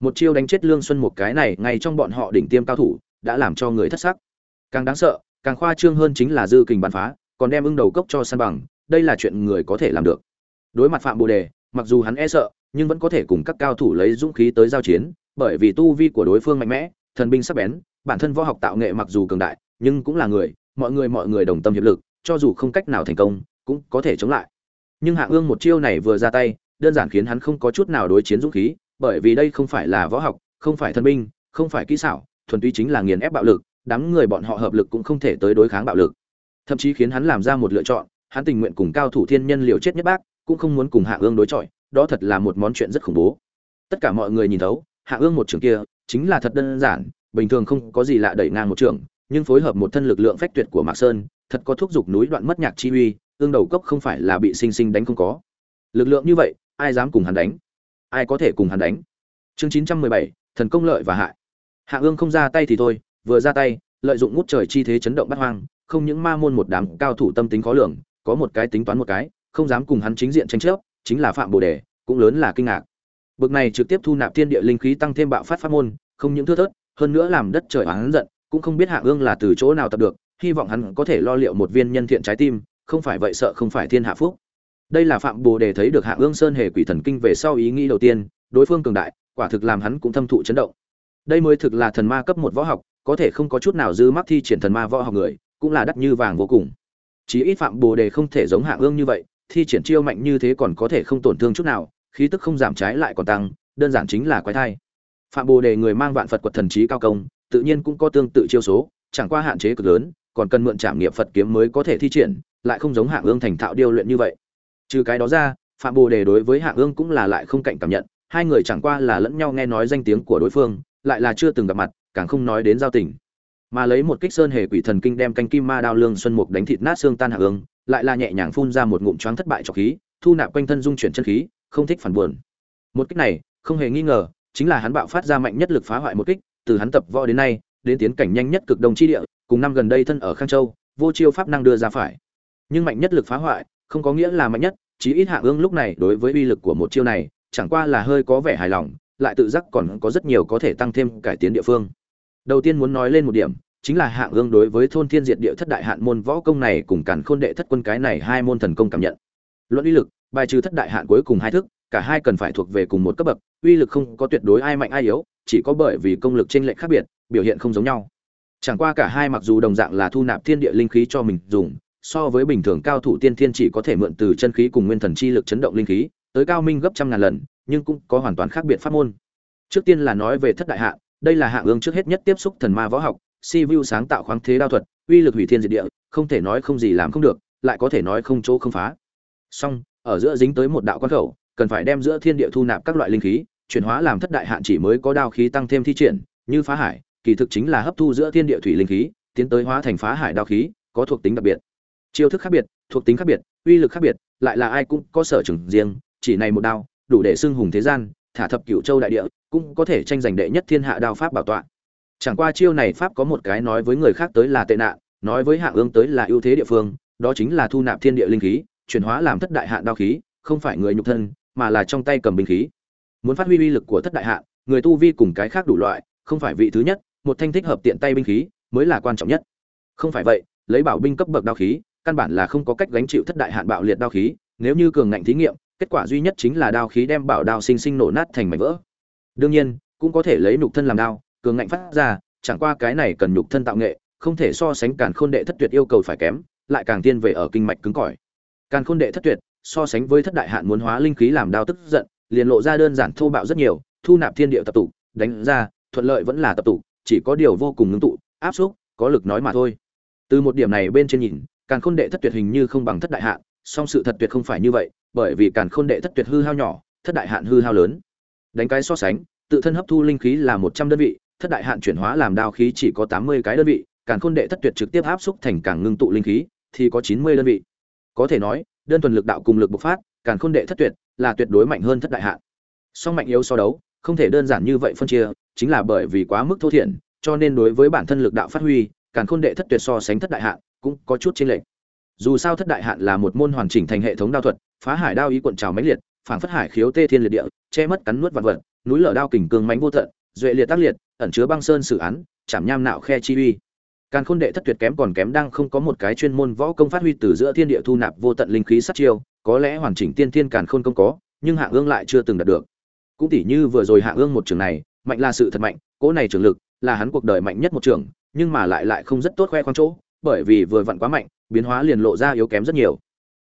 Một chiêu đánh chết lương xuân một cái này, ngay trong bọn họ đỉnh tiêm cao thủ, đã làm cho người thất sắc. Càng đáng sợ, càng khoa trương hơn chính là dư kình bắn phá, còn đem ưng đầu cốc cho san bằng, đây là chuyện người có thể làm được. Đối mặt phạm bồ đề, mặc dù hắn e sợ nhưng vẫn có thể cùng các cao thủ lấy dũng khí tới giao chiến, bởi vì tu vi của đối phương mạnh mẽ, thần binh sắc bén, bản thân võ học tạo nghệ mặc dù cường đại, nhưng cũng là người, mọi người mọi người đồng tâm hiệp lực, cho dù không cách nào thành công, cũng có thể chống lại. Nhưng hạ ương một chiêu này vừa ra tay, đơn giản khiến hắn không có chút nào đối chiến dũng khí, bởi vì đây không phải là võ học, không phải thần binh, không phải kỹ xảo, thuần túy chính là nghiền ép bạo lực, đám người bọn họ hợp lực cũng không thể tới đối kháng bạo lực. Thậm chí khiến hắn làm ra một lựa chọn, hắn tình nguyện cùng cao thủ thiên nhân liều chết nhất bác, cũng không muốn cùng hạ ương đối chọi đó thật là một món chuyện rất khủng bố. Tất cả mọi người nhìn thấu, hạ ương một trường kia chính là thật đơn giản, bình thường không có gì lạ đẩy ngang một trường, nhưng phối hợp một thân lực lượng phách tuyệt của mạc sơn, thật có thúc giục núi đoạn mất nhạc chi uy, ương đầu cốc không phải là bị sinh sinh đánh không có. Lực lượng như vậy, ai dám cùng hắn đánh? Ai có thể cùng hắn đánh? Chương chín trăm mười bảy, thần công lợi và hại. Hạ ương không ra tay thì thôi, vừa ra tay, lợi dụng ngút trời chi thế chấn động bắt hoang, không những ma môn một đám cao thủ tâm tính khó lường, có một cái tính toán một cái, không dám cùng hắn chính diện tranh chấp chính là phạm bồ đề, cũng lớn là kinh ngạc. Bực này trực tiếp thu nạp thiên địa linh khí tăng thêm bạo phát pháp môn, không những thưa thớt, hơn nữa làm đất trời hắn giận, cũng không biết hạ ương là từ chỗ nào tập được, hy vọng hắn có thể lo liệu một viên nhân thiện trái tim, không phải vậy sợ không phải thiên hạ phúc. Đây là phạm bồ đề thấy được hạ ương sơn hề quỷ thần kinh về sau ý nghĩ đầu tiên, đối phương cường đại, quả thực làm hắn cũng thâm thụ chấn động. Đây mới thực là thần ma cấp một võ học, có thể không có chút nào dư mắc thi triển thần ma võ học người, cũng là đắt như vàng vô cùng. Chí ít phạm bồ đề không thể giống hạ ương như vậy thi triển chiêu mạnh như thế còn có thể không tổn thương chút nào, khí tức không giảm trái lại còn tăng, đơn giản chính là quái thai. Phạm bồ đề người mang vạn phật quật thần trí cao công, tự nhiên cũng có tương tự chiêu số, chẳng qua hạn chế cực lớn, còn cần mượn trảm nghiệm phật kiếm mới có thể thi triển, lại không giống hạng ương thành thạo điêu luyện như vậy. Trừ cái đó ra, phạm bồ đề đối với hạng ương cũng là lại không cạnh cảm nhận, hai người chẳng qua là lẫn nhau nghe nói danh tiếng của đối phương, lại là chưa từng gặp mặt, càng không nói đến giao tình. Mà lấy một kích sơn hề quỷ thần kinh đem canh kim ma đao lương xuân mục đánh thịt nát xương tan hạ ương lại là nhẹ nhàng phun ra một ngụm choáng thất bại trọc khí, thu nạp quanh thân dung chuyển chân khí, không thích phản buồn. Một kích này, không hề nghi ngờ, chính là hắn bạo phát ra mạnh nhất lực phá hoại một kích, từ hắn tập võ đến nay, đến tiến cảnh nhanh nhất cực đông chi địa, cùng năm gần đây thân ở khang châu, vô chiêu pháp năng đưa ra phải. Nhưng mạnh nhất lực phá hoại, không có nghĩa là mạnh nhất, chí ít hạ ương lúc này đối với uy lực của một chiêu này, chẳng qua là hơi có vẻ hài lòng, lại tự giác còn có rất nhiều có thể tăng thêm cải tiến địa phương. Đầu tiên muốn nói lên một điểm chính là hạ ương đối với thôn thiên diệt địa thất đại hạn môn võ công này cùng càn khôn đệ thất quân cái này hai môn thần công cảm nhận. Luận uy lực, bài trừ thất đại hạn cuối cùng hai thức, cả hai cần phải thuộc về cùng một cấp bậc, uy lực không có tuyệt đối ai mạnh ai yếu, chỉ có bởi vì công lực trên lệch khác biệt, biểu hiện không giống nhau. Chẳng qua cả hai mặc dù đồng dạng là thu nạp thiên địa linh khí cho mình dùng, so với bình thường cao thủ tiên thiên chỉ có thể mượn từ chân khí cùng nguyên thần chi lực chấn động linh khí, tới cao minh gấp trăm ngàn lần, nhưng cũng có hoàn toàn khác biệt pháp môn. Trước tiên là nói về thất đại hạ, đây là hạ ương trước hết nhất tiếp xúc thần ma võ học si vu sáng tạo khoáng thế đao thuật, uy lực hủy thiên diệt địa, không thể nói không gì làm không được, lại có thể nói không chỗ không phá. Song, ở giữa dính tới một đạo quan khẩu, cần phải đem giữa thiên địa thu nạp các loại linh khí, chuyển hóa làm thất đại hạn chỉ mới có đao khí tăng thêm thi triển, như phá hải, kỳ thực chính là hấp thu giữa thiên địa thủy linh khí, tiến tới hóa thành phá hải đao khí, có thuộc tính đặc biệt. Chiêu thức khác biệt, thuộc tính khác biệt, uy lực khác biệt, lại là ai cũng có sở trường riêng, chỉ này một đao, đủ để xưng hùng thế gian, thả thập cựu châu đại địa, cũng có thể tranh giành đệ nhất thiên hạ đao pháp bảo tọa chẳng qua chiêu này pháp có một cái nói với người khác tới là tệ nạn, nói với hạ ương tới là ưu thế địa phương, đó chính là thu nạp thiên địa linh khí, chuyển hóa làm thất đại hạn đao khí, không phải người nhục thân, mà là trong tay cầm binh khí. Muốn phát huy uy lực của thất đại hạn, người tu vi cùng cái khác đủ loại, không phải vị thứ nhất, một thanh thích hợp tiện tay binh khí mới là quan trọng nhất. Không phải vậy, lấy bảo binh cấp bậc đao khí, căn bản là không có cách gánh chịu thất đại hạn bạo liệt đao khí, nếu như cường ngạnh thí nghiệm, kết quả duy nhất chính là đao khí đem bảo đao sinh sinh nổ nát thành mảnh vỡ. Đương nhiên, cũng có thể lấy nhục thân làm đao cường ngạnh phát ra, chẳng qua cái này cần nhục thân tạo nghệ, không thể so sánh càn khôn đệ thất tuyệt yêu cầu phải kém, lại càng tiên về ở kinh mạch cứng cỏi. Càn khôn đệ thất tuyệt, so sánh với thất đại hạn muốn hóa linh khí làm đao tức giận, liền lộ ra đơn giản thô bạo rất nhiều, thu nạp thiên địa tập tụ, đánh ra, thuận lợi vẫn là tập tụ, chỉ có điều vô cùng ngưng tụ, áp xúc, có lực nói mà thôi. Từ một điểm này bên trên nhìn, càn khôn đệ thất tuyệt hình như không bằng thất đại hạn, song sự thật tuyệt không phải như vậy, bởi vì càn khôn đệ thất tuyệt hư hao nhỏ, thất đại hạn hư hao lớn. Đánh cái so sánh, tự thân hấp thu linh khí là một trăm đơn vị thất đại hạn chuyển hóa làm đao khí chỉ có tám mươi cái đơn vị càn khôn đệ thất tuyệt trực tiếp áp xúc thành càng ngưng tụ linh khí, thì có chín mươi đơn vị. Có thể nói, đơn thuần lực đạo cùng lực bộc phát càn khôn đệ thất tuyệt, là tuyệt đối mạnh hơn thất đại hạn. Song mạnh yếu so đấu, không thể đơn giản như vậy phân chia, chính là bởi vì quá mức thô thiển, cho nên đối với bản thân lực đạo phát huy càn khôn đệ thất tuyệt so sánh thất đại hạn cũng có chút chênh lệch. Dù sao thất đại hạn là một môn hoàn chỉnh thành hệ thống đao thuật, phá hải đao ý cuộn trào mãnh liệt, phảng phất hải khiếu tê thiên liệt địa, che mất cắn nuốt vạn vật, núi lở đao kình cường mãnh vô tận, duệ liệt tác liệt ẩn chứa băng sơn xử án, chảm nham nạo khe chi uy. Càn khôn đệ thất tuyệt kém còn kém đang không có một cái chuyên môn võ công phát huy từ giữa thiên địa thu nạp vô tận linh khí sát chiêu, có lẽ hoàn chỉnh tiên thiên càn khôn công có, nhưng hạ ương lại chưa từng đạt được. Cũng tỉ như vừa rồi hạ ương một trường này, mạnh là sự thật mạnh, cỗ này trường lực là hắn cuộc đời mạnh nhất một trường nhưng mà lại lại không rất tốt khoe khoang chỗ, bởi vì vừa vặn quá mạnh, biến hóa liền lộ ra yếu kém rất nhiều.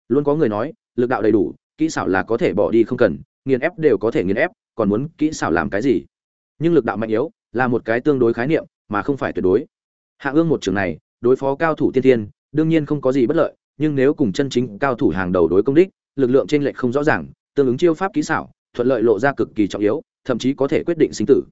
Luôn có người nói, lực đạo đầy đủ, kỹ xảo là có thể bỏ đi không cần, nghiền ép đều có thể nghiền ép, còn muốn kỹ xảo làm cái gì? Nhưng lực đạo mạnh yếu là một cái tương đối khái niệm, mà không phải tuyệt đối. Hạ ương một trường này, đối phó cao thủ tiên thiên, đương nhiên không có gì bất lợi, nhưng nếu cùng chân chính cao thủ hàng đầu đối công đích, lực lượng trên lệch không rõ ràng, tương ứng chiêu pháp kỹ xảo, thuận lợi lộ ra cực kỳ trọng yếu, thậm chí có thể quyết định sinh tử.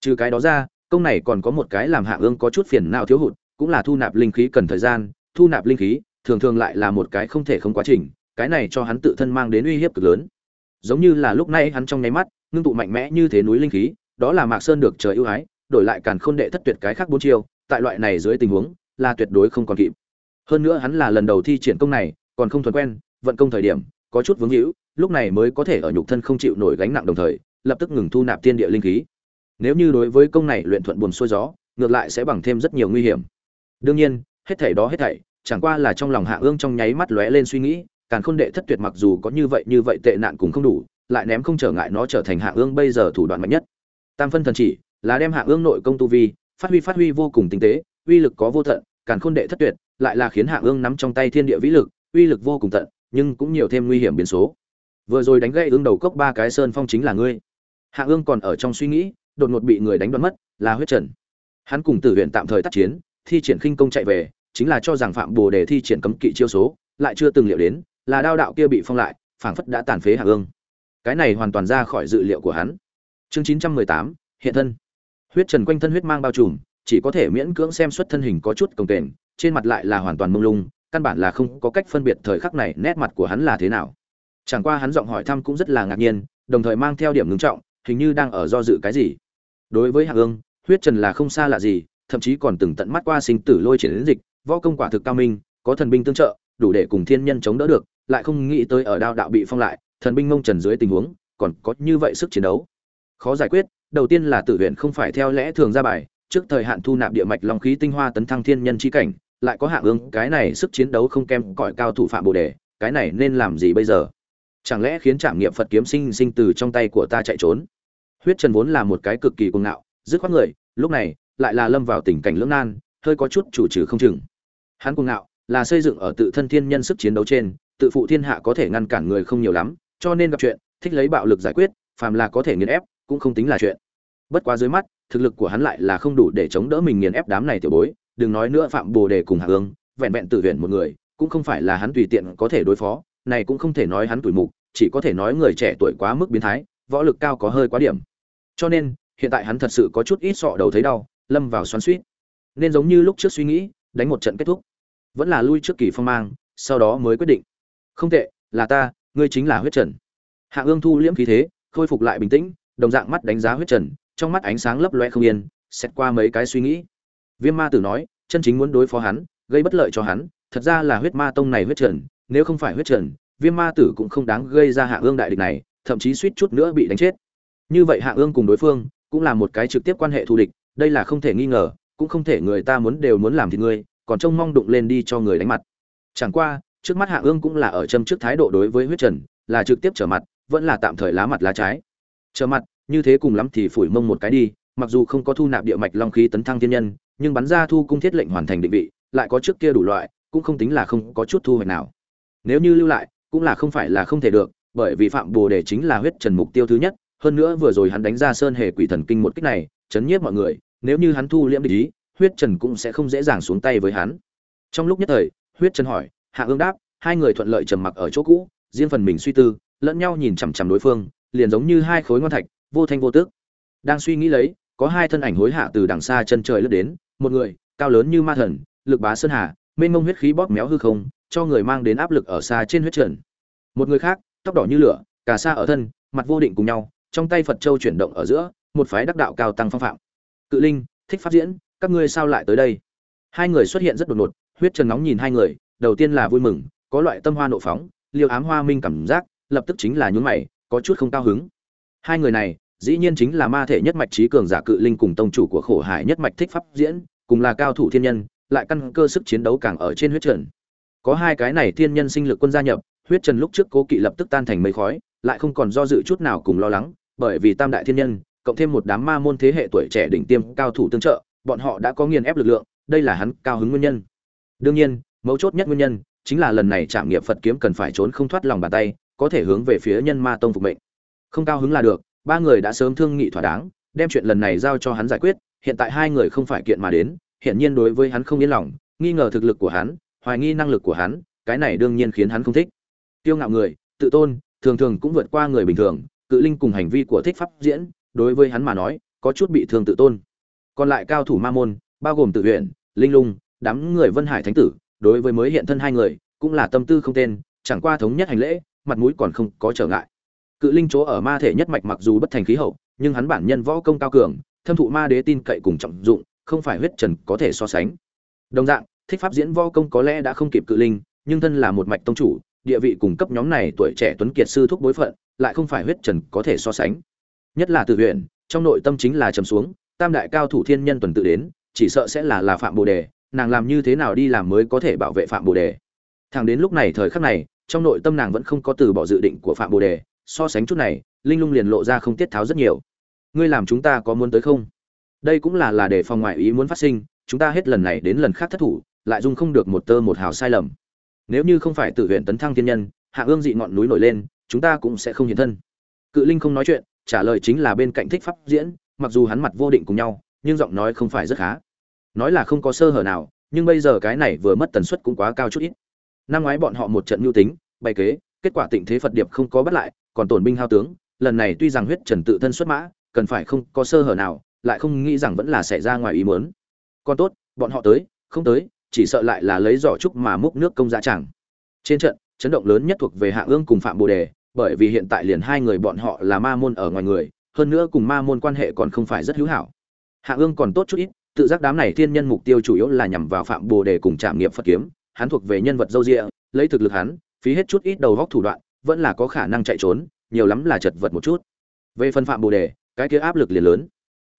Trừ cái đó ra, công này còn có một cái làm hạ ương có chút phiền nào thiếu hụt, cũng là thu nạp linh khí cần thời gian, thu nạp linh khí, thường thường lại là một cái không thể không quá trình, cái này cho hắn tự thân mang đến uy hiếp cực lớn. Giống như là lúc này hắn trong nháy mắt, ngưng tụ mạnh mẽ như thế núi linh khí đó là mạc sơn được trời ưu ái, đổi lại càn khôn đệ thất tuyệt cái khác bốn chiêu, tại loại này dưới tình huống, là tuyệt đối không còn kịp. Hơn nữa hắn là lần đầu thi triển công này, còn không thuần quen, vận công thời điểm, có chút vướng hữu lúc này mới có thể ở nhục thân không chịu nổi gánh nặng đồng thời, lập tức ngừng thu nạp tiên địa linh khí. Nếu như đối với công này luyện thuận buồn xuôi gió, ngược lại sẽ bằng thêm rất nhiều nguy hiểm. Đương nhiên, hết thảy đó hết thảy, chẳng qua là trong lòng hạ ương trong nháy mắt lóe lên suy nghĩ càng khôn đệ thất tuyệt mặc dù có như vậy như vậy tệ nạn cũng không đủ, lại ném không trở ngại nó trở thành hạ ương bây giờ thủ đoạn mạnh nhất tam phân thần chỉ là đem hạ ương nội công tu vi, phát huy phát huy vô cùng tinh tế, uy lực có vô tận càng khôn đệ thất tuyệt, lại là khiến hạ ương nắm trong tay thiên địa vĩ lực, uy lực vô cùng tận, nhưng cũng nhiều thêm nguy hiểm biến số. Vừa rồi đánh gãy ương đầu cốc ba cái sơn phong chính là ngươi. Hạ ương còn ở trong suy nghĩ, đột ngột bị người đánh đoán mất, là huyết trần. Hắn cùng tử huyện tạm thời tác chiến, thi triển khinh công chạy về, chính là cho rằng phạm bồ đề thi triển cấm kỵ chiêu số, lại chưa từng liệu đến, là đao đạo kia bị phong lại, phảng phất đã tàn phế hạ ương. Cái này hoàn toàn ra khỏi dự liệu của hắn chương chín trăm mười tám, hiện thân. Huyết trần quanh thân huyết mang bao trùm, chỉ có thể miễn cưỡng xem xuất thân hình có chút cồng kềnh, trên mặt lại là hoàn toàn mông lung, căn bản là không có cách phân biệt thời khắc này nét mặt của hắn là thế nào. Chẳng qua hắn giọng hỏi thăm cũng rất là ngạc nhiên, đồng thời mang theo điểm ngưng trọng, hình như đang ở do dự cái gì. Đối với hạ ương huyết trần là không xa lạ gì, thậm chí còn từng tận mắt qua sinh tử lôi triển đến dịch, võ công quả thực cao minh, có thần binh tương trợ, đủ để cùng thiên nhân chống đỡ được, lại không nghĩ tới ở đao đạo bị phong lại, thần binh ngông trần dưới tình huống, còn có như vậy sức chiến đấu khó giải quyết, đầu tiên là tử huyện không phải theo lẽ thường ra bài, trước thời hạn thu nạp địa mạch long khí tinh hoa tấn thăng thiên nhân chi cảnh, lại có hạ ương, cái này sức chiến đấu không kém cõi cao thủ phạm bồ đề, cái này nên làm gì bây giờ? Chẳng lẽ khiến trảm nghiệm phật kiếm sinh sinh từ trong tay của ta chạy trốn? Huyết trần vốn là một cái cực kỳ cuồng ngạo, dứt khoát người, lúc này, lại là lâm vào tình cảnh lưỡng nan, hơi có chút chủ trừ không chừng. Hắn cuồng ngạo, là xây dựng ở tự thân thiên nhân sức chiến đấu trên, tự phụ thiên hạ có thể ngăn cản người không nhiều lắm, cho nên gặp chuyện, thích lấy bạo lực giải quyết, phàm là có thể nghiền ép cũng không tính là chuyện. Bất quá dưới mắt, thực lực của hắn lại là không đủ để chống đỡ mình nghiền ép đám này tiểu bối, đừng nói nữa phạm bồ đề cùng hạ ương vẹn vẹn tự viện một người, cũng không phải là hắn tùy tiện có thể đối phó, này cũng không thể nói hắn tuổi mục, chỉ có thể nói người trẻ tuổi quá mức biến thái, võ lực cao có hơi quá điểm. Cho nên, hiện tại hắn thật sự có chút ít sọ đầu thấy đau, lâm vào xoắn suýt nên giống như lúc trước suy nghĩ, đánh một trận kết thúc. Vẫn là lui trước kỳ phong mang, sau đó mới quyết định. Không tệ, là ta, ngươi chính là huyết trần. Hạ ương thu liễm khí thế, khôi phục lại bình tĩnh đồng dạng mắt đánh giá huyết trần, trong mắt ánh sáng lấp loe không yên xét qua mấy cái suy nghĩ. Viêm ma tử nói, chân chính muốn đối phó hắn, gây bất lợi cho hắn, thật ra là huyết ma tông này huyết trần, nếu không phải huyết trần, viêm ma tử cũng không đáng gây ra hạ ương đại địch này, thậm chí suýt chút nữa bị đánh chết. Như vậy hạ ương cùng đối phương, cũng là một cái trực tiếp quan hệ thù địch, đây là không thể nghi ngờ, cũng không thể người ta muốn đều muốn làm thì ngươi, còn trông mong đụng lên đi cho người đánh mặt. Chẳng qua, trước mắt hạ ương cũng là ở châm trước thái độ đối với huyết trần, là trực tiếp trở mặt, vẫn là tạm thời lá mặt lá trái trở mặt, như thế cùng lắm thì phủi mông một cái đi, mặc dù không có thu nạp địa mạch long khí tấn thăng thiên nhân, nhưng bắn ra thu cung thiết lệnh hoàn thành định vị, lại có trước kia đủ loại, cũng không tính là không có chút thu hoạch nào. Nếu như lưu lại, cũng là không phải là không thể được, bởi vì phạm bồ đề chính là huyết trần mục tiêu thứ nhất, hơn nữa vừa rồi hắn đánh ra sơn hề quỷ thần kinh một kích này, chấn nhiếp mọi người, nếu như hắn thu liễm địch ý, huyết trần cũng sẽ không dễ dàng xuống tay với hắn. Trong lúc nhất thời, huyết trần hỏi, hạ ương đáp, hai người thuận lợi trầm mặc ở chỗ cũ, riêng phần mình suy tư, lẫn nhau nhìn chằm chằm đối phương liền giống như hai khối ngon thạch, vô thanh vô tước đang suy nghĩ lấy, có hai thân ảnh hối hạ từ đằng xa chân trời lướt đến, một người, cao lớn như ma thần, lực bá sơn hà, mênh mông huyết khí bóp méo hư không, cho người mang đến áp lực ở xa trên huyết trần. Một người khác, tóc đỏ như lửa cả xa ở thân, mặt vô định cùng nhau, trong tay phật châu chuyển động ở giữa, một phái đắc đạo cao tăng phong phạm. Cự linh, thích phát diễn, các ngươi sao lại tới đây? Hai người xuất hiện rất đột ngột, huyết trần nóng nhìn hai người, đầu tiên là vui mừng, có loại tâm hoa nộ phóng, liêu ám hoa minh cảm giác, lập tức chính là nhún mày có chút không cao hứng. Hai người này, dĩ nhiên chính là ma thể nhất mạch trí cường giả cự linh cùng tông chủ của khổ hải nhất mạch thích pháp diễn, cùng là cao thủ thiên nhân, lại căn cơ sức chiến đấu càng ở trên huyết trần. Có hai cái này thiên nhân sinh lực quân gia nhập, huyết trần lúc trước cố kỵ lập tức tan thành mây khói, lại không còn do dự chút nào cùng lo lắng, bởi vì tam đại thiên nhân, cộng thêm một đám ma môn thế hệ tuổi trẻ đỉnh tiêm cao thủ tương trợ, bọn họ đã có nghiền ép lực lượng, đây là hắn cao hứng nguyên nhân. Đương nhiên, mấu chốt nhất nguyên nhân chính là lần này trạm nghiệp phật kiếm cần phải trốn không thoát lòng bàn tay có thể hướng về phía nhân ma tông phục mệnh. Không cao hứng là được, ba người đã sớm thương nghị thỏa đáng, đem chuyện lần này giao cho hắn giải quyết, hiện tại hai người không phải kiện mà đến, hiển nhiên đối với hắn không yên lòng, nghi ngờ thực lực của hắn, hoài nghi năng lực của hắn, cái này đương nhiên khiến hắn không thích. Tiêu ngạo người, tự tôn, thường thường cũng vượt qua người bình thường, cự linh cùng hành vi của thích pháp diễn, đối với hắn mà nói, có chút bị thương tự tôn. Còn lại cao thủ ma môn, bao gồm tự huyện linh lung, đám người vân hải thánh tử, đối với mới hiện thân hai người, cũng là tâm tư không tên, chẳng qua thống nhất hành lễ mặt mũi còn không có trở ngại. Cự linh chỗ ở ma thể nhất mạch mặc dù bất thành khí hậu, nhưng hắn bản nhân võ công cao cường, thâm thụ ma đế tin cậy cùng trọng dụng, không phải huyết trần có thể so sánh. Đồng dạng, thích pháp diễn võ công có lẽ đã không kịp cự linh, nhưng thân là một mạch tông chủ, địa vị cùng cấp nhóm này tuổi trẻ tuấn kiệt sư thúc bối phận, lại không phải huyết trần có thể so sánh. Nhất là từ huyện trong nội tâm chính là trầm xuống, tam đại cao thủ thiên nhân tuần tự đến, chỉ sợ sẽ là là phạm bồ đề, nàng làm như thế nào đi làm mới có thể bảo vệ phạm bồ đề. Thẳng đến lúc này thời khắc này trong nội tâm nàng vẫn không có từ bỏ dự định của phạm bồ đề, so sánh chút này, linh lung liền lộ ra không tiết tháo rất nhiều. Ngươi làm chúng ta có muốn tới không? Đây cũng là là để phòng ngoại ý muốn phát sinh, chúng ta hết lần này đến lần khác thất thủ, lại dung không được một tơ một hào sai lầm. Nếu như không phải tự huyện tấn thăng thiên nhân, hạ ương dị ngọn núi nổi lên, chúng ta cũng sẽ không hiện thân. Cự linh không nói chuyện, trả lời chính là bên cạnh thích pháp diễn, mặc dù hắn mặt vô định cùng nhau, nhưng giọng nói không phải rất khá. Nói là không có sơ hở nào, nhưng bây giờ cái này vừa mất tần suất cũng quá cao chút ít năm ngoái bọn họ một trận mưu tính, bày kế, kết quả tịnh thế phật điệp không có bắt lại, còn tổn binh hao tướng, lần này tuy rằng huyết trần tự thân xuất mã, cần phải không có sơ hở nào, lại không nghĩ rằng vẫn là xảy ra ngoài ý muốn. Còn tốt, bọn họ tới, không tới, chỉ sợ lại là lấy giỏ trúc mà múc nước công dạ chẳng trên trận, chấn động lớn nhất thuộc về hạ ương cùng phạm bồ đề, bởi vì hiện tại liền hai người bọn họ là ma môn ở ngoài người, hơn nữa cùng ma môn quan hệ còn không phải rất hữu hảo. Hạ ương còn tốt chút ít, tự giác đám này thiên nhân mục tiêu chủ yếu là nhằm vào phạm bồ đề cùng trảm nghiệm phật kiếm hắn thuộc về nhân vật dâu dịa, lấy thực lực hắn phí hết chút ít đầu góc thủ đoạn vẫn là có khả năng chạy trốn nhiều lắm là chật vật một chút. Về phần phạm bồ đề cái kia áp lực liền lớn.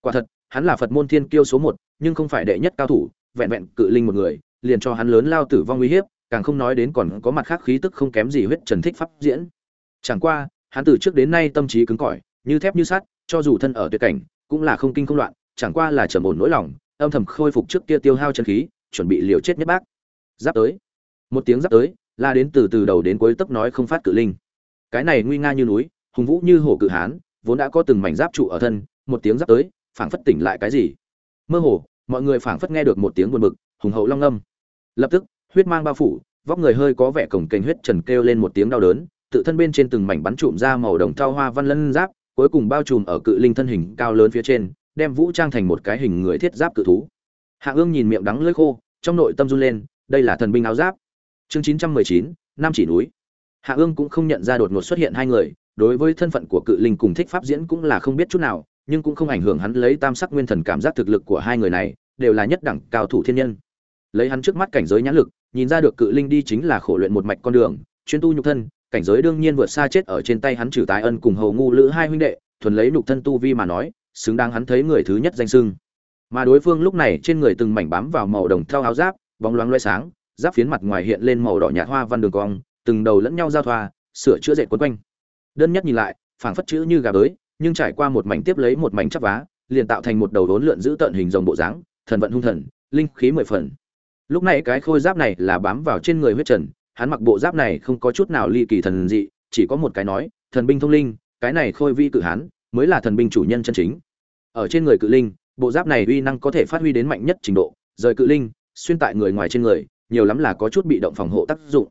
Quả thật hắn là phật môn thiên kiêu số một nhưng không phải đệ nhất cao thủ vẹn vẹn cự linh một người liền cho hắn lớn lao tử vong uy hiếp càng không nói đến còn có mặt khác khí tức không kém gì huyết trần thích pháp diễn. Chẳng qua hắn từ trước đến nay tâm trí cứng cỏi như thép như sắt cho dù thân ở tuyệt cảnh cũng là không kinh không loạn chẳng qua là trầm ổn nỗi lòng âm thầm khôi phục trước kia tiêu hao chân khí chuẩn bị liều chết nhất bác giáp tới. Một tiếng giáp tới, la đến từ từ đầu đến cuối tấp nói không phát cự linh. Cái này nguy nga như núi, hùng vũ như hổ cự hán, vốn đã có từng mảnh giáp trụ ở thân, một tiếng giáp tới, phảng phất tỉnh lại cái gì. Mơ hồ, mọi người phảng phất nghe được một tiếng buồn bực, hùng hậu long âm. Lập tức, huyết mang bao phủ, vóc người hơi có vẻ cổng kênh huyết trần kêu lên một tiếng đau đớn, tự thân bên trên từng mảnh bắn trụm ra màu đồng thao hoa văn lân giáp, cuối cùng bao trùm ở cự linh thân hình cao lớn phía trên, đem vũ trang thành một cái hình người thiết giáp cự thú. Hạ ương nhìn miệng đắng lưỡi khô, trong nội tâm run lên đây là thần binh áo giáp. Chương chín trăm mười chín năm chỉ núi. Hạ ương cũng không nhận ra đột ngột xuất hiện hai người, đối với thân phận của cự linh cùng thích pháp diễn cũng là không biết chút nào, nhưng cũng không ảnh hưởng hắn lấy tam sắc nguyên thần cảm giác thực lực của hai người này, đều là nhất đẳng cao thủ thiên nhân. Lấy hắn trước mắt cảnh giới nhãn lực, nhìn ra được cự linh đi chính là khổ luyện một mạch con đường, chuyên tu nhục thân, cảnh giới đương nhiên vượt xa chết ở trên tay hắn trừ tái ân cùng hầu ngu lữ hai huynh đệ, thuần lấy nhục thân tu vi mà nói, xứng đáng hắn thấy người thứ nhất danh sưng mà đối phương lúc này trên người từng mảnh bám vào màu đồng theo áo giáp bóng loáng loé sáng, giáp phiến mặt ngoài hiện lên màu đỏ nhạt hoa văn đường cong, từng đầu lẫn nhau giao thoa, sửa chữa dệt quấn quanh. Đơn nhất nhìn lại, phảng phất chữ như gà bới nhưng trải qua một mảnh tiếp lấy một mảnh chắp vá, liền tạo thành một đầu đốn lượn giữ tận hình rồng bộ dáng, thần vận hung thần, linh khí mười phần. Lúc này cái khôi giáp này là bám vào trên người huyết trần, hắn mặc bộ giáp này không có chút nào ly kỳ thần dị, chỉ có một cái nói, thần binh thông linh, cái này khôi vi cự hán, mới là thần binh chủ nhân chân chính. Ở trên người cự linh, bộ giáp này uy năng có thể phát huy đến mạnh nhất trình độ, rời cự linh xuyên tại người ngoài trên người, nhiều lắm là có chút bị động phòng hộ tác dụng.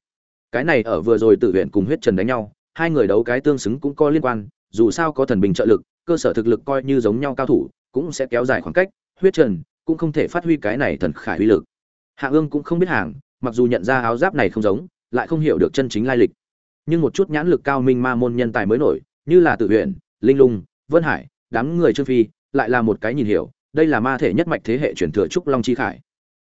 Cái này ở vừa rồi tự huyện cùng huyết trần đánh nhau, hai người đấu cái tương xứng cũng có liên quan, dù sao có thần bình trợ lực, cơ sở thực lực coi như giống nhau cao thủ, cũng sẽ kéo dài khoảng cách, huyết trần cũng không thể phát huy cái này thần khải uy lực. Hạ ương cũng không biết hàng, mặc dù nhận ra áo giáp này không giống, lại không hiểu được chân chính lai lịch. Nhưng một chút nhãn lực cao minh ma môn nhân tài mới nổi, như là tự huyện linh lung, vân hải, đám người trương phi, lại là một cái nhìn hiểu, đây là ma thể nhất mạch thế hệ truyền thừa trúc long chi khải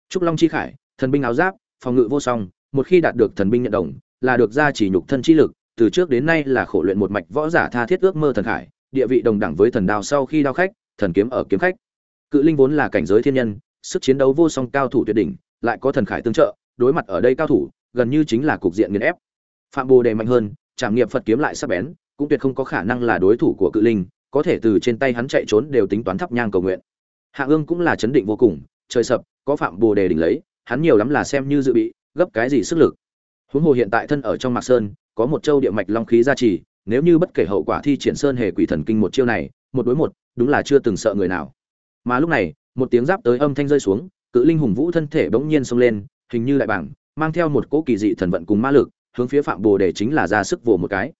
trúc long chi khải, thần binh áo giáp, phòng ngự vô song, một khi đạt được thần binh nhận đồng, là được gia chỉ nhục thân chi lực, từ trước đến nay là khổ luyện một mạch võ giả tha thiết ước mơ thần khải, địa vị đồng đẳng với thần đao sau khi đao khách, thần kiếm ở kiếm khách. Cự linh vốn là cảnh giới thiên nhân, sức chiến đấu vô song cao thủ tuyệt đỉnh, lại có thần khải tương trợ, đối mặt ở đây cao thủ, gần như chính là cục diện nghiền ép. Phạm bồ đề mạnh hơn, trảm nghiệm phật kiếm lại sắc bén, cũng tuyệt không có khả năng là đối thủ của cự linh, có thể từ trên tay hắn chạy trốn đều tính toán thắp nhang cầu nguyện. Hạ ương cũng là chấn định vô cùng, trời sập có phạm bồ đề đỉnh lấy, hắn nhiều lắm là xem như dự bị, gấp cái gì sức lực. Huống hồ hiện tại thân ở trong mạc sơn, có một châu địa mạch long khí gia trì, nếu như bất kể hậu quả thi triển sơn hề quỷ thần kinh một chiêu này, một đối một, đúng là chưa từng sợ người nào. Mà lúc này, một tiếng giáp tới âm thanh rơi xuống, cự linh hùng vũ thân thể bỗng nhiên xông lên, hình như đại bảng, mang theo một cỗ kỳ dị thần vận cùng ma lực, hướng phía phạm bồ đề chính là ra sức vồ một cái.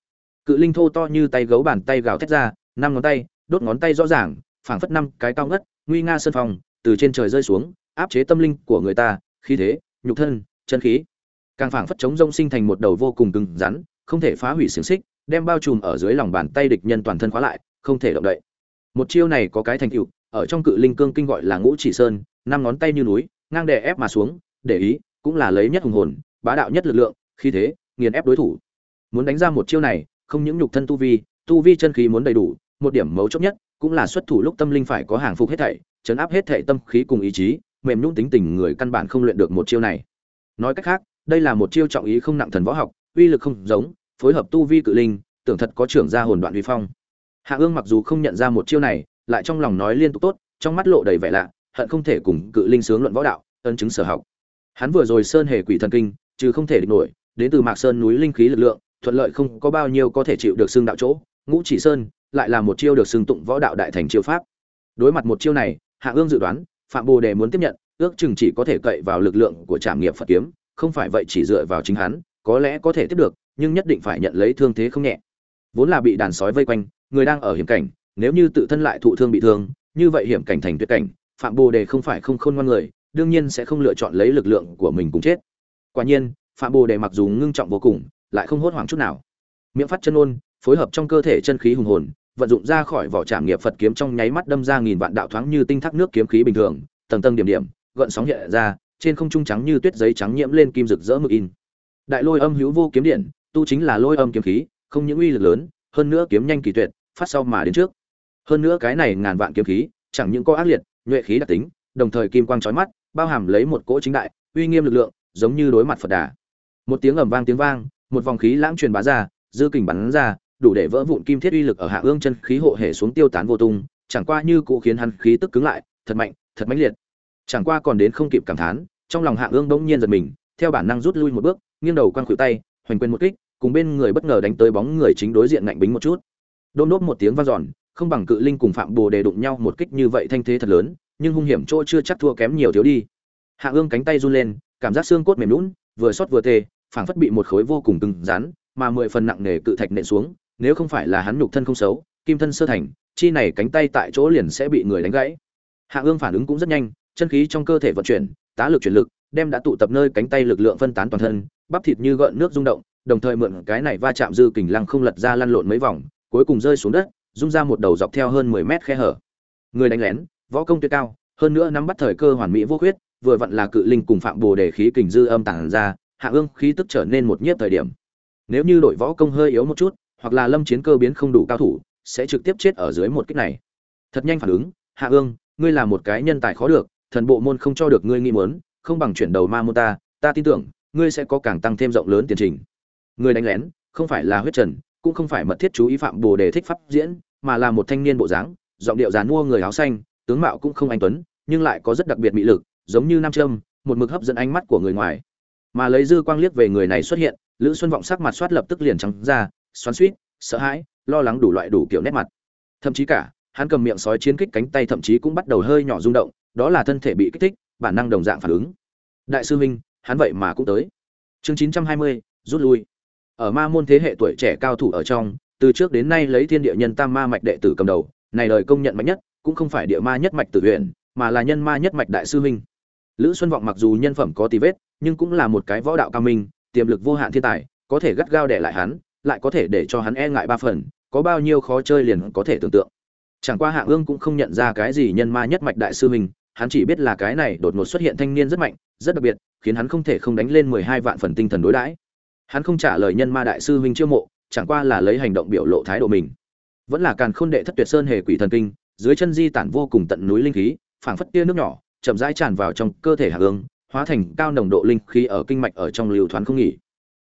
Cự linh thô to như tay gấu bàn tay gào thét ra, năm ngón tay, đốt ngón tay rõ ràng, phảng phất năm cái cao ngất, nguy nga sơn phòng từ trên trời rơi xuống áp chế tâm linh của người ta, khí thế, nhục thân, chân khí. Càng phảng phất chống rông sinh thành một đầu vô cùng cứng rắn, không thể phá hủy xiềng xích, đem bao trùm ở dưới lòng bàn tay địch nhân toàn thân khóa lại, không thể động đậy. Một chiêu này có cái thành tựu, ở trong cự linh cương kinh gọi là ngũ chỉ sơn, năm ngón tay như núi, ngang đè ép mà xuống, để ý, cũng là lấy nhất hùng hồn, bá đạo nhất lực lượng khi thế, nghiền ép đối thủ. Muốn đánh ra một chiêu này, không những nhục thân tu vi tu vi chân khí muốn đầy đủ, một điểm mấu chốt nhất, cũng là xuất thủ lúc tâm linh phải có hàng phục hết thảy, chấn áp hết thảy tâm khí cùng ý chí mềm nhũn tính tình người căn bản không luyện được một chiêu này. Nói cách khác, đây là một chiêu trọng ý không nặng thần võ học, uy lực không giống, phối hợp tu vi cự linh, tưởng thật có trưởng ra hồn đoạn uy phong. Hạ ương mặc dù không nhận ra một chiêu này, lại trong lòng nói liên tục tốt, trong mắt lộ đầy vẻ lạ, hận không thể cùng cự linh sướng luận võ đạo ấn chứng sở học. Hắn vừa rồi sơn hề quỷ thần kinh chứ không thể địch nổi, đến từ mạc sơn núi linh khí lực lượng, thuận lợi không có bao nhiêu có thể chịu được xương đạo chỗ, ngũ chỉ sơn lại là một chiêu được xương tụng võ đạo đại thành chiêu pháp. Đối mặt một chiêu này, hạ ương dự đoán phạm bồ đề muốn tiếp nhận, ước chừng chỉ có thể cậy vào lực lượng của trảm nghiệp phật kiếm, không phải vậy chỉ dựa vào chính hắn, có lẽ có thể tiếp được, nhưng nhất định phải nhận lấy thương thế không nhẹ. Vốn là bị đàn sói vây quanh, người đang ở hiểm cảnh, nếu như tự thân lại thụ thương bị thương, như vậy hiểm cảnh thành tuyệt cảnh, phạm bồ đề không phải không khôn ngoan người, đương nhiên sẽ không lựa chọn lấy lực lượng của mình cùng chết. Quả nhiên, phạm bồ đề mặc dù ngưng trọng vô cùng, lại không hốt hoảng chút nào. Miệng phát chân ôn, phối hợp trong cơ thể chân khí hùng hồn vận dụng ra khỏi vỏ trảm nghiệp phật kiếm trong nháy mắt đâm ra nghìn vạn đạo thoáng như tinh thác nước kiếm khí bình thường, tầng tầng điểm điểm, gợn sóng hiện ra, trên không trung trắng như tuyết giấy trắng nhiễm lên kim rực rỡ mực in. Đại lôi âm hữu vô kiếm điện, tu chính là lôi âm kiếm khí, không những uy lực lớn, hơn nữa kiếm nhanh kỳ tuyệt, phát sau mà đến trước. Hơn nữa cái này ngàn vạn kiếm khí, chẳng những có ác liệt, nhuệ khí đặc tính, đồng thời kim quang chói mắt, bao hàm lấy một cỗ chính đại, uy nghiêm lực lượng, giống như đối mặt phật đà. Một tiếng ầm vang tiếng vang, một vòng khí lãng truyền bá ra, dư kình bắn ra đủ để vỡ vụn kim thiết uy lực ở hạ ương chân khí hộ hệ xuống tiêu tán vô tung, chẳng qua như cụ khiến hắn khí tức cứng lại, thật mạnh, thật mãnh liệt. Chẳng qua còn đến không kịp cảm thán, trong lòng hạ ương bỗng nhiên giật mình, theo bản năng rút lui một bước, nghiêng đầu quăng khuỷu tay, hoành quên một kích, cùng bên người bất ngờ đánh tới bóng người chính đối diện ngạnh bính một chút. Đôm nốt một tiếng vang giòn không bằng cự linh cùng phạm bồ đề đụng nhau một kích như vậy thanh thế thật lớn, nhưng hung hiểm chỗ chưa chắc thua kém nhiều thiếu đi. Hạ ương cánh tay run lên, cảm giác xương cốt mềm lún vừa xót vừa tê, phảng phất bị một khối vô cùng cứng rắn, mà mười phần nặng nề cự thạch nện xuống nếu không phải là hắn nhục thân không xấu, kim thân sơ thành, chi này cánh tay tại chỗ liền sẽ bị người đánh gãy. Hạ ương phản ứng cũng rất nhanh, chân khí trong cơ thể vận chuyển, tá lực chuyển lực, đem đã tụ tập nơi cánh tay lực lượng phân tán toàn thân, bắp thịt như gợn nước rung động, đồng thời mượn cái này va chạm dư kình lăng không lật ra lăn lộn mấy vòng, cuối cùng rơi xuống đất, rung ra một đầu dọc theo hơn mười mét khe hở. Người đánh lén, võ công tuyệt cao, hơn nữa nắm bắt thời cơ hoàn mỹ vô khuyết, vừa vặn là cự linh cùng phạm bồ để khí kình dư âm tản ra, hạ ương khí tức trở nên một nhiếp thời điểm. Nếu như đội võ công hơi yếu một chút hoặc là lâm chiến cơ biến không đủ cao thủ, sẽ trực tiếp chết ở dưới một kích này. Thật nhanh phản ứng, hạ ương ngươi là một cái nhân tài khó được, thần bộ môn không cho được ngươi nghi muốn, không bằng chuyển đầu ma môn ta ta tin tưởng, ngươi sẽ có càng tăng thêm rộng lớn tiền trình. Người đánh lén, không phải là huyết trần, cũng không phải mật thiết chú ý phạm bồ đề thích pháp diễn, mà là một thanh niên bộ dáng, giọng điệu dán mua người áo xanh, tướng mạo cũng không anh tuấn, nhưng lại có rất đặc biệt mỹ lực, giống như nam châm, một mực hấp dẫn ánh mắt của người ngoài. Mà lấy dư quang liếc về người này xuất hiện, lữ xuân vọng sắc mặt soát lập tức liền trắng ra xoắn suýt sợ hãi, lo lắng đủ loại đủ kiểu nét mặt. Thậm chí cả, hắn cầm miệng sói chiến kích cánh tay thậm chí cũng bắt đầu hơi nhỏ rung động, đó là thân thể bị kích thích, bản năng đồng dạng phản ứng. Đại sư huynh, hắn vậy mà cũng tới. Chương chín trăm hai mươi, rút lui. Ở ma môn thế hệ tuổi trẻ cao thủ ở trong, từ trước đến nay lấy thiên địa nhân tam ma mạch đệ tử cầm đầu, này lời công nhận mạnh nhất, cũng không phải địa ma nhất mạch tử huyện mà là nhân ma nhất mạch đại sư huynh. Lữ xuân vọng mặc dù nhân phẩm có tí vết, nhưng cũng là một cái võ đạo cao minh, tiềm lực vô hạn thiên tài, có thể gắt gao để lại hắn lại có thể để cho hắn e ngại ba phần có bao nhiêu khó chơi liền có thể tưởng tượng. Chẳng qua hạ ương cũng không nhận ra cái gì nhân ma nhất mạch đại sư mình, hắn chỉ biết là cái này đột ngột xuất hiện thanh niên rất mạnh rất đặc biệt khiến hắn không thể không đánh lên mười hai vạn phần tinh thần đối đãi. Hắn không trả lời nhân ma đại sư huynh chiêu mộ chẳng qua là lấy hành động biểu lộ thái độ mình. Vẫn là càn khôn đệ thất tuyệt sơn hề quỷ thần kinh dưới chân di tản vô cùng tận núi linh khí phảng phất tia nước nhỏ chậm rãi tràn vào trong cơ thể hạ ương hóa thành cao nồng độ linh khí ở kinh mạch ở trong lưu thoáng không nghỉ.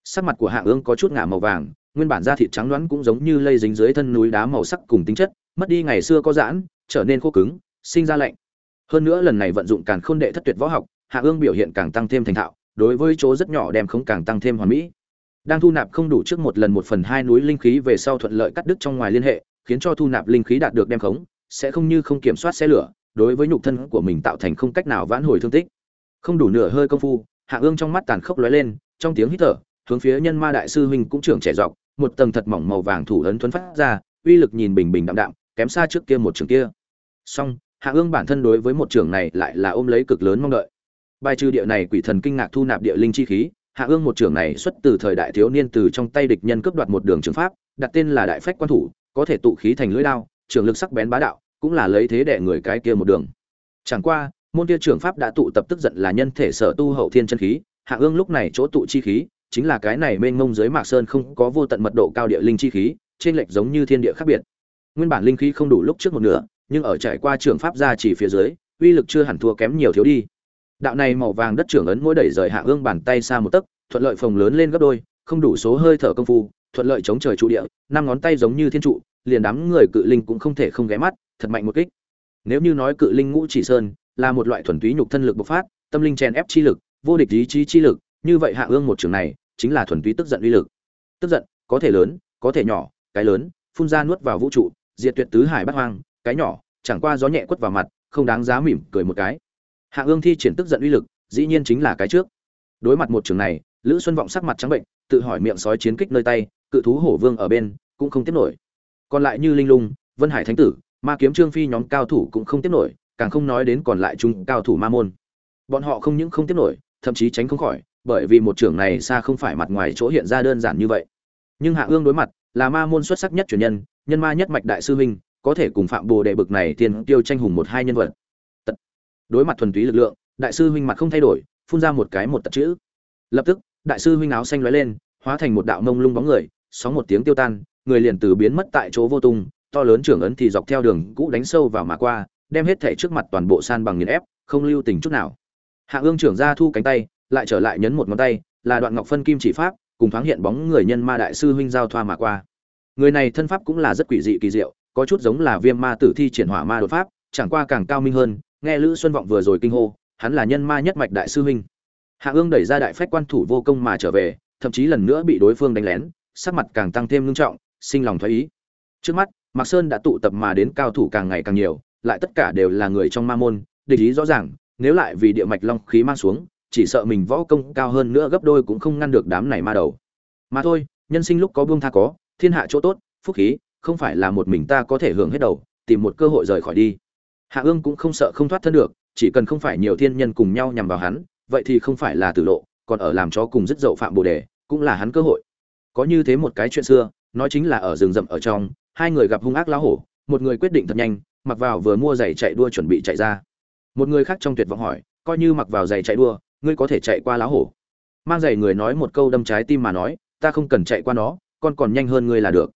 Sắc mặt của hạ ương có chút ngả màu vàng nguyên bản da thịt trắng loãng cũng giống như lây dính dưới thân núi đá màu sắc cùng tính chất, mất đi ngày xưa có giãn, trở nên khô cứng, sinh ra lạnh. Hơn nữa lần này vận dụng càn khôn đệ thất tuyệt võ học, hạ ương biểu hiện càng tăng thêm thành thạo, đối với chỗ rất nhỏ đem không càng tăng thêm hoàn mỹ. Đang thu nạp không đủ trước một lần một phần hai núi linh khí về sau thuận lợi cắt đứt trong ngoài liên hệ, khiến cho thu nạp linh khí đạt được đem khống, sẽ không như không kiểm soát xe lửa, đối với nhục thân của mình tạo thành không cách nào vãn hồi thương tích. Không đủ nửa hơi công phu, hạ ương trong mắt tàn khốc lóe lên, trong tiếng hít thở, hướng phía nhân ma đại sư huynh cũng trưởng trẻ dọc một tầng thật mỏng màu vàng thủ ấn thuấn phát ra, uy lực nhìn bình bình đạm đạm, kém xa trước kia một trường kia. Song, hạ ương bản thân đối với một trường này lại là ôm lấy cực lớn mong đợi. Bài trừ địa này quỷ thần kinh ngạc thu nạp địa linh chi khí, hạ ương một trường này xuất từ thời đại thiếu niên từ trong tay địch nhân cướp đoạt một đường trường pháp, đặt tên là đại phách quan thủ, có thể tụ khí thành lưỡi đao, trường lực sắc bén bá đạo, cũng là lấy thế đẻ người cái kia một đường. Chẳng qua, môn kia trường pháp đã tụ tập tức giận là nhân thể sở tu hậu thiên chân khí, hạ ương lúc này chỗ tụ chi khí chính là cái này mênh mông dưới mạc sơn không có vô tận mật độ cao địa linh chi khí, trên lệch giống như thiên địa khác biệt. Nguyên bản linh khí không đủ lúc trước một nửa, nhưng ở trải qua trường pháp gia chỉ phía dưới, uy lực chưa hẳn thua kém nhiều thiếu đi. Đạo này màu vàng đất trưởng ấn mỗi đẩy rời hạ ương bàn tay xa một tấc, thuận lợi phồng lớn lên gấp đôi, không đủ số hơi thở công phu, thuận lợi chống trời trụ địa, năm ngón tay giống như thiên trụ, liền đám người cự linh cũng không thể không ghé mắt, thật mạnh một kích. Nếu như nói cự linh ngũ chỉ sơn, là một loại thuần túy nhục thân lực bộc phát, tâm linh chèn ép chi lực, vô địch ý chí chi lực như vậy hạ ương một trường này chính là thuần túy tức giận uy lực. Tức giận, có thể lớn, có thể nhỏ, cái lớn, phun ra nuốt vào vũ trụ, diệt tuyệt tứ hải bát hoang, cái nhỏ, chẳng qua gió nhẹ quất vào mặt, không đáng giá mỉm cười một cái. Hạ ương thi triển tức giận uy lực, dĩ nhiên chính là cái trước. Đối mặt một trường này, lữ xuân vọng sắc mặt trắng bệnh, tự hỏi miệng sói chiến kích nơi tay, cự thú hổ vương ở bên, cũng không tiếp nổi. Còn lại như linh lung, vân hải thánh tử, ma kiếm trương phi nhóm cao thủ cũng không tiếp nổi, càng không nói đến còn lại chúng cao thủ ma môn. Bọn họ không những không tiếp nổi, thậm chí tránh không khỏi bởi vì một trưởng này xa không phải mặt ngoài chỗ hiện ra đơn giản như vậy. Nhưng hạ ương đối mặt là ma môn xuất sắc nhất truyền nhân nhân ma nhất mạch đại sư huynh, có thể cùng phạm bồ đệ bực này tiên tiêu tranh hùng một hai nhân vật. Tật. Đối mặt thuần túy lực lượng, đại sư huynh mặt không thay đổi, phun ra một cái một tật chữ. Lập tức, đại sư huynh áo xanh lóe lên, hóa thành một đạo mông lung bóng người, sóng một tiếng tiêu tan, người liền từ biến mất tại chỗ vô tung, to lớn trưởng ấn thì dọc theo đường cũ đánh sâu vào mà qua, đem hết thể trước mặt toàn bộ san bằng nghiền ép, không lưu tình chút nào. Hạ ương trưởng ra thu cánh tay lại trở lại nhấn một ngón tay, là đoạn ngọc phân kim chỉ pháp, cùng thoáng hiện bóng người nhân ma đại sư huynh giao thoa mà qua. Người này thân pháp cũng là rất quỷ dị kỳ diệu, có chút giống là viêm ma tử thi triển hỏa ma đột pháp, chẳng qua càng cao minh hơn, nghe lữ xuân vọng vừa rồi kinh hô, hắn là nhân ma nhất mạch đại sư huynh. Hạ ương đẩy ra đại phách quan thủ vô công mà trở về, thậm chí lần nữa bị đối phương đánh lén, sắc mặt càng tăng thêm nghiêm trọng, sinh lòng thoái ý. Trước mắt, mạc sơn đã tụ tập mà đến cao thủ càng ngày càng nhiều, lại tất cả đều là người trong ma môn, địch ý rõ ràng, nếu lại vì địa mạch long khí mang xuống chỉ sợ mình võ công cao hơn nữa gấp đôi cũng không ngăn được đám này ma đầu. Mà thôi, nhân sinh lúc có buông tha có, thiên hạ chỗ tốt, phúc khí, không phải là một mình ta có thể hưởng hết đầu, tìm một cơ hội rời khỏi đi. Hạ ương cũng không sợ không thoát thân được, chỉ cần không phải nhiều thiên nhân cùng nhau nhằm vào hắn, vậy thì không phải là tử lộ, còn ở làm chó cùng rất dậu phạm bồ đề, cũng là hắn cơ hội. Có như thế một cái chuyện xưa, nói chính là ở rừng rậm ở trong, hai người gặp hung ác lão hổ, một người quyết định thật nhanh, mặc vào vừa mua giày chạy đua chuẩn bị chạy ra. Một người khác trong tuyệt vọng hỏi, coi như mặc vào giày chạy đua ngươi có thể chạy qua lá hổ. Mang giày người nói một câu đâm trái tim mà nói, ta không cần chạy qua nó, con còn nhanh hơn ngươi là được.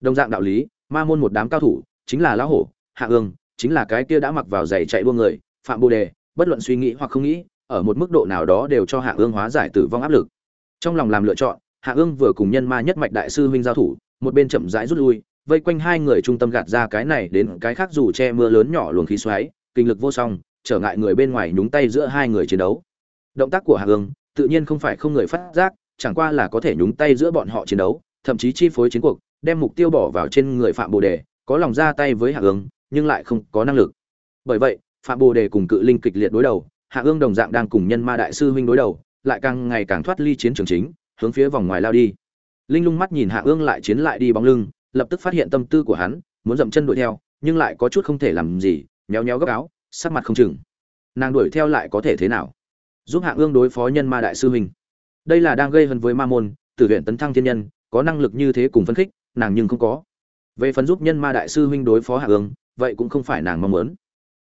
Đồng dạng đạo lý, ma môn một đám cao thủ, chính là lá hổ, hạ ương, chính là cái kia đã mặc vào giày chạy đua người, phạm bồ đề, bất luận suy nghĩ hoặc không nghĩ, ở một mức độ nào đó đều cho hạ ương hóa giải tử vong áp lực. Trong lòng làm lựa chọn, hạ ương vừa cùng nhân ma nhất mạch đại sư huynh giao thủ, một bên chậm rãi rút lui, vây quanh hai người trung tâm gạt ra cái này đến cái khác dù che mưa lớn nhỏ luồng khí xoáy, kinh lực vô song, trở ngại người bên ngoài nhúng tay giữa hai người chiến đấu động tác của hạ ương tự nhiên không phải không người phát giác, chẳng qua là có thể nhúng tay giữa bọn họ chiến đấu, thậm chí chi phối chiến cuộc, đem mục tiêu bỏ vào trên người phạm bồ đề, có lòng ra tay với hạ ương nhưng lại không có năng lực. Bởi vậy, phạm bồ đề cùng cự linh kịch liệt đối đầu hạ ương đồng dạng đang cùng nhân ma đại sư huynh đối đầu, lại càng ngày càng thoát ly chiến trường chính, hướng phía vòng ngoài lao đi. Linh lung mắt nhìn hạ ương lại chiến lại đi bóng lưng, lập tức phát hiện tâm tư của hắn, muốn dậm chân đuổi theo, nhưng lại có chút không thể làm gì, méo méo gấp áo, sắc mặt không chừng. Nàng đuổi theo lại có thể thế nào? Giúp hạ ương đối phó nhân ma đại sư huynh. Đây là đang gây hấn với ma môn, tử huyện tấn thăng thiên nhân, có năng lực như thế cùng phấn khích, nàng nhưng không có. Về phần giúp nhân ma đại sư huynh đối phó hạ ương, vậy cũng không phải nàng mong muốn.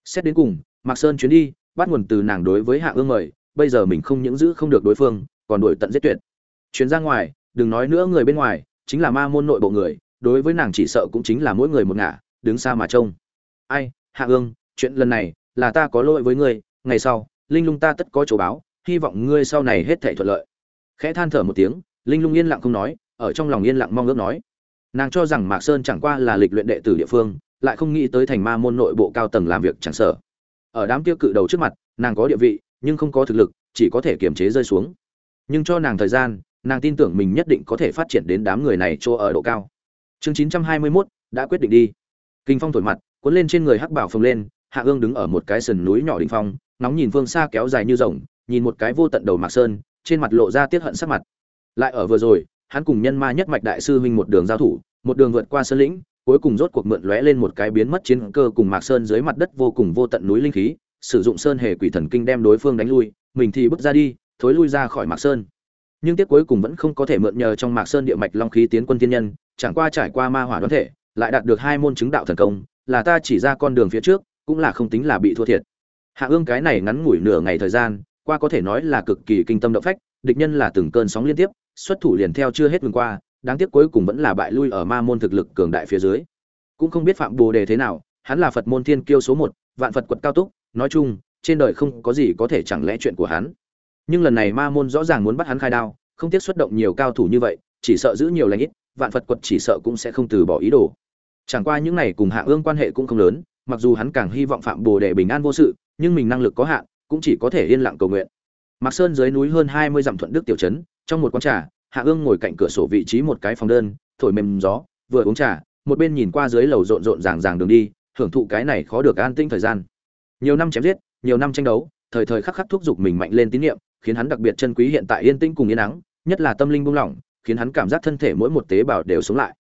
Xét đến cùng, mạc sơn chuyến đi, bắt nguồn từ nàng đối với hạ ương mời, bây giờ mình không những giữ không được đối phương, còn đuổi tận giết tuyệt. Chuyến ra ngoài, đừng nói nữa người bên ngoài, chính là ma môn nội bộ người, đối với nàng chỉ sợ cũng chính là mỗi người một ngả, đứng xa mà trông. Ai hạ ương, chuyện lần này là ta có lỗi với ngươi, ngày sau linh lung ta tất có chỗ báo hy vọng ngươi sau này hết thể thuận lợi. Khẽ than thở một tiếng linh lung yên lặng không nói ở trong lòng yên lặng mong ước nói. Nàng cho rằng mạc sơn chẳng qua là lịch luyện đệ tử địa phương lại không nghĩ tới thành ma môn nội bộ cao tầng làm việc chẳng sở ở đám kia cự đầu trước mặt nàng có địa vị nhưng không có thực lực chỉ có thể kiềm chế rơi xuống. Nhưng cho nàng thời gian nàng tin tưởng mình nhất định có thể phát triển đến đám người này chỗ ở độ cao. Chương chín trăm hai mươi 921, đã quyết định đi. Kinh phong thổi mặt cuốn lên trên người hắc bảo phồng lên hạ ương đứng ở một cái sườn núi nhỏ đỉnh phong nóng nhìn phương xa kéo dài như rồng, nhìn một cái vô tận đầu mạc sơn, trên mặt lộ ra tiết hận sắc mặt. Lại ở vừa rồi, hắn cùng nhân ma nhất mạch đại sư huynh một đường giao thủ, một đường vượt qua sơn lĩnh, cuối cùng rốt cuộc mượn lóe lên một cái biến mất chiến cơ cùng mạc sơn dưới mặt đất vô cùng vô tận núi linh khí, sử dụng sơn hề quỷ thần kinh đem đối phương đánh lui, mình thì bước ra đi, thối lui ra khỏi mạc sơn. Nhưng tiếc cuối cùng vẫn không có thể mượn nhờ trong mạc sơn địa mạch long khí tiến quân thiên nhân, chẳng qua trải qua ma hỏa đoán thể, lại đạt được hai môn chứng đạo thần công, là ta chỉ ra con đường phía trước cũng là không tính là bị thua thiệt. Hạ ương cái này ngắn ngủi nửa ngày thời gian, qua có thể nói là cực kỳ kinh tâm động phách, địch nhân là từng cơn sóng liên tiếp, xuất thủ liền theo chưa hết ngừng qua, đáng tiếc cuối cùng vẫn là bại lui ở ma môn thực lực cường đại phía dưới. Cũng không biết phạm bồ đề thế nào, hắn là phật môn thiên kiêu số một, vạn phật quật cao túc, nói chung, trên đời không có gì có thể chẳng lẽ chuyện của hắn. Nhưng lần này ma môn rõ ràng muốn bắt hắn khai đao, không tiếc xuất động nhiều cao thủ như vậy, chỉ sợ giữ nhiều lãnh ít, vạn phật quật chỉ sợ cũng sẽ không từ bỏ ý đồ. Chẳng qua những này cùng hạ ương quan hệ cũng không lớn mặc dù hắn càng hy vọng phạm bồ đề bình an vô sự, nhưng mình năng lực có hạn, cũng chỉ có thể yên lặng cầu nguyện. Mạc sơn dưới núi hơn hai mươi dặm thuận đức tiểu trấn, trong một quán trà, hạ ương ngồi cạnh cửa sổ vị trí một cái phòng đơn, thổi mềm gió, vừa uống trà, một bên nhìn qua dưới lầu rộn rộn ràng ràng đường đi, hưởng thụ cái này khó được an tinh thời gian. Nhiều năm chém giết, nhiều năm tranh đấu, thời thời khắc khắc thúc giục mình mạnh lên tín nhiệm, khiến hắn đặc biệt chân quý hiện tại yên tĩnh cùng yên nắng nhất là tâm linh buông lỏng, khiến hắn cảm giác thân thể mỗi một tế bào đều sống lại.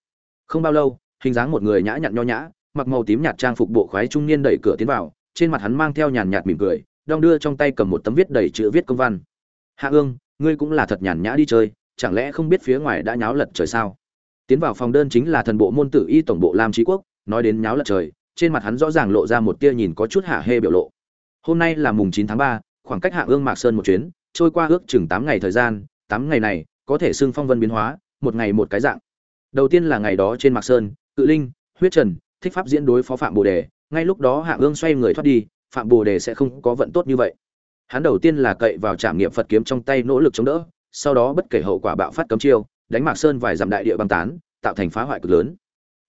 Không bao lâu, hình dáng một người nhã nhặn nho nhã mặc màu tím nhạt trang phục bộ khoái trung niên đẩy cửa tiến vào, trên mặt hắn mang theo nhàn nhạt mỉm cười, đong đưa trong tay cầm một tấm viết đầy chữ viết công văn. Hạ ương, ngươi cũng là thật nhàn nhã đi chơi, chẳng lẽ không biết phía ngoài đã nháo lật trời sao? Tiến vào phòng đơn chính là thần bộ môn tử y tổng bộ lam trí quốc, nói đến nháo lật trời, trên mặt hắn rõ ràng lộ ra một tia nhìn có chút hạ hê biểu lộ. Hôm nay là mùng chín tháng ba, khoảng cách hạ ương mạc sơn một chuyến, trôi qua ước chừng tám ngày thời gian, tám ngày này, có thể xưng phong vân biến hóa, một ngày một cái dạng. Đầu tiên là ngày đó trên mạc sơn, cự linh, huyết trần thích pháp diễn đối phó phạm bồ đề, ngay lúc đó hạ ương xoay người thoát đi, phạm bồ đề sẽ không có vận tốt như vậy. Hắn đầu tiên là cậy vào trảm nghiệm phật kiếm trong tay nỗ lực chống đỡ, sau đó bất kể hậu quả bạo phát cấm chiêu, đánh mạc sơn vài dặm đại địa băng tán, tạo thành phá hoại cực lớn.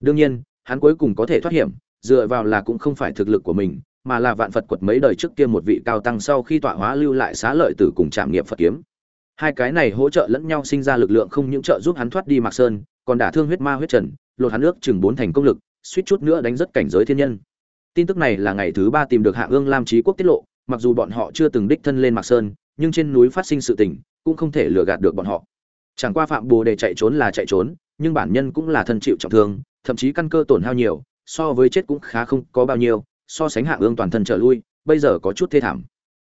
Đương nhiên, hắn cuối cùng có thể thoát hiểm, dựa vào là cũng không phải thực lực của mình, mà là vạn phật quật mấy đời trước kia một vị cao tăng sau khi tọa hóa lưu lại xá lợi tử cùng trảm nghiệm phật kiếm. Hai cái này hỗ trợ lẫn nhau sinh ra lực lượng không những trợ giúp hắn thoát đi mạc sơn, còn đả thương huyết ma huyết trần, lột hắn ước chừng bốn thành công lực suýt chút nữa đánh rất cảnh giới thiên nhân. Tin tức này là ngày thứ ba tìm được hạ ương lam trí quốc tiết lộ, mặc dù bọn họ chưa từng đích thân lên mạc sơn, nhưng trên núi phát sinh sự tình, cũng không thể lừa gạt được bọn họ. Chẳng qua phạm bồ đề chạy trốn là chạy trốn, nhưng bản nhân cũng là thân chịu trọng thương, thậm chí căn cơ tổn hao nhiều, so với chết cũng khá không có bao nhiêu, so sánh hạ ương toàn thân trở lui, bây giờ có chút thê thảm.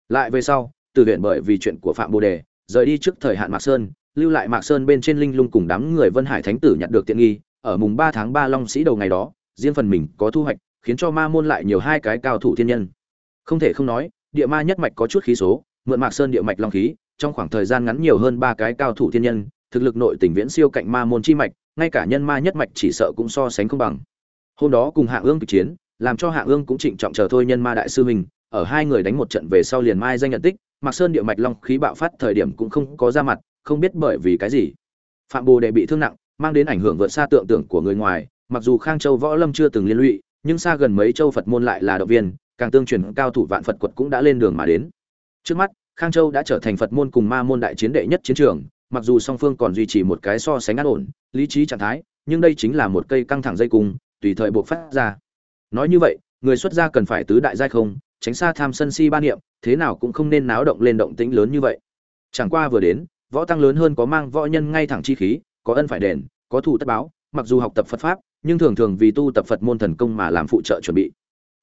Lại về sau, từ huyện bởi vì chuyện của phạm bồ đề, rời đi trước thời hạn mạc sơn, lưu lại mạc sơn bên trên linh lung cùng đám người vân hải thánh tử nhận được tiện nghi, ở mùng ba tháng ba long sĩ đầu ngày đó riêng phần mình có thu hoạch, khiến cho ma môn lại nhiều hai cái cao thủ thiên nhân. Không thể không nói, địa ma nhất mạch có chút khí số, mượn mạc sơn địa mạch long khí, trong khoảng thời gian ngắn nhiều hơn ba cái cao thủ thiên nhân, thực lực nội tình viễn siêu cạnh ma môn chi mạch, ngay cả nhân ma nhất mạch chỉ sợ cũng so sánh không bằng. Hôm đó cùng hạ ương kịch chiến, làm cho hạ ương cũng trịnh trọng chờ thôi nhân ma đại sư mình, ở hai người đánh một trận về sau liền mai danh nhận tích, mạc sơn địa mạch long khí bạo phát thời điểm cũng không có ra mặt, không biết bởi vì cái gì. Phạm bồ đệ bị thương nặng, mang đến ảnh hưởng vượt xa tưởng tượng của người ngoài mặc dù khang châu võ lâm chưa từng liên lụy, nhưng xa gần mấy châu phật môn lại là động viên, càng tương truyền cao thủ vạn phật quật cũng đã lên đường mà đến. Trước mắt, khang châu đã trở thành phật môn cùng ma môn đại chiến đệ nhất chiến trường, mặc dù song phương còn duy trì một cái so sánh an ổn, lý trí trạng thái, nhưng đây chính là một cây căng thẳng dây cung, tùy thời buộc phát ra. Nói như vậy, người xuất gia cần phải tứ đại giai không, tránh xa tham sân si ba niệm, thế nào cũng không nên náo động lên động tĩnh lớn như vậy. Chẳng qua vừa đến, võ tăng lớn hơn có mang võ nhân ngay thẳng chi khí, có ân phải đền, có thù tất báo, mặc dù học tập phật pháp nhưng thường thường vì tu tập phật môn thần công mà làm phụ trợ chuẩn bị.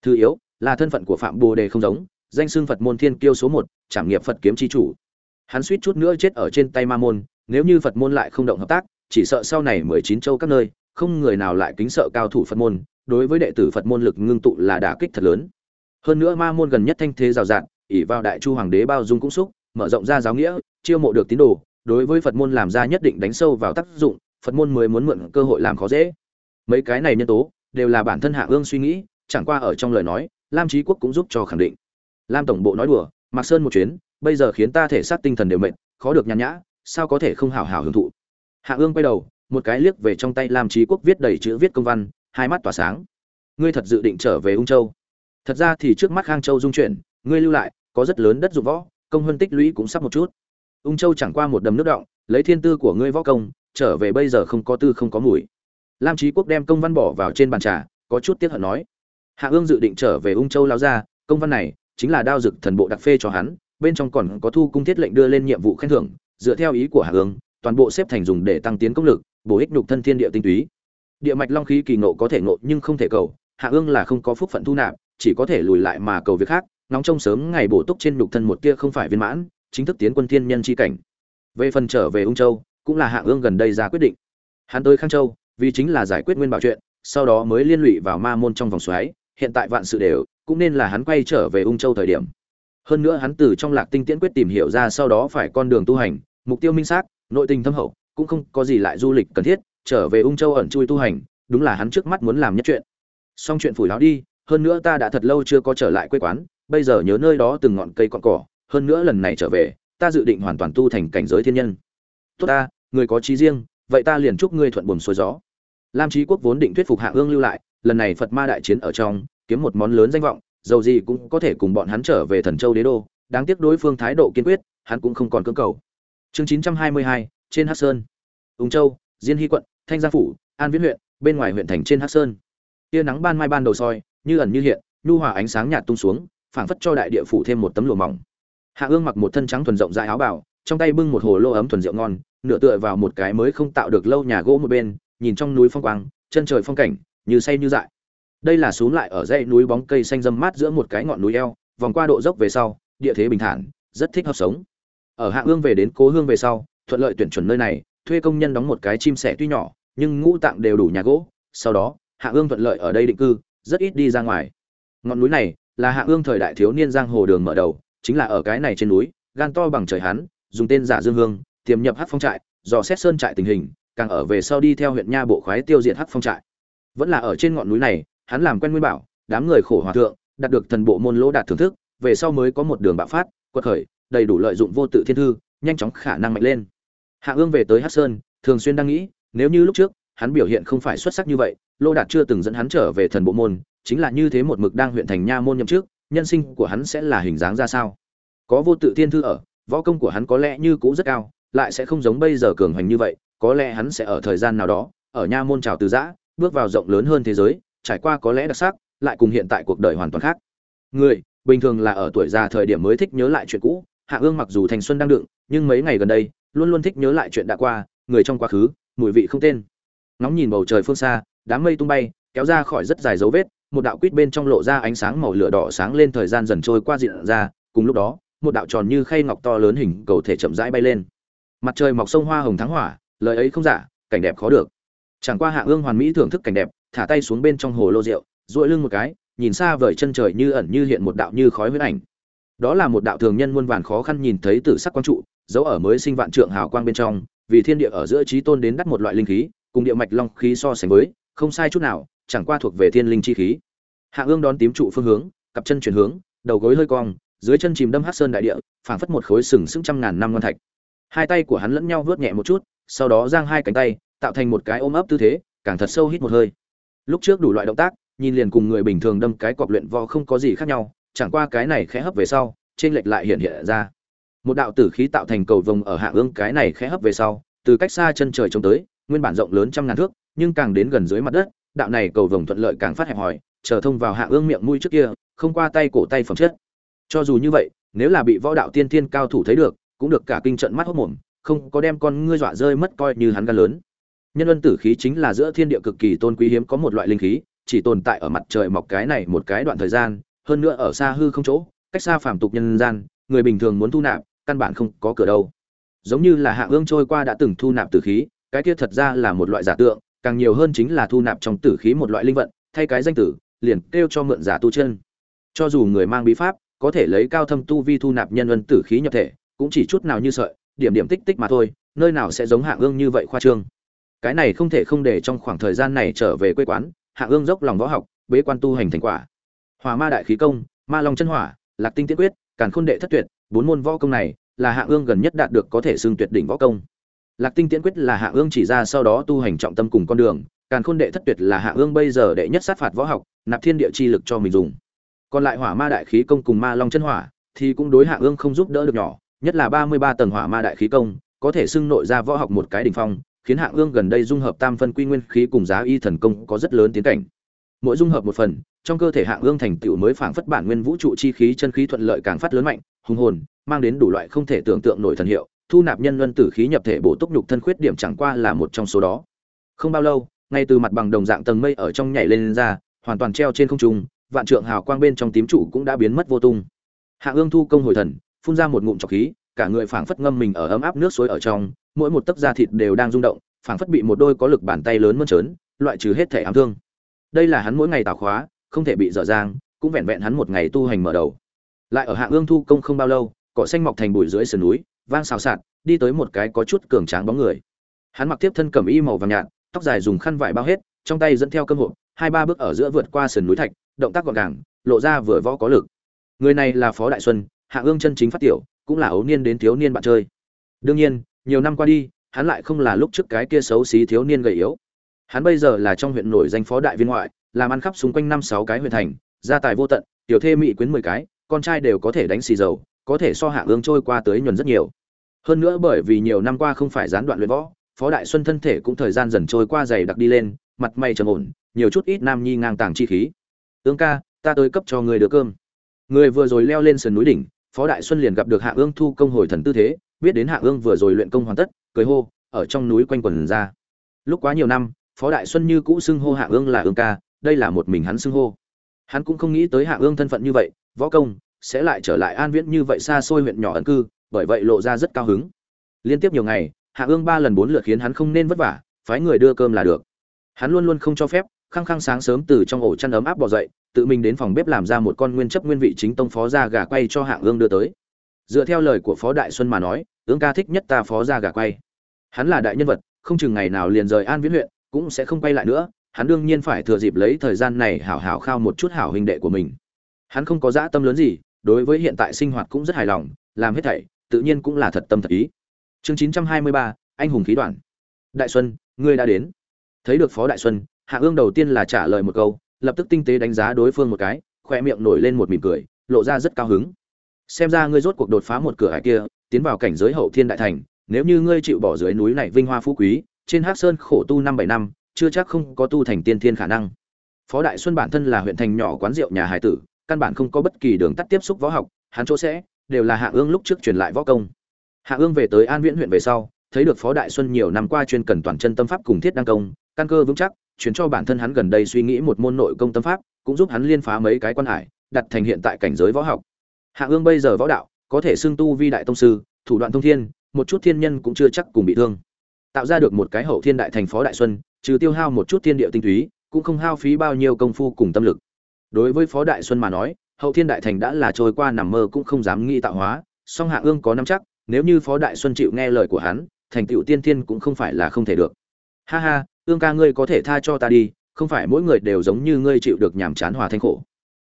Thứ yếu, là thân phận của phạm bồ đề không giống, danh xưng phật môn thiên kiêu số một, trảm nghiệp phật kiếm chi chủ. Hắn suýt chút nữa chết ở trên tay ma môn, nếu như phật môn lại không động hợp tác, chỉ sợ sau này mười chín châu các nơi, không người nào lại kính sợ cao thủ phật môn, đối với đệ tử phật môn lực ngưng tụ là đả kích thật lớn. Hơn nữa ma môn gần nhất thanh thế rào rạt ỉ vào đại chu hoàng đế bao dung cũng xúc, mở rộng ra giáo nghĩa, chiêu mộ được tín đồ, đối với phật môn làm ra nhất định đánh sâu vào tác dụng, phật môn mới muốn mượn cơ hội làm khó dễ mấy cái này nhân tố đều là bản thân hạ ương suy nghĩ, chẳng qua ở trong lời nói, lam trí quốc cũng giúp cho khẳng định. Lam tổng bộ nói đùa, mạc sơn một chuyến, bây giờ khiến ta thể xác tinh thần đều mệt, khó được nhàn nhã, sao có thể không hào hào hưởng thụ? Hạ ương quay đầu, một cái liếc về trong tay lam trí quốc viết đầy chữ viết công văn, hai mắt tỏa sáng. Ngươi thật dự định trở về ung châu? Thật ra thì trước mắt khang châu dung chuyển, ngươi lưu lại, có rất lớn đất dụng võ, công hơn tích lũy cũng sắp một chút. Ung châu chẳng qua một đầm nước động, lấy thiên tư của ngươi võ công, trở về bây giờ không có tư không có mùi lam trí quốc đem công văn bỏ vào trên bàn trà, có chút tiếc hận nói. Hạ ương dự định trở về ung châu lao ra công văn này chính là đao dực thần bộ đặc phê cho hắn, bên trong còn có thu cung thiết lệnh đưa lên nhiệm vụ khen thưởng, dựa theo ý của hạ ương, toàn bộ xếp thành dùng để tăng tiến công lực, bổ ích nhục thân thiên địa tinh túy. Địa mạch long khí kỳ ngộ có thể ngộ nhưng không thể cầu, hạ ương là không có phúc phận thu nạp, chỉ có thể lùi lại mà cầu việc khác, nóng trông sớm ngày bổ túc trên nhục thân một kia không phải viên mãn, chính thức tiến quân thiên nhân chi cảnh. Về phần trở về ung châu, cũng là hạ ương gần đây ra quyết định. Hắn tới khang châu vì chính là giải quyết nguyên bảo chuyện, sau đó mới liên lụy vào ma môn trong vòng xoáy, hiện tại vạn sự đều, cũng nên là hắn quay trở về ung châu thời điểm. Hơn nữa hắn từ trong lạc tinh tiễn quyết tìm hiểu ra sau đó phải con đường tu hành, mục tiêu minh xác, nội tình thâm hậu, cũng không có gì lại du lịch cần thiết, trở về ung châu ẩn chui tu hành, đúng là hắn trước mắt muốn làm nhất chuyện. Xong chuyện phủi lão đi, hơn nữa ta đã thật lâu chưa có trở lại quê quán, bây giờ nhớ nơi đó từng ngọn cây con cỏ, hơn nữa lần này trở về, ta dự định hoàn toàn tu thành cảnh giới thiên nhân. Tốt ta, người có trí riêng, vậy ta liền chúc ngươi thuận buồm xuôi gió lam trí quốc vốn định thuyết phục hạ ương lưu lại, lần này phật ma đại chiến ở trong, kiếm một món lớn danh vọng, dầu gì cũng có thể cùng bọn hắn trở về thần châu đế đô, đáng tiếc đối phương thái độ kiên quyết, hắn cũng không còn cưỡng cầu. Chương chín trăm hai mươi hai, trên hắc sơn. Ung châu, diên hy quận, thanh gia phủ, an viễn huyện, bên ngoài huyện thành trên hắc sơn. Tia nắng ban mai ban đầu soi, như ẩn như hiện, nhu hòa ánh sáng nhạt tung xuống, phảng phất cho đại địa phủ thêm một tấm lụa mỏng. Hạ ương mặc một thân trắng thuần rộng dài áo bào, trong tay bưng một hồ lô ấm thuần rượu ngon, nửa tựa vào một cái mới không tạo được lâu nhà gỗ một bên nhìn trong núi phong quang, chân trời phong cảnh, như say như dại. Đây là xuống lại ở dãy núi bóng cây xanh râm mát giữa một cái ngọn núi eo, vòng qua độ dốc về sau, địa thế bình thản, rất thích hợp sống. Ở hạ ương về đến cố hương về sau, thuận lợi tuyển chuẩn nơi này, thuê công nhân đóng một cái chim sẻ tuy nhỏ, nhưng ngũ tạng đều đủ nhà gỗ. Sau đó, hạ ương thuận lợi ở đây định cư, rất ít đi ra ngoài. Ngọn núi này là hạ ương thời đại thiếu niên giang hồ đường mở đầu, chính là ở cái này trên núi, gan to bằng trời hắn, dùng tên giả dương hương, tiềm nhập hắc phong trại, dò xét sơn trại tình hình càng ở về sau đi theo huyện nha bộ khoái tiêu diệt hắc phong trại. Vẫn là ở trên ngọn núi này, hắn làm quen nguyên bảo, đám người khổ hòa thượng, đạt được thần bộ môn lỗ đạt thưởng thức, về sau mới có một đường bạo phát, quật khởi, đầy đủ lợi dụng vô tự thiên thư, nhanh chóng khả năng mạnh lên. Hạ ương về tới hắc sơn, thường xuyên đang nghĩ, nếu như lúc trước, hắn biểu hiện không phải xuất sắc như vậy lô đạt chưa từng dẫn hắn trở về thần bộ môn, chính là như thế một mực đang huyện thành nha môn nhậm trước nhân sinh của hắn sẽ là hình dáng ra sao? Có vô tự thiên thư ở, võ công của hắn có lẽ như cũ rất cao, lại sẽ không giống bây giờ cường hành như vậy có lẽ hắn sẽ ở thời gian nào đó, ở nha môn trào từ giã, bước vào rộng lớn hơn thế giới, trải qua có lẽ đặc sắc, lại cùng hiện tại cuộc đời hoàn toàn khác. Người, bình thường là ở tuổi già thời điểm mới thích nhớ lại chuyện cũ, hạ ương mặc dù thành xuân đang đựng, nhưng mấy ngày gần đây, luôn luôn thích nhớ lại chuyện đã qua, người trong quá khứ, mùi vị không tên. Ngóng nhìn bầu trời phương xa, đám mây tung bay, kéo ra khỏi rất dài dấu vết, một đạo quýt bên trong lộ ra ánh sáng màu lửa đỏ sáng lên thời gian dần trôi qua diện ra, cùng lúc đó, một đạo tròn như khay ngọc to lớn hình cầu thể chậm rãi bay lên. Mặt trời mọc sông hoa hồng thắng hỏa lời ấy không giả, cảnh đẹp khó được. Chẳng qua hạ ương hoàn mỹ thưởng thức cảnh đẹp, thả tay xuống bên trong hồ lô rượu, duỗi lưng một cái, nhìn xa vời chân trời như ẩn như hiện một đạo như khói huyết ảnh. Đó là một đạo thường nhân muôn vàn khó khăn nhìn thấy tử sắc quang trụ, dấu ở mới sinh vạn trượng hào quang bên trong, vì thiên địa ở giữa trí tôn đến đắt một loại linh khí, cùng địa mạch long khí so sánh với, không sai chút nào, chẳng qua thuộc về thiên linh chi khí. Hạ ương đón tím trụ phương hướng, cặp chân chuyển hướng, đầu gối hơi cong, dưới chân chìm đâm hát sơn đại địa, phảng phất một khối sừng sững trăm ngàn năm ngon thạch. Hai tay của hắn lẫn nhau vớt nhẹ một chút sau đó giang hai cánh tay, tạo thành một cái ôm ấp tư thế, càng thật sâu hít một hơi. Lúc trước đủ loại động tác, nhìn liền cùng người bình thường đâm cái cọc luyện vo không có gì khác nhau, chẳng qua cái này khẽ hấp về sau, trên lệch lại hiện hiện ra. Một đạo tử khí tạo thành cầu vồng ở hạ ương cái này khẽ hấp về sau, từ cách xa chân trời trông tới, nguyên bản rộng lớn trăm ngàn thước, nhưng càng đến gần dưới mặt đất, đạo này cầu vồng thuận lợi càng phát hẹp hòi trở thông vào hạ ương miệng mũi trước kia, không qua tay cổ tay phẩm chất. Cho dù như vậy, nếu là bị võ đạo tiên thiên cao thủ thấy được, cũng được cả kinh trận mắt hốt mồm không có đem con ngươi dọa rơi mất coi như hắn gan lớn. Nhân luân tử khí chính là giữa thiên địa cực kỳ tôn quý hiếm có một loại linh khí, chỉ tồn tại ở mặt trời mọc cái này một cái đoạn thời gian, hơn nữa ở xa hư không chỗ, cách xa phàm tục nhân gian, người bình thường muốn thu nạp, căn bản không có cửa đâu. Giống như là hạ ương trôi qua đã từng thu nạp tử khí, cái kia thật ra là một loại giả tượng, càng nhiều hơn chính là thu nạp trong tử khí một loại linh vận, thay cái danh tử, liền kêu cho mượn giả tu chân. Cho dù người mang bí pháp, có thể lấy cao thâm tu vi thu nạp nhân luân tử khí nhập thể, cũng chỉ chút nào như sợi điểm điểm tích tích mà thôi, nơi nào sẽ giống hạ ương như vậy khoa trương. Cái này không thể không để trong khoảng thời gian này trở về quê quán hạ ương dốc lòng võ học, bế quan tu hành thành quả. Hòa ma đại khí công, ma long chân hỏa, lạc tinh tiết quyết, càn khôn đệ thất tuyệt, bốn môn võ công này là hạ ương gần nhất đạt được có thể xưng tuyệt đỉnh võ công. Lạc tinh tiễn quyết là hạ ương chỉ ra sau đó tu hành trọng tâm cùng con đường, càn khôn đệ thất tuyệt là hạ ương bây giờ đệ nhất sát phạt võ học, nạp thiên địa chi lực cho mình dùng. Còn lại hỏa ma đại khí công cùng ma long chân hỏa thì cũng đối hạ ương không giúp đỡ được nhỏ nhất là ba mươi ba tầng hỏa ma đại khí công có thể xưng nội ra võ học một cái đỉnh phong khiến hạ ương gần đây dung hợp tam phân quy nguyên khí cùng giá y thần công có rất lớn tiến cảnh. Mỗi dung hợp một phần trong cơ thể hạ ương thành tựu mới phảng phất bản nguyên vũ trụ chi khí chân khí thuận lợi càng phát lớn mạnh hùng hồn mang đến đủ loại không thể tưởng tượng nổi thần hiệu thu nạp nhân luân tử khí nhập thể bổ túc nhục thân khuyết điểm chẳng qua là một trong số đó. Không bao lâu ngay từ mặt bằng đồng dạng tầng mây ở trong nhảy lên, lên ra hoàn toàn treo trên không trung vạn trượng hào quang bên trong tím trụ cũng đã biến mất vô tung. Hạ ương thu công hồi thần phun ra một ngụm trọc khí, cả người phảng phất ngâm mình ở ấm áp nước suối ở trong, mỗi một tấc da thịt đều đang rung động, phảng phất bị một đôi có lực bàn tay lớn mơn trớn, loại trừ hết thể ám thương. Đây là hắn mỗi ngày tào khóa, không thể bị dở dang, cũng vẹn vẹn hắn một ngày tu hành mở đầu. Lại ở hạ ương thu công không bao lâu, cỏ xanh mọc thành bụi dưới sườn núi, vang xào xạc, đi tới một cái có chút cường tráng bóng người. Hắn mặc tiếp thân cẩm y màu vàng nhạt, tóc dài dùng khăn vải bao hết, trong tay dẫn theo cơm hộp, hai ba bước ở giữa vượt qua sườn núi thạch, động tác gọn gàng, lộ ra vừa võ có lực. Người này là phó đại xuân hạ ương chân chính phát tiểu, cũng là ấu niên đến thiếu niên bạn chơi. Đương nhiên, nhiều năm qua đi, hắn lại không là lúc trước cái kia xấu xí thiếu niên gầy yếu. Hắn bây giờ là trong huyện nổi danh phó đại viên ngoại, làm ăn khắp xung quanh năm sáu cái huyện thành, gia tài vô tận, tiểu thê mỹ quyến mười cái, con trai đều có thể đánh xì dầu, có thể so hạ ương trôi qua tới nhuần rất nhiều. Hơn nữa bởi vì nhiều năm qua không phải gián đoạn luyện võ, phó đại xuân thân thể cũng thời gian dần trôi qua dày đặc đi lên, mặt mày trầm ổn, nhiều chút ít nam nhi ngang tàng chi khí. Tướng ca, ta tới cấp cho người đưa cơm. Người vừa rồi leo lên sườn núi đỉnh phó đại xuân liền gặp được hạ ương thu công hồi thần tư thế, biết đến hạ ương vừa rồi luyện công hoàn tất, cười hô, ở trong núi quanh quần ra. Lúc quá nhiều năm, phó đại xuân như cũ xưng hô hạ ương là ương ca, đây là một mình hắn xưng hô. Hắn cũng không nghĩ tới hạ ương thân phận như vậy, võ công sẽ lại trở lại an viễn như vậy xa xôi huyện nhỏ ẩn cư, bởi vậy lộ ra rất cao hứng. Liên tiếp nhiều ngày, hạ ương ba lần bốn lượt khiến hắn không nên vất vả, phái người đưa cơm là được. Hắn luôn luôn không cho phép, khăng khăng sáng sớm từ trong ổ chăn ấm áp bỏ dậy tự mình đến phòng bếp làm ra một con nguyên chấp nguyên vị chính tông phó gia gà quay cho hạng ương đưa tới. Dựa theo lời của phó đại xuân mà nói, ương ca thích nhất ta phó gia gà quay. Hắn là đại nhân vật, không chừng ngày nào liền rời an viễn huyện, cũng sẽ không quay lại nữa, hắn đương nhiên phải thừa dịp lấy thời gian này hảo hảo khao một chút hảo hình đệ của mình. Hắn không có dã tâm lớn gì, đối với hiện tại sinh hoạt cũng rất hài lòng, làm hết thảy, tự nhiên cũng là thật tâm thật ý. Chương chín trăm hai mươi ba, anh hùng khí đoàn đại xuân, ngươi đã đến. Thấy được phó đại xuân, hạ ương đầu tiên là trả lời một câu lập tức tinh tế đánh giá đối phương một cái, khoe miệng nổi lên một mỉm cười, lộ ra rất cao hứng. Xem ra ngươi rốt cuộc đột phá một cửa hải kia, tiến vào cảnh giới hậu thiên đại thành, nếu như ngươi chịu bỏ dưới núi này vinh hoa phú quý, trên hắc sơn khổ tu năm bảy năm, chưa chắc không có tu thành tiên thiên khả năng. Phó đại xuân bản thân là huyện thành nhỏ quán rượu nhà hải tử, căn bản không có bất kỳ đường tắt tiếp xúc võ học, hắn chỗ sẽ, đều là hạ ương lúc trước truyền lại võ công. Hạ ương về tới an viễn huyện về sau, thấy được phó đại xuân nhiều năm qua chuyên cần toàn chân tâm pháp cùng thiết đăng công, căn cơ vững chắc chuyển cho bản thân hắn gần đây suy nghĩ một môn nội công tâm pháp, cũng giúp hắn liên phá mấy cái quan hải, đặt thành hiện tại cảnh giới võ học. Hạ ương bây giờ võ đạo, có thể xưng tu vi đại tông sư, thủ đoạn thông thiên, một chút thiên nhân cũng chưa chắc cùng bị thương. Tạo ra được một cái hậu thiên đại thành phó đại xuân, trừ tiêu hao một chút thiên địa tinh túy, cũng không hao phí bao nhiêu công phu cùng tâm lực. Đối với phó đại xuân mà nói, hậu thiên đại thành đã là trôi qua nằm mơ cũng không dám nghĩ tạo hóa, song hạ ương có nắm chắc, nếu như phó đại xuân chịu nghe lời của hắn, thành tựu tiên thiên cũng không phải là không thể được. Ha ha ương ca ngươi có thể tha cho ta đi, không phải mỗi người đều giống như ngươi chịu được nhàm chán hòa thanh khổ.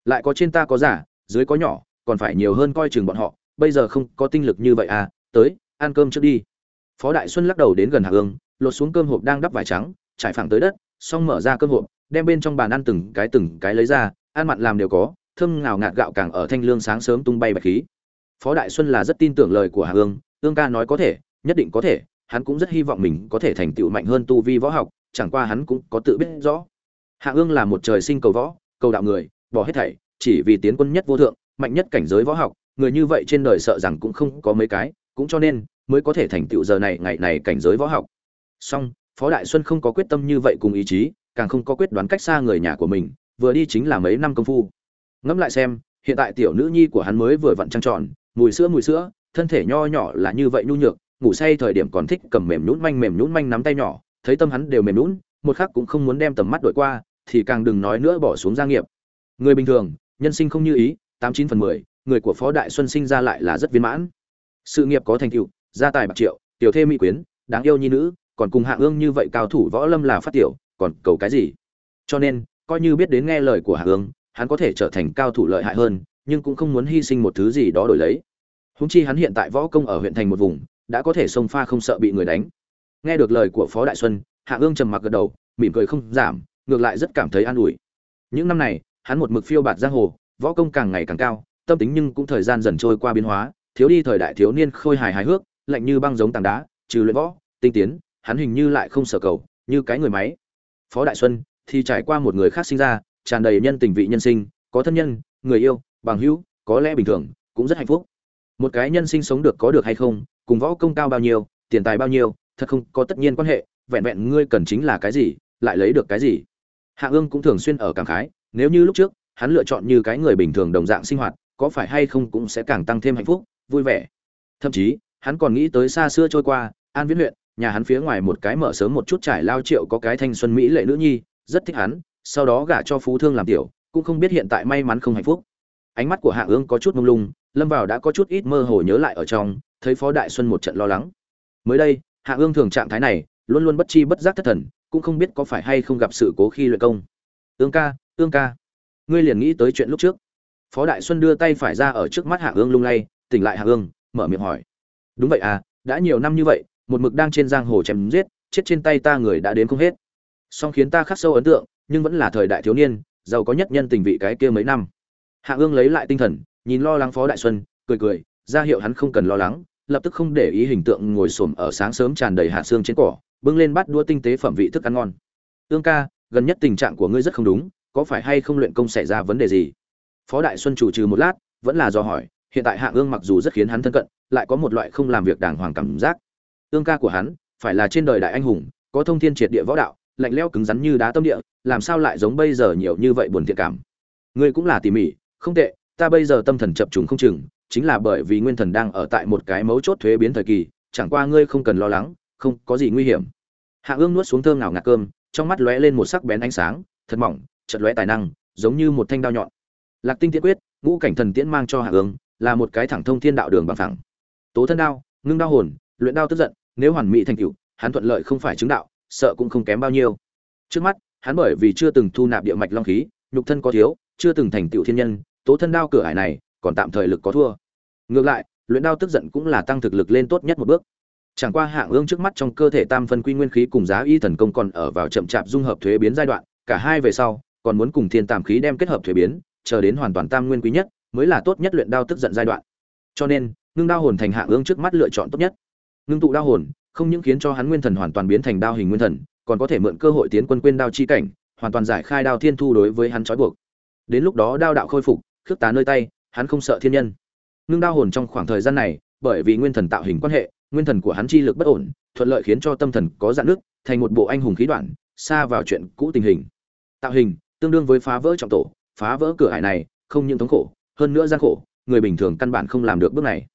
Lại có trên ta có giả, dưới có nhỏ, còn phải nhiều hơn coi chừng bọn họ, bây giờ không có tinh lực như vậy à tới, ăn cơm trước đi. Phó đại xuân lắc đầu đến gần hạc ương lột xuống cơm hộp đang đắp vải trắng, trải phẳng tới đất, xong mở ra cơm hộp, đem bên trong bàn ăn từng cái từng cái lấy ra, ăn mặn làm đều có, thơm ngào ngạt gạo càng ở thanh lương sáng sớm tung bay bạch khí. Phó đại xuân là rất tin tưởng lời của hạc ương ương ca nói có thể, nhất định có thể, hắn cũng rất hy vọng mình có thể thành tựu mạnh hơn tu vi võ học chẳng qua hắn cũng có tự biết rõ. Hạ ương là một trời sinh cầu võ, cầu đạo người, bỏ hết thảy, chỉ vì tiến quân nhất vô thượng, mạnh nhất cảnh giới võ học, người như vậy trên đời sợ rằng cũng không có mấy cái, cũng cho nên mới có thể thành tựu giờ này, ngày này cảnh giới võ học. Song, phó đại xuân không có quyết tâm như vậy cùng ý chí, càng không có quyết đoán cách xa người nhà của mình, vừa đi chính là mấy năm công phu. Ngẫm lại xem, hiện tại tiểu nữ nhi của hắn mới vừa vặn trăng tròn, mùi sữa mùi sữa, thân thể nho nhỏ là như vậy nhu nhược, ngủ say thời điểm còn thích cầm mềm nhũn manh mềm nhũn manh nắm tay nhỏ thấy tâm hắn đều mềm nhũn một khắc cũng không muốn đem tầm mắt đổi qua, thì càng đừng nói nữa bỏ xuống gia nghiệp. Người bình thường, nhân sinh không như ý, tám chín phần mười, người của phó đại xuân sinh ra lại là rất viên mãn. Sự nghiệp có thành tựu, gia tài bạc triệu, tiểu thê mỹ quyến, đáng yêu nhi nữ, còn cùng hạ ương như vậy cao thủ võ lâm là phát tiểu, còn cầu cái gì? Cho nên, coi như biết đến nghe lời của hạ ương, hắn có thể trở thành cao thủ lợi hại hơn, nhưng cũng không muốn hy sinh một thứ gì đó đổi lấy. Húng chi hắn hiện tại võ công ở huyện thành một vùng, đã có thể xông pha không sợ bị người đánh nghe được lời của phó đại xuân, hạ ương trầm mặc gật đầu, mỉm cười không giảm, ngược lại rất cảm thấy an ủi. Những năm này, hắn một mực phiêu bạt giang hồ, võ công càng ngày càng cao, tâm tính nhưng cũng thời gian dần trôi qua biến hóa, thiếu đi thời đại thiếu niên khôi hài hài hước, lạnh như băng giống tảng đá, trừ luyện võ, tinh tiến, hắn hình như lại không sở cầu, như cái người máy. Phó đại xuân thì trải qua một người khác sinh ra, tràn đầy nhân tình vị nhân sinh, có thân nhân, người yêu, bằng hữu, có lẽ bình thường, cũng rất hạnh phúc. Một cái nhân sinh sống được có được hay không, cùng võ công cao bao nhiêu, tiền tài bao nhiêu thật không có tất nhiên quan hệ, vẹn vẹn ngươi cần chính là cái gì, lại lấy được cái gì. Hạ ương cũng thường xuyên ở cảm khái, nếu như lúc trước, hắn lựa chọn như cái người bình thường đồng dạng sinh hoạt, có phải hay không cũng sẽ càng tăng thêm hạnh phúc, vui vẻ. Thậm chí, hắn còn nghĩ tới xa xưa trôi qua, an viễn huyện, nhà hắn phía ngoài một cái mở sớm một chút trải lao triệu có cái thanh xuân mỹ lệ nữ nhi, rất thích hắn, sau đó gả cho phú thương làm tiểu, cũng không biết hiện tại may mắn không hạnh phúc. Ánh mắt của hạ ương có chút mông lung, lâm vào đã có chút ít mơ hồ nhớ lại ở trong, thấy phó đại xuân một trận lo lắng. Mới đây hạ ương thường trạng thái này, luôn luôn bất chi bất giác thất thần, cũng không biết có phải hay không gặp sự cố khi luyện công. Ương ca ương ca, ngươi liền nghĩ tới chuyện lúc trước. Phó đại xuân đưa tay phải ra ở trước mắt hạ ương lung lay, tỉnh lại hạ ương, mở miệng hỏi. Đúng vậy à đã nhiều năm như vậy, một mực đang trên giang hồ chém giết, chết trên tay ta người đã đến không hết. Song khiến ta khắc sâu ấn tượng, nhưng vẫn là thời đại thiếu niên, giàu có nhất nhân tình vị cái kia mấy năm. Hạ ương lấy lại tinh thần, nhìn lo lắng phó đại xuân, cười cười, ra hiệu hắn không cần lo lắng lập tức không để ý hình tượng ngồi xổm ở sáng sớm tràn đầy hạt xương trên cỏ, bưng lên bát đũa tinh tế phẩm vị thức ăn ngon. Ương ca, gần nhất tình trạng của ngươi rất không đúng, có phải hay không luyện công xảy ra vấn đề gì? Phó đại xuân chủ trừ một lát, vẫn là do hỏi, hiện tại hạ ương mặc dù rất khiến hắn thân cận, lại có một loại không làm việc đàng hoàng cảm giác. Ương ca của hắn, phải là trên đời đại anh hùng, có thông thiên triệt địa võ đạo, lạnh lẽo cứng rắn như đá tâm địa, làm sao lại giống bây giờ nhiều như vậy buồn thiện cảm? Ngươi cũng là tỉ mỉ, không tệ, ta bây giờ tâm thần chập trùng không chừng chính là bởi vì nguyên thần đang ở tại một cái mấu chốt thuế biến thời kỳ, chẳng qua ngươi không cần lo lắng, không có gì nguy hiểm. Hạ ương nuốt xuống thơm ngào ngạt cơm, trong mắt lóe lên một sắc bén ánh sáng, thật mỏng chật lóe tài năng, giống như một thanh đao nhọn. Lạc tinh tiễn quyết, ngũ cảnh thần tiễn mang cho hạ ương, là một cái thẳng thông thiên đạo đường bằng thẳng tố thân đao, ngưng đao hồn, luyện đao tức giận, nếu hoàn mỹ thành cựu hắn thuận lợi không phải chứng đạo, sợ cũng không kém bao nhiêu. Trước mắt, hắn bởi vì chưa từng thu nạp địa mạch long khí, nhục thân có thiếu, chưa từng thành tựu thiên nhân, tố thân đao cửa ải này, còn tạm thời lực có thua ngược lại, luyện đao tức giận cũng là tăng thực lực lên tốt nhất một bước. Chẳng qua hạng ương trước mắt trong cơ thể tam phân quy nguyên khí cùng giá y thần công còn ở vào chậm chạp dung hợp thuế biến giai đoạn, cả hai về sau, còn muốn cùng thiên tàm khí đem kết hợp thuế biến, chờ đến hoàn toàn tam nguyên quý nhất, mới là tốt nhất luyện đao tức giận giai đoạn. Cho nên, ngưng đao hồn thành hạng ương trước mắt lựa chọn tốt nhất. Ngưng tụ đao hồn, không những khiến cho hắn nguyên thần hoàn toàn biến thành đao hình nguyên thần, còn có thể mượn cơ hội tiến quân quên đao chi cảnh, hoàn toàn giải khai đao thiên thu đối với hắn trói buộc. Đến lúc đó đao đạo khôi phục, khước tá nơi tay, hắn không sợ thiên nhân ngưng đao hồn trong khoảng thời gian này, bởi vì nguyên thần tạo hình quan hệ, nguyên thần của hắn chi lực bất ổn, thuận lợi khiến cho tâm thần có dạn nước thành một bộ anh hùng khí đoạn, xa vào chuyện cũ tình hình. Tạo hình, tương đương với phá vỡ trọng tổ, phá vỡ cửa hải này, không những thống khổ, hơn nữa gian khổ, người bình thường căn bản không làm được bước này.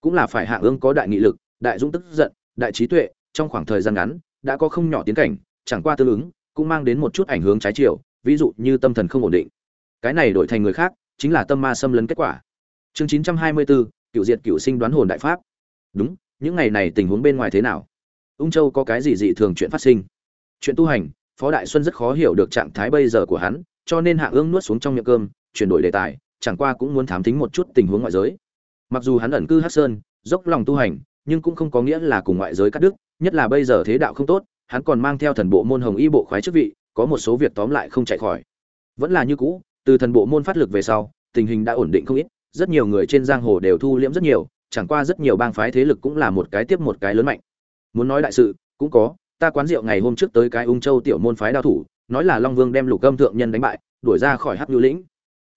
Cũng là phải hạ ương có đại nghị lực, đại dũng tức giận, đại trí tuệ, trong khoảng thời gian ngắn, đã có không nhỏ tiến cảnh, chẳng qua tương ứng, cũng mang đến một chút ảnh hưởng trái chiều, ví dụ như tâm thần không ổn định. Cái này đổi thành người khác, chính là tâm ma xâm lấn kết quả chương chín trăm hai mươi bốn cựu diệt cựu sinh đoán hồn đại pháp. Đúng, những ngày này tình huống bên ngoài thế nào? Ung châu có cái gì dị thường chuyện phát sinh? Chuyện tu hành, phó đại xuân rất khó hiểu được trạng thái bây giờ của hắn, cho nên hạ ương nuốt xuống trong miệng cơm, chuyển đổi đề tài, chẳng qua cũng muốn thám thính một chút tình huống ngoại giới. Mặc dù hắn ẩn cư hát sơn, dốc lòng tu hành, nhưng cũng không có nghĩa là cùng ngoại giới cắt đứt, nhất là bây giờ thế đạo không tốt, hắn còn mang theo thần bộ môn hồng y bộ khoái chức vị, có một số việc tóm lại không chạy khỏi. Vẫn là như cũ, từ thần bộ môn phát lực về sau, tình hình đã ổn định không ít rất nhiều người trên giang hồ đều thu liễm rất nhiều, chẳng qua rất nhiều bang phái thế lực cũng là một cái tiếp một cái lớn mạnh. Muốn nói đại sự, cũng có, ta quán rượu ngày hôm trước tới cái ung châu tiểu môn phái đao thủ, nói là long vương đem lục âm thượng nhân đánh bại, đuổi ra khỏi hắc nhu lĩnh.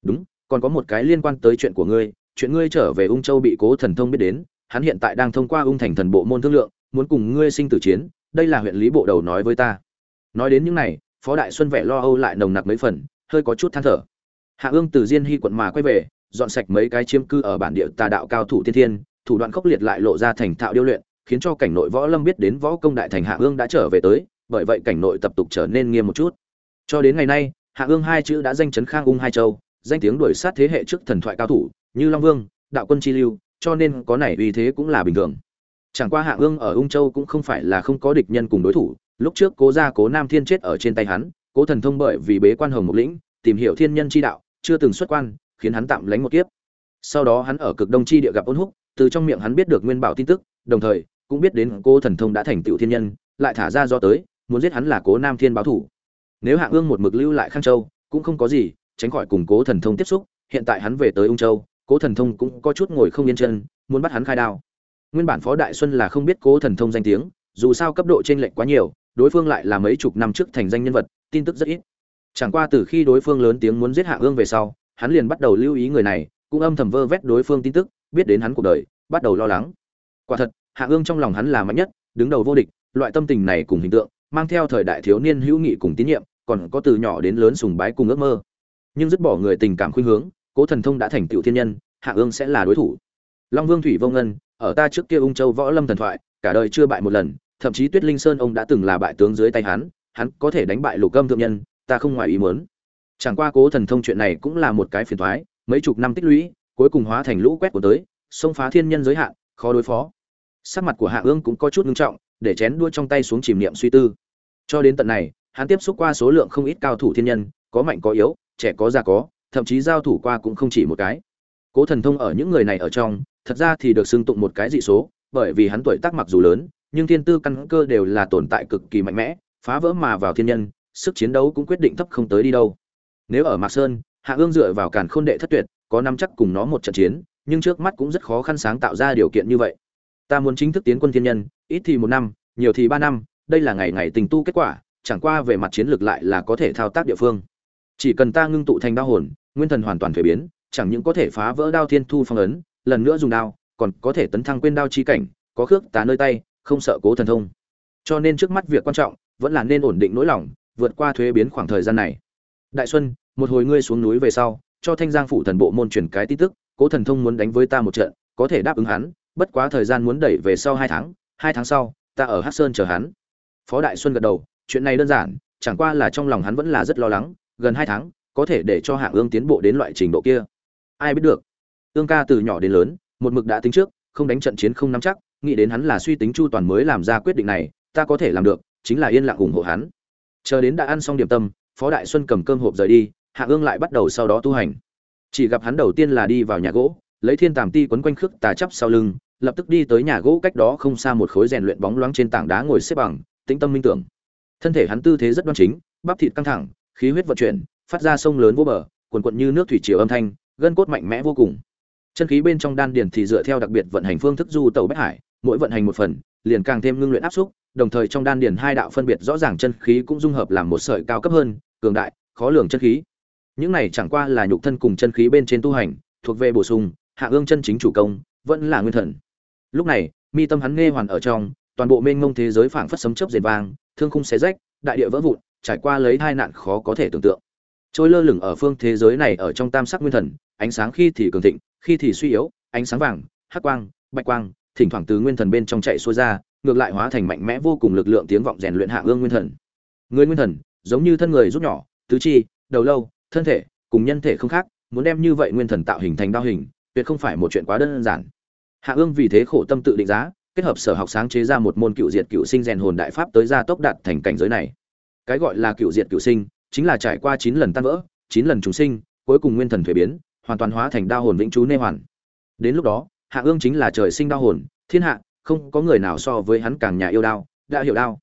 Đúng, còn có một cái liên quan tới chuyện của ngươi, chuyện ngươi trở về ung châu bị cố thần thông biết đến, hắn hiện tại đang thông qua ung thành thần bộ môn thương lượng, muốn cùng ngươi sinh tử chiến, đây là huyện lý bộ đầu nói với ta. Nói đến những này, phó đại xuân vẻ lo âu lại nồng nặc mấy phần, hơi có chút than thở. Hạ ương từ diên hy quận mà quay về dọn sạch mấy cái chiêm cư ở bản địa tà đạo cao thủ tiên thiên, thủ đoạn khốc liệt lại lộ ra thành thạo điêu luyện, khiến cho cảnh nội võ lâm biết đến võ công đại thành hạ ương đã trở về tới, bởi vậy cảnh nội tập tục trở nên nghiêm một chút. Cho đến ngày nay, hạ ương hai chữ đã danh chấn khang ung hai châu, danh tiếng đuổi sát thế hệ trước thần thoại cao thủ, như long vương, đạo quân chi lưu, cho nên có này uy thế cũng là bình thường. Chẳng qua hạ ương ở ung châu cũng không phải là không có địch nhân cùng đối thủ, lúc trước cố gia cố nam thiên chết ở trên tay hắn, cố thần thông bởi vì bế quan hồng mục lĩnh, tìm hiểu thiên nhân chi đạo, chưa từng xuất quan khiến hắn tạm lánh một kiếp. Sau đó hắn ở cực đông chi địa gặp ôn húc, từ trong miệng hắn biết được nguyên bảo tin tức, đồng thời, cũng biết đến cô thần thông đã thành tựu thiên nhân, lại thả ra do tới, muốn giết hắn là cố nam thiên báo thủ. Nếu hạ ương một mực lưu lại khang châu, cũng không có gì, tránh khỏi cùng cố thần thông tiếp xúc, hiện tại hắn về tới ung châu, cố thần thông cũng có chút ngồi không yên chân, muốn bắt hắn khai đao. Nguyên bản phó đại xuân là không biết cố thần thông danh tiếng, dù sao cấp độ trên lệnh quá nhiều, đối phương lại là mấy chục năm trước thành danh nhân vật, tin tức rất ít. Chẳng qua từ khi đối phương lớn tiếng muốn giết hạ ương về sau hắn liền bắt đầu lưu ý người này, cũng âm thầm vơ vét đối phương tin tức, biết đến hắn cuộc đời, bắt đầu lo lắng. Quả thật, hạ ương trong lòng hắn là mạnh nhất, đứng đầu vô địch, loại tâm tình này cùng hình tượng, mang theo thời đại thiếu niên hữu nghị cùng tín nhiệm, còn có từ nhỏ đến lớn sùng bái cùng ước mơ. Nhưng dứt bỏ người tình cảm khuynh hướng, cố thần thông đã thành tựu thiên nhân, hạ ương sẽ là đối thủ. Long vương thủy vô ngân, ở ta trước kia ung châu võ lâm thần thoại, cả đời chưa bại một lần, thậm chí tuyết linh sơn ông đã từng là bại tướng dưới tay hắn hắn có thể đánh bại lục âm thượng nhân, ta không ngoài ý muốn chẳng qua cố thần thông chuyện này cũng là một cái phiền thoái, mấy chục năm tích lũy, cuối cùng hóa thành lũ quét của tới, xông phá thiên nhân giới hạn, khó đối phó. Sắc mặt của hạ ương cũng có chút ngưng trọng, để chén đua trong tay xuống chìm niệm suy tư. Cho đến tận này, hắn tiếp xúc qua số lượng không ít cao thủ thiên nhân, có mạnh có yếu, trẻ có già có, thậm chí giao thủ qua cũng không chỉ một cái. Cố thần thông ở những người này ở trong, thật ra thì được xưng tụng một cái dị số, bởi vì hắn tuổi tác mặc dù lớn, nhưng thiên tư căn cơ đều là tồn tại cực kỳ mạnh mẽ, phá vỡ mà vào thiên nhân, sức chiến đấu cũng quyết định thấp không tới đi đâu nếu ở mạc sơn, hạ ương dựa vào càn khôn đệ thất tuyệt, có năm chắc cùng nó một trận chiến, nhưng trước mắt cũng rất khó khăn sáng tạo ra điều kiện như vậy. Ta muốn chính thức tiến quân thiên nhân, ít thì một năm, nhiều thì ba năm, đây là ngày ngày tình tu kết quả, chẳng qua về mặt chiến lược lại là có thể thao tác địa phương. Chỉ cần ta ngưng tụ thành đao hồn, nguyên thần hoàn toàn thuế biến, chẳng những có thể phá vỡ đao thiên thu phong ấn, lần nữa dùng đao, còn có thể tấn thăng quên đao chi cảnh, có khước tá nơi tay, không sợ cố thần thông. Cho nên trước mắt việc quan trọng, vẫn là nên ổn định nỗi lòng, vượt qua thuế biến khoảng thời gian này đại xuân, một hồi ngươi xuống núi về sau, cho thanh giang phủ thần bộ môn truyền cái tin tức, cố thần thông muốn đánh với ta một trận, có thể đáp ứng hắn, bất quá thời gian muốn đẩy về sau hai tháng hai tháng sau, ta ở hát sơn chờ hắn. Phó đại xuân gật đầu, chuyện này đơn giản, chẳng qua là trong lòng hắn vẫn là rất lo lắng, gần hai tháng, có thể để cho hạng ương tiến bộ đến loại trình độ kia. Ai biết được? Ương ca từ nhỏ đến lớn, một mực đã tính trước, không đánh trận chiến không nắm chắc, nghĩ đến hắn là suy tính chu toàn mới làm ra quyết định này, ta có thể làm được, chính là yên lặng ủng hộ hắn. Chờ đến đã ăn xong điểm tâm phó đại xuân cầm cơm hộp rời đi, hạ ương lại bắt đầu sau đó tu hành. Chỉ gặp hắn đầu tiên là đi vào nhà gỗ, lấy thiên tàm ti quấn quanh khước tà chắp sau lưng, lập tức đi tới nhà gỗ cách đó không xa một khối rèn luyện bóng loáng trên tảng đá ngồi xếp bằng, tĩnh tâm minh tưởng. Thân thể hắn tư thế rất đoan chính, bắp thịt căng thẳng, khí huyết vận chuyển, phát ra sông lớn vô bờ, cuồn cuộn như nước thủy triều âm thanh, gân cốt mạnh mẽ vô cùng. Chân khí bên trong đan điền thì dựa theo đặc biệt vận hành phương thức du tàu bách hải mỗi vận hành một phần, liền càng thêm ngưng luyện áp xúc đồng thời trong đan điền hai đạo phân biệt rõ ràng chân khí cũng dung hợp làm một sợi cao cấp hơn, cường đại, khó lường chân khí. Những này chẳng qua là nhục thân cùng chân khí bên trên tu hành, thuộc về bổ sung, hạ ương chân chính chủ công, vẫn là nguyên thần. Lúc này, mi tâm hắn nghe hoàn ở trong, toàn bộ mênh mông thế giới phảng phất sấm chớp rền vang, thương khung xé rách, đại địa vỡ vụn, trải qua lấy hai nạn khó có thể tưởng tượng. Trôi lơ lửng ở phương thế giới này ở trong tam sắc nguyên thần, ánh sáng khi thì cường thịnh, khi thì suy yếu, ánh sáng vàng, hắc quang, bạch quang thỉnh thoảng từ nguyên thần bên trong chạy xuôi ra, ngược lại hóa thành mạnh mẽ vô cùng lực lượng tiếng vọng rèn luyện hạ ương nguyên thần. Người nguyên thần, giống như thân người rút nhỏ, tứ chi, đầu lâu, thân thể, cùng nhân thể không khác, muốn đem như vậy nguyên thần tạo hình thành đao hình, tuyệt không phải một chuyện quá đơn giản. Hạ ương vì thế khổ tâm tự định giá, kết hợp sở học sáng chế ra một môn cựu diệt cựu sinh rèn hồn đại pháp tới gia tốc đạt thành cảnh giới này. Cái gọi là cựu diệt cựu sinh, chính là trải qua chín lần tan vỡ, chín lần trùng sinh, cuối cùng nguyên thần thuế biến, hoàn toàn hóa thành đao hồn vĩnh trú nê hoàn. Đến lúc đó hạ ương chính là trời sinh đao hồn, thiên hạ, không có người nào so với hắn càng nhà yêu đao, đã hiểu đao.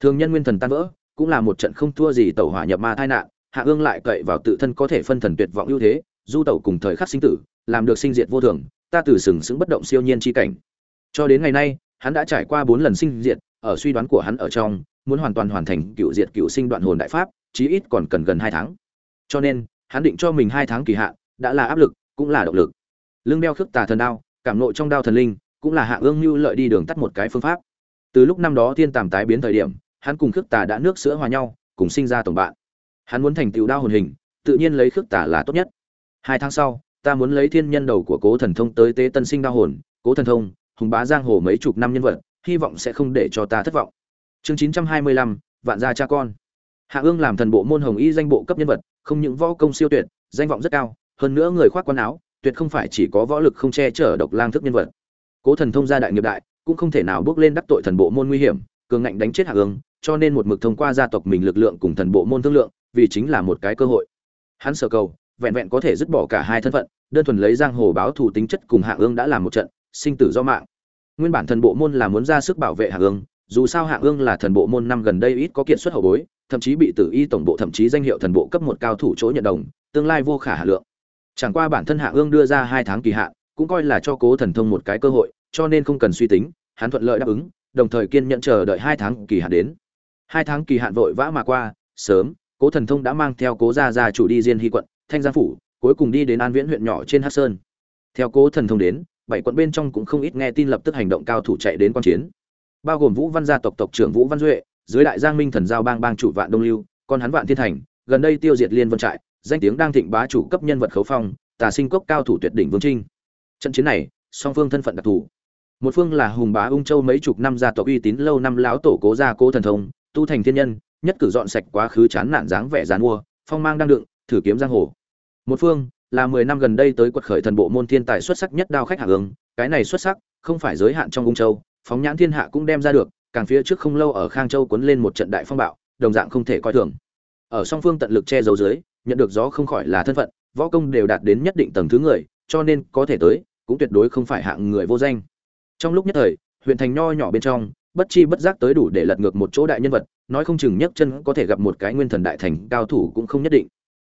Thường nhân nguyên thần tan vỡ, cũng là một trận không thua gì tẩu hỏa nhập ma tai nạn, hạ ương lại cậy vào tự thân có thể phân thần tuyệt vọng ưu thế, du tẩu cùng thời khắc sinh tử, làm được sinh diệt vô thường, ta từ sừng sững bất động siêu nhiên chi cảnh. Cho đến ngày nay, hắn đã trải qua bốn lần sinh diệt, ở suy đoán của hắn ở trong, muốn hoàn toàn hoàn thành cựu diệt cựu sinh đoạn hồn đại pháp, chí ít còn cần gần hai tháng. Cho nên, hắn định cho mình hai tháng kỳ hạn, đã là áp lực, cũng là động lực. Lương đeo khước tà thần đao cảm nộ trong đao thần linh, cũng là hạ ương mưu lợi đi đường tắt một cái phương pháp. Từ lúc năm đó thiên tàm tái biến thời điểm, hắn cùng khước tà đã nước sữa hòa nhau, cùng sinh ra tổng bạn. Hắn muốn thành tựu đao hồn hình, tự nhiên lấy khước tà là tốt nhất. Hai tháng sau, ta muốn lấy thiên nhân đầu của cố thần thông tới tế tân sinh đao hồn, cố thần thông, hùng bá giang hồ mấy chục năm nhân vật, hy vọng sẽ không để cho ta thất vọng. Chương chín trăm hai mươi lăm, vạn gia cha con. Hạ ương làm thần bộ môn hồng y danh bộ cấp nhân vật, không những võ công siêu tuyệt, danh vọng rất cao, hơn nữa người khoác quần áo tuyệt không phải chỉ có võ lực không che chở độc lang thức nhân vật. Cố thần thông gia đại nghiệp đại, cũng không thể nào bước lên đắc tội thần bộ môn nguy hiểm, cường ngạnh đánh chết hạ ương cho nên một mực thông qua gia tộc mình lực lượng cùng thần bộ môn thương lượng, vì chính là một cái cơ hội. Hắn sở cầu, vẹn vẹn có thể dứt bỏ cả hai thân phận, đơn thuần lấy giang hồ báo thù tính chất cùng hạ ương đã làm một trận, sinh tử do mạng. Nguyên bản thần bộ môn là muốn ra sức bảo vệ hạ ương dù sao hạ ương là thần bộ môn năm gần đây ít có kiện xuất hậu bối, thậm chí bị tử y tổng bộ thậm chí danh hiệu thần bộ cấp một cao thủ chỗ nhận đồng, tương lai vô khả hà lượng chẳng qua bản thân hạ ương đưa ra hai tháng kỳ hạn, cũng coi là cho cố thần thông một cái cơ hội, cho nên không cần suy tính, hắn thuận lợi đáp ứng, đồng thời kiên nhận chờ đợi hai tháng kỳ hạn đến. Hai tháng kỳ hạn vội vã mà qua, sớm, cố thần thông đã mang theo cố gia gia chủ đi diên hy quận, thanh gia phủ, cuối cùng đi đến an viễn huyện nhỏ trên hát sơn. Theo cố thần thông đến, bảy quận bên trong cũng không ít nghe tin lập tức hành động cao thủ chạy đến quan chiến. Bao gồm vũ văn gia tộc tộc trưởng vũ văn duệ, dưới đại giang minh thần giao bang bang chủ vạn đông lưu, con hắn vạn thiên thành, gần đây tiêu diệt liên vân trại danh tiếng đang thịnh bá chủ cấp nhân vật khấu phong, tà sinh cốc cao thủ tuyệt đỉnh vương trinh. Trận chiến này, song phương thân phận đặc thù. Một phương là hùng bá ung châu mấy chục năm gia tộc uy tín lâu năm láo tổ cố gia cố thần thông, tu thành thiên nhân, nhất cử dọn sạch quá khứ chán nản dáng vẻ dán mua, phong mang đang đựng, thử kiếm giang hồ. Một phương là mười năm gần đây tới quật khởi thần bộ môn thiên tài xuất sắc nhất đao khách hạ ương cái này xuất sắc, không phải giới hạn trong ung châu, phóng nhãn thiên hạ cũng đem ra được, càng phía trước không lâu ở khang châu cuốn lên một trận đại phong bạo, đồng dạng không thể coi thường. Ở song phương tận lực che giấu dưới nhận được gió không khỏi là thân phận, võ công đều đạt đến nhất định tầng thứ người, cho nên có thể tới, cũng tuyệt đối không phải hạng người vô danh. Trong lúc nhất thời, huyện thành nho nhỏ bên trong, bất chi bất giác tới đủ để lật ngược một chỗ đại nhân vật, nói không chừng nhấc chân có thể gặp một cái nguyên thần đại thành, cao thủ cũng không nhất định.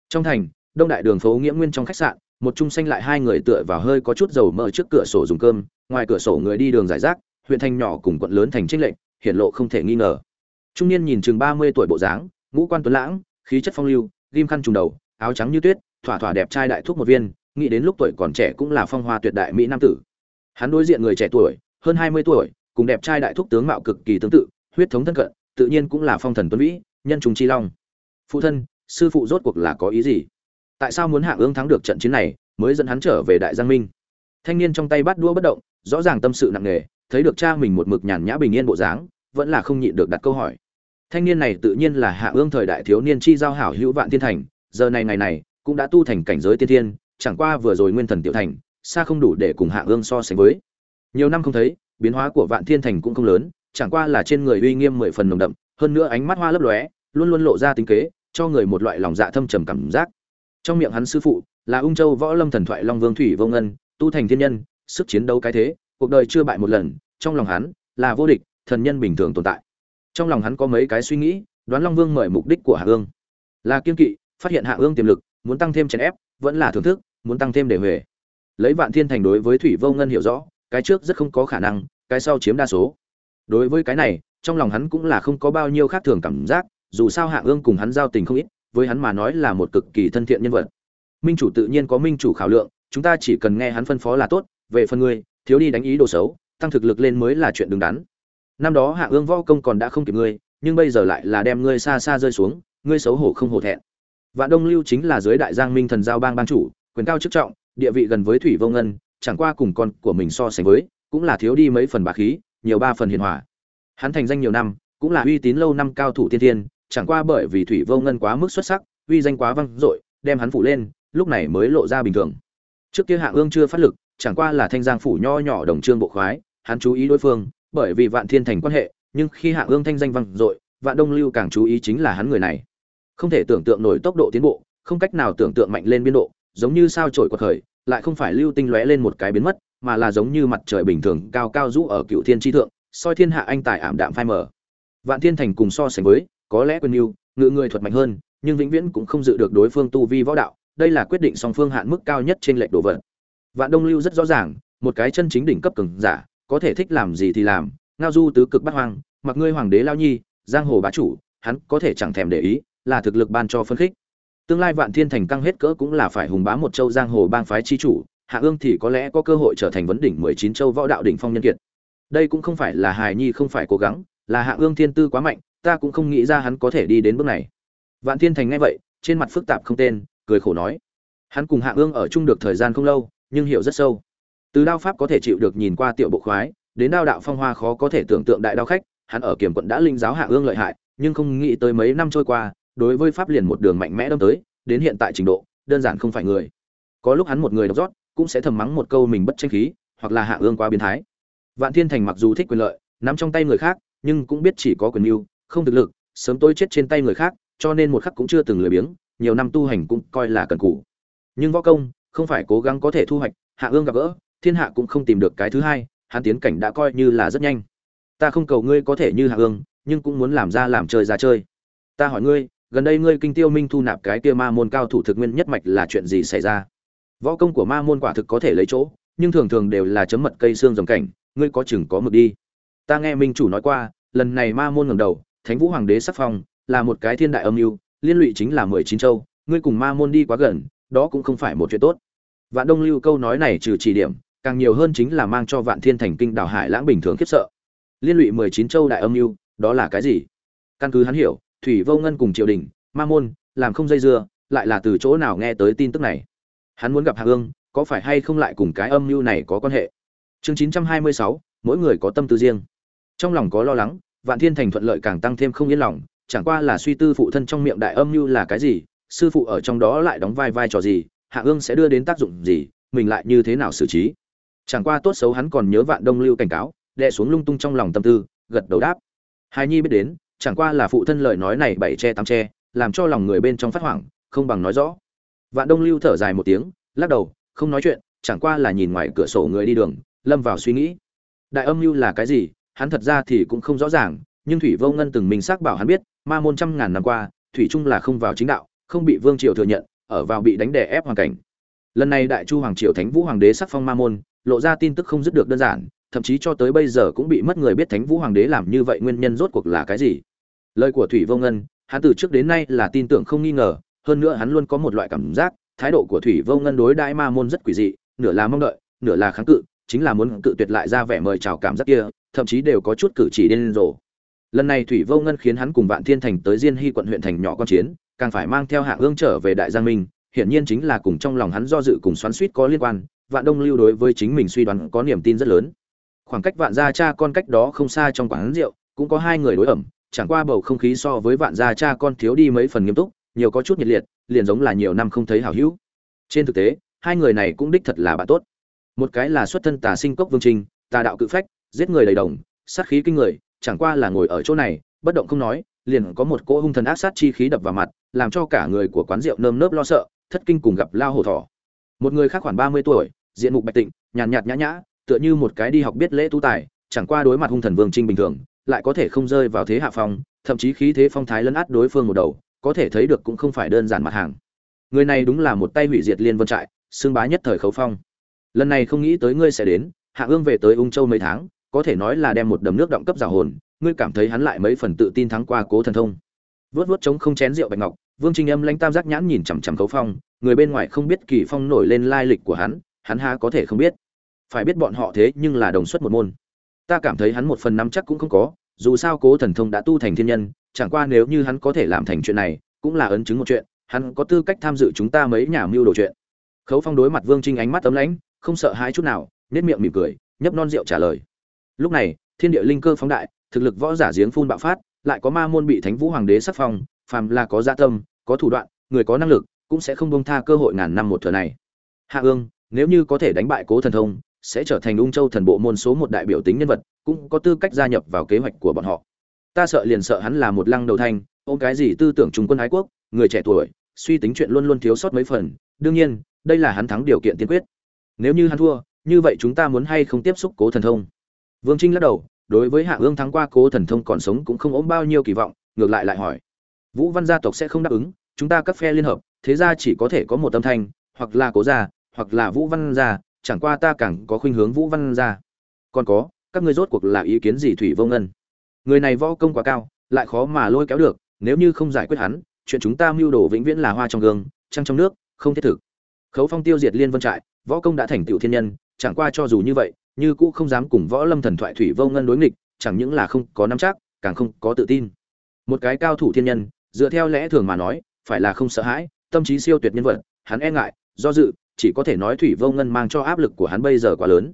Trong thành, đông đại đường phố nghĩa nguyên trong khách sạn, một trung xanh lại hai người tựa vào hơi có chút dầu mỡ trước cửa sổ dùng cơm, ngoài cửa sổ người đi đường giải rác, huyện thành nhỏ cùng quận lớn thành trích lệnh hiện lộ không thể nghi ngờ. Trung niên nhìn chừng ba mươi tuổi bộ dáng, ngũ quan tuấn lãng, khí chất phong lưu ghim khăn trùng đầu, áo trắng như tuyết, thỏa thỏa đẹp trai đại thuốc một viên, nghĩ đến lúc tuổi còn trẻ cũng là phong hoa tuyệt đại mỹ nam tử. Hắn đối diện người trẻ tuổi, hơn hai mươi tuổi, cùng đẹp trai đại thúc tướng mạo cực kỳ tương tự, huyết thống thân cận, tự nhiên cũng là phong thần tuấn vĩ, nhân trùng chi long. Phụ thân, sư phụ rốt cuộc là có ý gì? Tại sao muốn hạ ương thắng được trận chiến này, mới dẫn hắn trở về đại giang minh? Thanh niên trong tay bắt đua bất động, rõ ràng tâm sự nặng nề, thấy được cha mình một mực nhàn nhã bình yên bộ dáng, vẫn là không nhịn được đặt câu hỏi thanh niên này tự nhiên là hạ ương thời đại thiếu niên chi giao hảo hữu vạn thiên thành, giờ này ngày này, cũng đã tu thành cảnh giới tiên thiên, chẳng qua vừa rồi nguyên thần tiểu thành, xa không đủ để cùng hạ ương so sánh với. Nhiều năm không thấy, biến hóa của vạn thiên thành cũng không lớn, chẳng qua là trên người uy nghiêm mười phần nồng đậm, hơn nữa ánh mắt hoa lấp lóe, luôn luôn lộ ra tính kế, cho người một loại lòng dạ thâm trầm cảm giác. Trong miệng hắn sư phụ, là ung châu võ lâm thần thoại long vương thủy vô ngân, tu thành thiên nhân, sức chiến đấu cái thế, cuộc đời chưa bại một lần, trong lòng hắn, là vô địch, thần nhân bình thường tồn tại trong lòng hắn có mấy cái suy nghĩ, đoán long vương mời mục đích của hạ ương. Là kiên kỵ, phát hiện hạ ương tiềm lực, muốn tăng thêm chèn ép, vẫn là thưởng thức, muốn tăng thêm để huề lấy vạn thiên thành đối với thủy vô ngân hiểu rõ, cái trước rất không có khả năng, cái sau chiếm đa số. Đối với cái này, trong lòng hắn cũng là không có bao nhiêu khác thường cảm giác, dù sao hạ ương cùng hắn giao tình không ít, với hắn mà nói là một cực kỳ thân thiện nhân vật. Minh chủ tự nhiên có minh chủ khảo lượng, chúng ta chỉ cần nghe hắn phân phó là tốt, về phần ngươi, thiếu đi đánh ý đồ xấu, tăng thực lực lên mới là chuyện đứng đắn năm đó hạ ương võ công còn đã không kịp ngươi, nhưng bây giờ lại là đem ngươi xa xa rơi xuống, ngươi xấu hổ không hổ thẹn. Vạn đông lưu chính là giới đại giang minh thần giao bang ban chủ, quyền cao chức trọng, địa vị gần với thủy vô ngân, chẳng qua cùng con của mình so sánh với, cũng là thiếu đi mấy phần bá khí, nhiều ba phần hiền hòa. Hắn thành danh nhiều năm, cũng là uy tín lâu năm cao thủ tiên thiên, chẳng qua bởi vì thủy vô ngân quá mức xuất sắc, uy danh quá vang dội, đem hắn phủ lên, lúc này mới lộ ra bình thường. Trước kia hạ ương chưa phát lực, chẳng qua là thanh giang phủ nho nhỏ đồng trương bộ khoái, hắn chú ý đối phương bởi vì vạn thiên thành quan hệ, nhưng khi hạ ương thanh danh vang dội, vạn đông lưu càng chú ý chính là hắn người này. Không thể tưởng tượng nổi tốc độ tiến bộ, không cách nào tưởng tượng mạnh lên biên độ, giống như sao trời quật khởi, lại không phải lưu tinh lóe lên một cái biến mất, mà là giống như mặt trời bình thường cao cao rũ ở cựu thiên tri thượng, soi thiên hạ anh tài ảm đạm phai mờ. Vạn thiên thành cùng so sánh với, có lẽ quân yêu, ngự người thuật mạnh hơn, nhưng vĩnh viễn cũng không dự được đối phương tu vi võ đạo, đây là quyết định song phương hạn mức cao nhất trên lệch đồ vật vạn đông lưu rất rõ ràng, một cái chân chính đỉnh cấp cường giả có thể thích làm gì thì làm, ngao du tứ cực bắt hoang, mặc ngươi hoàng đế lao nhi, giang hồ bá chủ, hắn có thể chẳng thèm để ý, là thực lực ban cho phân khích. Tương lai vạn thiên thành căng hết cỡ cũng là phải hùng bá một châu giang hồ bang phái chi chủ, hạ ương thì có lẽ có cơ hội trở thành vấn đỉnh mười chín châu võ đạo đỉnh phong nhân kiệt. Đây cũng không phải là hài nhi không phải cố gắng, là hạ ương thiên tư quá mạnh, ta cũng không nghĩ ra hắn có thể đi đến bước này. Vạn thiên thành nghe vậy, trên mặt phức tạp không tên, cười khổ nói. Hắn cùng hạ ương ở chung được thời gian không lâu, nhưng hiểu rất sâu từ đao pháp có thể chịu được nhìn qua tiểu bộ khoái, đến đao đạo phong hoa khó có thể tưởng tượng đại đao khách, hắn ở kiểm quận đã linh giáo hạ ương lợi hại, nhưng không nghĩ tới mấy năm trôi qua, đối với pháp liền một đường mạnh mẽ đâm tới, đến hiện tại trình độ, đơn giản không phải người. Có lúc hắn một người đọc rót, cũng sẽ thầm mắng một câu mình bất tranh khí, hoặc là hạ ương quá biến thái. Vạn thiên thành mặc dù thích quyền lợi, nắm trong tay người khác, nhưng cũng biết chỉ có quyền mưu, không thực lực, sớm tôi chết trên tay người khác, cho nên một khắc cũng chưa từng lười biếng, nhiều năm tu hành cũng coi là cần cũ nhưng võ công, không phải cố gắng có thể thu hoạch, hạ ương gặp gỡ thiên hạ cũng không tìm được cái thứ hai, hắn tiến cảnh đã coi như là rất nhanh. Ta không cầu ngươi có thể như hạ ương nhưng cũng muốn làm ra làm chơi ra chơi. Ta hỏi ngươi, gần đây ngươi kinh tiêu minh thu nạp cái kia ma môn cao thủ thực nguyên nhất mạch là chuyện gì xảy ra? Võ công của ma môn quả thực có thể lấy chỗ, nhưng thường thường đều là chấm mật cây xương rồng cảnh, ngươi có chừng có mực đi. Ta nghe minh chủ nói qua, lần này ma môn ngẩng đầu, thánh vũ hoàng đế sắc phong, là một cái thiên đại âm mưu, liên lụy chính là mười chín châu, ngươi cùng ma môn đi quá gần, đó cũng không phải một chuyện tốt. Vạn đông lưu câu nói này trừ chỉ điểm càng nhiều hơn chính là mang cho vạn thiên thành kinh đảo hải lãng bình thường khiếp sợ. Liên lụy mười chín châu đại âm mưu, đó là cái gì? Căn cứ hắn hiểu, thủy vô ngân cùng triều đình, ma môn, làm không dây dưa, lại là từ chỗ nào nghe tới tin tức này? Hắn muốn gặp hạ ương có phải hay không lại cùng cái âm mưu này có quan hệ? Chương chín trăm hai mươi sáu, mỗi người có tâm tư riêng. Trong lòng có lo lắng, vạn thiên thành thuận lợi càng tăng thêm không yên lòng, chẳng qua là suy tư phụ thân trong miệng đại âm mưu là cái gì, sư phụ ở trong đó lại đóng vai vai trò gì, hạ ương sẽ đưa đến tác dụng gì, mình lại như thế nào xử trí? Chẳng qua tốt xấu hắn còn nhớ vạn đông lưu cảnh cáo đệ xuống lung tung trong lòng tâm tư, gật đầu đáp. Hài nhi biết đến, chẳng qua là phụ thân lời nói này bảy che tám che, làm cho lòng người bên trong phát hoảng, không bằng nói rõ. Vạn đông lưu thở dài một tiếng, lắc đầu, không nói chuyện, chẳng qua là nhìn ngoài cửa sổ người đi đường, lâm vào suy nghĩ. Đại âm mưu là cái gì, hắn thật ra thì cũng không rõ ràng, nhưng thủy vô ngân từng mình xác bảo hắn biết, ma môn trăm ngàn năm qua, thủy trung là không vào chính đạo, không bị vương triều thừa nhận, ở vào bị đánh đè ép hoàn cảnh. Lần này đại chu hoàng triều thánh vũ hoàng đế sắc phong ma môn lộ ra tin tức không dứt được đơn giản, thậm chí cho tới bây giờ cũng bị mất người biết thánh vũ hoàng đế làm như vậy nguyên nhân rốt cuộc là cái gì. Lời của thủy vô ngân, hắn từ trước đến nay là tin tưởng không nghi ngờ, hơn nữa hắn luôn có một loại cảm giác, thái độ của thủy vô ngân đối đãi ma môn rất quỷ dị, nửa là mong đợi, nửa là kháng cự, chính là muốn cự tuyệt lại ra vẻ mời chào cảm giác kia, thậm chí đều có chút cử chỉ điên rồ. Lần này thủy vô ngân khiến hắn cùng vạn thiên thành tới diên hy quận huyện thành nhỏ con chiến, càng phải mang theo hạ ương trở về đại giang minh, hiển nhiên chính là cùng trong lòng hắn do dự cùng xoắn suýt có liên quan vạn đông lưu đối với chính mình suy đoán có niềm tin rất lớn. Khoảng cách vạn gia cha con cách đó không xa trong quán rượu, cũng có hai người đối ẩm, chẳng qua bầu không khí so với vạn gia cha con thiếu đi mấy phần nghiêm túc, nhiều có chút nhiệt liệt, liền giống là nhiều năm không thấy hảo hữu. Trên thực tế, hai người này cũng đích thật là bạn tốt. Một cái là xuất thân tà sinh cốc vương trinh tà đạo cự phách, giết người đầy đồng, sát khí kinh người, chẳng qua là ngồi ở chỗ này, bất động không nói, liền có một cỗ hung thần ác sát chi khí đập vào mặt, làm cho cả người của quán rượu nơm nớp lo sợ, thất kinh cùng gặp lao hổ thỏ. Một người khác khoảng ba mươi tuổi diện mục bạch tịnh, nhàn nhạt nhã nhã, tựa như một cái đi học biết lễ tu tài, chẳng qua đối mặt hung thần vương trinh bình thường, lại có thể không rơi vào thế hạ phong, thậm chí khí thế phong thái lấn át đối phương một đầu, có thể thấy được cũng không phải đơn giản mặt hàng. Người này đúng là một tay hủy diệt liên vân trại xương bá nhất thời khấu phong. Lần này không nghĩ tới ngươi sẽ đến, hạ ương về tới ung châu mấy tháng, có thể nói là đem một đầm nước động cấp giả hồn, ngươi cảm thấy hắn lại mấy phần tự tin thắng qua cố thần thông. Vớt vớt chống không chén rượu bạch ngọc, vương trinh âm lãnh tam giác nhãn nhìn chằm chằm khấu phong, người bên ngoài không biết kỳ phong nổi lên lai lịch của hắn hắn há có thể không biết. Phải biết bọn họ thế nhưng là đồng xuất một môn. Ta cảm thấy hắn một phần năm chắc cũng không có, dù sao cố thần thông đã tu thành thiên nhân, chẳng qua nếu như hắn có thể làm thành chuyện này, cũng là ấn chứng một chuyện, hắn có tư cách tham dự chúng ta mấy nhà mưu đồ chuyện. Khấu phong đối mặt vương trinh ánh mắt tấm lãnh, không sợ hãi chút nào nết miệng mỉm cười, nhấp non rượu trả lời. Lúc này, thiên địa linh cơ phóng đại, thực lực võ giả giếng phun bạo phát, lại có ma môn bị thánh vũ hoàng đế sắc phong, phàm là có gia tâm, có thủ đoạn, người có năng lực, cũng sẽ không bông tha cơ hội ngàn năm một thừa này. Hạ ương nếu như có thể đánh bại cố thần thông, sẽ trở thành ung châu thần bộ môn số một đại biểu tính nhân vật, cũng có tư cách gia nhập vào kế hoạch của bọn họ. Ta sợ liền sợ hắn là một lăng đầu thanh, ôm cái gì tư tưởng trung quân ái quốc, người trẻ tuổi, suy tính chuyện luôn luôn thiếu sót mấy phần, đương nhiên, đây là hắn thắng điều kiện tiên quyết. Nếu như hắn thua, như vậy chúng ta muốn hay không tiếp xúc cố thần thông? Vương trinh lắc đầu, đối với hạ ương thắng qua cố thần thông còn sống cũng không ốm bao nhiêu kỳ vọng, ngược lại lại hỏi. Vũ văn gia tộc sẽ không đáp ứng, chúng ta các phe liên hợp, thế ra chỉ có thể có một tâm thanh, hoặc là cố gia hoặc là vũ văn gia, chẳng qua ta càng có khuynh hướng vũ văn gia. Còn có, các ngươi rốt cuộc là ý kiến gì thủy vông ngân? Người này võ công quá cao, lại khó mà lôi kéo được, nếu như không giải quyết hắn, chuyện chúng ta mưu đồ vĩnh viễn là hoa trong gương, trăng trong nước, không thiết thực. Khấu phong tiêu diệt liên vân trại, võ công đã thành tựu thiên nhân, chẳng qua cho dù như vậy, như cũ không dám cùng võ lâm thần thoại thủy vô ngân đối nghịch, chẳng những là không có nắm chắc, càng không có tự tin. Một cái cao thủ thiên nhân, dựa theo lẽ thường mà nói, phải là không sợ hãi, tâm trí siêu tuyệt nhân vật, hắn e ngại, do dự chỉ có thể nói thủy vô ngân mang cho áp lực của hắn bây giờ quá lớn.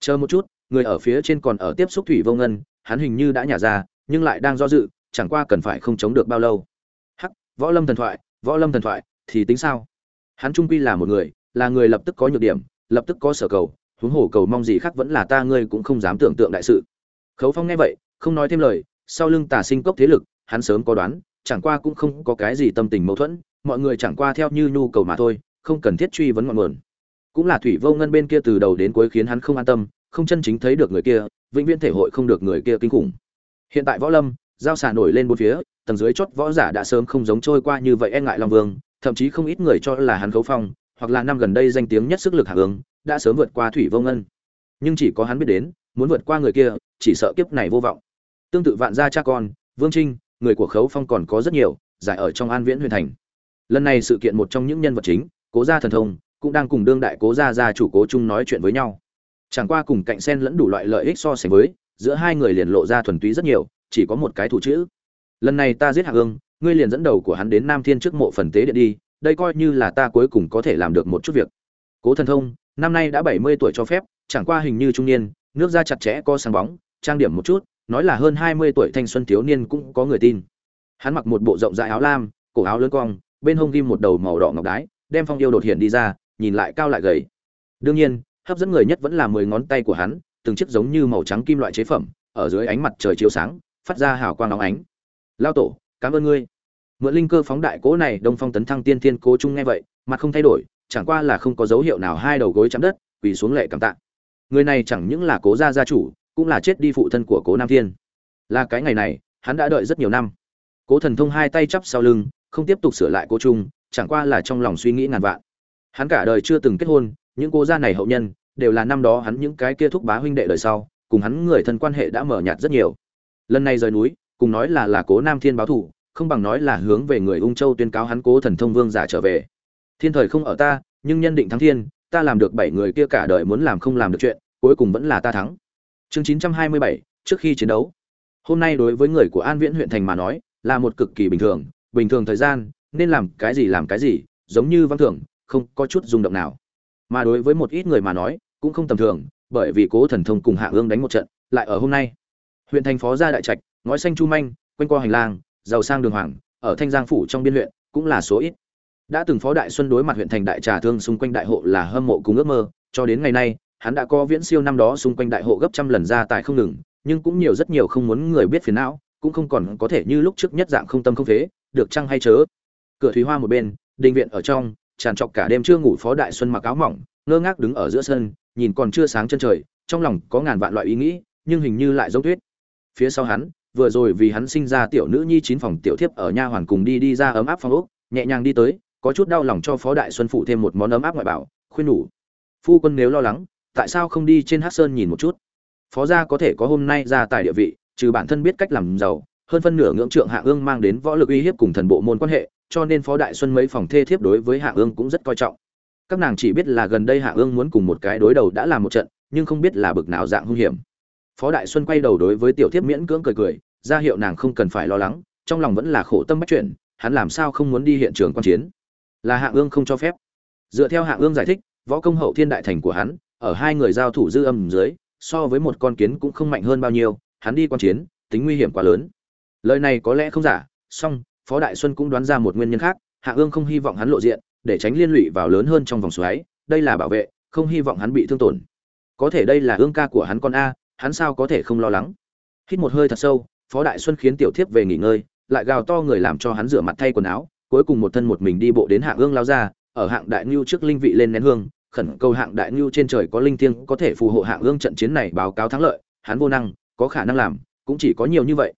Chờ một chút, người ở phía trên còn ở tiếp xúc thủy vô ngân, hắn hình như đã nhả ra, nhưng lại đang do dự, chẳng qua cần phải không chống được bao lâu. Hắc, võ lâm thần thoại, võ lâm thần thoại, thì tính sao? Hắn trung quy là một người, là người lập tức có nhược điểm, lập tức có sở cầu, huống hồ cầu mong gì khác vẫn là ta ngươi cũng không dám tưởng tượng đại sự. Khấu phong nghe vậy, không nói thêm lời, sau lưng tà sinh cốc thế lực, hắn sớm có đoán, chẳng qua cũng không có cái gì tâm tình mâu thuẫn, mọi người chẳng qua theo như nhu cầu mà thôi không cần thiết truy vấn ngọn nguồn. Cũng là thủy vô ngân bên kia từ đầu đến cuối khiến hắn không an tâm, không chân chính thấy được người kia, vĩnh viễn thể hội không được người kia kinh khủng. Hiện tại võ lâm, giao xả nổi lên bốn phía, tầng dưới chót võ giả đã sớm không giống trôi qua như vậy e ngại long vương, thậm chí không ít người cho là hắn khấu phong, hoặc là năm gần đây danh tiếng nhất sức lực hạ hướng, đã sớm vượt qua thủy vô ngân. Nhưng chỉ có hắn biết đến, muốn vượt qua người kia, chỉ sợ kiếp này vô vọng. Tương tự vạn gia cha con, vương trinh, người của khấu phong còn có rất nhiều, giải ở trong an viễn huyền thành. Lần này sự kiện một trong những nhân vật chính cố gia thần thông, cũng đang cùng đương đại cố gia gia chủ cố chung nói chuyện với nhau. Chẳng qua cùng cạnh sen lẫn đủ loại lợi ích so sánh với, giữa hai người liền lộ ra thuần túy rất nhiều, chỉ có một cái thủ chữ. Lần này ta giết hạc ương ngươi liền dẫn đầu của hắn đến nam thiên trước mộ phần tế điện đi, đây coi như là ta cuối cùng có thể làm được một chút việc. Cố thần thông, năm nay đã bảy mươi tuổi cho phép, chẳng qua hình như trung niên, nước da chặt chẽ co sáng bóng, trang điểm một chút, nói là hơn hai mươi tuổi thanh xuân thiếu niên cũng có người tin. Hắn mặc một bộ rộng rãi áo lam, cổ áo lớn cong, bên hông ghim một đầu màu đỏ ngọc đái đem phong yêu đột hiện đi ra, nhìn lại cao lại gầy. Đương nhiên, hấp dẫn người nhất vẫn là mười ngón tay của hắn, từng chiếc giống như màu trắng kim loại chế phẩm, ở dưới ánh mặt trời chiếu sáng, phát ra hào quang óng ánh. Lao tổ, cảm ơn ngươi. Mượn linh cơ phóng đại cố này, đông phong tấn thăng tiên thiên cố chung nghe vậy, mặt không thay đổi, chẳng qua là không có dấu hiệu nào hai đầu gối chạm đất, quỳ xuống lệ cảm tạ. Người này chẳng những là cố gia gia chủ, cũng là chết đi phụ thân của cố nam thiên. Là cái ngày này, hắn đã đợi rất nhiều năm. Cố thần thông hai tay chắp sau lưng, không tiếp tục sửa lại cố trung chẳng qua là trong lòng suy nghĩ ngàn vạn. Hắn cả đời chưa từng kết hôn, những cô gia này hậu nhân đều là năm đó hắn những cái kia thúc bá huynh đệ đời sau, cùng hắn người thân quan hệ đã mở nhạt rất nhiều. Lần này rời núi, cùng nói là là cố nam thiên báo thủ, không bằng nói là hướng về người ung châu tuyên cáo hắn cố thần thông vương giả trở về. Thiên thời không ở ta, nhưng nhân định thắng thiên, ta làm được bảy người kia cả đời muốn làm không làm được chuyện, cuối cùng vẫn là ta thắng. Chương chín trăm hai mươi bảy, trước khi chiến đấu. Hôm nay đối với người của an viễn huyện thành mà nói, là một cực kỳ bình thường bình thường thời gian nên làm cái gì làm cái gì, giống như văn thường không có chút rung động nào. Mà đối với một ít người mà nói, cũng không tầm thường, bởi vì cố thần thông cùng hạ ương đánh một trận, lại ở hôm nay. Huyện thành phó gia đại trạch, ngói xanh chu manh, quanh qua hành lang, giàu sang đường hoàng, ở thanh giang phủ trong biên huyện, cũng là số ít. Đã từng phó đại xuân đối mặt huyện thành đại trà thương xung quanh đại hộ là hâm mộ cùng ước mơ, cho đến ngày nay, hắn đã có viễn siêu năm đó xung quanh đại hộ gấp trăm lần ra tại không ngừng, nhưng cũng nhiều rất nhiều không muốn người biết phiền não, cũng không còn có thể như lúc trước nhất dạng không tâm không phế, được chăng hay chớ? Cửa thủy hoa một bên, đình viện ở trong, tràn trọc cả đêm chưa ngủ phó đại xuân mặc áo mỏng, ngơ ngác đứng ở giữa sân, nhìn còn chưa sáng chân trời, trong lòng có ngàn vạn loại ý nghĩ, nhưng hình như lại giống tuyết. Phía sau hắn, vừa rồi vì hắn sinh ra tiểu nữ nhi chín phòng tiểu thiếp ở nha hoàn cùng đi đi ra ấm áp phòng ốc, nhẹ nhàng đi tới, có chút đau lòng cho phó đại xuân phụ thêm một món ấm áp ngoại bảo, khuyên nhủ. Phu quân nếu lo lắng, tại sao không đi trên hát sơn nhìn một chút? Phó gia có thể có hôm nay ra tài địa vị, trừ bản thân biết cách làm giàu, hơn phân nửa ngưỡng trượng hạ ương mang đến võ lực uy hiếp cùng thần bộ môn quan hệ cho nên phó đại xuân mấy phòng thê thiếp đối với hạ ương cũng rất coi trọng. Các nàng chỉ biết là gần đây hạ ương muốn cùng một cái đối đầu đã làm một trận, nhưng không biết là bực nào dạng hung hiểm. Phó đại xuân quay đầu đối với tiểu thiếp miễn cưỡng cười cười, ra hiệu nàng không cần phải lo lắng, trong lòng vẫn là khổ tâm bắt chuyện, hắn làm sao không muốn đi hiện trường quan chiến. Là hạ ương không cho phép. Dựa theo hạ ương giải thích, võ công hậu thiên đại thành của hắn, ở hai người giao thủ dư âm dưới, so với một con kiến cũng không mạnh hơn bao nhiêu, hắn đi quan chiến, tính nguy hiểm quá lớn. Lời này có lẽ không giả, song phó đại xuân cũng đoán ra một nguyên nhân khác, hạ ương không hy vọng hắn lộ diện, để tránh liên lụy vào lớn hơn trong vòng xoáy, đây là bảo vệ, không hy vọng hắn bị thương tổn. Có thể đây là ương ca của hắn con a, hắn sao có thể không lo lắng? Hít một hơi thật sâu, phó đại xuân khiến tiểu thiếp về nghỉ ngơi, lại gào to người làm cho hắn rửa mặt thay quần áo, cuối cùng một thân một mình đi bộ đến hạng ương lao ra, ở hạng đại ngưu trước linh vị lên nén hương, khẩn cầu hạng đại ngưu trên trời có linh thiêng có thể phù hộ hạng ương trận chiến này báo cáo thắng lợi, hắn vô năng, có khả năng làm, cũng chỉ có nhiều như vậy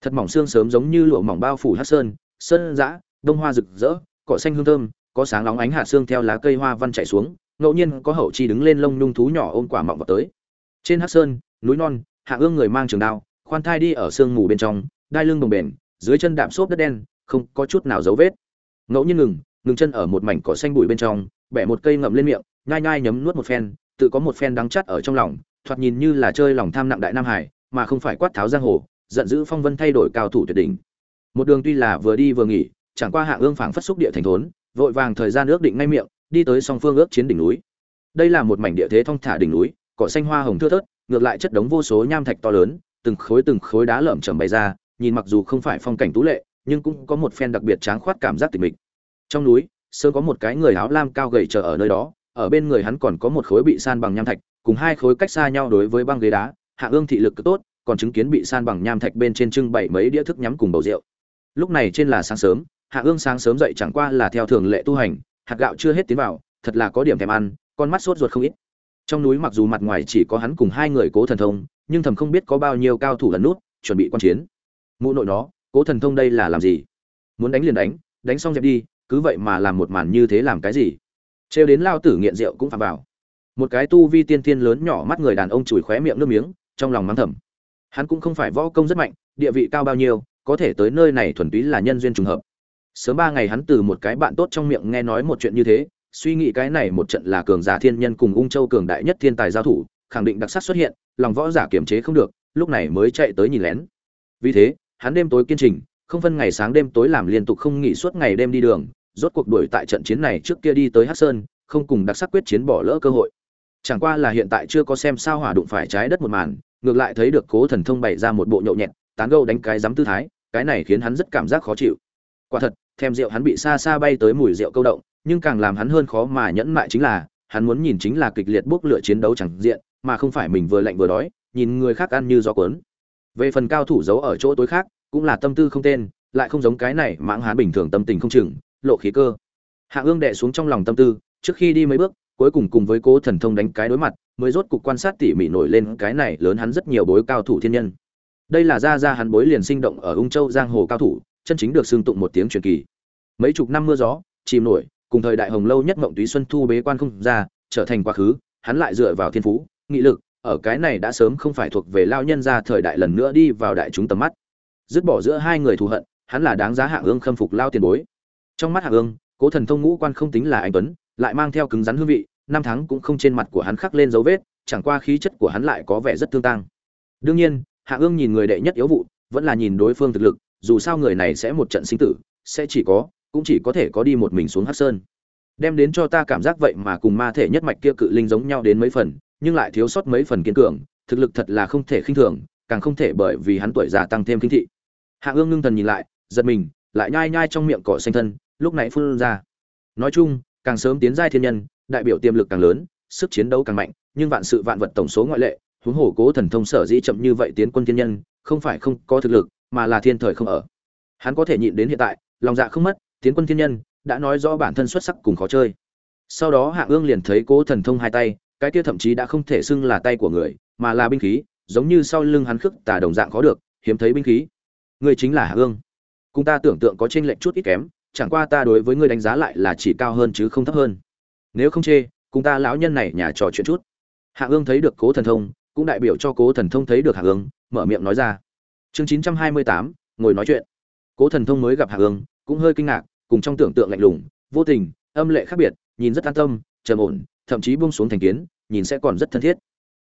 thật mỏng xương sớm giống như lụa mỏng bao phủ hát sơn sơn dã, đông hoa rực rỡ, cỏ xanh hương thơm, có sáng lóng ánh hạ xương theo lá cây hoa văn chảy xuống, ngẫu nhiên có hậu chi đứng lên lông nhung thú nhỏ ôm quả mọng vào tới. Trên hát sơn, núi non, hạ ương người mang trường đao, khoan thai đi ở sương mù bên trong, đai lưng đồng bền dưới chân đạm xốp đất đen, không có chút nào dấu vết. Ngẫu nhiên ngừng ngừng chân ở một mảnh cỏ xanh bụi bên trong, bẻ một cây ngậm lên miệng, nhai nhai nhấm nuốt một phen, tự có một phen đắng chắt ở trong lòng, thoạt nhìn như là chơi lòng tham nặng đại nam hải, mà không phải quát tháo giang hồ giận dữ phong vân thay đổi cao thủ tuyệt đỉnh. Một đường tuy là vừa đi vừa nghỉ, chẳng qua hạ ương phảng phất xúc địa thành thốn, vội vàng thời gian ước định ngay miệng, đi tới song phương ước chiến đỉnh núi. Đây là một mảnh địa thế thong thả đỉnh núi, cỏ xanh hoa hồng thưa thớt, ngược lại chất đống vô số nham thạch to lớn, từng khối từng khối đá lởm chởm bày ra, nhìn mặc dù không phải phong cảnh tú lệ, nhưng cũng có một phen đặc biệt tráng khoát cảm giác tịch mịch. Trong núi, sớm có một cái người áo lam cao gầy chờ ở nơi đó, ở bên người hắn còn có một khối bị san bằng nham thạch, cùng hai khối cách xa nhau đối với băng ghế đá hạ ương thị lực cực tốt còn chứng kiến bị san bằng nham thạch bên trên trưng bày mấy đĩa thức nhắm cùng bầu rượu. Lúc này trên là sáng sớm, hạ ương sáng sớm dậy chẳng qua là theo thường lệ tu hành, hạt gạo chưa hết tiến vào, thật là có điểm thèm ăn, con mắt sốt ruột không ít. Trong núi mặc dù mặt ngoài chỉ có hắn cùng hai người cố thần thông, nhưng thầm không biết có bao nhiêu cao thủ lần nút, chuẩn bị quan chiến. Mụ nội nó, cố thần thông đây là làm gì? Muốn đánh liền đánh đánh xong dẹp đi, cứ vậy mà làm một màn như thế làm cái gì? Trêu đến lao tử nghiện rượu cũng phạm vào. Một cái tu vi tiên tiên lớn nhỏ mắt người đàn ông chùi khóe miệng nước miếng, trong lòng mắng thầm hắn cũng không phải võ công rất mạnh địa vị cao bao nhiêu có thể tới nơi này thuần túy là nhân duyên trùng hợp sớm ba ngày hắn từ một cái bạn tốt trong miệng nghe nói một chuyện như thế suy nghĩ cái này một trận là cường giả thiên nhân cùng ung châu cường đại nhất thiên tài giao thủ khẳng định đặc sắc xuất hiện lòng võ giả kiềm chế không được lúc này mới chạy tới nhìn lén vì thế hắn đêm tối kiên trình không phân ngày sáng đêm tối làm liên tục không nghỉ suốt ngày đêm đi đường rốt cuộc đuổi tại trận chiến này trước kia đi tới Hắc Sơn, không cùng đặc sắc quyết chiến bỏ lỡ cơ hội. Chẳng qua là hiện tại chưa có xem sao hỏa đụng phải trái đất một màn, ngược lại thấy được Cố Thần Thông bày ra một bộ nhậu nhẹt, tán gẫu đánh cái dám tư thái, cái này khiến hắn rất cảm giác khó chịu. Quả thật, thêm rượu hắn bị xa xa bay tới mùi rượu câu động, nhưng càng làm hắn hơn khó mà nhẫn mại chính là hắn muốn nhìn chính là kịch liệt bốc lửa chiến đấu chẳng diện mà không phải mình vừa lạnh vừa đói nhìn người khác ăn như gió cuốn về phần cao thủ giấu ở chỗ tối khác cũng là tâm tư không tên lại không giống cái này mãng hắn bình thường tâm tình không chừng lộ khí cơ hạ ương đệ xuống trong lòng tâm tư trước khi đi mấy bước cuối cùng cùng với cố thần thông đánh cái đối mặt, mới rốt cục quan sát tỉ mỉ nổi lên cái này lớn hắn rất nhiều bối cao thủ thiên nhân. Đây là ra ra hắn bối liền sinh động ở ung châu giang hồ cao thủ, chân chính được xưng tụng một tiếng truyền kỳ. Mấy chục năm mưa gió, chìm nổi, cùng thời đại hồng lâu nhất mộng túy xuân thu bế quan không ra, trở thành quá khứ, hắn lại dựa vào thiên phú, nghị lực, ở cái này đã sớm không phải thuộc về lao nhân ra thời đại lần nữa đi vào đại chúng tầm mắt. Dứt bỏ giữa hai người thù hận, hắn là đáng giá hạ ương khâm phục lao tiền bối. Trong mắt hạ ương, cố thần thông ngũ quan không tính là anh tuấn lại mang theo cứng rắn hương vị, năm tháng cũng không trên mặt của hắn khắc lên dấu vết, chẳng qua khí chất của hắn lại có vẻ rất tương tăng đương nhiên, hạ ương nhìn người đệ nhất yếu vụ, vẫn là nhìn đối phương thực lực, dù sao người này sẽ một trận sinh tử, sẽ chỉ có, cũng chỉ có thể có đi một mình xuống hắc sơn. Đem đến cho ta cảm giác vậy mà cùng ma thể nhất mạch kia cự linh giống nhau đến mấy phần, nhưng lại thiếu sót mấy phần kiên cường, thực lực thật là không thể khinh thường, càng không thể bởi vì hắn tuổi già tăng thêm kinh thị. Hạ ương ngưng thần nhìn lại, giật mình, lại nhai nhai trong miệng cỏ xanh thân, lúc này phun ra. Nói chung càng sớm tiến giai thiên nhân, đại biểu tiềm lực càng lớn, sức chiến đấu càng mạnh, nhưng vạn sự vạn vật tổng số ngoại lệ, huống hồ cố thần thông sở dĩ chậm như vậy tiến quân thiên nhân, không phải không có thực lực, mà là thiên thời không ở. Hắn có thể nhịn đến hiện tại, lòng dạ không mất, tiến quân thiên nhân, đã nói rõ bản thân xuất sắc cùng khó chơi. Sau đó hạ ương liền thấy cố thần thông hai tay, cái kia thậm chí đã không thể xưng là tay của người, mà là binh khí, giống như sau lưng hắn khước tà đồng dạng khó được, hiếm thấy binh khí. Người chính là hạ ương. Cùng ta tưởng tượng có chênh lệch chút ít kém chẳng qua ta đối với ngươi đánh giá lại là chỉ cao hơn chứ không thấp hơn. Nếu không chê, cùng ta lão nhân này nhà trò chuyện chút. Hạ ương thấy được cố thần thông, cũng đại biểu cho cố thần thông thấy được hạ ương, mở miệng nói ra. Chương chín trăm hai mươi tám, ngồi nói chuyện. Cố thần thông mới gặp hạ ương, cũng hơi kinh ngạc, cùng trong tưởng tượng lạnh lùng, vô tình, âm lệ khác biệt, nhìn rất an tâm, trầm ổn, thậm chí buông xuống thành kiến, nhìn sẽ còn rất thân thiết.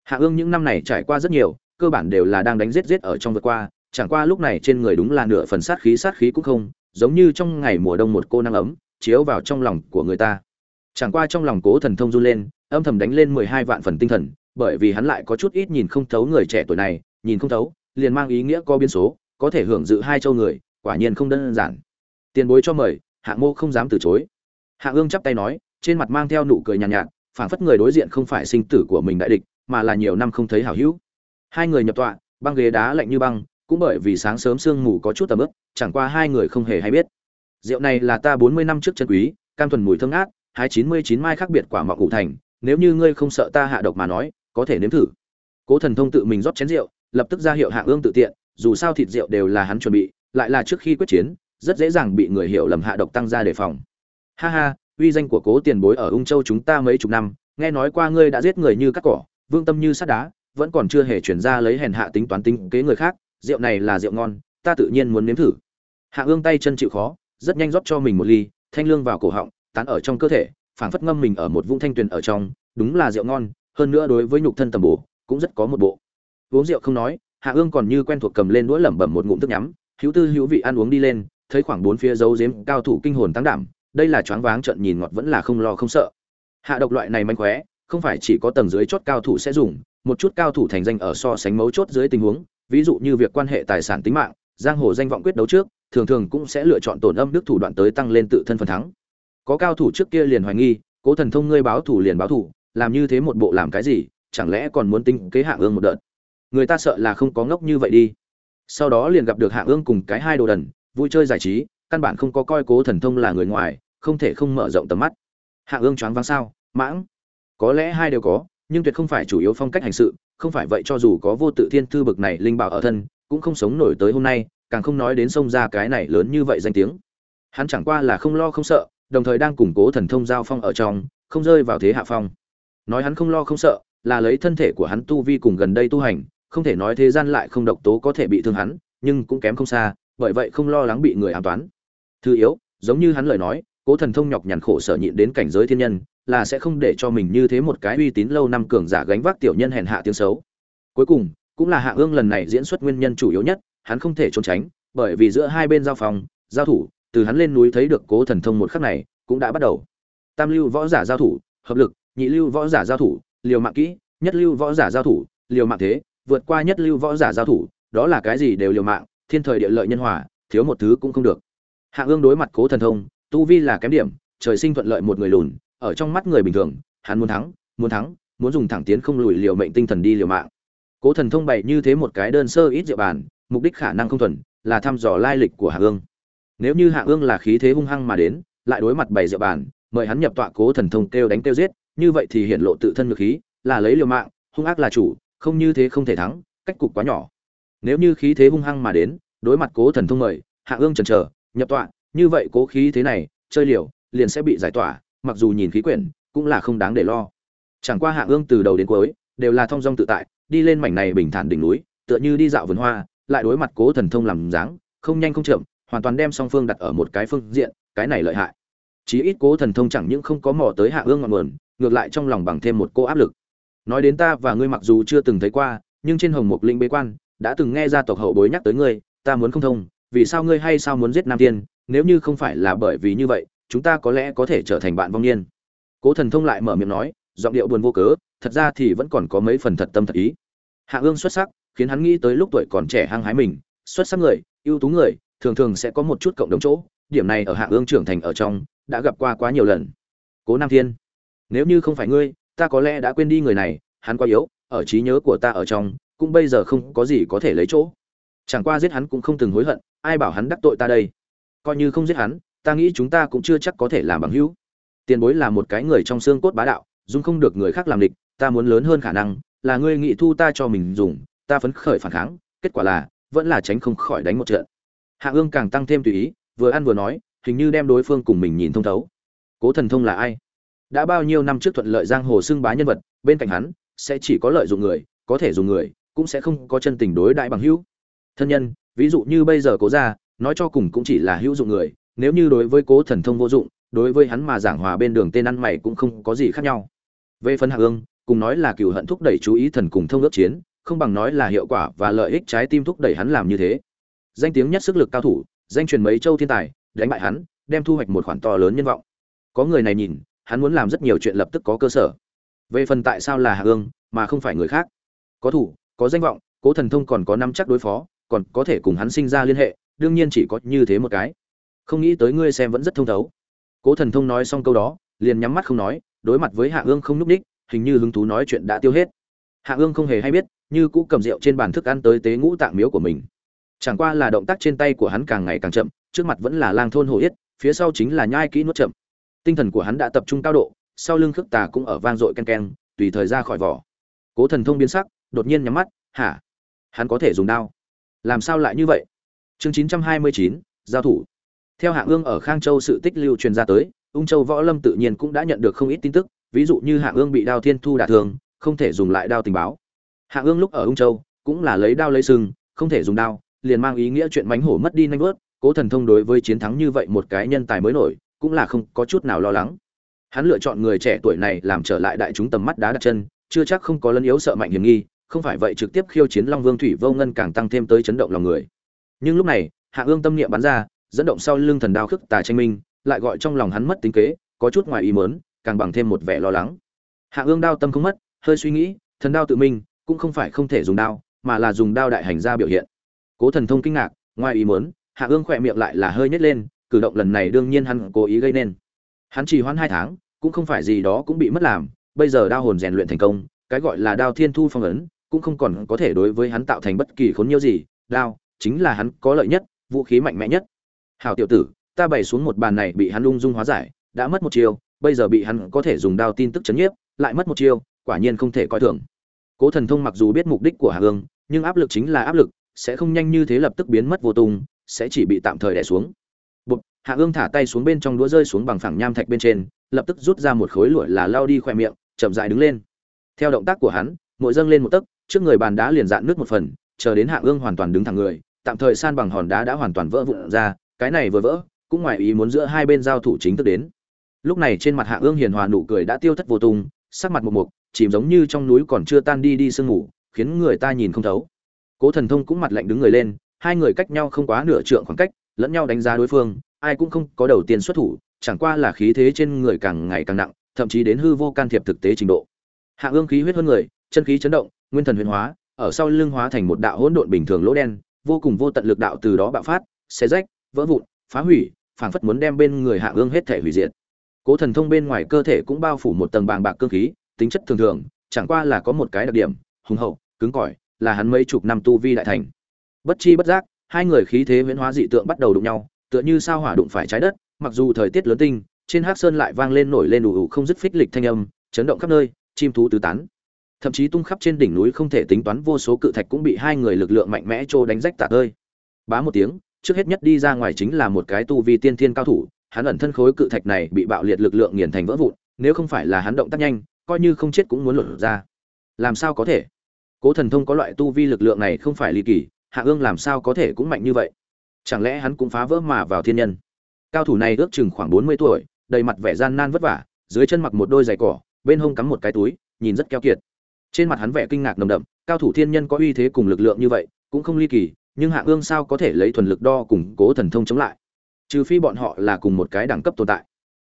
Hạ ương những năm này trải qua rất nhiều, cơ bản đều là đang đánh giết giết ở trong vượt qua, chẳng qua lúc này trên người đúng là nửa phần sát khí sát khí cũng không giống như trong ngày mùa đông một cô nắng ấm chiếu vào trong lòng của người ta. Chẳng qua trong lòng cố thần thông run lên âm thầm đánh lên mười hai vạn phần tinh thần bởi vì hắn lại có chút ít nhìn không thấu người trẻ tuổi này nhìn không thấu liền mang ý nghĩa có biến số có thể hưởng dự hai châu người quả nhiên không đơn giản. Tiền bối cho mời hạng mô không dám từ chối. Hạng ương chắp tay nói trên mặt mang theo nụ cười nhàn nhạt, nhạt phảng phất người đối diện không phải sinh tử của mình đại địch mà là nhiều năm không thấy hảo hữu. Hai người nhập tọa băng ghế đá lạnh như băng cũng bởi vì sáng sớm sương mù có chút tầm ướp chẳng qua hai người không hề hay biết. Rượu này là ta bốn mươi năm trước chân quý, cam thuần mùi thơm ngát hai chín mươi chín mai khác biệt quả mọng ngũ thành, nếu như ngươi không sợ ta hạ độc mà nói, có thể nếm thử. Cố thần thông tự mình rót chén rượu, lập tức ra hiệu hạ ương tự tiện, dù sao thịt rượu đều là hắn chuẩn bị, lại là trước khi quyết chiến, rất dễ dàng bị người hiểu lầm hạ độc tăng ra đề phòng. Ha ha, uy danh của cố tiền bối ở ung châu chúng ta mấy chục năm, nghe nói qua ngươi đã giết người như cắt cỏ, vương tâm như sắt đá, vẫn còn chưa hề chuyển ra lấy hèn hạ tính toán tính kế người khác rượu này là rượu ngon, ta tự nhiên muốn nếm thử. Hạ ương tay chân chịu khó, rất nhanh rót cho mình một ly, thanh lương vào cổ họng, tán ở trong cơ thể, phảng phất ngâm mình ở một vũng thanh tuyền ở trong, đúng là rượu ngon, hơn nữa đối với nhục thân tầm bổ, cũng rất có một bộ. Uống rượu không nói, hạ ương còn như quen thuộc cầm lên đũa lẩm bẩm một ngụm thức nhắm, hữu tư hữu vị ăn uống đi lên, thấy khoảng bốn phía dấu giếm cao thủ kinh hồn tăng đảm, đây là choáng váng trận nhìn ngọt vẫn là không lo không sợ. Hạ độc loại này manh khóe, không phải chỉ có tầng dưới chốt cao thủ sẽ dùng, một chút cao thủ thành danh ở so sánh mấu chốt dưới tình huống ví dụ như việc quan hệ tài sản tính mạng, giang hồ danh vọng quyết đấu trước, thường thường cũng sẽ lựa chọn tổn âm đức thủ đoạn tới tăng lên tự thân phần thắng. Có cao thủ trước kia liền hoài nghi, cố thần thông ngươi báo thủ liền báo thủ, làm như thế một bộ làm cái gì, chẳng lẽ còn muốn tính kế hạ ương một đợt? Người ta sợ là không có ngốc như vậy đi. Sau đó liền gặp được hạ ương cùng cái hai đồ đần, vui chơi giải trí, căn bản không có coi cố thần thông là người ngoài, không thể không mở rộng tầm mắt. Hạ ương choáng váng sao? Mãng. Có lẽ hai đều có, nhưng tuyệt không phải chủ yếu phong cách hành sự không phải vậy cho dù có vô tự thiên thư bực này linh bảo ở thân, cũng không sống nổi tới hôm nay, càng không nói đến sông ra cái này lớn như vậy danh tiếng. Hắn chẳng qua là không lo không sợ, đồng thời đang củng cố thần thông giao phong ở trong, không rơi vào thế hạ phong. Nói hắn không lo không sợ, là lấy thân thể của hắn tu vi cùng gần đây tu hành, không thể nói thế gian lại không độc tố có thể bị thương hắn, nhưng cũng kém không xa, bởi vậy không lo lắng bị người ám toán. Thứ yếu, giống như hắn lời nói, cố thần thông nhọc nhằn khổ sở nhịn đến cảnh giới thiên nhân là sẽ không để cho mình như thế một cái uy tín lâu năm cường giả gánh vác tiểu nhân hèn hạ tiếng xấu. Cuối cùng, cũng là hạ ương lần này diễn xuất nguyên nhân chủ yếu nhất, hắn không thể trốn tránh, bởi vì giữa hai bên giao phòng, giao thủ, từ hắn lên núi thấy được cố thần thông một khắc này, cũng đã bắt đầu. Tam lưu võ giả giao thủ, hợp lực, nhị lưu võ giả giao thủ, liều mạng kỹ, nhất lưu võ giả giao thủ, liều mạng thế, vượt qua nhất lưu võ giả giao thủ, đó là cái gì đều liều mạng, thiên thời địa lợi nhân hòa, thiếu một thứ cũng không được. Hạ ương đối mặt cố thần thông, tu vi là kém điểm, trời sinh thuận lợi một người lùn ở trong mắt người bình thường, hắn muốn thắng muốn thắng, muốn dùng thẳng tiến không lùi liều mệnh tinh thần đi liều mạng. Cố thần thông bày như thế một cái đơn sơ ít diệu bàn, mục đích khả năng không thuần, là thăm dò lai lịch của hạ ương. Nếu như hạ ương là khí thế hung hăng mà đến, lại đối mặt bày diệu bàn, mời hắn nhập tọa cố thần thông kêu đánh kêu giết, như vậy thì hiện lộ tự thân lực khí, là lấy liều mạng, hung ác là chủ, không như thế không thể thắng, cách cục quá nhỏ. Nếu như khí thế hung hăng mà đến, đối mặt cố thần thông mời, hạ ương chần chờ, nhập tọa, như vậy cố khí thế này, chơi liều, liền sẽ bị giải tỏa mặc dù nhìn khí quyển, cũng là không đáng để lo. Chẳng qua hạ ương từ đầu đến cuối, đều là thong dong tự tại, đi lên mảnh này bình thản đỉnh núi, tựa như đi dạo vườn hoa, lại đối mặt cố thần thông làm dáng, không nhanh không chậm, hoàn toàn đem song phương đặt ở một cái phương diện, cái này lợi hại. Chí ít cố thần thông chẳng những không có mò tới hạ ương ngọn nguồn, ngược lại trong lòng bằng thêm một cô áp lực. Nói đến ta và ngươi mặc dù chưa từng thấy qua, nhưng trên hồng mục linh bế quan, đã từng nghe gia tộc hậu bối nhắc tới ngươi, ta muốn không thông, vì sao ngươi hay sao muốn giết nam tiên, nếu như không phải là bởi vì như vậy chúng ta có lẽ có thể trở thành bạn vong niên. Cố thần thông lại mở miệng nói, giọng điệu buồn vô cớ, thật ra thì vẫn còn có mấy phần thật tâm thật ý. Hạ ương xuất sắc, khiến hắn nghĩ tới lúc tuổi còn trẻ hăng hái mình, xuất sắc người, ưu tú người, thường thường sẽ có một chút cộng đồng chỗ, điểm này ở hạ ương trưởng thành ở trong, đã gặp qua quá nhiều lần. Cố nam thiên, nếu như không phải ngươi, ta có lẽ đã quên đi người này, hắn quá yếu, ở trí nhớ của ta ở trong, cũng bây giờ không có gì có thể lấy chỗ. Chẳng qua giết hắn cũng không từng hối hận, ai bảo hắn đắc tội ta đây? Coi như không giết hắn ta nghĩ chúng ta cũng chưa chắc có thể làm bằng hữu. Tiền bối là một cái người trong xương cốt bá đạo, dùng không được người khác làm địch, ta muốn lớn hơn khả năng, là ngươi nghị thu ta cho mình dùng, ta phấn khởi phản kháng, kết quả là, vẫn là tránh không khỏi đánh một trận. Hạ ương càng tăng thêm tùy ý, vừa ăn vừa nói, hình như đem đối phương cùng mình nhìn thông thấu. Cố thần thông là ai? Đã bao nhiêu năm trước thuận lợi giang hồ xưng bá nhân vật, bên cạnh hắn, sẽ chỉ có lợi dụng người, có thể dùng người, cũng sẽ không có chân tình đối đại bằng hữu. Thân nhân, ví dụ như bây giờ cố ra nói cho cùng cũng chỉ là hữu dụng người nếu như đối với cố thần thông vô dụng, đối với hắn mà giảng hòa bên đường tên ăn mày cũng không có gì khác nhau. Về phần hạ ương, cùng nói là cựu hận thúc đẩy chú ý thần cùng thông ước chiến, không bằng nói là hiệu quả và lợi ích trái tim thúc đẩy hắn làm như thế. Danh tiếng nhất sức lực cao thủ, danh truyền mấy châu thiên tài, đánh bại hắn, đem thu hoạch một khoản to lớn nhân vọng. Có người này nhìn, hắn muốn làm rất nhiều chuyện lập tức có cơ sở. Về phần tại sao là hạ ương, mà không phải người khác. Có thủ, có danh vọng, cố thần thông còn có năm chắc đối phó, còn có thể cùng hắn sinh ra liên hệ, đương nhiên chỉ có như thế một cái không nghĩ tới ngươi xem vẫn rất thông thấu. Cố thần thông nói xong câu đó, liền nhắm mắt không nói, đối mặt với hạ ương không núp đích hình như hứng thú nói chuyện đã tiêu hết. Hạ ương không hề hay biết, như cũ cầm rượu trên bàn thức ăn tới tế ngũ tạng miếu của mình. Chẳng qua là động tác trên tay của hắn càng ngày càng chậm, trước mặt vẫn là lang thôn hổ yết, phía sau chính là nhai kỹ nuốt chậm. Tinh thần của hắn đã tập trung cao độ, sau lưng khước tà cũng ở vang dội ken ken tùy thời ra khỏi vỏ. Cố thần thông biến sắc, đột nhiên nhắm mắt, hả? Hắn có thể dùng đao? Làm sao lại như vậy? Chương chín trăm hai mươi chín, giao thủ theo hạ ương ở khang châu sự tích lưu truyền ra tới, ung châu võ lâm tự nhiên cũng đã nhận được không ít tin tức, ví dụ như hạ ương bị đao thiên thu đả thương, không thể dùng lại đao tình báo. Hạ ương lúc ở ung châu, cũng là lấy đao lấy sừng, không thể dùng đao, liền mang ý nghĩa chuyện mánh hổ mất đi nanh bớt cố thần thông đối với chiến thắng như vậy một cái nhân tài mới nổi, cũng là không có chút nào lo lắng. Hắn lựa chọn người trẻ tuổi này làm trở lại đại chúng tầm mắt đá đặt chân, chưa chắc không có lân yếu sợ mạnh hiểm nghi, không phải vậy trực tiếp khiêu chiến long vương thủy vô ngân càng tăng thêm tới chấn động lòng người. Nhưng lúc này, hạ ương tâm niệm bắn ra dẫn động sau lưng thần đao khước tà tranh minh, lại gọi trong lòng hắn mất tính kế, có chút ngoài ý mớn càng bằng thêm một vẻ lo lắng. Hạ ương đao tâm không mất, hơi suy nghĩ, thần đao tự minh, cũng không phải không thể dùng đao, mà là dùng đao đại hành ra biểu hiện. Cố thần thông kinh ngạc, ngoài ý mớn hạ ương khỏe miệng lại là hơi nhét lên, cử động lần này đương nhiên hắn cố ý gây nên. Hắn chỉ hoãn hai tháng, cũng không phải gì đó cũng bị mất làm, bây giờ đao hồn rèn luyện thành công, cái gọi là đao thiên thu phong ấn, cũng không còn có thể đối với hắn tạo thành bất kỳ khốn nhiêu gì, đao chính là hắn có lợi nhất, vũ khí mạnh mẽ nhất hảo tiểu tử ta bày xuống một bàn này bị hắn lung dung hóa giải đã mất một chiêu bây giờ bị hắn có thể dùng đao tin tức chấn nhiếp lại mất một chiêu quả nhiên không thể coi thường. Cố thần thông mặc dù biết mục đích của hạ hương nhưng áp lực chính là áp lực sẽ không nhanh như thế lập tức biến mất vô tung sẽ chỉ bị tạm thời đè xuống. Bụt, hạ ương thả tay xuống bên trong đũa rơi xuống bằng phẳng nham thạch bên trên lập tức rút ra một khối lụa là lao đi khoe miệng chậm dại đứng lên. Theo động tác của hắn mỗi dâng lên một tấc trước người bàn đá liền dạn nước một phần chờ đến hạ ương hoàn toàn đứng thẳng người tạm thời san bằng hòn đá đã hoàn toàn vỡ vụn ra cái này vừa vỡ, cũng ngoài ý muốn giữa hai bên giao thủ chính thức đến. Lúc này trên mặt hạ ương hiền hòa nụ cười đã tiêu thất vô tung, sắc mặt một mục, chìm giống như trong núi còn chưa tan đi đi sương ngủ khiến người ta nhìn không thấu. Cố thần thông cũng mặt lạnh đứng người lên, hai người cách nhau không quá nửa trượng khoảng cách, lẫn nhau đánh giá đối phương, ai cũng không có đầu tiên xuất thủ, chẳng qua là khí thế trên người càng ngày càng nặng, thậm chí đến hư vô can thiệp thực tế trình độ. Hạ ương khí huyết hơn người, chân khí chấn động, nguyên thần huyền hóa, ở sau lưng hóa thành một đạo hỗn độn bình thường lỗ đen, vô cùng vô tận lực đạo từ đó bạo phát, xé rách vỡ vụn, phá hủy, phảng phất muốn đem bên người hạ ương hết thể hủy diệt. Cố thần thông bên ngoài cơ thể cũng bao phủ một tầng bàng bạc cơ khí, tính chất thường thường, chẳng qua là có một cái đặc điểm, hùng hậu, cứng cỏi, là hắn mấy chục năm tu vi đại thành. Bất chi bất giác, hai người khí thế huyễn hóa dị tượng bắt đầu đụng nhau, tựa như sao hỏa đụng phải trái đất, mặc dù thời tiết lớn tinh, trên hắc sơn lại vang lên nổi lên ủ ủ không dứt phích lịch thanh âm, chấn động khắp nơi, chim thú tứ tán. Thậm chí tung khắp trên đỉnh núi không thể tính toán vô số cự thạch cũng bị hai người lực lượng mạnh mẽ trô đánh rách tạc ơi bá một tiếng trước hết nhất đi ra ngoài chính là một cái tu vi tiên thiên cao thủ, hắn ẩn thân khối cự thạch này bị bạo liệt lực lượng nghiền thành vỡ vụn, nếu không phải là hắn động tác nhanh, coi như không chết cũng muốn lột ra. Làm sao có thể? Cố thần thông có loại tu vi lực lượng này không phải ly kỳ, hạ ương làm sao có thể cũng mạnh như vậy? Chẳng lẽ hắn cũng phá vỡ mà vào thiên nhân? Cao thủ này ước chừng khoảng bốn mươi tuổi, đầy mặt vẻ gian nan vất vả, dưới chân mặc một đôi giày cỏ, bên hông cắm một cái túi, nhìn rất keo kiệt. Trên mặt hắn vẻ kinh ngạc nồng đậm, cao thủ thiên nhân có uy thế cùng lực lượng như vậy, cũng không ly kỳ nhưng hạ ương sao có thể lấy thuần lực đo củng cố thần thông chống lại? Trừ phi bọn họ là cùng một cái đẳng cấp tồn tại.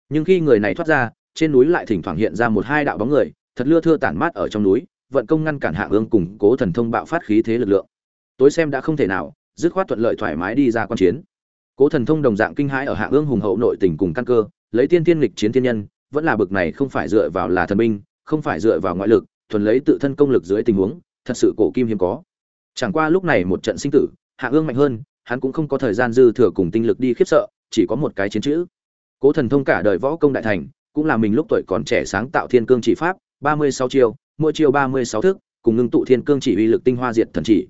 Nhưng khi người này thoát ra, trên núi lại thỉnh thoảng hiện ra một hai đạo bóng người, thật lưa thưa tản mát ở trong núi, vận công ngăn cản hạ ương củng cố thần thông bạo phát khí thế lực lượng. Tối xem đã không thể nào, dứt khoát thuận lợi thoải mái đi ra quan chiến. Cố thần thông đồng dạng kinh hãi ở hạ ương hùng hậu nội tình cùng căn cơ, lấy tiên tiên lịch chiến thiên nhân, vẫn là bực này không phải dựa vào là thần binh, không phải dựa vào ngoại lực, thuần lấy tự thân công lực dưới tình huống, thật sự cổ kim hiếm có. Chẳng qua lúc này một trận sinh tử hạ ương mạnh hơn, hắn cũng không có thời gian dư thừa cùng tinh lực đi khiếp sợ, chỉ có một cái chiến chữ. Cố thần thông cả đời võ công đại thành, cũng là mình lúc tuổi còn trẻ sáng tạo thiên cương chỉ pháp, ba mươi sáu chiêu, mỗi chiêu ba mươi sáu thức, cùng ngưng tụ thiên cương chỉ uy lực tinh hoa diệt thần chỉ.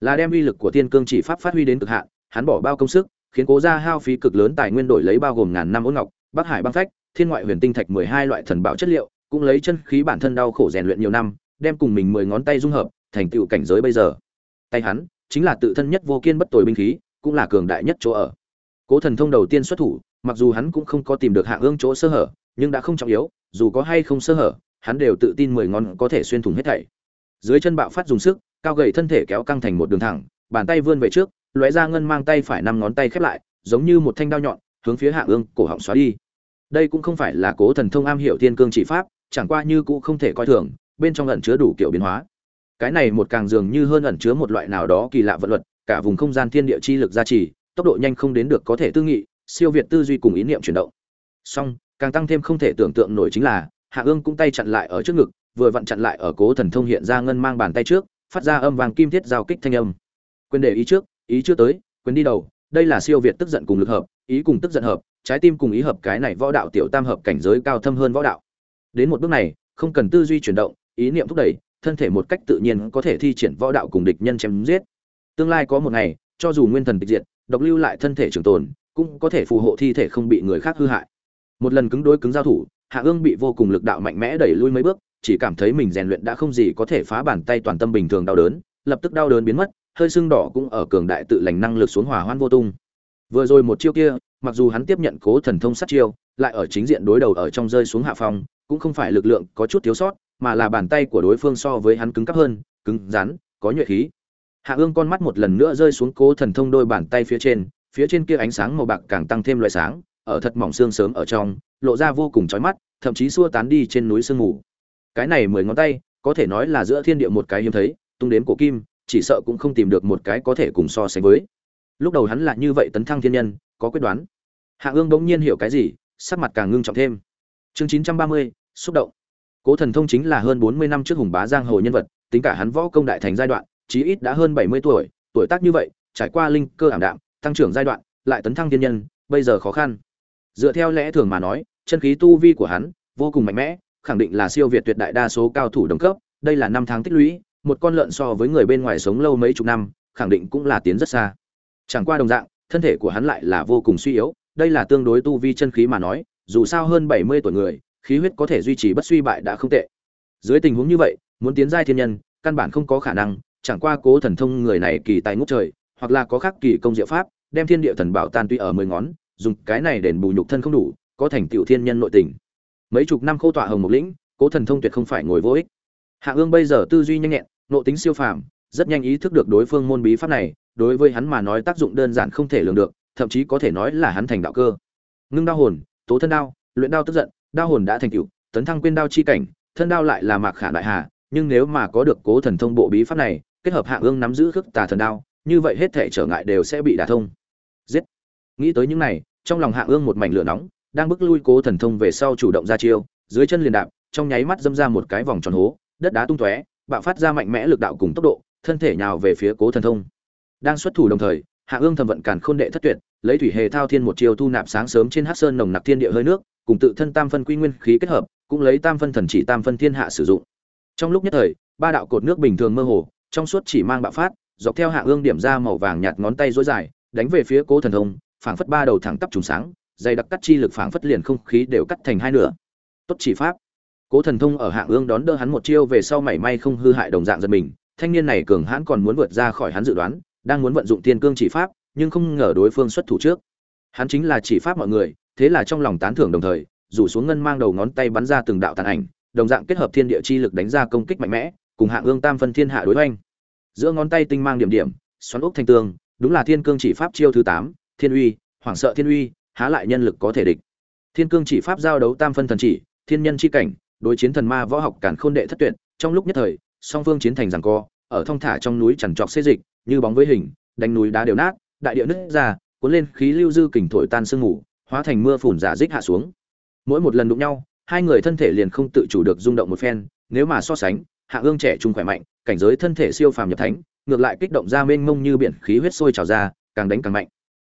Là đem uy lực của thiên cương chỉ pháp phát huy đến cực hạn, hắn bỏ bao công sức, khiến cố gia hao phí cực lớn tài nguyên đổi lấy bao gồm ngàn năm ôn ngọc, bắc hải băng phách, thiên ngoại huyền tinh thạch mười hai loại thần bảo chất liệu, cũng lấy chân khí bản thân đau khổ rèn luyện nhiều năm, đem cùng mình mười ngón tay dung hợp, thành tựu cảnh giới bây giờ. Tay hắn chính là tự thân nhất vô kiên bất tồi binh khí, cũng là cường đại nhất chỗ ở. Cố thần thông đầu tiên xuất thủ, mặc dù hắn cũng không có tìm được hạng ương chỗ sơ hở, nhưng đã không trọng yếu, dù có hay không sơ hở, hắn đều tự tin mười ngón có thể xuyên thủng hết thảy. Dưới chân bạo phát dùng sức, cao gầy thân thể kéo căng thành một đường thẳng, bàn tay vươn về trước, lóe ra ngân mang tay phải năm ngón tay khép lại, giống như một thanh đao nhọn, hướng phía hạ ương cổ họng xóa đi. Đây cũng không phải là cố thần thông am hiểu thiên cương chỉ pháp, chẳng qua như cũ không thể coi thường, bên trong ẩn chứa đủ kiểu biến hóa cái này một càng dường như hơn ẩn chứa một loại nào đó kỳ lạ vận luật, cả vùng không gian thiên địa chi lực gia trì, tốc độ nhanh không đến được có thể tư nghị, siêu việt tư duy cùng ý niệm chuyển động. Song, càng tăng thêm không thể tưởng tượng nổi chính là, hạ ương cũng tay chặn lại ở trước ngực, vừa vặn chặn lại ở cố thần thông hiện ra ngân mang bàn tay trước, phát ra âm vàng kim thiết giao kích thanh âm. Quyền để ý trước, ý chưa tới quyền đi đầu, đây là siêu việt tức giận cùng lực hợp, ý cùng tức giận hợp, trái tim cùng ý hợp cái này võ đạo tiểu tam hợp cảnh giới cao thâm hơn võ đạo. Đến một bước này, không cần tư duy chuyển động, ý niệm thúc đẩy thân thể một cách tự nhiên có thể thi triển võ đạo cùng địch nhân chém giết. Tương lai có một ngày, cho dù nguyên thần tịch diệt, độc lưu lại thân thể trường tồn, cũng có thể phù hộ thi thể không bị người khác hư hại. Một lần cứng đối cứng giao thủ, hạ ương bị vô cùng lực đạo mạnh mẽ đẩy lui mấy bước, chỉ cảm thấy mình rèn luyện đã không gì có thể phá bàn tay toàn tâm bình thường đau đớn, lập tức đau đớn biến mất, hơi sưng đỏ cũng ở cường đại tự lành năng lực xuống hòa hoan vô tung. Vừa rồi một chiêu kia, mặc dù hắn tiếp nhận cố thần thông sát chiêu, lại ở chính diện đối đầu ở trong rơi xuống hạ phòng cũng không phải lực lượng có chút thiếu sót mà là bàn tay của đối phương so với hắn cứng cắp hơn, cứng rắn, có nhuệ khí. Hạ ương con mắt một lần nữa rơi xuống cố thần thông đôi bàn tay phía trên phía trên kia ánh sáng màu bạc càng tăng thêm loại sáng, ở thật mỏng xương sớm ở trong, lộ ra vô cùng chói mắt, thậm chí xua tán đi trên núi sương mù. Cái này mười ngón tay, có thể nói là giữa thiên địa một cái hiếm thấy, tung đến cổ kim, chỉ sợ cũng không tìm được một cái có thể cùng so sánh với. Lúc đầu hắn là như vậy tấn thăng thiên nhân, có quyết đoán. Hạ ương bỗng nhiên hiểu cái gì, sắc mặt càng ngưng trọng thêm. Chương chín trăm ba mươi, xúc động cố thần thông chính là hơn bốn mươi năm trước hùng bá giang hồ nhân vật, tính cả hắn võ công đại thành giai đoạn, chí ít đã hơn bảy mươi tuổi tuổi tác như vậy, trải qua linh cơ ảm đạm, tăng trưởng giai đoạn, lại tấn thăng thiên nhân, bây giờ khó khăn. Dựa theo lẽ thường mà nói, chân khí tu vi của hắn vô cùng mạnh mẽ, khẳng định là siêu việt tuyệt đại đa số cao thủ đồng cấp, đây là năm tháng tích lũy, một con lợn so với người bên ngoài sống lâu mấy chục năm, khẳng định cũng là tiến rất xa. Chẳng qua đồng dạng, thân thể của hắn lại là vô cùng suy yếu, đây là tương đối tu vi chân khí mà nói, dù sao hơn bảy mươi tuổi người khí huyết có thể duy trì bất suy bại đã không tệ. Dưới tình huống như vậy muốn tiến giai thiên nhân căn bản không có khả năng chẳng qua cố thần thông người này kỳ tài ngút trời hoặc là có khác kỳ công diệu pháp đem thiên địa thần bảo tan tuy ở mười ngón dùng cái này đền bù nhục thân không đủ có thành tựu thiên nhân nội tình. Mấy chục năm khô tọa hồng mục lĩnh cố thần thông tuyệt không phải ngồi vô ích. Hạ ương bây giờ tư duy nhanh nhẹn nội tính siêu phàm rất nhanh ý thức được đối phương môn bí pháp này đối với hắn mà nói tác dụng đơn giản không thể lường được thậm chí có thể nói là hắn thành đạo cơ. Ngưng đau hồn tố thân đau, luyện đau tức giận đao hồn đã thành tựu, tấn thăng quên đao chi cảnh, thân đao lại là mạc khả đại hà, nhưng nếu mà có được cố thần thông bộ bí pháp này, kết hợp hạ ương nắm giữ khước tà thần đao, như vậy hết thể trở ngại đều sẽ bị đả thông. Giết. Nghĩ tới những này, trong lòng hạ ương một mảnh lửa nóng, đang bước lui cố thần thông về sau chủ động ra chiêu, dưới chân liền đạp, trong nháy mắt dâm ra một cái vòng tròn hố, đất đá tung tóe, bạo phát ra mạnh mẽ lực đạo cùng tốc độ, thân thể nhào về phía cố thần thông. Đang xuất thủ đồng thời hạ ương thầm vận càn khôn đệ thất tuyệt, lấy thủy hề thao thiên một chiều thu nạp sáng sớm trên hát sơn nồng nặc thiên địa hơi nước cùng tự thân tam phân quy nguyên khí kết hợp, cũng lấy tam phân thần chỉ tam phân thiên hạ sử dụng. Trong lúc nhất thời, ba đạo cột nước bình thường mơ hồ, trong suốt chỉ mang bạo phát, dọc theo hạ ương điểm ra màu vàng nhạt ngón tay rối dài, đánh về phía cố thần thông, phảng phất ba đầu thẳng tắp trùng sáng, dày đặc cắt chi lực phảng phất liền không khí đều cắt thành hai nửa. Tốt chỉ pháp. Cố thần thông ở hạ ương đón đỡ hắn một chiêu về sau mảy may không hư hại đồng dạng giật mình, thanh niên này cường hãn còn muốn vượt ra khỏi hắn dự đoán, đang muốn vận dụng tiên cương chỉ pháp, nhưng không ngờ đối phương xuất thủ trước. Hắn chính là chỉ pháp mọi người thế là trong lòng tán thưởng đồng thời, rủ xuống ngân mang đầu ngón tay bắn ra từng đạo tàn ảnh, đồng dạng kết hợp thiên địa chi lực đánh ra công kích mạnh mẽ, cùng hạ ương tam phân thiên hạ đối oanh giữa ngón tay tinh mang điểm điểm, xoắn ốc thanh tương đúng là thiên cương chỉ pháp chiêu thứ tám, thiên uy, hoảng sợ thiên uy, há lại nhân lực có thể địch. Thiên cương chỉ pháp giao đấu tam phân thần chỉ, thiên nhân chi cảnh, đối chiến thần ma võ học cản khôn đệ thất tuyệt, trong lúc nhất thời, song phương chiến thành giằng co, ở thong thả trong núi chằn trọc xê dịch, như bóng với hình, đánh núi đá đều nát, đại địa nứt ra, cuốn lên khí lưu dư kình thổi tan sương ngủ hóa thành mưa phùn giả dích hạ xuống. Mỗi một lần đụng nhau, hai người thân thể liền không tự chủ được rung động một phen, nếu mà so sánh, hạ ương trẻ trung khỏe mạnh, cảnh giới thân thể siêu phàm nhập thánh, ngược lại kích động ra mênh mông như biển khí huyết sôi trào ra, càng đánh càng mạnh.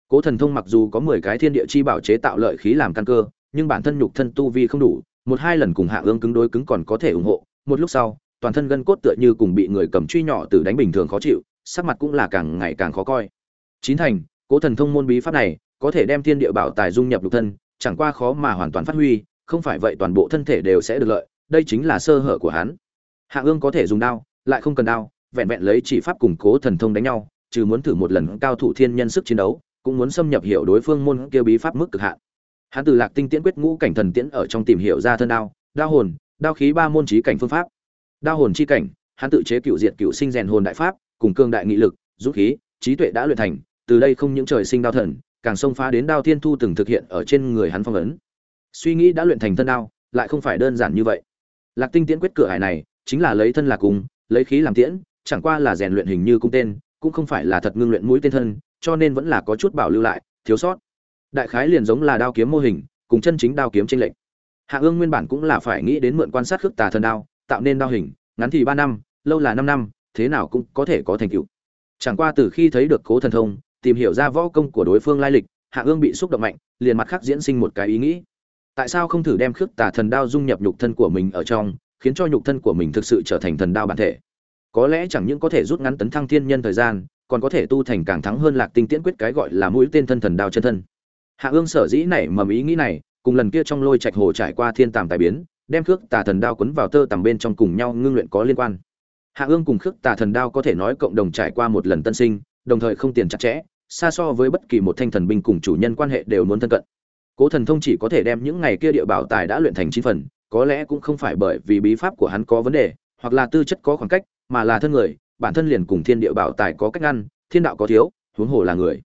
Cố thần thông mặc dù có mười cái thiên địa chi bảo chế tạo lợi khí làm căn cơ, nhưng bản thân nhục thân tu vi không đủ, một hai lần cùng hạ ương cứng đối cứng còn có thể ủng hộ, một lúc sau, toàn thân gân cốt tựa như cùng bị người cầm truy nhỏ từ đánh bình thường khó chịu, sắc mặt cũng là càng ngày càng khó coi. Chín thành, cố thần thông môn bí pháp này có thể đem thiên địa bảo tài dung nhập lục thân, chẳng qua khó mà hoàn toàn phát huy, không phải vậy toàn bộ thân thể đều sẽ được lợi, đây chính là sơ hở của hắn. Hạ ương có thể dùng đao, lại không cần đao, vẹn vẹn lấy chỉ pháp củng cố thần thông đánh nhau, trừ muốn thử một lần cao thủ thiên nhân sức chiến đấu, cũng muốn xâm nhập hiểu đối phương môn kia bí pháp mức cực hạn. Hắn từ lạc tinh tiễn quyết ngũ cảnh thần tiễn ở trong tìm hiểu ra thân đao đao hồn, đao khí ba môn trí cảnh phương pháp. Đao hồn chi cảnh, hắn tự chế cựu diệt cựu sinh rèn hồn đại pháp, cùng cương đại nghị lực, dũng khí, trí tuệ đã luyện thành, từ đây không những trời sinh đao thần càng xông phá đến đao thiên thu từng thực hiện ở trên người hắn phong ấn. Suy nghĩ đã luyện thành thân đao, lại không phải đơn giản như vậy. Lạc tinh tiễn quyết cửa hải này, chính là lấy thân là cung lấy khí làm tiễn, chẳng qua là rèn luyện hình như cung tên, cũng không phải là thật ngưng luyện mũi tên thân, cho nên vẫn là có chút bảo lưu lại, thiếu sót. Đại khái liền giống là đao kiếm mô hình, cùng chân chính đao kiếm tranh lệch. Hạ ương nguyên bản cũng là phải nghĩ đến mượn quan sát khước tà thần đao, tạo nên đao hình, ngắn thì ba năm, lâu là năm năm, thế nào cũng có thể có thành tựu. Chẳng qua từ khi thấy được cố thần thông tìm hiểu ra võ công của đối phương lai lịch, hạ ương bị xúc động mạnh, liền mặt khác diễn sinh một cái ý nghĩ. Tại sao không thử đem khước tà thần đao dung nhập nhục thân của mình ở trong, khiến cho nhục thân của mình thực sự trở thành thần đao bản thể? Có lẽ chẳng những có thể rút ngắn tấn thăng thiên nhân thời gian, còn có thể tu thành càng thắng hơn lạc tinh tiễn quyết cái gọi là mũi tên thân thần đao chân thân. Hạ ương sở dĩ nảy mầm ý nghĩ này, cùng lần kia trong lôi trạch hồ trải qua thiên tàm tài biến, đem khước tà thần đao quấn vào tơ tằm bên trong cùng nhau ngưng luyện có liên quan. Hạ ương cùng khước tà thần đao có thể nói cộng đồng trải qua một lần tân sinh, đồng thời không tiền chặt chẽ xa so với bất kỳ một thanh thần binh cùng chủ nhân quan hệ đều muốn thân cận. Cố thần thông chỉ có thể đem những ngày kia địa bảo tài đã luyện thành chín phần, có lẽ cũng không phải bởi vì bí pháp của hắn có vấn đề, hoặc là tư chất có khoảng cách, mà là thân người, bản thân liền cùng thiên địa bảo tài có cách ngăn, thiên đạo có thiếu, huống hồ là người.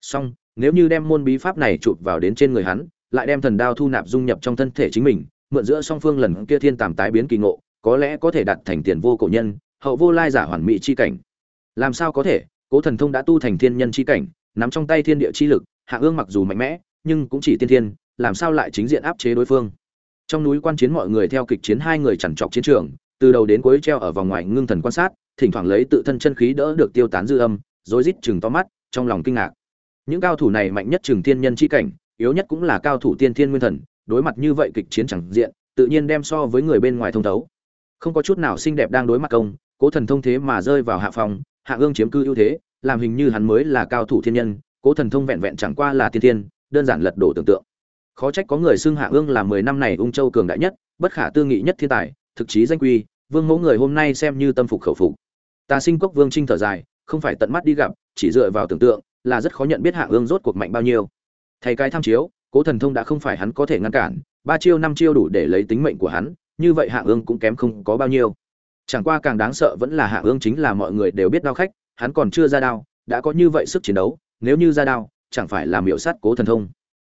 Song, nếu như đem môn bí pháp này chụp vào đến trên người hắn, lại đem thần đao thu nạp dung nhập trong thân thể chính mình, mượn giữa song phương lần kia thiên tàm tái biến kỳ ngộ, có lẽ có thể đạt thành tiền vô cổ nhân, hậu vô lai giả hoàn mỹ chi cảnh. Làm sao có thể? Cố thần thông đã tu thành thiên nhân chi cảnh, nắm trong tay thiên địa chi lực, hạ ương mặc dù mạnh mẽ, nhưng cũng chỉ tiên thiên, làm sao lại chính diện áp chế đối phương? Trong núi quan chiến mọi người theo kịch chiến hai người chằn trọc chiến trường, từ đầu đến cuối treo ở vòng ngoài ngưng thần quan sát, thỉnh thoảng lấy tự thân chân khí đỡ được tiêu tán dư âm, rối rít chừng to mắt, trong lòng kinh ngạc. Những cao thủ này mạnh nhất chừng thiên nhân chi cảnh, yếu nhất cũng là cao thủ tiên thiên nguyên thần, đối mặt như vậy kịch chiến chẳng diện, tự nhiên đem so với người bên ngoài thông thấu. Không có chút nào xinh đẹp đang đối mặt công, cố thần thông thế mà rơi vào hạ phòng hạ ương chiếm cư ưu thế, làm hình như hắn mới là cao thủ thiên nhân, cố thần thông vẹn vẹn chẳng qua là tiên tiên đơn giản lật đổ tưởng tượng. Khó trách có người xưng hạ ương là mười năm này ung châu cường đại nhất, bất khả tư nghị nhất thiên tài, thực chí danh quy, vương mẫu người hôm nay xem như tâm phục khẩu phục. Ta sinh cốc vương trinh thở dài, không phải tận mắt đi gặp, chỉ dựa vào tưởng tượng, là rất khó nhận biết hạ ương rốt cuộc mạnh bao nhiêu. Thay cái tham chiếu, cố thần thông đã không phải hắn có thể ngăn cản, ba chiêu năm chiêu đủ để lấy tính mệnh của hắn, như vậy hạ ương cũng kém không có bao nhiêu chẳng qua càng đáng sợ vẫn là hạ ương chính là mọi người đều biết đao khách hắn còn chưa ra đao đã có như vậy sức chiến đấu nếu như ra đao chẳng phải là miểu sát cố thần thông.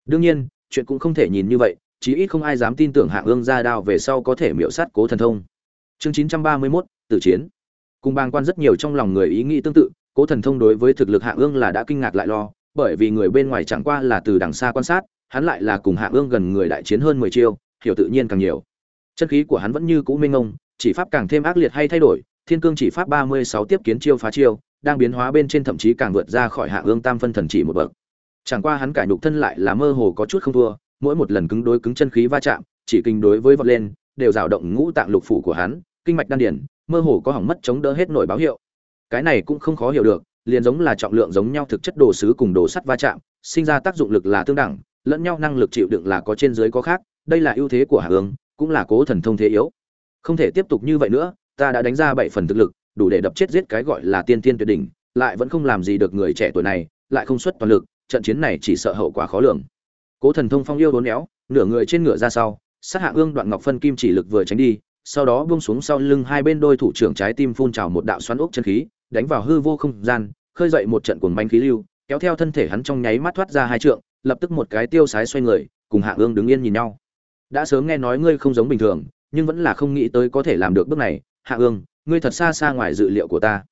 Đương nhiên chuyện cũng không thể nhìn như vậy chí ít không ai dám tin tưởng hạ ương ra đao về sau có thể miểu sát cố thần thông. Chương chín trăm ba mươi 931, tử chiến. Cùng bàng quan rất nhiều trong lòng người ý nghĩ tương tự cố thần thông đối với thực lực hạ ương là đã kinh ngạc lại lo bởi vì người bên ngoài chẳng qua là từ đằng xa quan sát hắn lại là cùng hạ ương gần người đại chiến hơn mười chiêu hiểu tự nhiên càng nhiều. Chân khí của hắn vẫn như cũ minh ngông chỉ pháp càng thêm ác liệt hay thay đổi, thiên cương chỉ pháp ba mươi sáu tiếp kiến chiêu phá chiêu, đang biến hóa bên trên thậm chí càng vượt ra khỏi hạ ương tam phân thần chỉ một bậc. Chẳng qua hắn cải nhục thân lại là mơ hồ có chút không thua, mỗi một lần cứng đối cứng chân khí va chạm, chỉ kinh đối với vọt lên, đều rào động ngũ tạng lục phủ của hắn, kinh mạch đan điển, mơ hồ có hỏng mất chống đỡ hết nổi báo hiệu. Cái này cũng không khó hiểu được, liền giống là trọng lượng giống nhau thực chất đồ sứ cùng đồ sắt va chạm, sinh ra tác dụng lực là tương đẳng, lẫn nhau năng lực chịu đựng là có trên dưới có khác, đây là ưu thế của hạ ương, cũng là cố thần thông thế yếu không thể tiếp tục như vậy nữa, ta đã đánh ra bảy phần thực lực, đủ để đập chết giết cái gọi là tiên tiên tuyệt đỉnh, lại vẫn không làm gì được người trẻ tuổi này, lại không xuất toàn lực, trận chiến này chỉ sợ hậu quả khó lường. Cố thần thông phong yêu đốn éo, nửa người trên ngựa ra sau, sát hạ ương đoạn ngọc phân kim chỉ lực vừa tránh đi, sau đó buông xuống sau lưng hai bên đôi thủ trưởng trái tim phun trào một đạo xoắn ốc chân khí, đánh vào hư vô không gian, khơi dậy một trận cuồng bánh khí lưu, kéo theo thân thể hắn trong nháy mắt thoát ra hai trượng, lập tức một cái tiêu sái xoay người, cùng hạ ương đứng yên nhìn nhau. Đã sớm nghe nói ngươi không giống bình thường nhưng vẫn là không nghĩ tới có thể làm được bước này. Hạ ương, ngươi thật xa xa ngoài dự liệu của ta.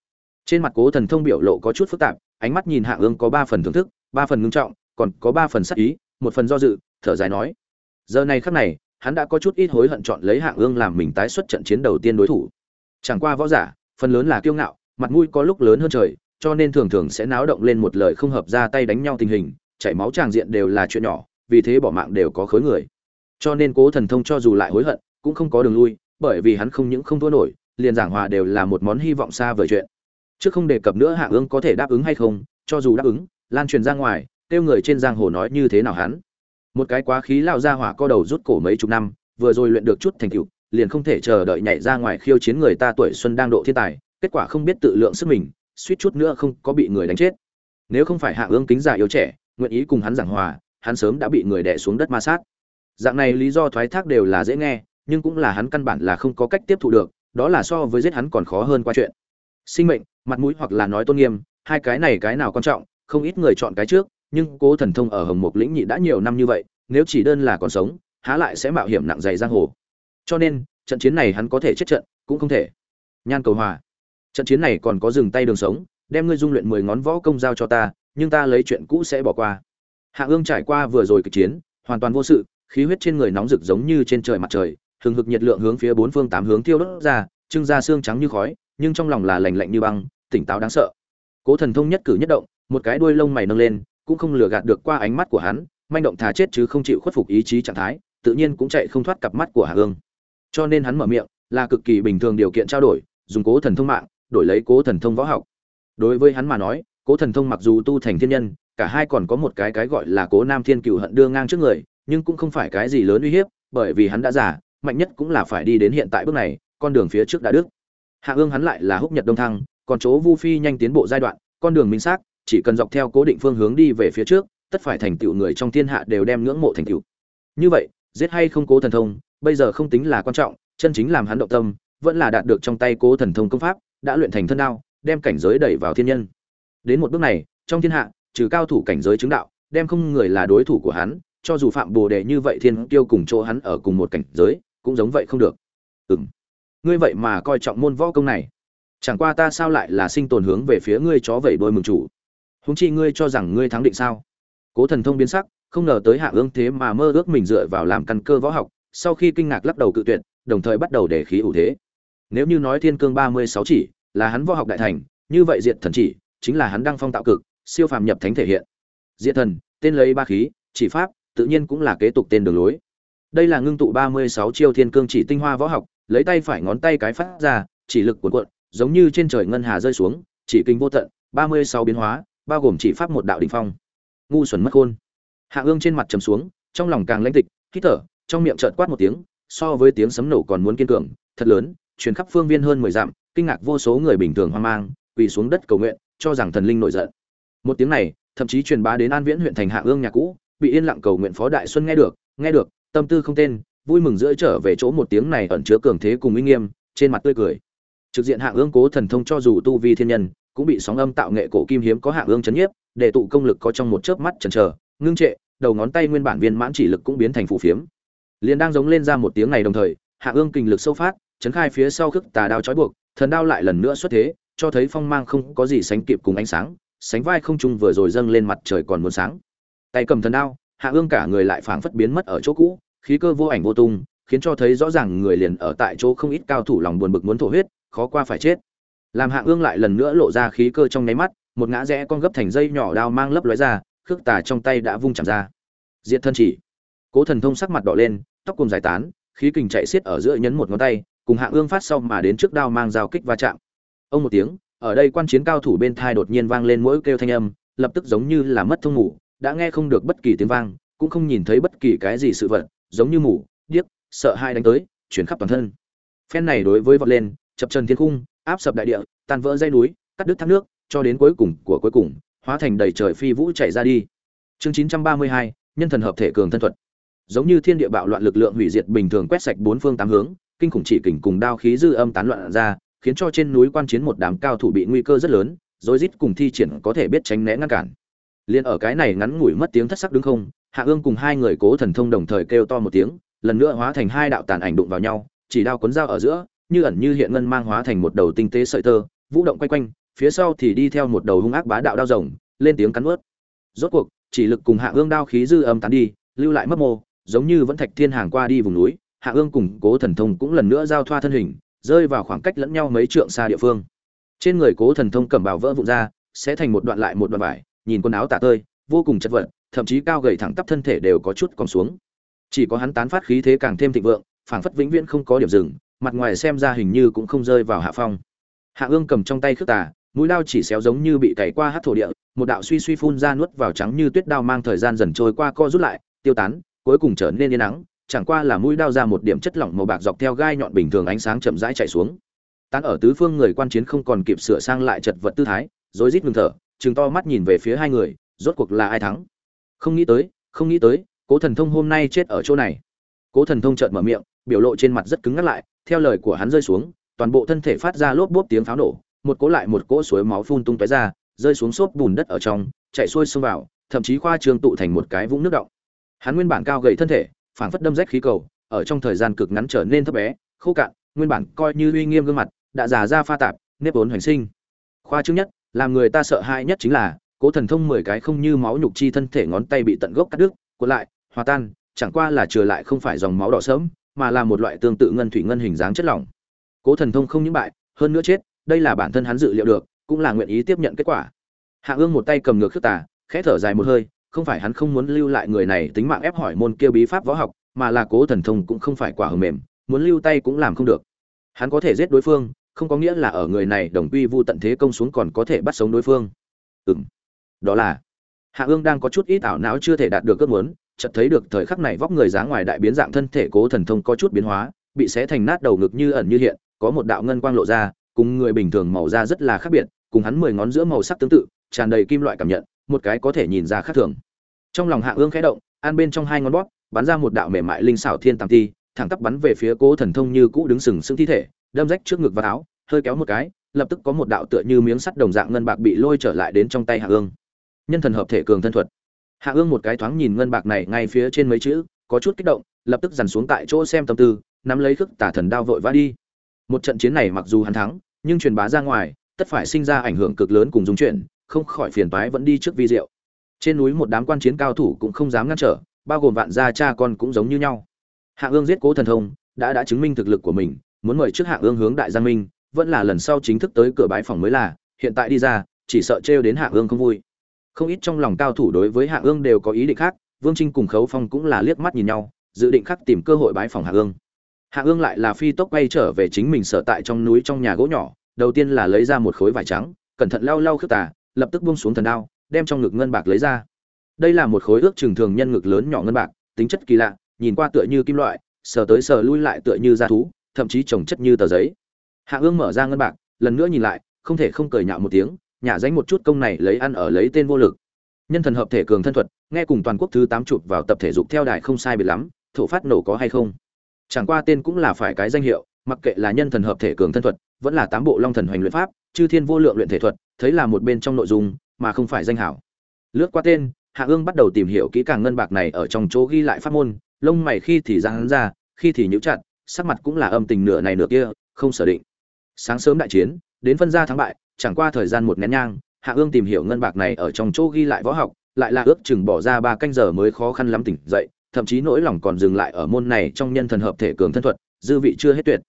Trên mặt cố thần thông biểu lộ có chút phức tạp, ánh mắt nhìn hạ ương có ba phần thưởng thức, ba phần ngưng trọng, còn có ba phần sắc ý, một phần do dự, thở dài nói. Giờ này khắc này, hắn đã có chút ít hối hận chọn lấy hạ ương làm mình tái xuất trận chiến đầu tiên đối thủ. Chẳng qua võ giả, phần lớn là kiêu ngạo, mặt mũi có lúc lớn hơn trời, cho nên thường thường sẽ náo động lên một lời không hợp ra tay đánh nhau tình hình, chảy máu tràng diện đều là chuyện nhỏ, vì thế bỏ mạng đều có khối người. Cho nên cố thần thông cho dù lại hối hận cũng không có đường lui, bởi vì hắn không những không thua nổi, liền giảng hòa đều là một món hy vọng xa vời chuyện. Trước không đề cập nữa hạng ương có thể đáp ứng hay không, cho dù đáp ứng, lan truyền ra ngoài, kêu người trên giang hồ nói như thế nào hắn. Một cái quá khí lao ra hỏa co đầu rút cổ mấy chục năm, vừa rồi luyện được chút thành tựu, liền không thể chờ đợi nhảy ra ngoài khiêu chiến người ta tuổi xuân đang độ thiên tài, kết quả không biết tự lượng sức mình, suýt chút nữa không có bị người đánh chết. Nếu không phải hạ ương kính giả yếu trẻ, nguyện ý cùng hắn giảng hòa, hắn sớm đã bị người đè xuống đất ma sát. Dạng này lý do thoái thác đều là dễ nghe nhưng cũng là hắn căn bản là không có cách tiếp thu được, đó là so với giết hắn còn khó hơn qua chuyện. Sinh mệnh, mặt mũi hoặc là nói tôn nghiêm, hai cái này cái nào quan trọng, không ít người chọn cái trước, nhưng cố thần thông ở hồng mục lĩnh nhị đã nhiều năm như vậy, nếu chỉ đơn là còn sống, há lại sẽ mạo hiểm nặng dày giang hồ. Cho nên, trận chiến này hắn có thể chết trận, cũng không thể. Nhan cầu hòa, trận chiến này còn có dừng tay đường sống, đem ngươi dung luyện mười ngón võ công giao cho ta, nhưng ta lấy chuyện cũ sẽ bỏ qua. Hạ ương trải qua vừa rồi kịch chiến, hoàn toàn vô sự, khí huyết trên người nóng rực giống như trên trời mặt trời hừng hực nhiệt lượng hướng phía bốn phương tám hướng tiêu đốt ra trưng ra xương trắng như khói nhưng trong lòng là lạnh lạnh như băng tỉnh táo đáng sợ cố thần thông nhất cử nhất động một cái đuôi lông mày nâng lên cũng không lừa gạt được qua ánh mắt của hắn manh động thà chết chứ không chịu khuất phục ý chí trạng thái tự nhiên cũng chạy không thoát cặp mắt của Hà Ương. Cho nên hắn mở miệng, là cực kỳ bình thường điều kiện trao đổi, dùng cố thần thông mạng, đổi lấy cố thần thông võ học. Đối với hắn mà nói, cố thần thông mặc dù tu thành thiên nhân, cả hai còn có một cái cái gọi là cố nam thiên cửu hận đưa ngang trước người, nhưng cũng không phải cái gì lớn uy hiếp, bởi vì hắn đã giả mạnh nhất cũng là phải đi đến hiện tại bước này, con đường phía trước đã đức Hạ Ương hắn lại là húc nhật đông thăng, còn chỗ Vu Phi nhanh tiến bộ giai đoạn, con đường minh xác, chỉ cần dọc theo cố định phương hướng đi về phía trước, tất phải thành tựu người trong thiên hạ đều đem ngưỡng mộ thành tựu. Như vậy, giết hay không cố thần thông bây giờ không tính là quan trọng chân chính làm hắn động tâm vẫn là đạt được trong tay cố thần thông công pháp đã luyện thành thân đao đem cảnh giới đẩy vào thiên nhân đến một bước này trong thiên hạ trừ cao thủ cảnh giới chứng đạo đem không người là đối thủ của hắn cho dù phạm bồ đề như vậy thiên tiêu cùng chỗ hắn ở cùng một cảnh giới cũng giống vậy không được. Ừng ngươi vậy mà coi trọng môn võ công này. Chẳng qua ta sao lại là sinh tồn hướng về phía ngươi chó vẩy đôi mừng chủ? Húng chi ngươi cho rằng ngươi thắng định sao? Cố thần thông biến sắc, không ngờ tới hạ ương thế mà mơ ước mình dựa vào làm căn cơ võ học, sau khi kinh ngạc lắc đầu cự tuyệt, đồng thời bắt đầu để khí ủ thế. Nếu như nói thiên cương ba mươi sáu chỉ, là hắn võ học đại thành, như vậy diệt thần chỉ, chính là hắn đang phong tạo cực, siêu phàm nhập thánh thể hiện. Diệt thần, tên lấy ba khí, chỉ pháp, tự nhiên cũng là kế tục tên đường lối đây là ngưng tụ ba mươi sáu chiêu thiên cương chỉ tinh hoa võ học, lấy tay phải ngón tay cái phát ra, chỉ lực cuộn cuộn, giống như trên trời ngân hà rơi xuống, chỉ kinh vô tận, ba mươi sáu biến hóa, bao gồm chỉ pháp một đạo đỉnh phong. Ngu xuẩn mất khôn. Hạ ương trên mặt trầm xuống, trong lòng càng lãnh tịch, hít thở, trong miệng chợt quát một tiếng, so với tiếng sấm nổ còn muốn kiên cường, thật lớn, truyền khắp phương viên hơn mười dặm, kinh ngạc vô số người bình thường hoang mang, quỳ xuống đất cầu nguyện, cho rằng thần linh nổi giận. Một tiếng này, thậm chí truyền bá đến an viễn huyện thành hạ ương nhà cũ, bị yên lặng cầu nguyện phó đại xuân nghe được nghe được tâm tư không tên, vui mừng giữa trở về chỗ một tiếng này ẩn chứa cường thế cùng uy nghiêm, trên mặt tươi cười. Trực diện hạ ương cố thần thông cho dù tu vi thiên nhân, cũng bị sóng âm tạo nghệ cổ kim hiếm có hạ ương chấn nhiếp, để tụ công lực có trong một chớp mắt chần chờ, ngưng trệ, đầu ngón tay nguyên bản viên mãn chỉ lực cũng biến thành phù phiếm. Liền đang giống lên ra một tiếng này đồng thời hạ ương kinh lực sâu phát, chấn khai phía sau khức tà đao trói buộc, thần đao lại lần nữa xuất thế, cho thấy phong mang không có gì sánh kịp cùng ánh sáng, sánh vai không trung vừa rồi dâng lên mặt trời còn muốn sáng. Tay cầm thần đao hạ ương cả người lại phảng phất biến mất ở chỗ cũ, khí cơ vô ảnh vô tung, khiến cho thấy rõ ràng người liền ở tại chỗ không ít cao thủ lòng buồn bực muốn thổ huyết, khó qua phải chết. Làm hạ ương lại lần nữa lộ ra khí cơ trong nháy mắt, một ngã rẽ con gấp thành dây nhỏ đao mang lấp lóe ra, khước tà trong tay đã vung chạm ra. Diện thân chỉ. Cố thần thông sắc mặt đỏ lên, tóc cùng giải tán, khí kình chạy xiết ở giữa nhấn một ngón tay, cùng hạ ương phát sau mà đến trước đao mang dao kích va chạm. Ông một tiếng, ở đây quan chiến cao thủ bên thai đột nhiên vang lên mỗi kêu thanh âm, lập tức giống như là mất thông ngủ đã nghe không được bất kỳ tiếng vang cũng không nhìn thấy bất kỳ cái gì sự vật giống như mù điếc sợ hai đánh tới chuyển khắp toàn thân. Phen này đối với vọt lên chập trần thiên cung áp sập đại địa tan vỡ dây núi cắt đứt thác nước cho đến cuối cùng của cuối cùng hóa thành đầy trời phi vũ chạy ra đi. Chương 932, nhân thần hợp thể cường thân thuật. Giống như thiên địa bạo loạn lực lượng hủy diệt bình thường quét sạch bốn phương tám hướng kinh khủng chỉ kình cùng đao khí dư âm tán loạn ra khiến cho trên núi quan chiến một đám cao thủ bị nguy cơ rất lớn rối rít cùng thi triển có thể biết tránh né ngăn cản liền ở cái này ngắn ngủi mất tiếng thất sắc đứng không, hạ ương cùng hai người cố thần thông đồng thời kêu to một tiếng, lần nữa hóa thành hai đạo tàn ảnh đụng vào nhau, chỉ đao cuốn dao ở giữa, như ẩn như hiện ngân mang hóa thành một đầu tinh tế sợi tơ, vũ động quay quanh, phía sau thì đi theo một đầu hung ác bá đạo đao rồng, lên tiếng cắn ướt rốt cuộc, chỉ lực cùng hạ ương đao khí dư âm tán đi, lưu lại mất mô, giống như vẫn thạch thiên hàng qua đi vùng núi, hạ ương cùng cố thần thông cũng lần nữa giao thoa thân hình, rơi vào khoảng cách lẫn nhau mấy trượng xa địa phương. Trên người cố thần thông cầm bảo vỡ vụn ra, sẽ thành một đoạn lại một đoạn vải nhìn quần áo tả tơi, vô cùng chật vật, thậm chí cao gầy thẳng tắp thân thể đều có chút còn xuống. Chỉ có hắn tán phát khí thế càng thêm thịnh vượng, phảng phất vĩnh viễn không có điểm dừng, mặt ngoài xem ra hình như cũng không rơi vào hạ phong. Hạ ương cầm trong tay khước tà, mũi đao chỉ xéo giống như bị cày qua hát thổ địa, một đạo suy suy phun ra nuốt vào trắng như tuyết đao mang thời gian dần trôi qua co rút lại, tiêu tán, cuối cùng trở nên yên nắng chẳng qua là mũi đao ra một điểm chất lỏng màu bạc dọc theo gai nhọn bình thường ánh sáng chậm rãi chạy xuống. Tán ở tứ phương người quan chiến không còn kịp sửa sang lại chật vật tư thái, rối rít ngừng thở chừng to mắt nhìn về phía hai người, rốt cuộc là ai thắng? Không nghĩ tới, không nghĩ tới, cố thần thông hôm nay chết ở chỗ này. Cố thần thông chợt mở miệng, biểu lộ trên mặt rất cứng ngắt lại, theo lời của hắn rơi xuống, toàn bộ thân thể phát ra lốp bốp tiếng pháo nổ, một cỗ lại một cỗ suối máu phun tung tóe ra, rơi xuống xốp bùn đất ở trong, chạy xuôi xông vào, thậm chí khoa trương tụ thành một cái vũng nước động. Hắn nguyên bản cao gầy thân thể, phảng phất đâm rách khí cầu, ở trong thời gian cực ngắn trở nên thấp bé, khô cạn, nguyên bản coi như uy nghiêm gương mặt, đã già ra pha tạp, nếp vốn hoành sinh. Khoa trương nhất làm người ta sợ hãi nhất chính là, cố thần thông mười cái không như máu nhục chi thân thể ngón tay bị tận gốc cắt đứt cuộn lại, hòa tan, chẳng qua là trừ lại không phải dòng máu đỏ sớm mà là một loại tương tự ngân thủy ngân hình dáng chất lỏng. Cố thần thông không những bại, hơn nữa chết, đây là bản thân hắn dự liệu được, cũng là nguyện ý tiếp nhận kết quả. Hạ ương một tay cầm ngược khước tà, khẽ thở dài một hơi, không phải hắn không muốn lưu lại người này tính mạng ép hỏi môn kia bí pháp võ học, mà là cố thần thông cũng không phải quả hờ mềm, muốn lưu tay cũng làm không được. Hắn có thể giết đối phương không có nghĩa là ở người này đồng quy vu tận thế công xuống còn có thể bắt sống đối phương. Ừ đó là, hạ ương đang có chút ít ảo não chưa thể đạt được ước muốn, chợt thấy được thời khắc này vóc người dáng ngoài đại biến dạng thân thể cố thần thông có chút biến hóa, bị xé thành nát đầu ngực như ẩn như hiện, có một đạo ngân quang lộ ra, cùng người bình thường màu da rất là khác biệt, cùng hắn mười ngón giữa màu sắc tương tự, tràn đầy kim loại cảm nhận, một cái có thể nhìn ra khác thường. Trong lòng hạ ương khẽ động, an bên trong hai ngón bóp, bắn ra một đạo mềm mại linh xảo thiên tàng ti thẳng tắp bắn về phía cố thần thông như cũ đứng sừng sững thi thể đâm rách trước ngực và áo, hơi kéo một cái, lập tức có một đạo tựa như miếng sắt đồng dạng ngân bạc bị lôi trở lại đến trong tay hạ ương. Nhân thần hợp thể cường thân thuật. Hạ ương một cái thoáng nhìn ngân bạc này ngay phía trên mấy chữ, có chút kích động, lập tức dằn xuống tại chỗ xem tâm tư, nắm lấy khước tả thần đao vội vã đi. Một trận chiến này mặc dù hắn thắng, nhưng truyền bá ra ngoài, tất phải sinh ra ảnh hưởng cực lớn cùng dung chuyển, không khỏi phiền toái vẫn đi trước vi diệu. Trên núi một đám quan chiến cao thủ cũng không dám ngăn trở, bao gồm vạn gia cha con cũng giống như nhau. Hạ ương giết cố thần thông, đã đã chứng minh thực lực của mình muốn mời trước hạ ương hướng đại giang minh, vẫn là lần sau chính thức tới cửa bái phòng mới là, hiện tại đi ra, chỉ sợ trêu đến hạ ương không vui. Không ít trong lòng cao thủ đối với hạ ương đều có ý định khác, vương trinh cùng khấu phong cũng là liếc mắt nhìn nhau, dự định khắc tìm cơ hội bái phòng hạ ương. Hạ ương lại là phi tốc quay trở về chính mình sở tại trong núi trong nhà gỗ nhỏ, đầu tiên là lấy ra một khối vải trắng, cẩn thận lau lau khước tà, lập tức buông xuống thần đao, đem trong ngực ngân bạc lấy ra. Đây là một khối ước trừng thường nhân ngực lớn nhỏ ngân bạc, tính chất kỳ lạ, nhìn qua tựa như kim loại, sờ tới sờ lui lại tựa như da thú thậm chí trồng chất như tờ giấy. Hạ ương mở ra ngân bạc, lần nữa nhìn lại, không thể không cười nhạo một tiếng, nhả danh một chút công này lấy ăn ở lấy tên vô lực. Nhân thần hợp thể cường thân thuật, nghe cùng toàn quốc thứ tám chụp vào tập thể dục theo đài không sai biệt lắm, thổ phát nổ có hay không? Chẳng qua tên cũng là phải cái danh hiệu, mặc kệ là nhân thần hợp thể cường thân thuật, vẫn là tám bộ long thần hoành luyện pháp, chư thiên vô lượng luyện thể thuật, thấy là một bên trong nội dung, mà không phải danh hảo. Lướt qua tên, hạ ương bắt đầu tìm hiểu kỹ càng ngân bạc này ở trong chỗ ghi lại pháp môn, lông mày khi thì ra hắn ra, khi thì nhíu chặt sắc mặt cũng là âm tình nửa này nửa kia, không sở định. Sáng sớm đại chiến, đến phân ra thắng bại, chẳng qua thời gian một nén nhang, hạ ương tìm hiểu ngân bạc này ở trong chỗ ghi lại võ học, lại là ước chừng bỏ ra ba canh giờ mới khó khăn lắm tỉnh dậy, thậm chí nỗi lòng còn dừng lại ở môn này trong nhân thần hợp thể cường thân thuật, dư vị chưa hết tuyệt.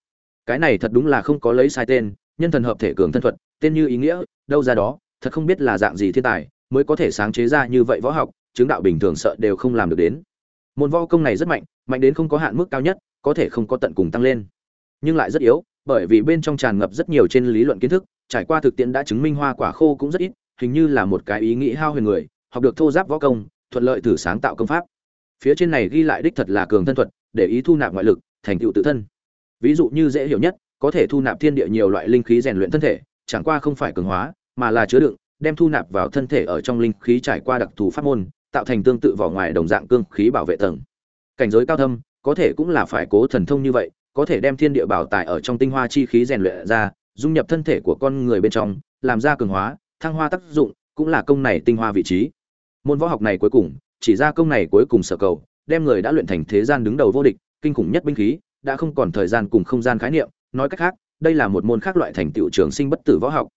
Cái này thật đúng là không có lấy sai tên, nhân thần hợp thể cường thân thuật, tên như ý nghĩa, đâu ra đó, thật không biết là dạng gì thiên tài, mới có thể sáng chế ra như vậy võ học, chứng đạo bình thường sợ đều không làm được đến. Môn võ công này rất mạnh mạnh đến không có hạn mức cao nhất, có thể không có tận cùng tăng lên. Nhưng lại rất yếu, bởi vì bên trong tràn ngập rất nhiều trên lý luận kiến thức, trải qua thực tiễn đã chứng minh hoa quả khô cũng rất ít, hình như là một cái ý nghĩ hao huyền người, học được thô giáp võ công, thuận lợi thử sáng tạo công pháp. Phía trên này ghi lại đích thật là cường thân thuật, để ý thu nạp ngoại lực, thành tựu tự thân. Ví dụ như dễ hiểu nhất, có thể thu nạp thiên địa nhiều loại linh khí rèn luyện thân thể, chẳng qua không phải cường hóa, mà là chứa đựng, đem thu nạp vào thân thể ở trong linh khí trải qua đặc thù pháp môn, tạo thành tương tự vỏ ngoài đồng dạng cương khí bảo vệ tầng cảnh giới cao thâm, có thể cũng là phải cố thần thông như vậy, có thể đem thiên địa bảo tài ở trong tinh hoa chi khí rèn luyện ra, dung nhập thân thể của con người bên trong, làm ra cường hóa, thăng hoa tác dụng, cũng là công này tinh hoa vị trí. Môn võ học này cuối cùng, chỉ ra công này cuối cùng sở cầu, đem người đã luyện thành thế gian đứng đầu vô địch, kinh khủng nhất binh khí, đã không còn thời gian cùng không gian khái niệm, nói cách khác, đây là một môn khác loại thành tựu trường sinh bất tử võ học.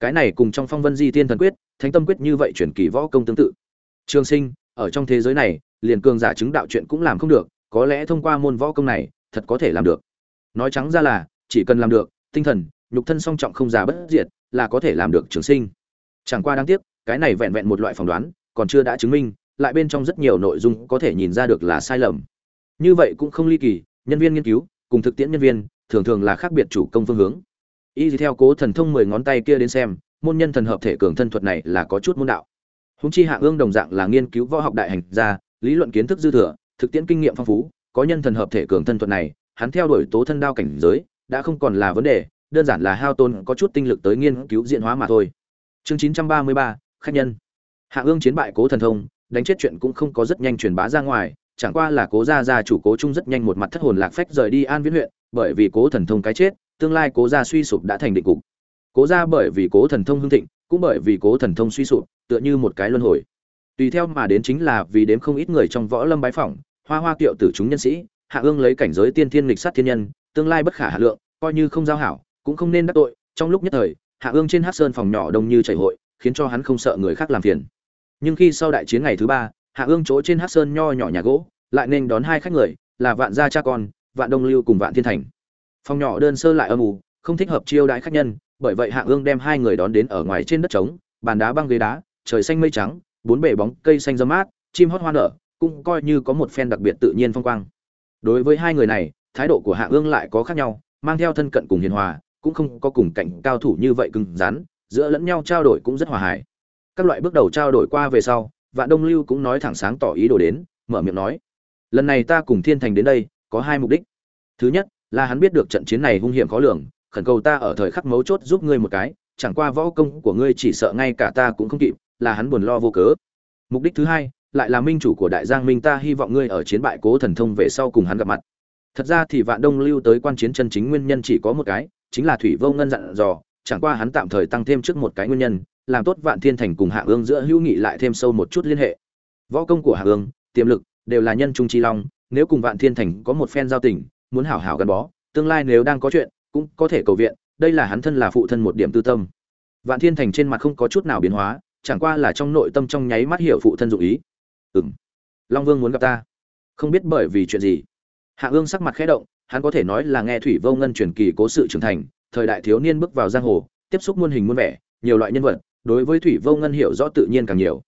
Cái này cùng trong phong vân di tiên thần quyết, thánh tâm quyết như vậy chuyển kỳ võ công tương tự. Trường sinh, ở trong thế giới này liền cường giả chứng đạo chuyện cũng làm không được, có lẽ thông qua môn võ công này, thật có thể làm được. Nói trắng ra là, chỉ cần làm được, tinh thần, nhục thân song trọng không già bất diệt, là có thể làm được trường sinh. Chẳng qua đáng tiếc, cái này vẹn vẹn một loại phỏng đoán, còn chưa đã chứng minh, lại bên trong rất nhiều nội dung có thể nhìn ra được là sai lầm. Như vậy cũng không ly kỳ, nhân viên nghiên cứu, cùng thực tiễn nhân viên, thường thường là khác biệt chủ công phương hướng. Y theo cố thần thông mười ngón tay kia đến xem, môn nhân thần hợp thể cường thân thuật này là có chút môn đạo. Húng chi hạ ương đồng dạng là nghiên cứu võ học đại hành gia lý luận kiến thức dư thừa, thực tiễn kinh nghiệm phong phú, có nhân thần hợp thể cường thân thuật này, hắn theo đuổi tố thân đao cảnh giới, đã không còn là vấn đề, đơn giản là hao tôn có chút tinh lực tới nghiên cứu diện hóa mà thôi. Chương chín trăm ba mươi ba, khách nhân. Hạ ương chiến bại cố thần thông, đánh chết chuyện cũng không có rất nhanh truyền bá ra ngoài, chẳng qua là cố gia gia chủ cố trung rất nhanh một mặt thất hồn lạc phách rời đi an viễn huyện, bởi vì cố thần thông cái chết, tương lai cố gia suy sụp đã thành định cục. Cố gia bởi vì cố thần thông hưng thịnh, cũng bởi vì cố thần thông suy sụp, tựa như một cái luân hồi tùy theo mà đến chính là vì đếm không ít người trong võ lâm bái phỏng, hoa hoa kiệu tử chúng nhân sĩ, hạ ương lấy cảnh giới tiên thiên lịch sát thiên nhân, tương lai bất khả hạ lượng, coi như không giao hảo, cũng không nên đắc tội. Trong lúc nhất thời, hạ ương trên hát sơn phòng nhỏ đông như chảy hội, khiến cho hắn không sợ người khác làm phiền. Nhưng khi sau đại chiến ngày thứ ba, hạ ương chỗ trên hát sơn nho nhỏ nhà gỗ, lại nên đón hai khách người, là vạn gia cha con, vạn đông lưu cùng vạn thiên thành. Phòng nhỏ đơn sơ lại âm ủ không thích hợp chiêu đãi khách nhân, bởi vậy hạ ương đem hai người đón đến ở ngoài trên đất trống, bàn đá băng ghế đá, trời xanh mây trắng bốn bể bóng cây xanh râm mát, chim hót hoa nở, cũng coi như có một phen đặc biệt tự nhiên phong quang. Đối với hai người này, thái độ của hạ ương lại có khác nhau, mang theo thân cận cùng hiền hòa, cũng không có cùng cạnh cao thủ như vậy cứng rắn, giữa lẫn nhau trao đổi cũng rất hòa hài. Các loại bước đầu trao đổi qua về sau, vạn đông lưu cũng nói thẳng sáng tỏ ý đồ đến, mở miệng nói, lần này ta cùng thiên thành đến đây, có hai mục đích. Thứ nhất, là hắn biết được trận chiến này hung hiểm khó lường, khẩn cầu ta ở thời khắc mấu chốt giúp ngươi một cái, chẳng qua võ công của ngươi chỉ sợ ngay cả ta cũng không kịp là hắn buồn lo vô cớ. Mục đích thứ hai, lại là minh chủ của đại giang minh ta hy vọng ngươi ở chiến bại cố thần thông về sau cùng hắn gặp mặt. Thật ra thì vạn đông lưu tới quan chiến chân chính nguyên nhân chỉ có một cái, chính là thủy vô ngân dặn dò, chẳng qua hắn tạm thời tăng thêm trước một cái nguyên nhân, làm tốt vạn thiên thành cùng hạ ương giữa hữu nghị lại thêm sâu một chút liên hệ. Võ công của hạ ương, tiềm lực, đều là nhân trung chi long, nếu cùng vạn thiên thành có một phen giao tình, muốn hảo hảo gắn bó, tương lai nếu đang có chuyện, cũng có thể cầu viện, đây là hắn thân là phụ thân một điểm tư tâm. Vạn thiên thành trên mặt không có chút nào biến hóa chẳng qua là trong nội tâm trong nháy mắt hiểu phụ thân dụng ý. Ừm. Long vương muốn gặp ta. Không biết bởi vì chuyện gì. Hạ ương sắc mặt khẽ động, hắn có thể nói là nghe thủy vô ngân truyền kỳ cố sự trưởng thành, thời đại thiếu niên bước vào giang hồ, tiếp xúc muôn hình muôn vẻ, nhiều loại nhân vật, đối với thủy vô ngân hiểu rõ tự nhiên càng nhiều.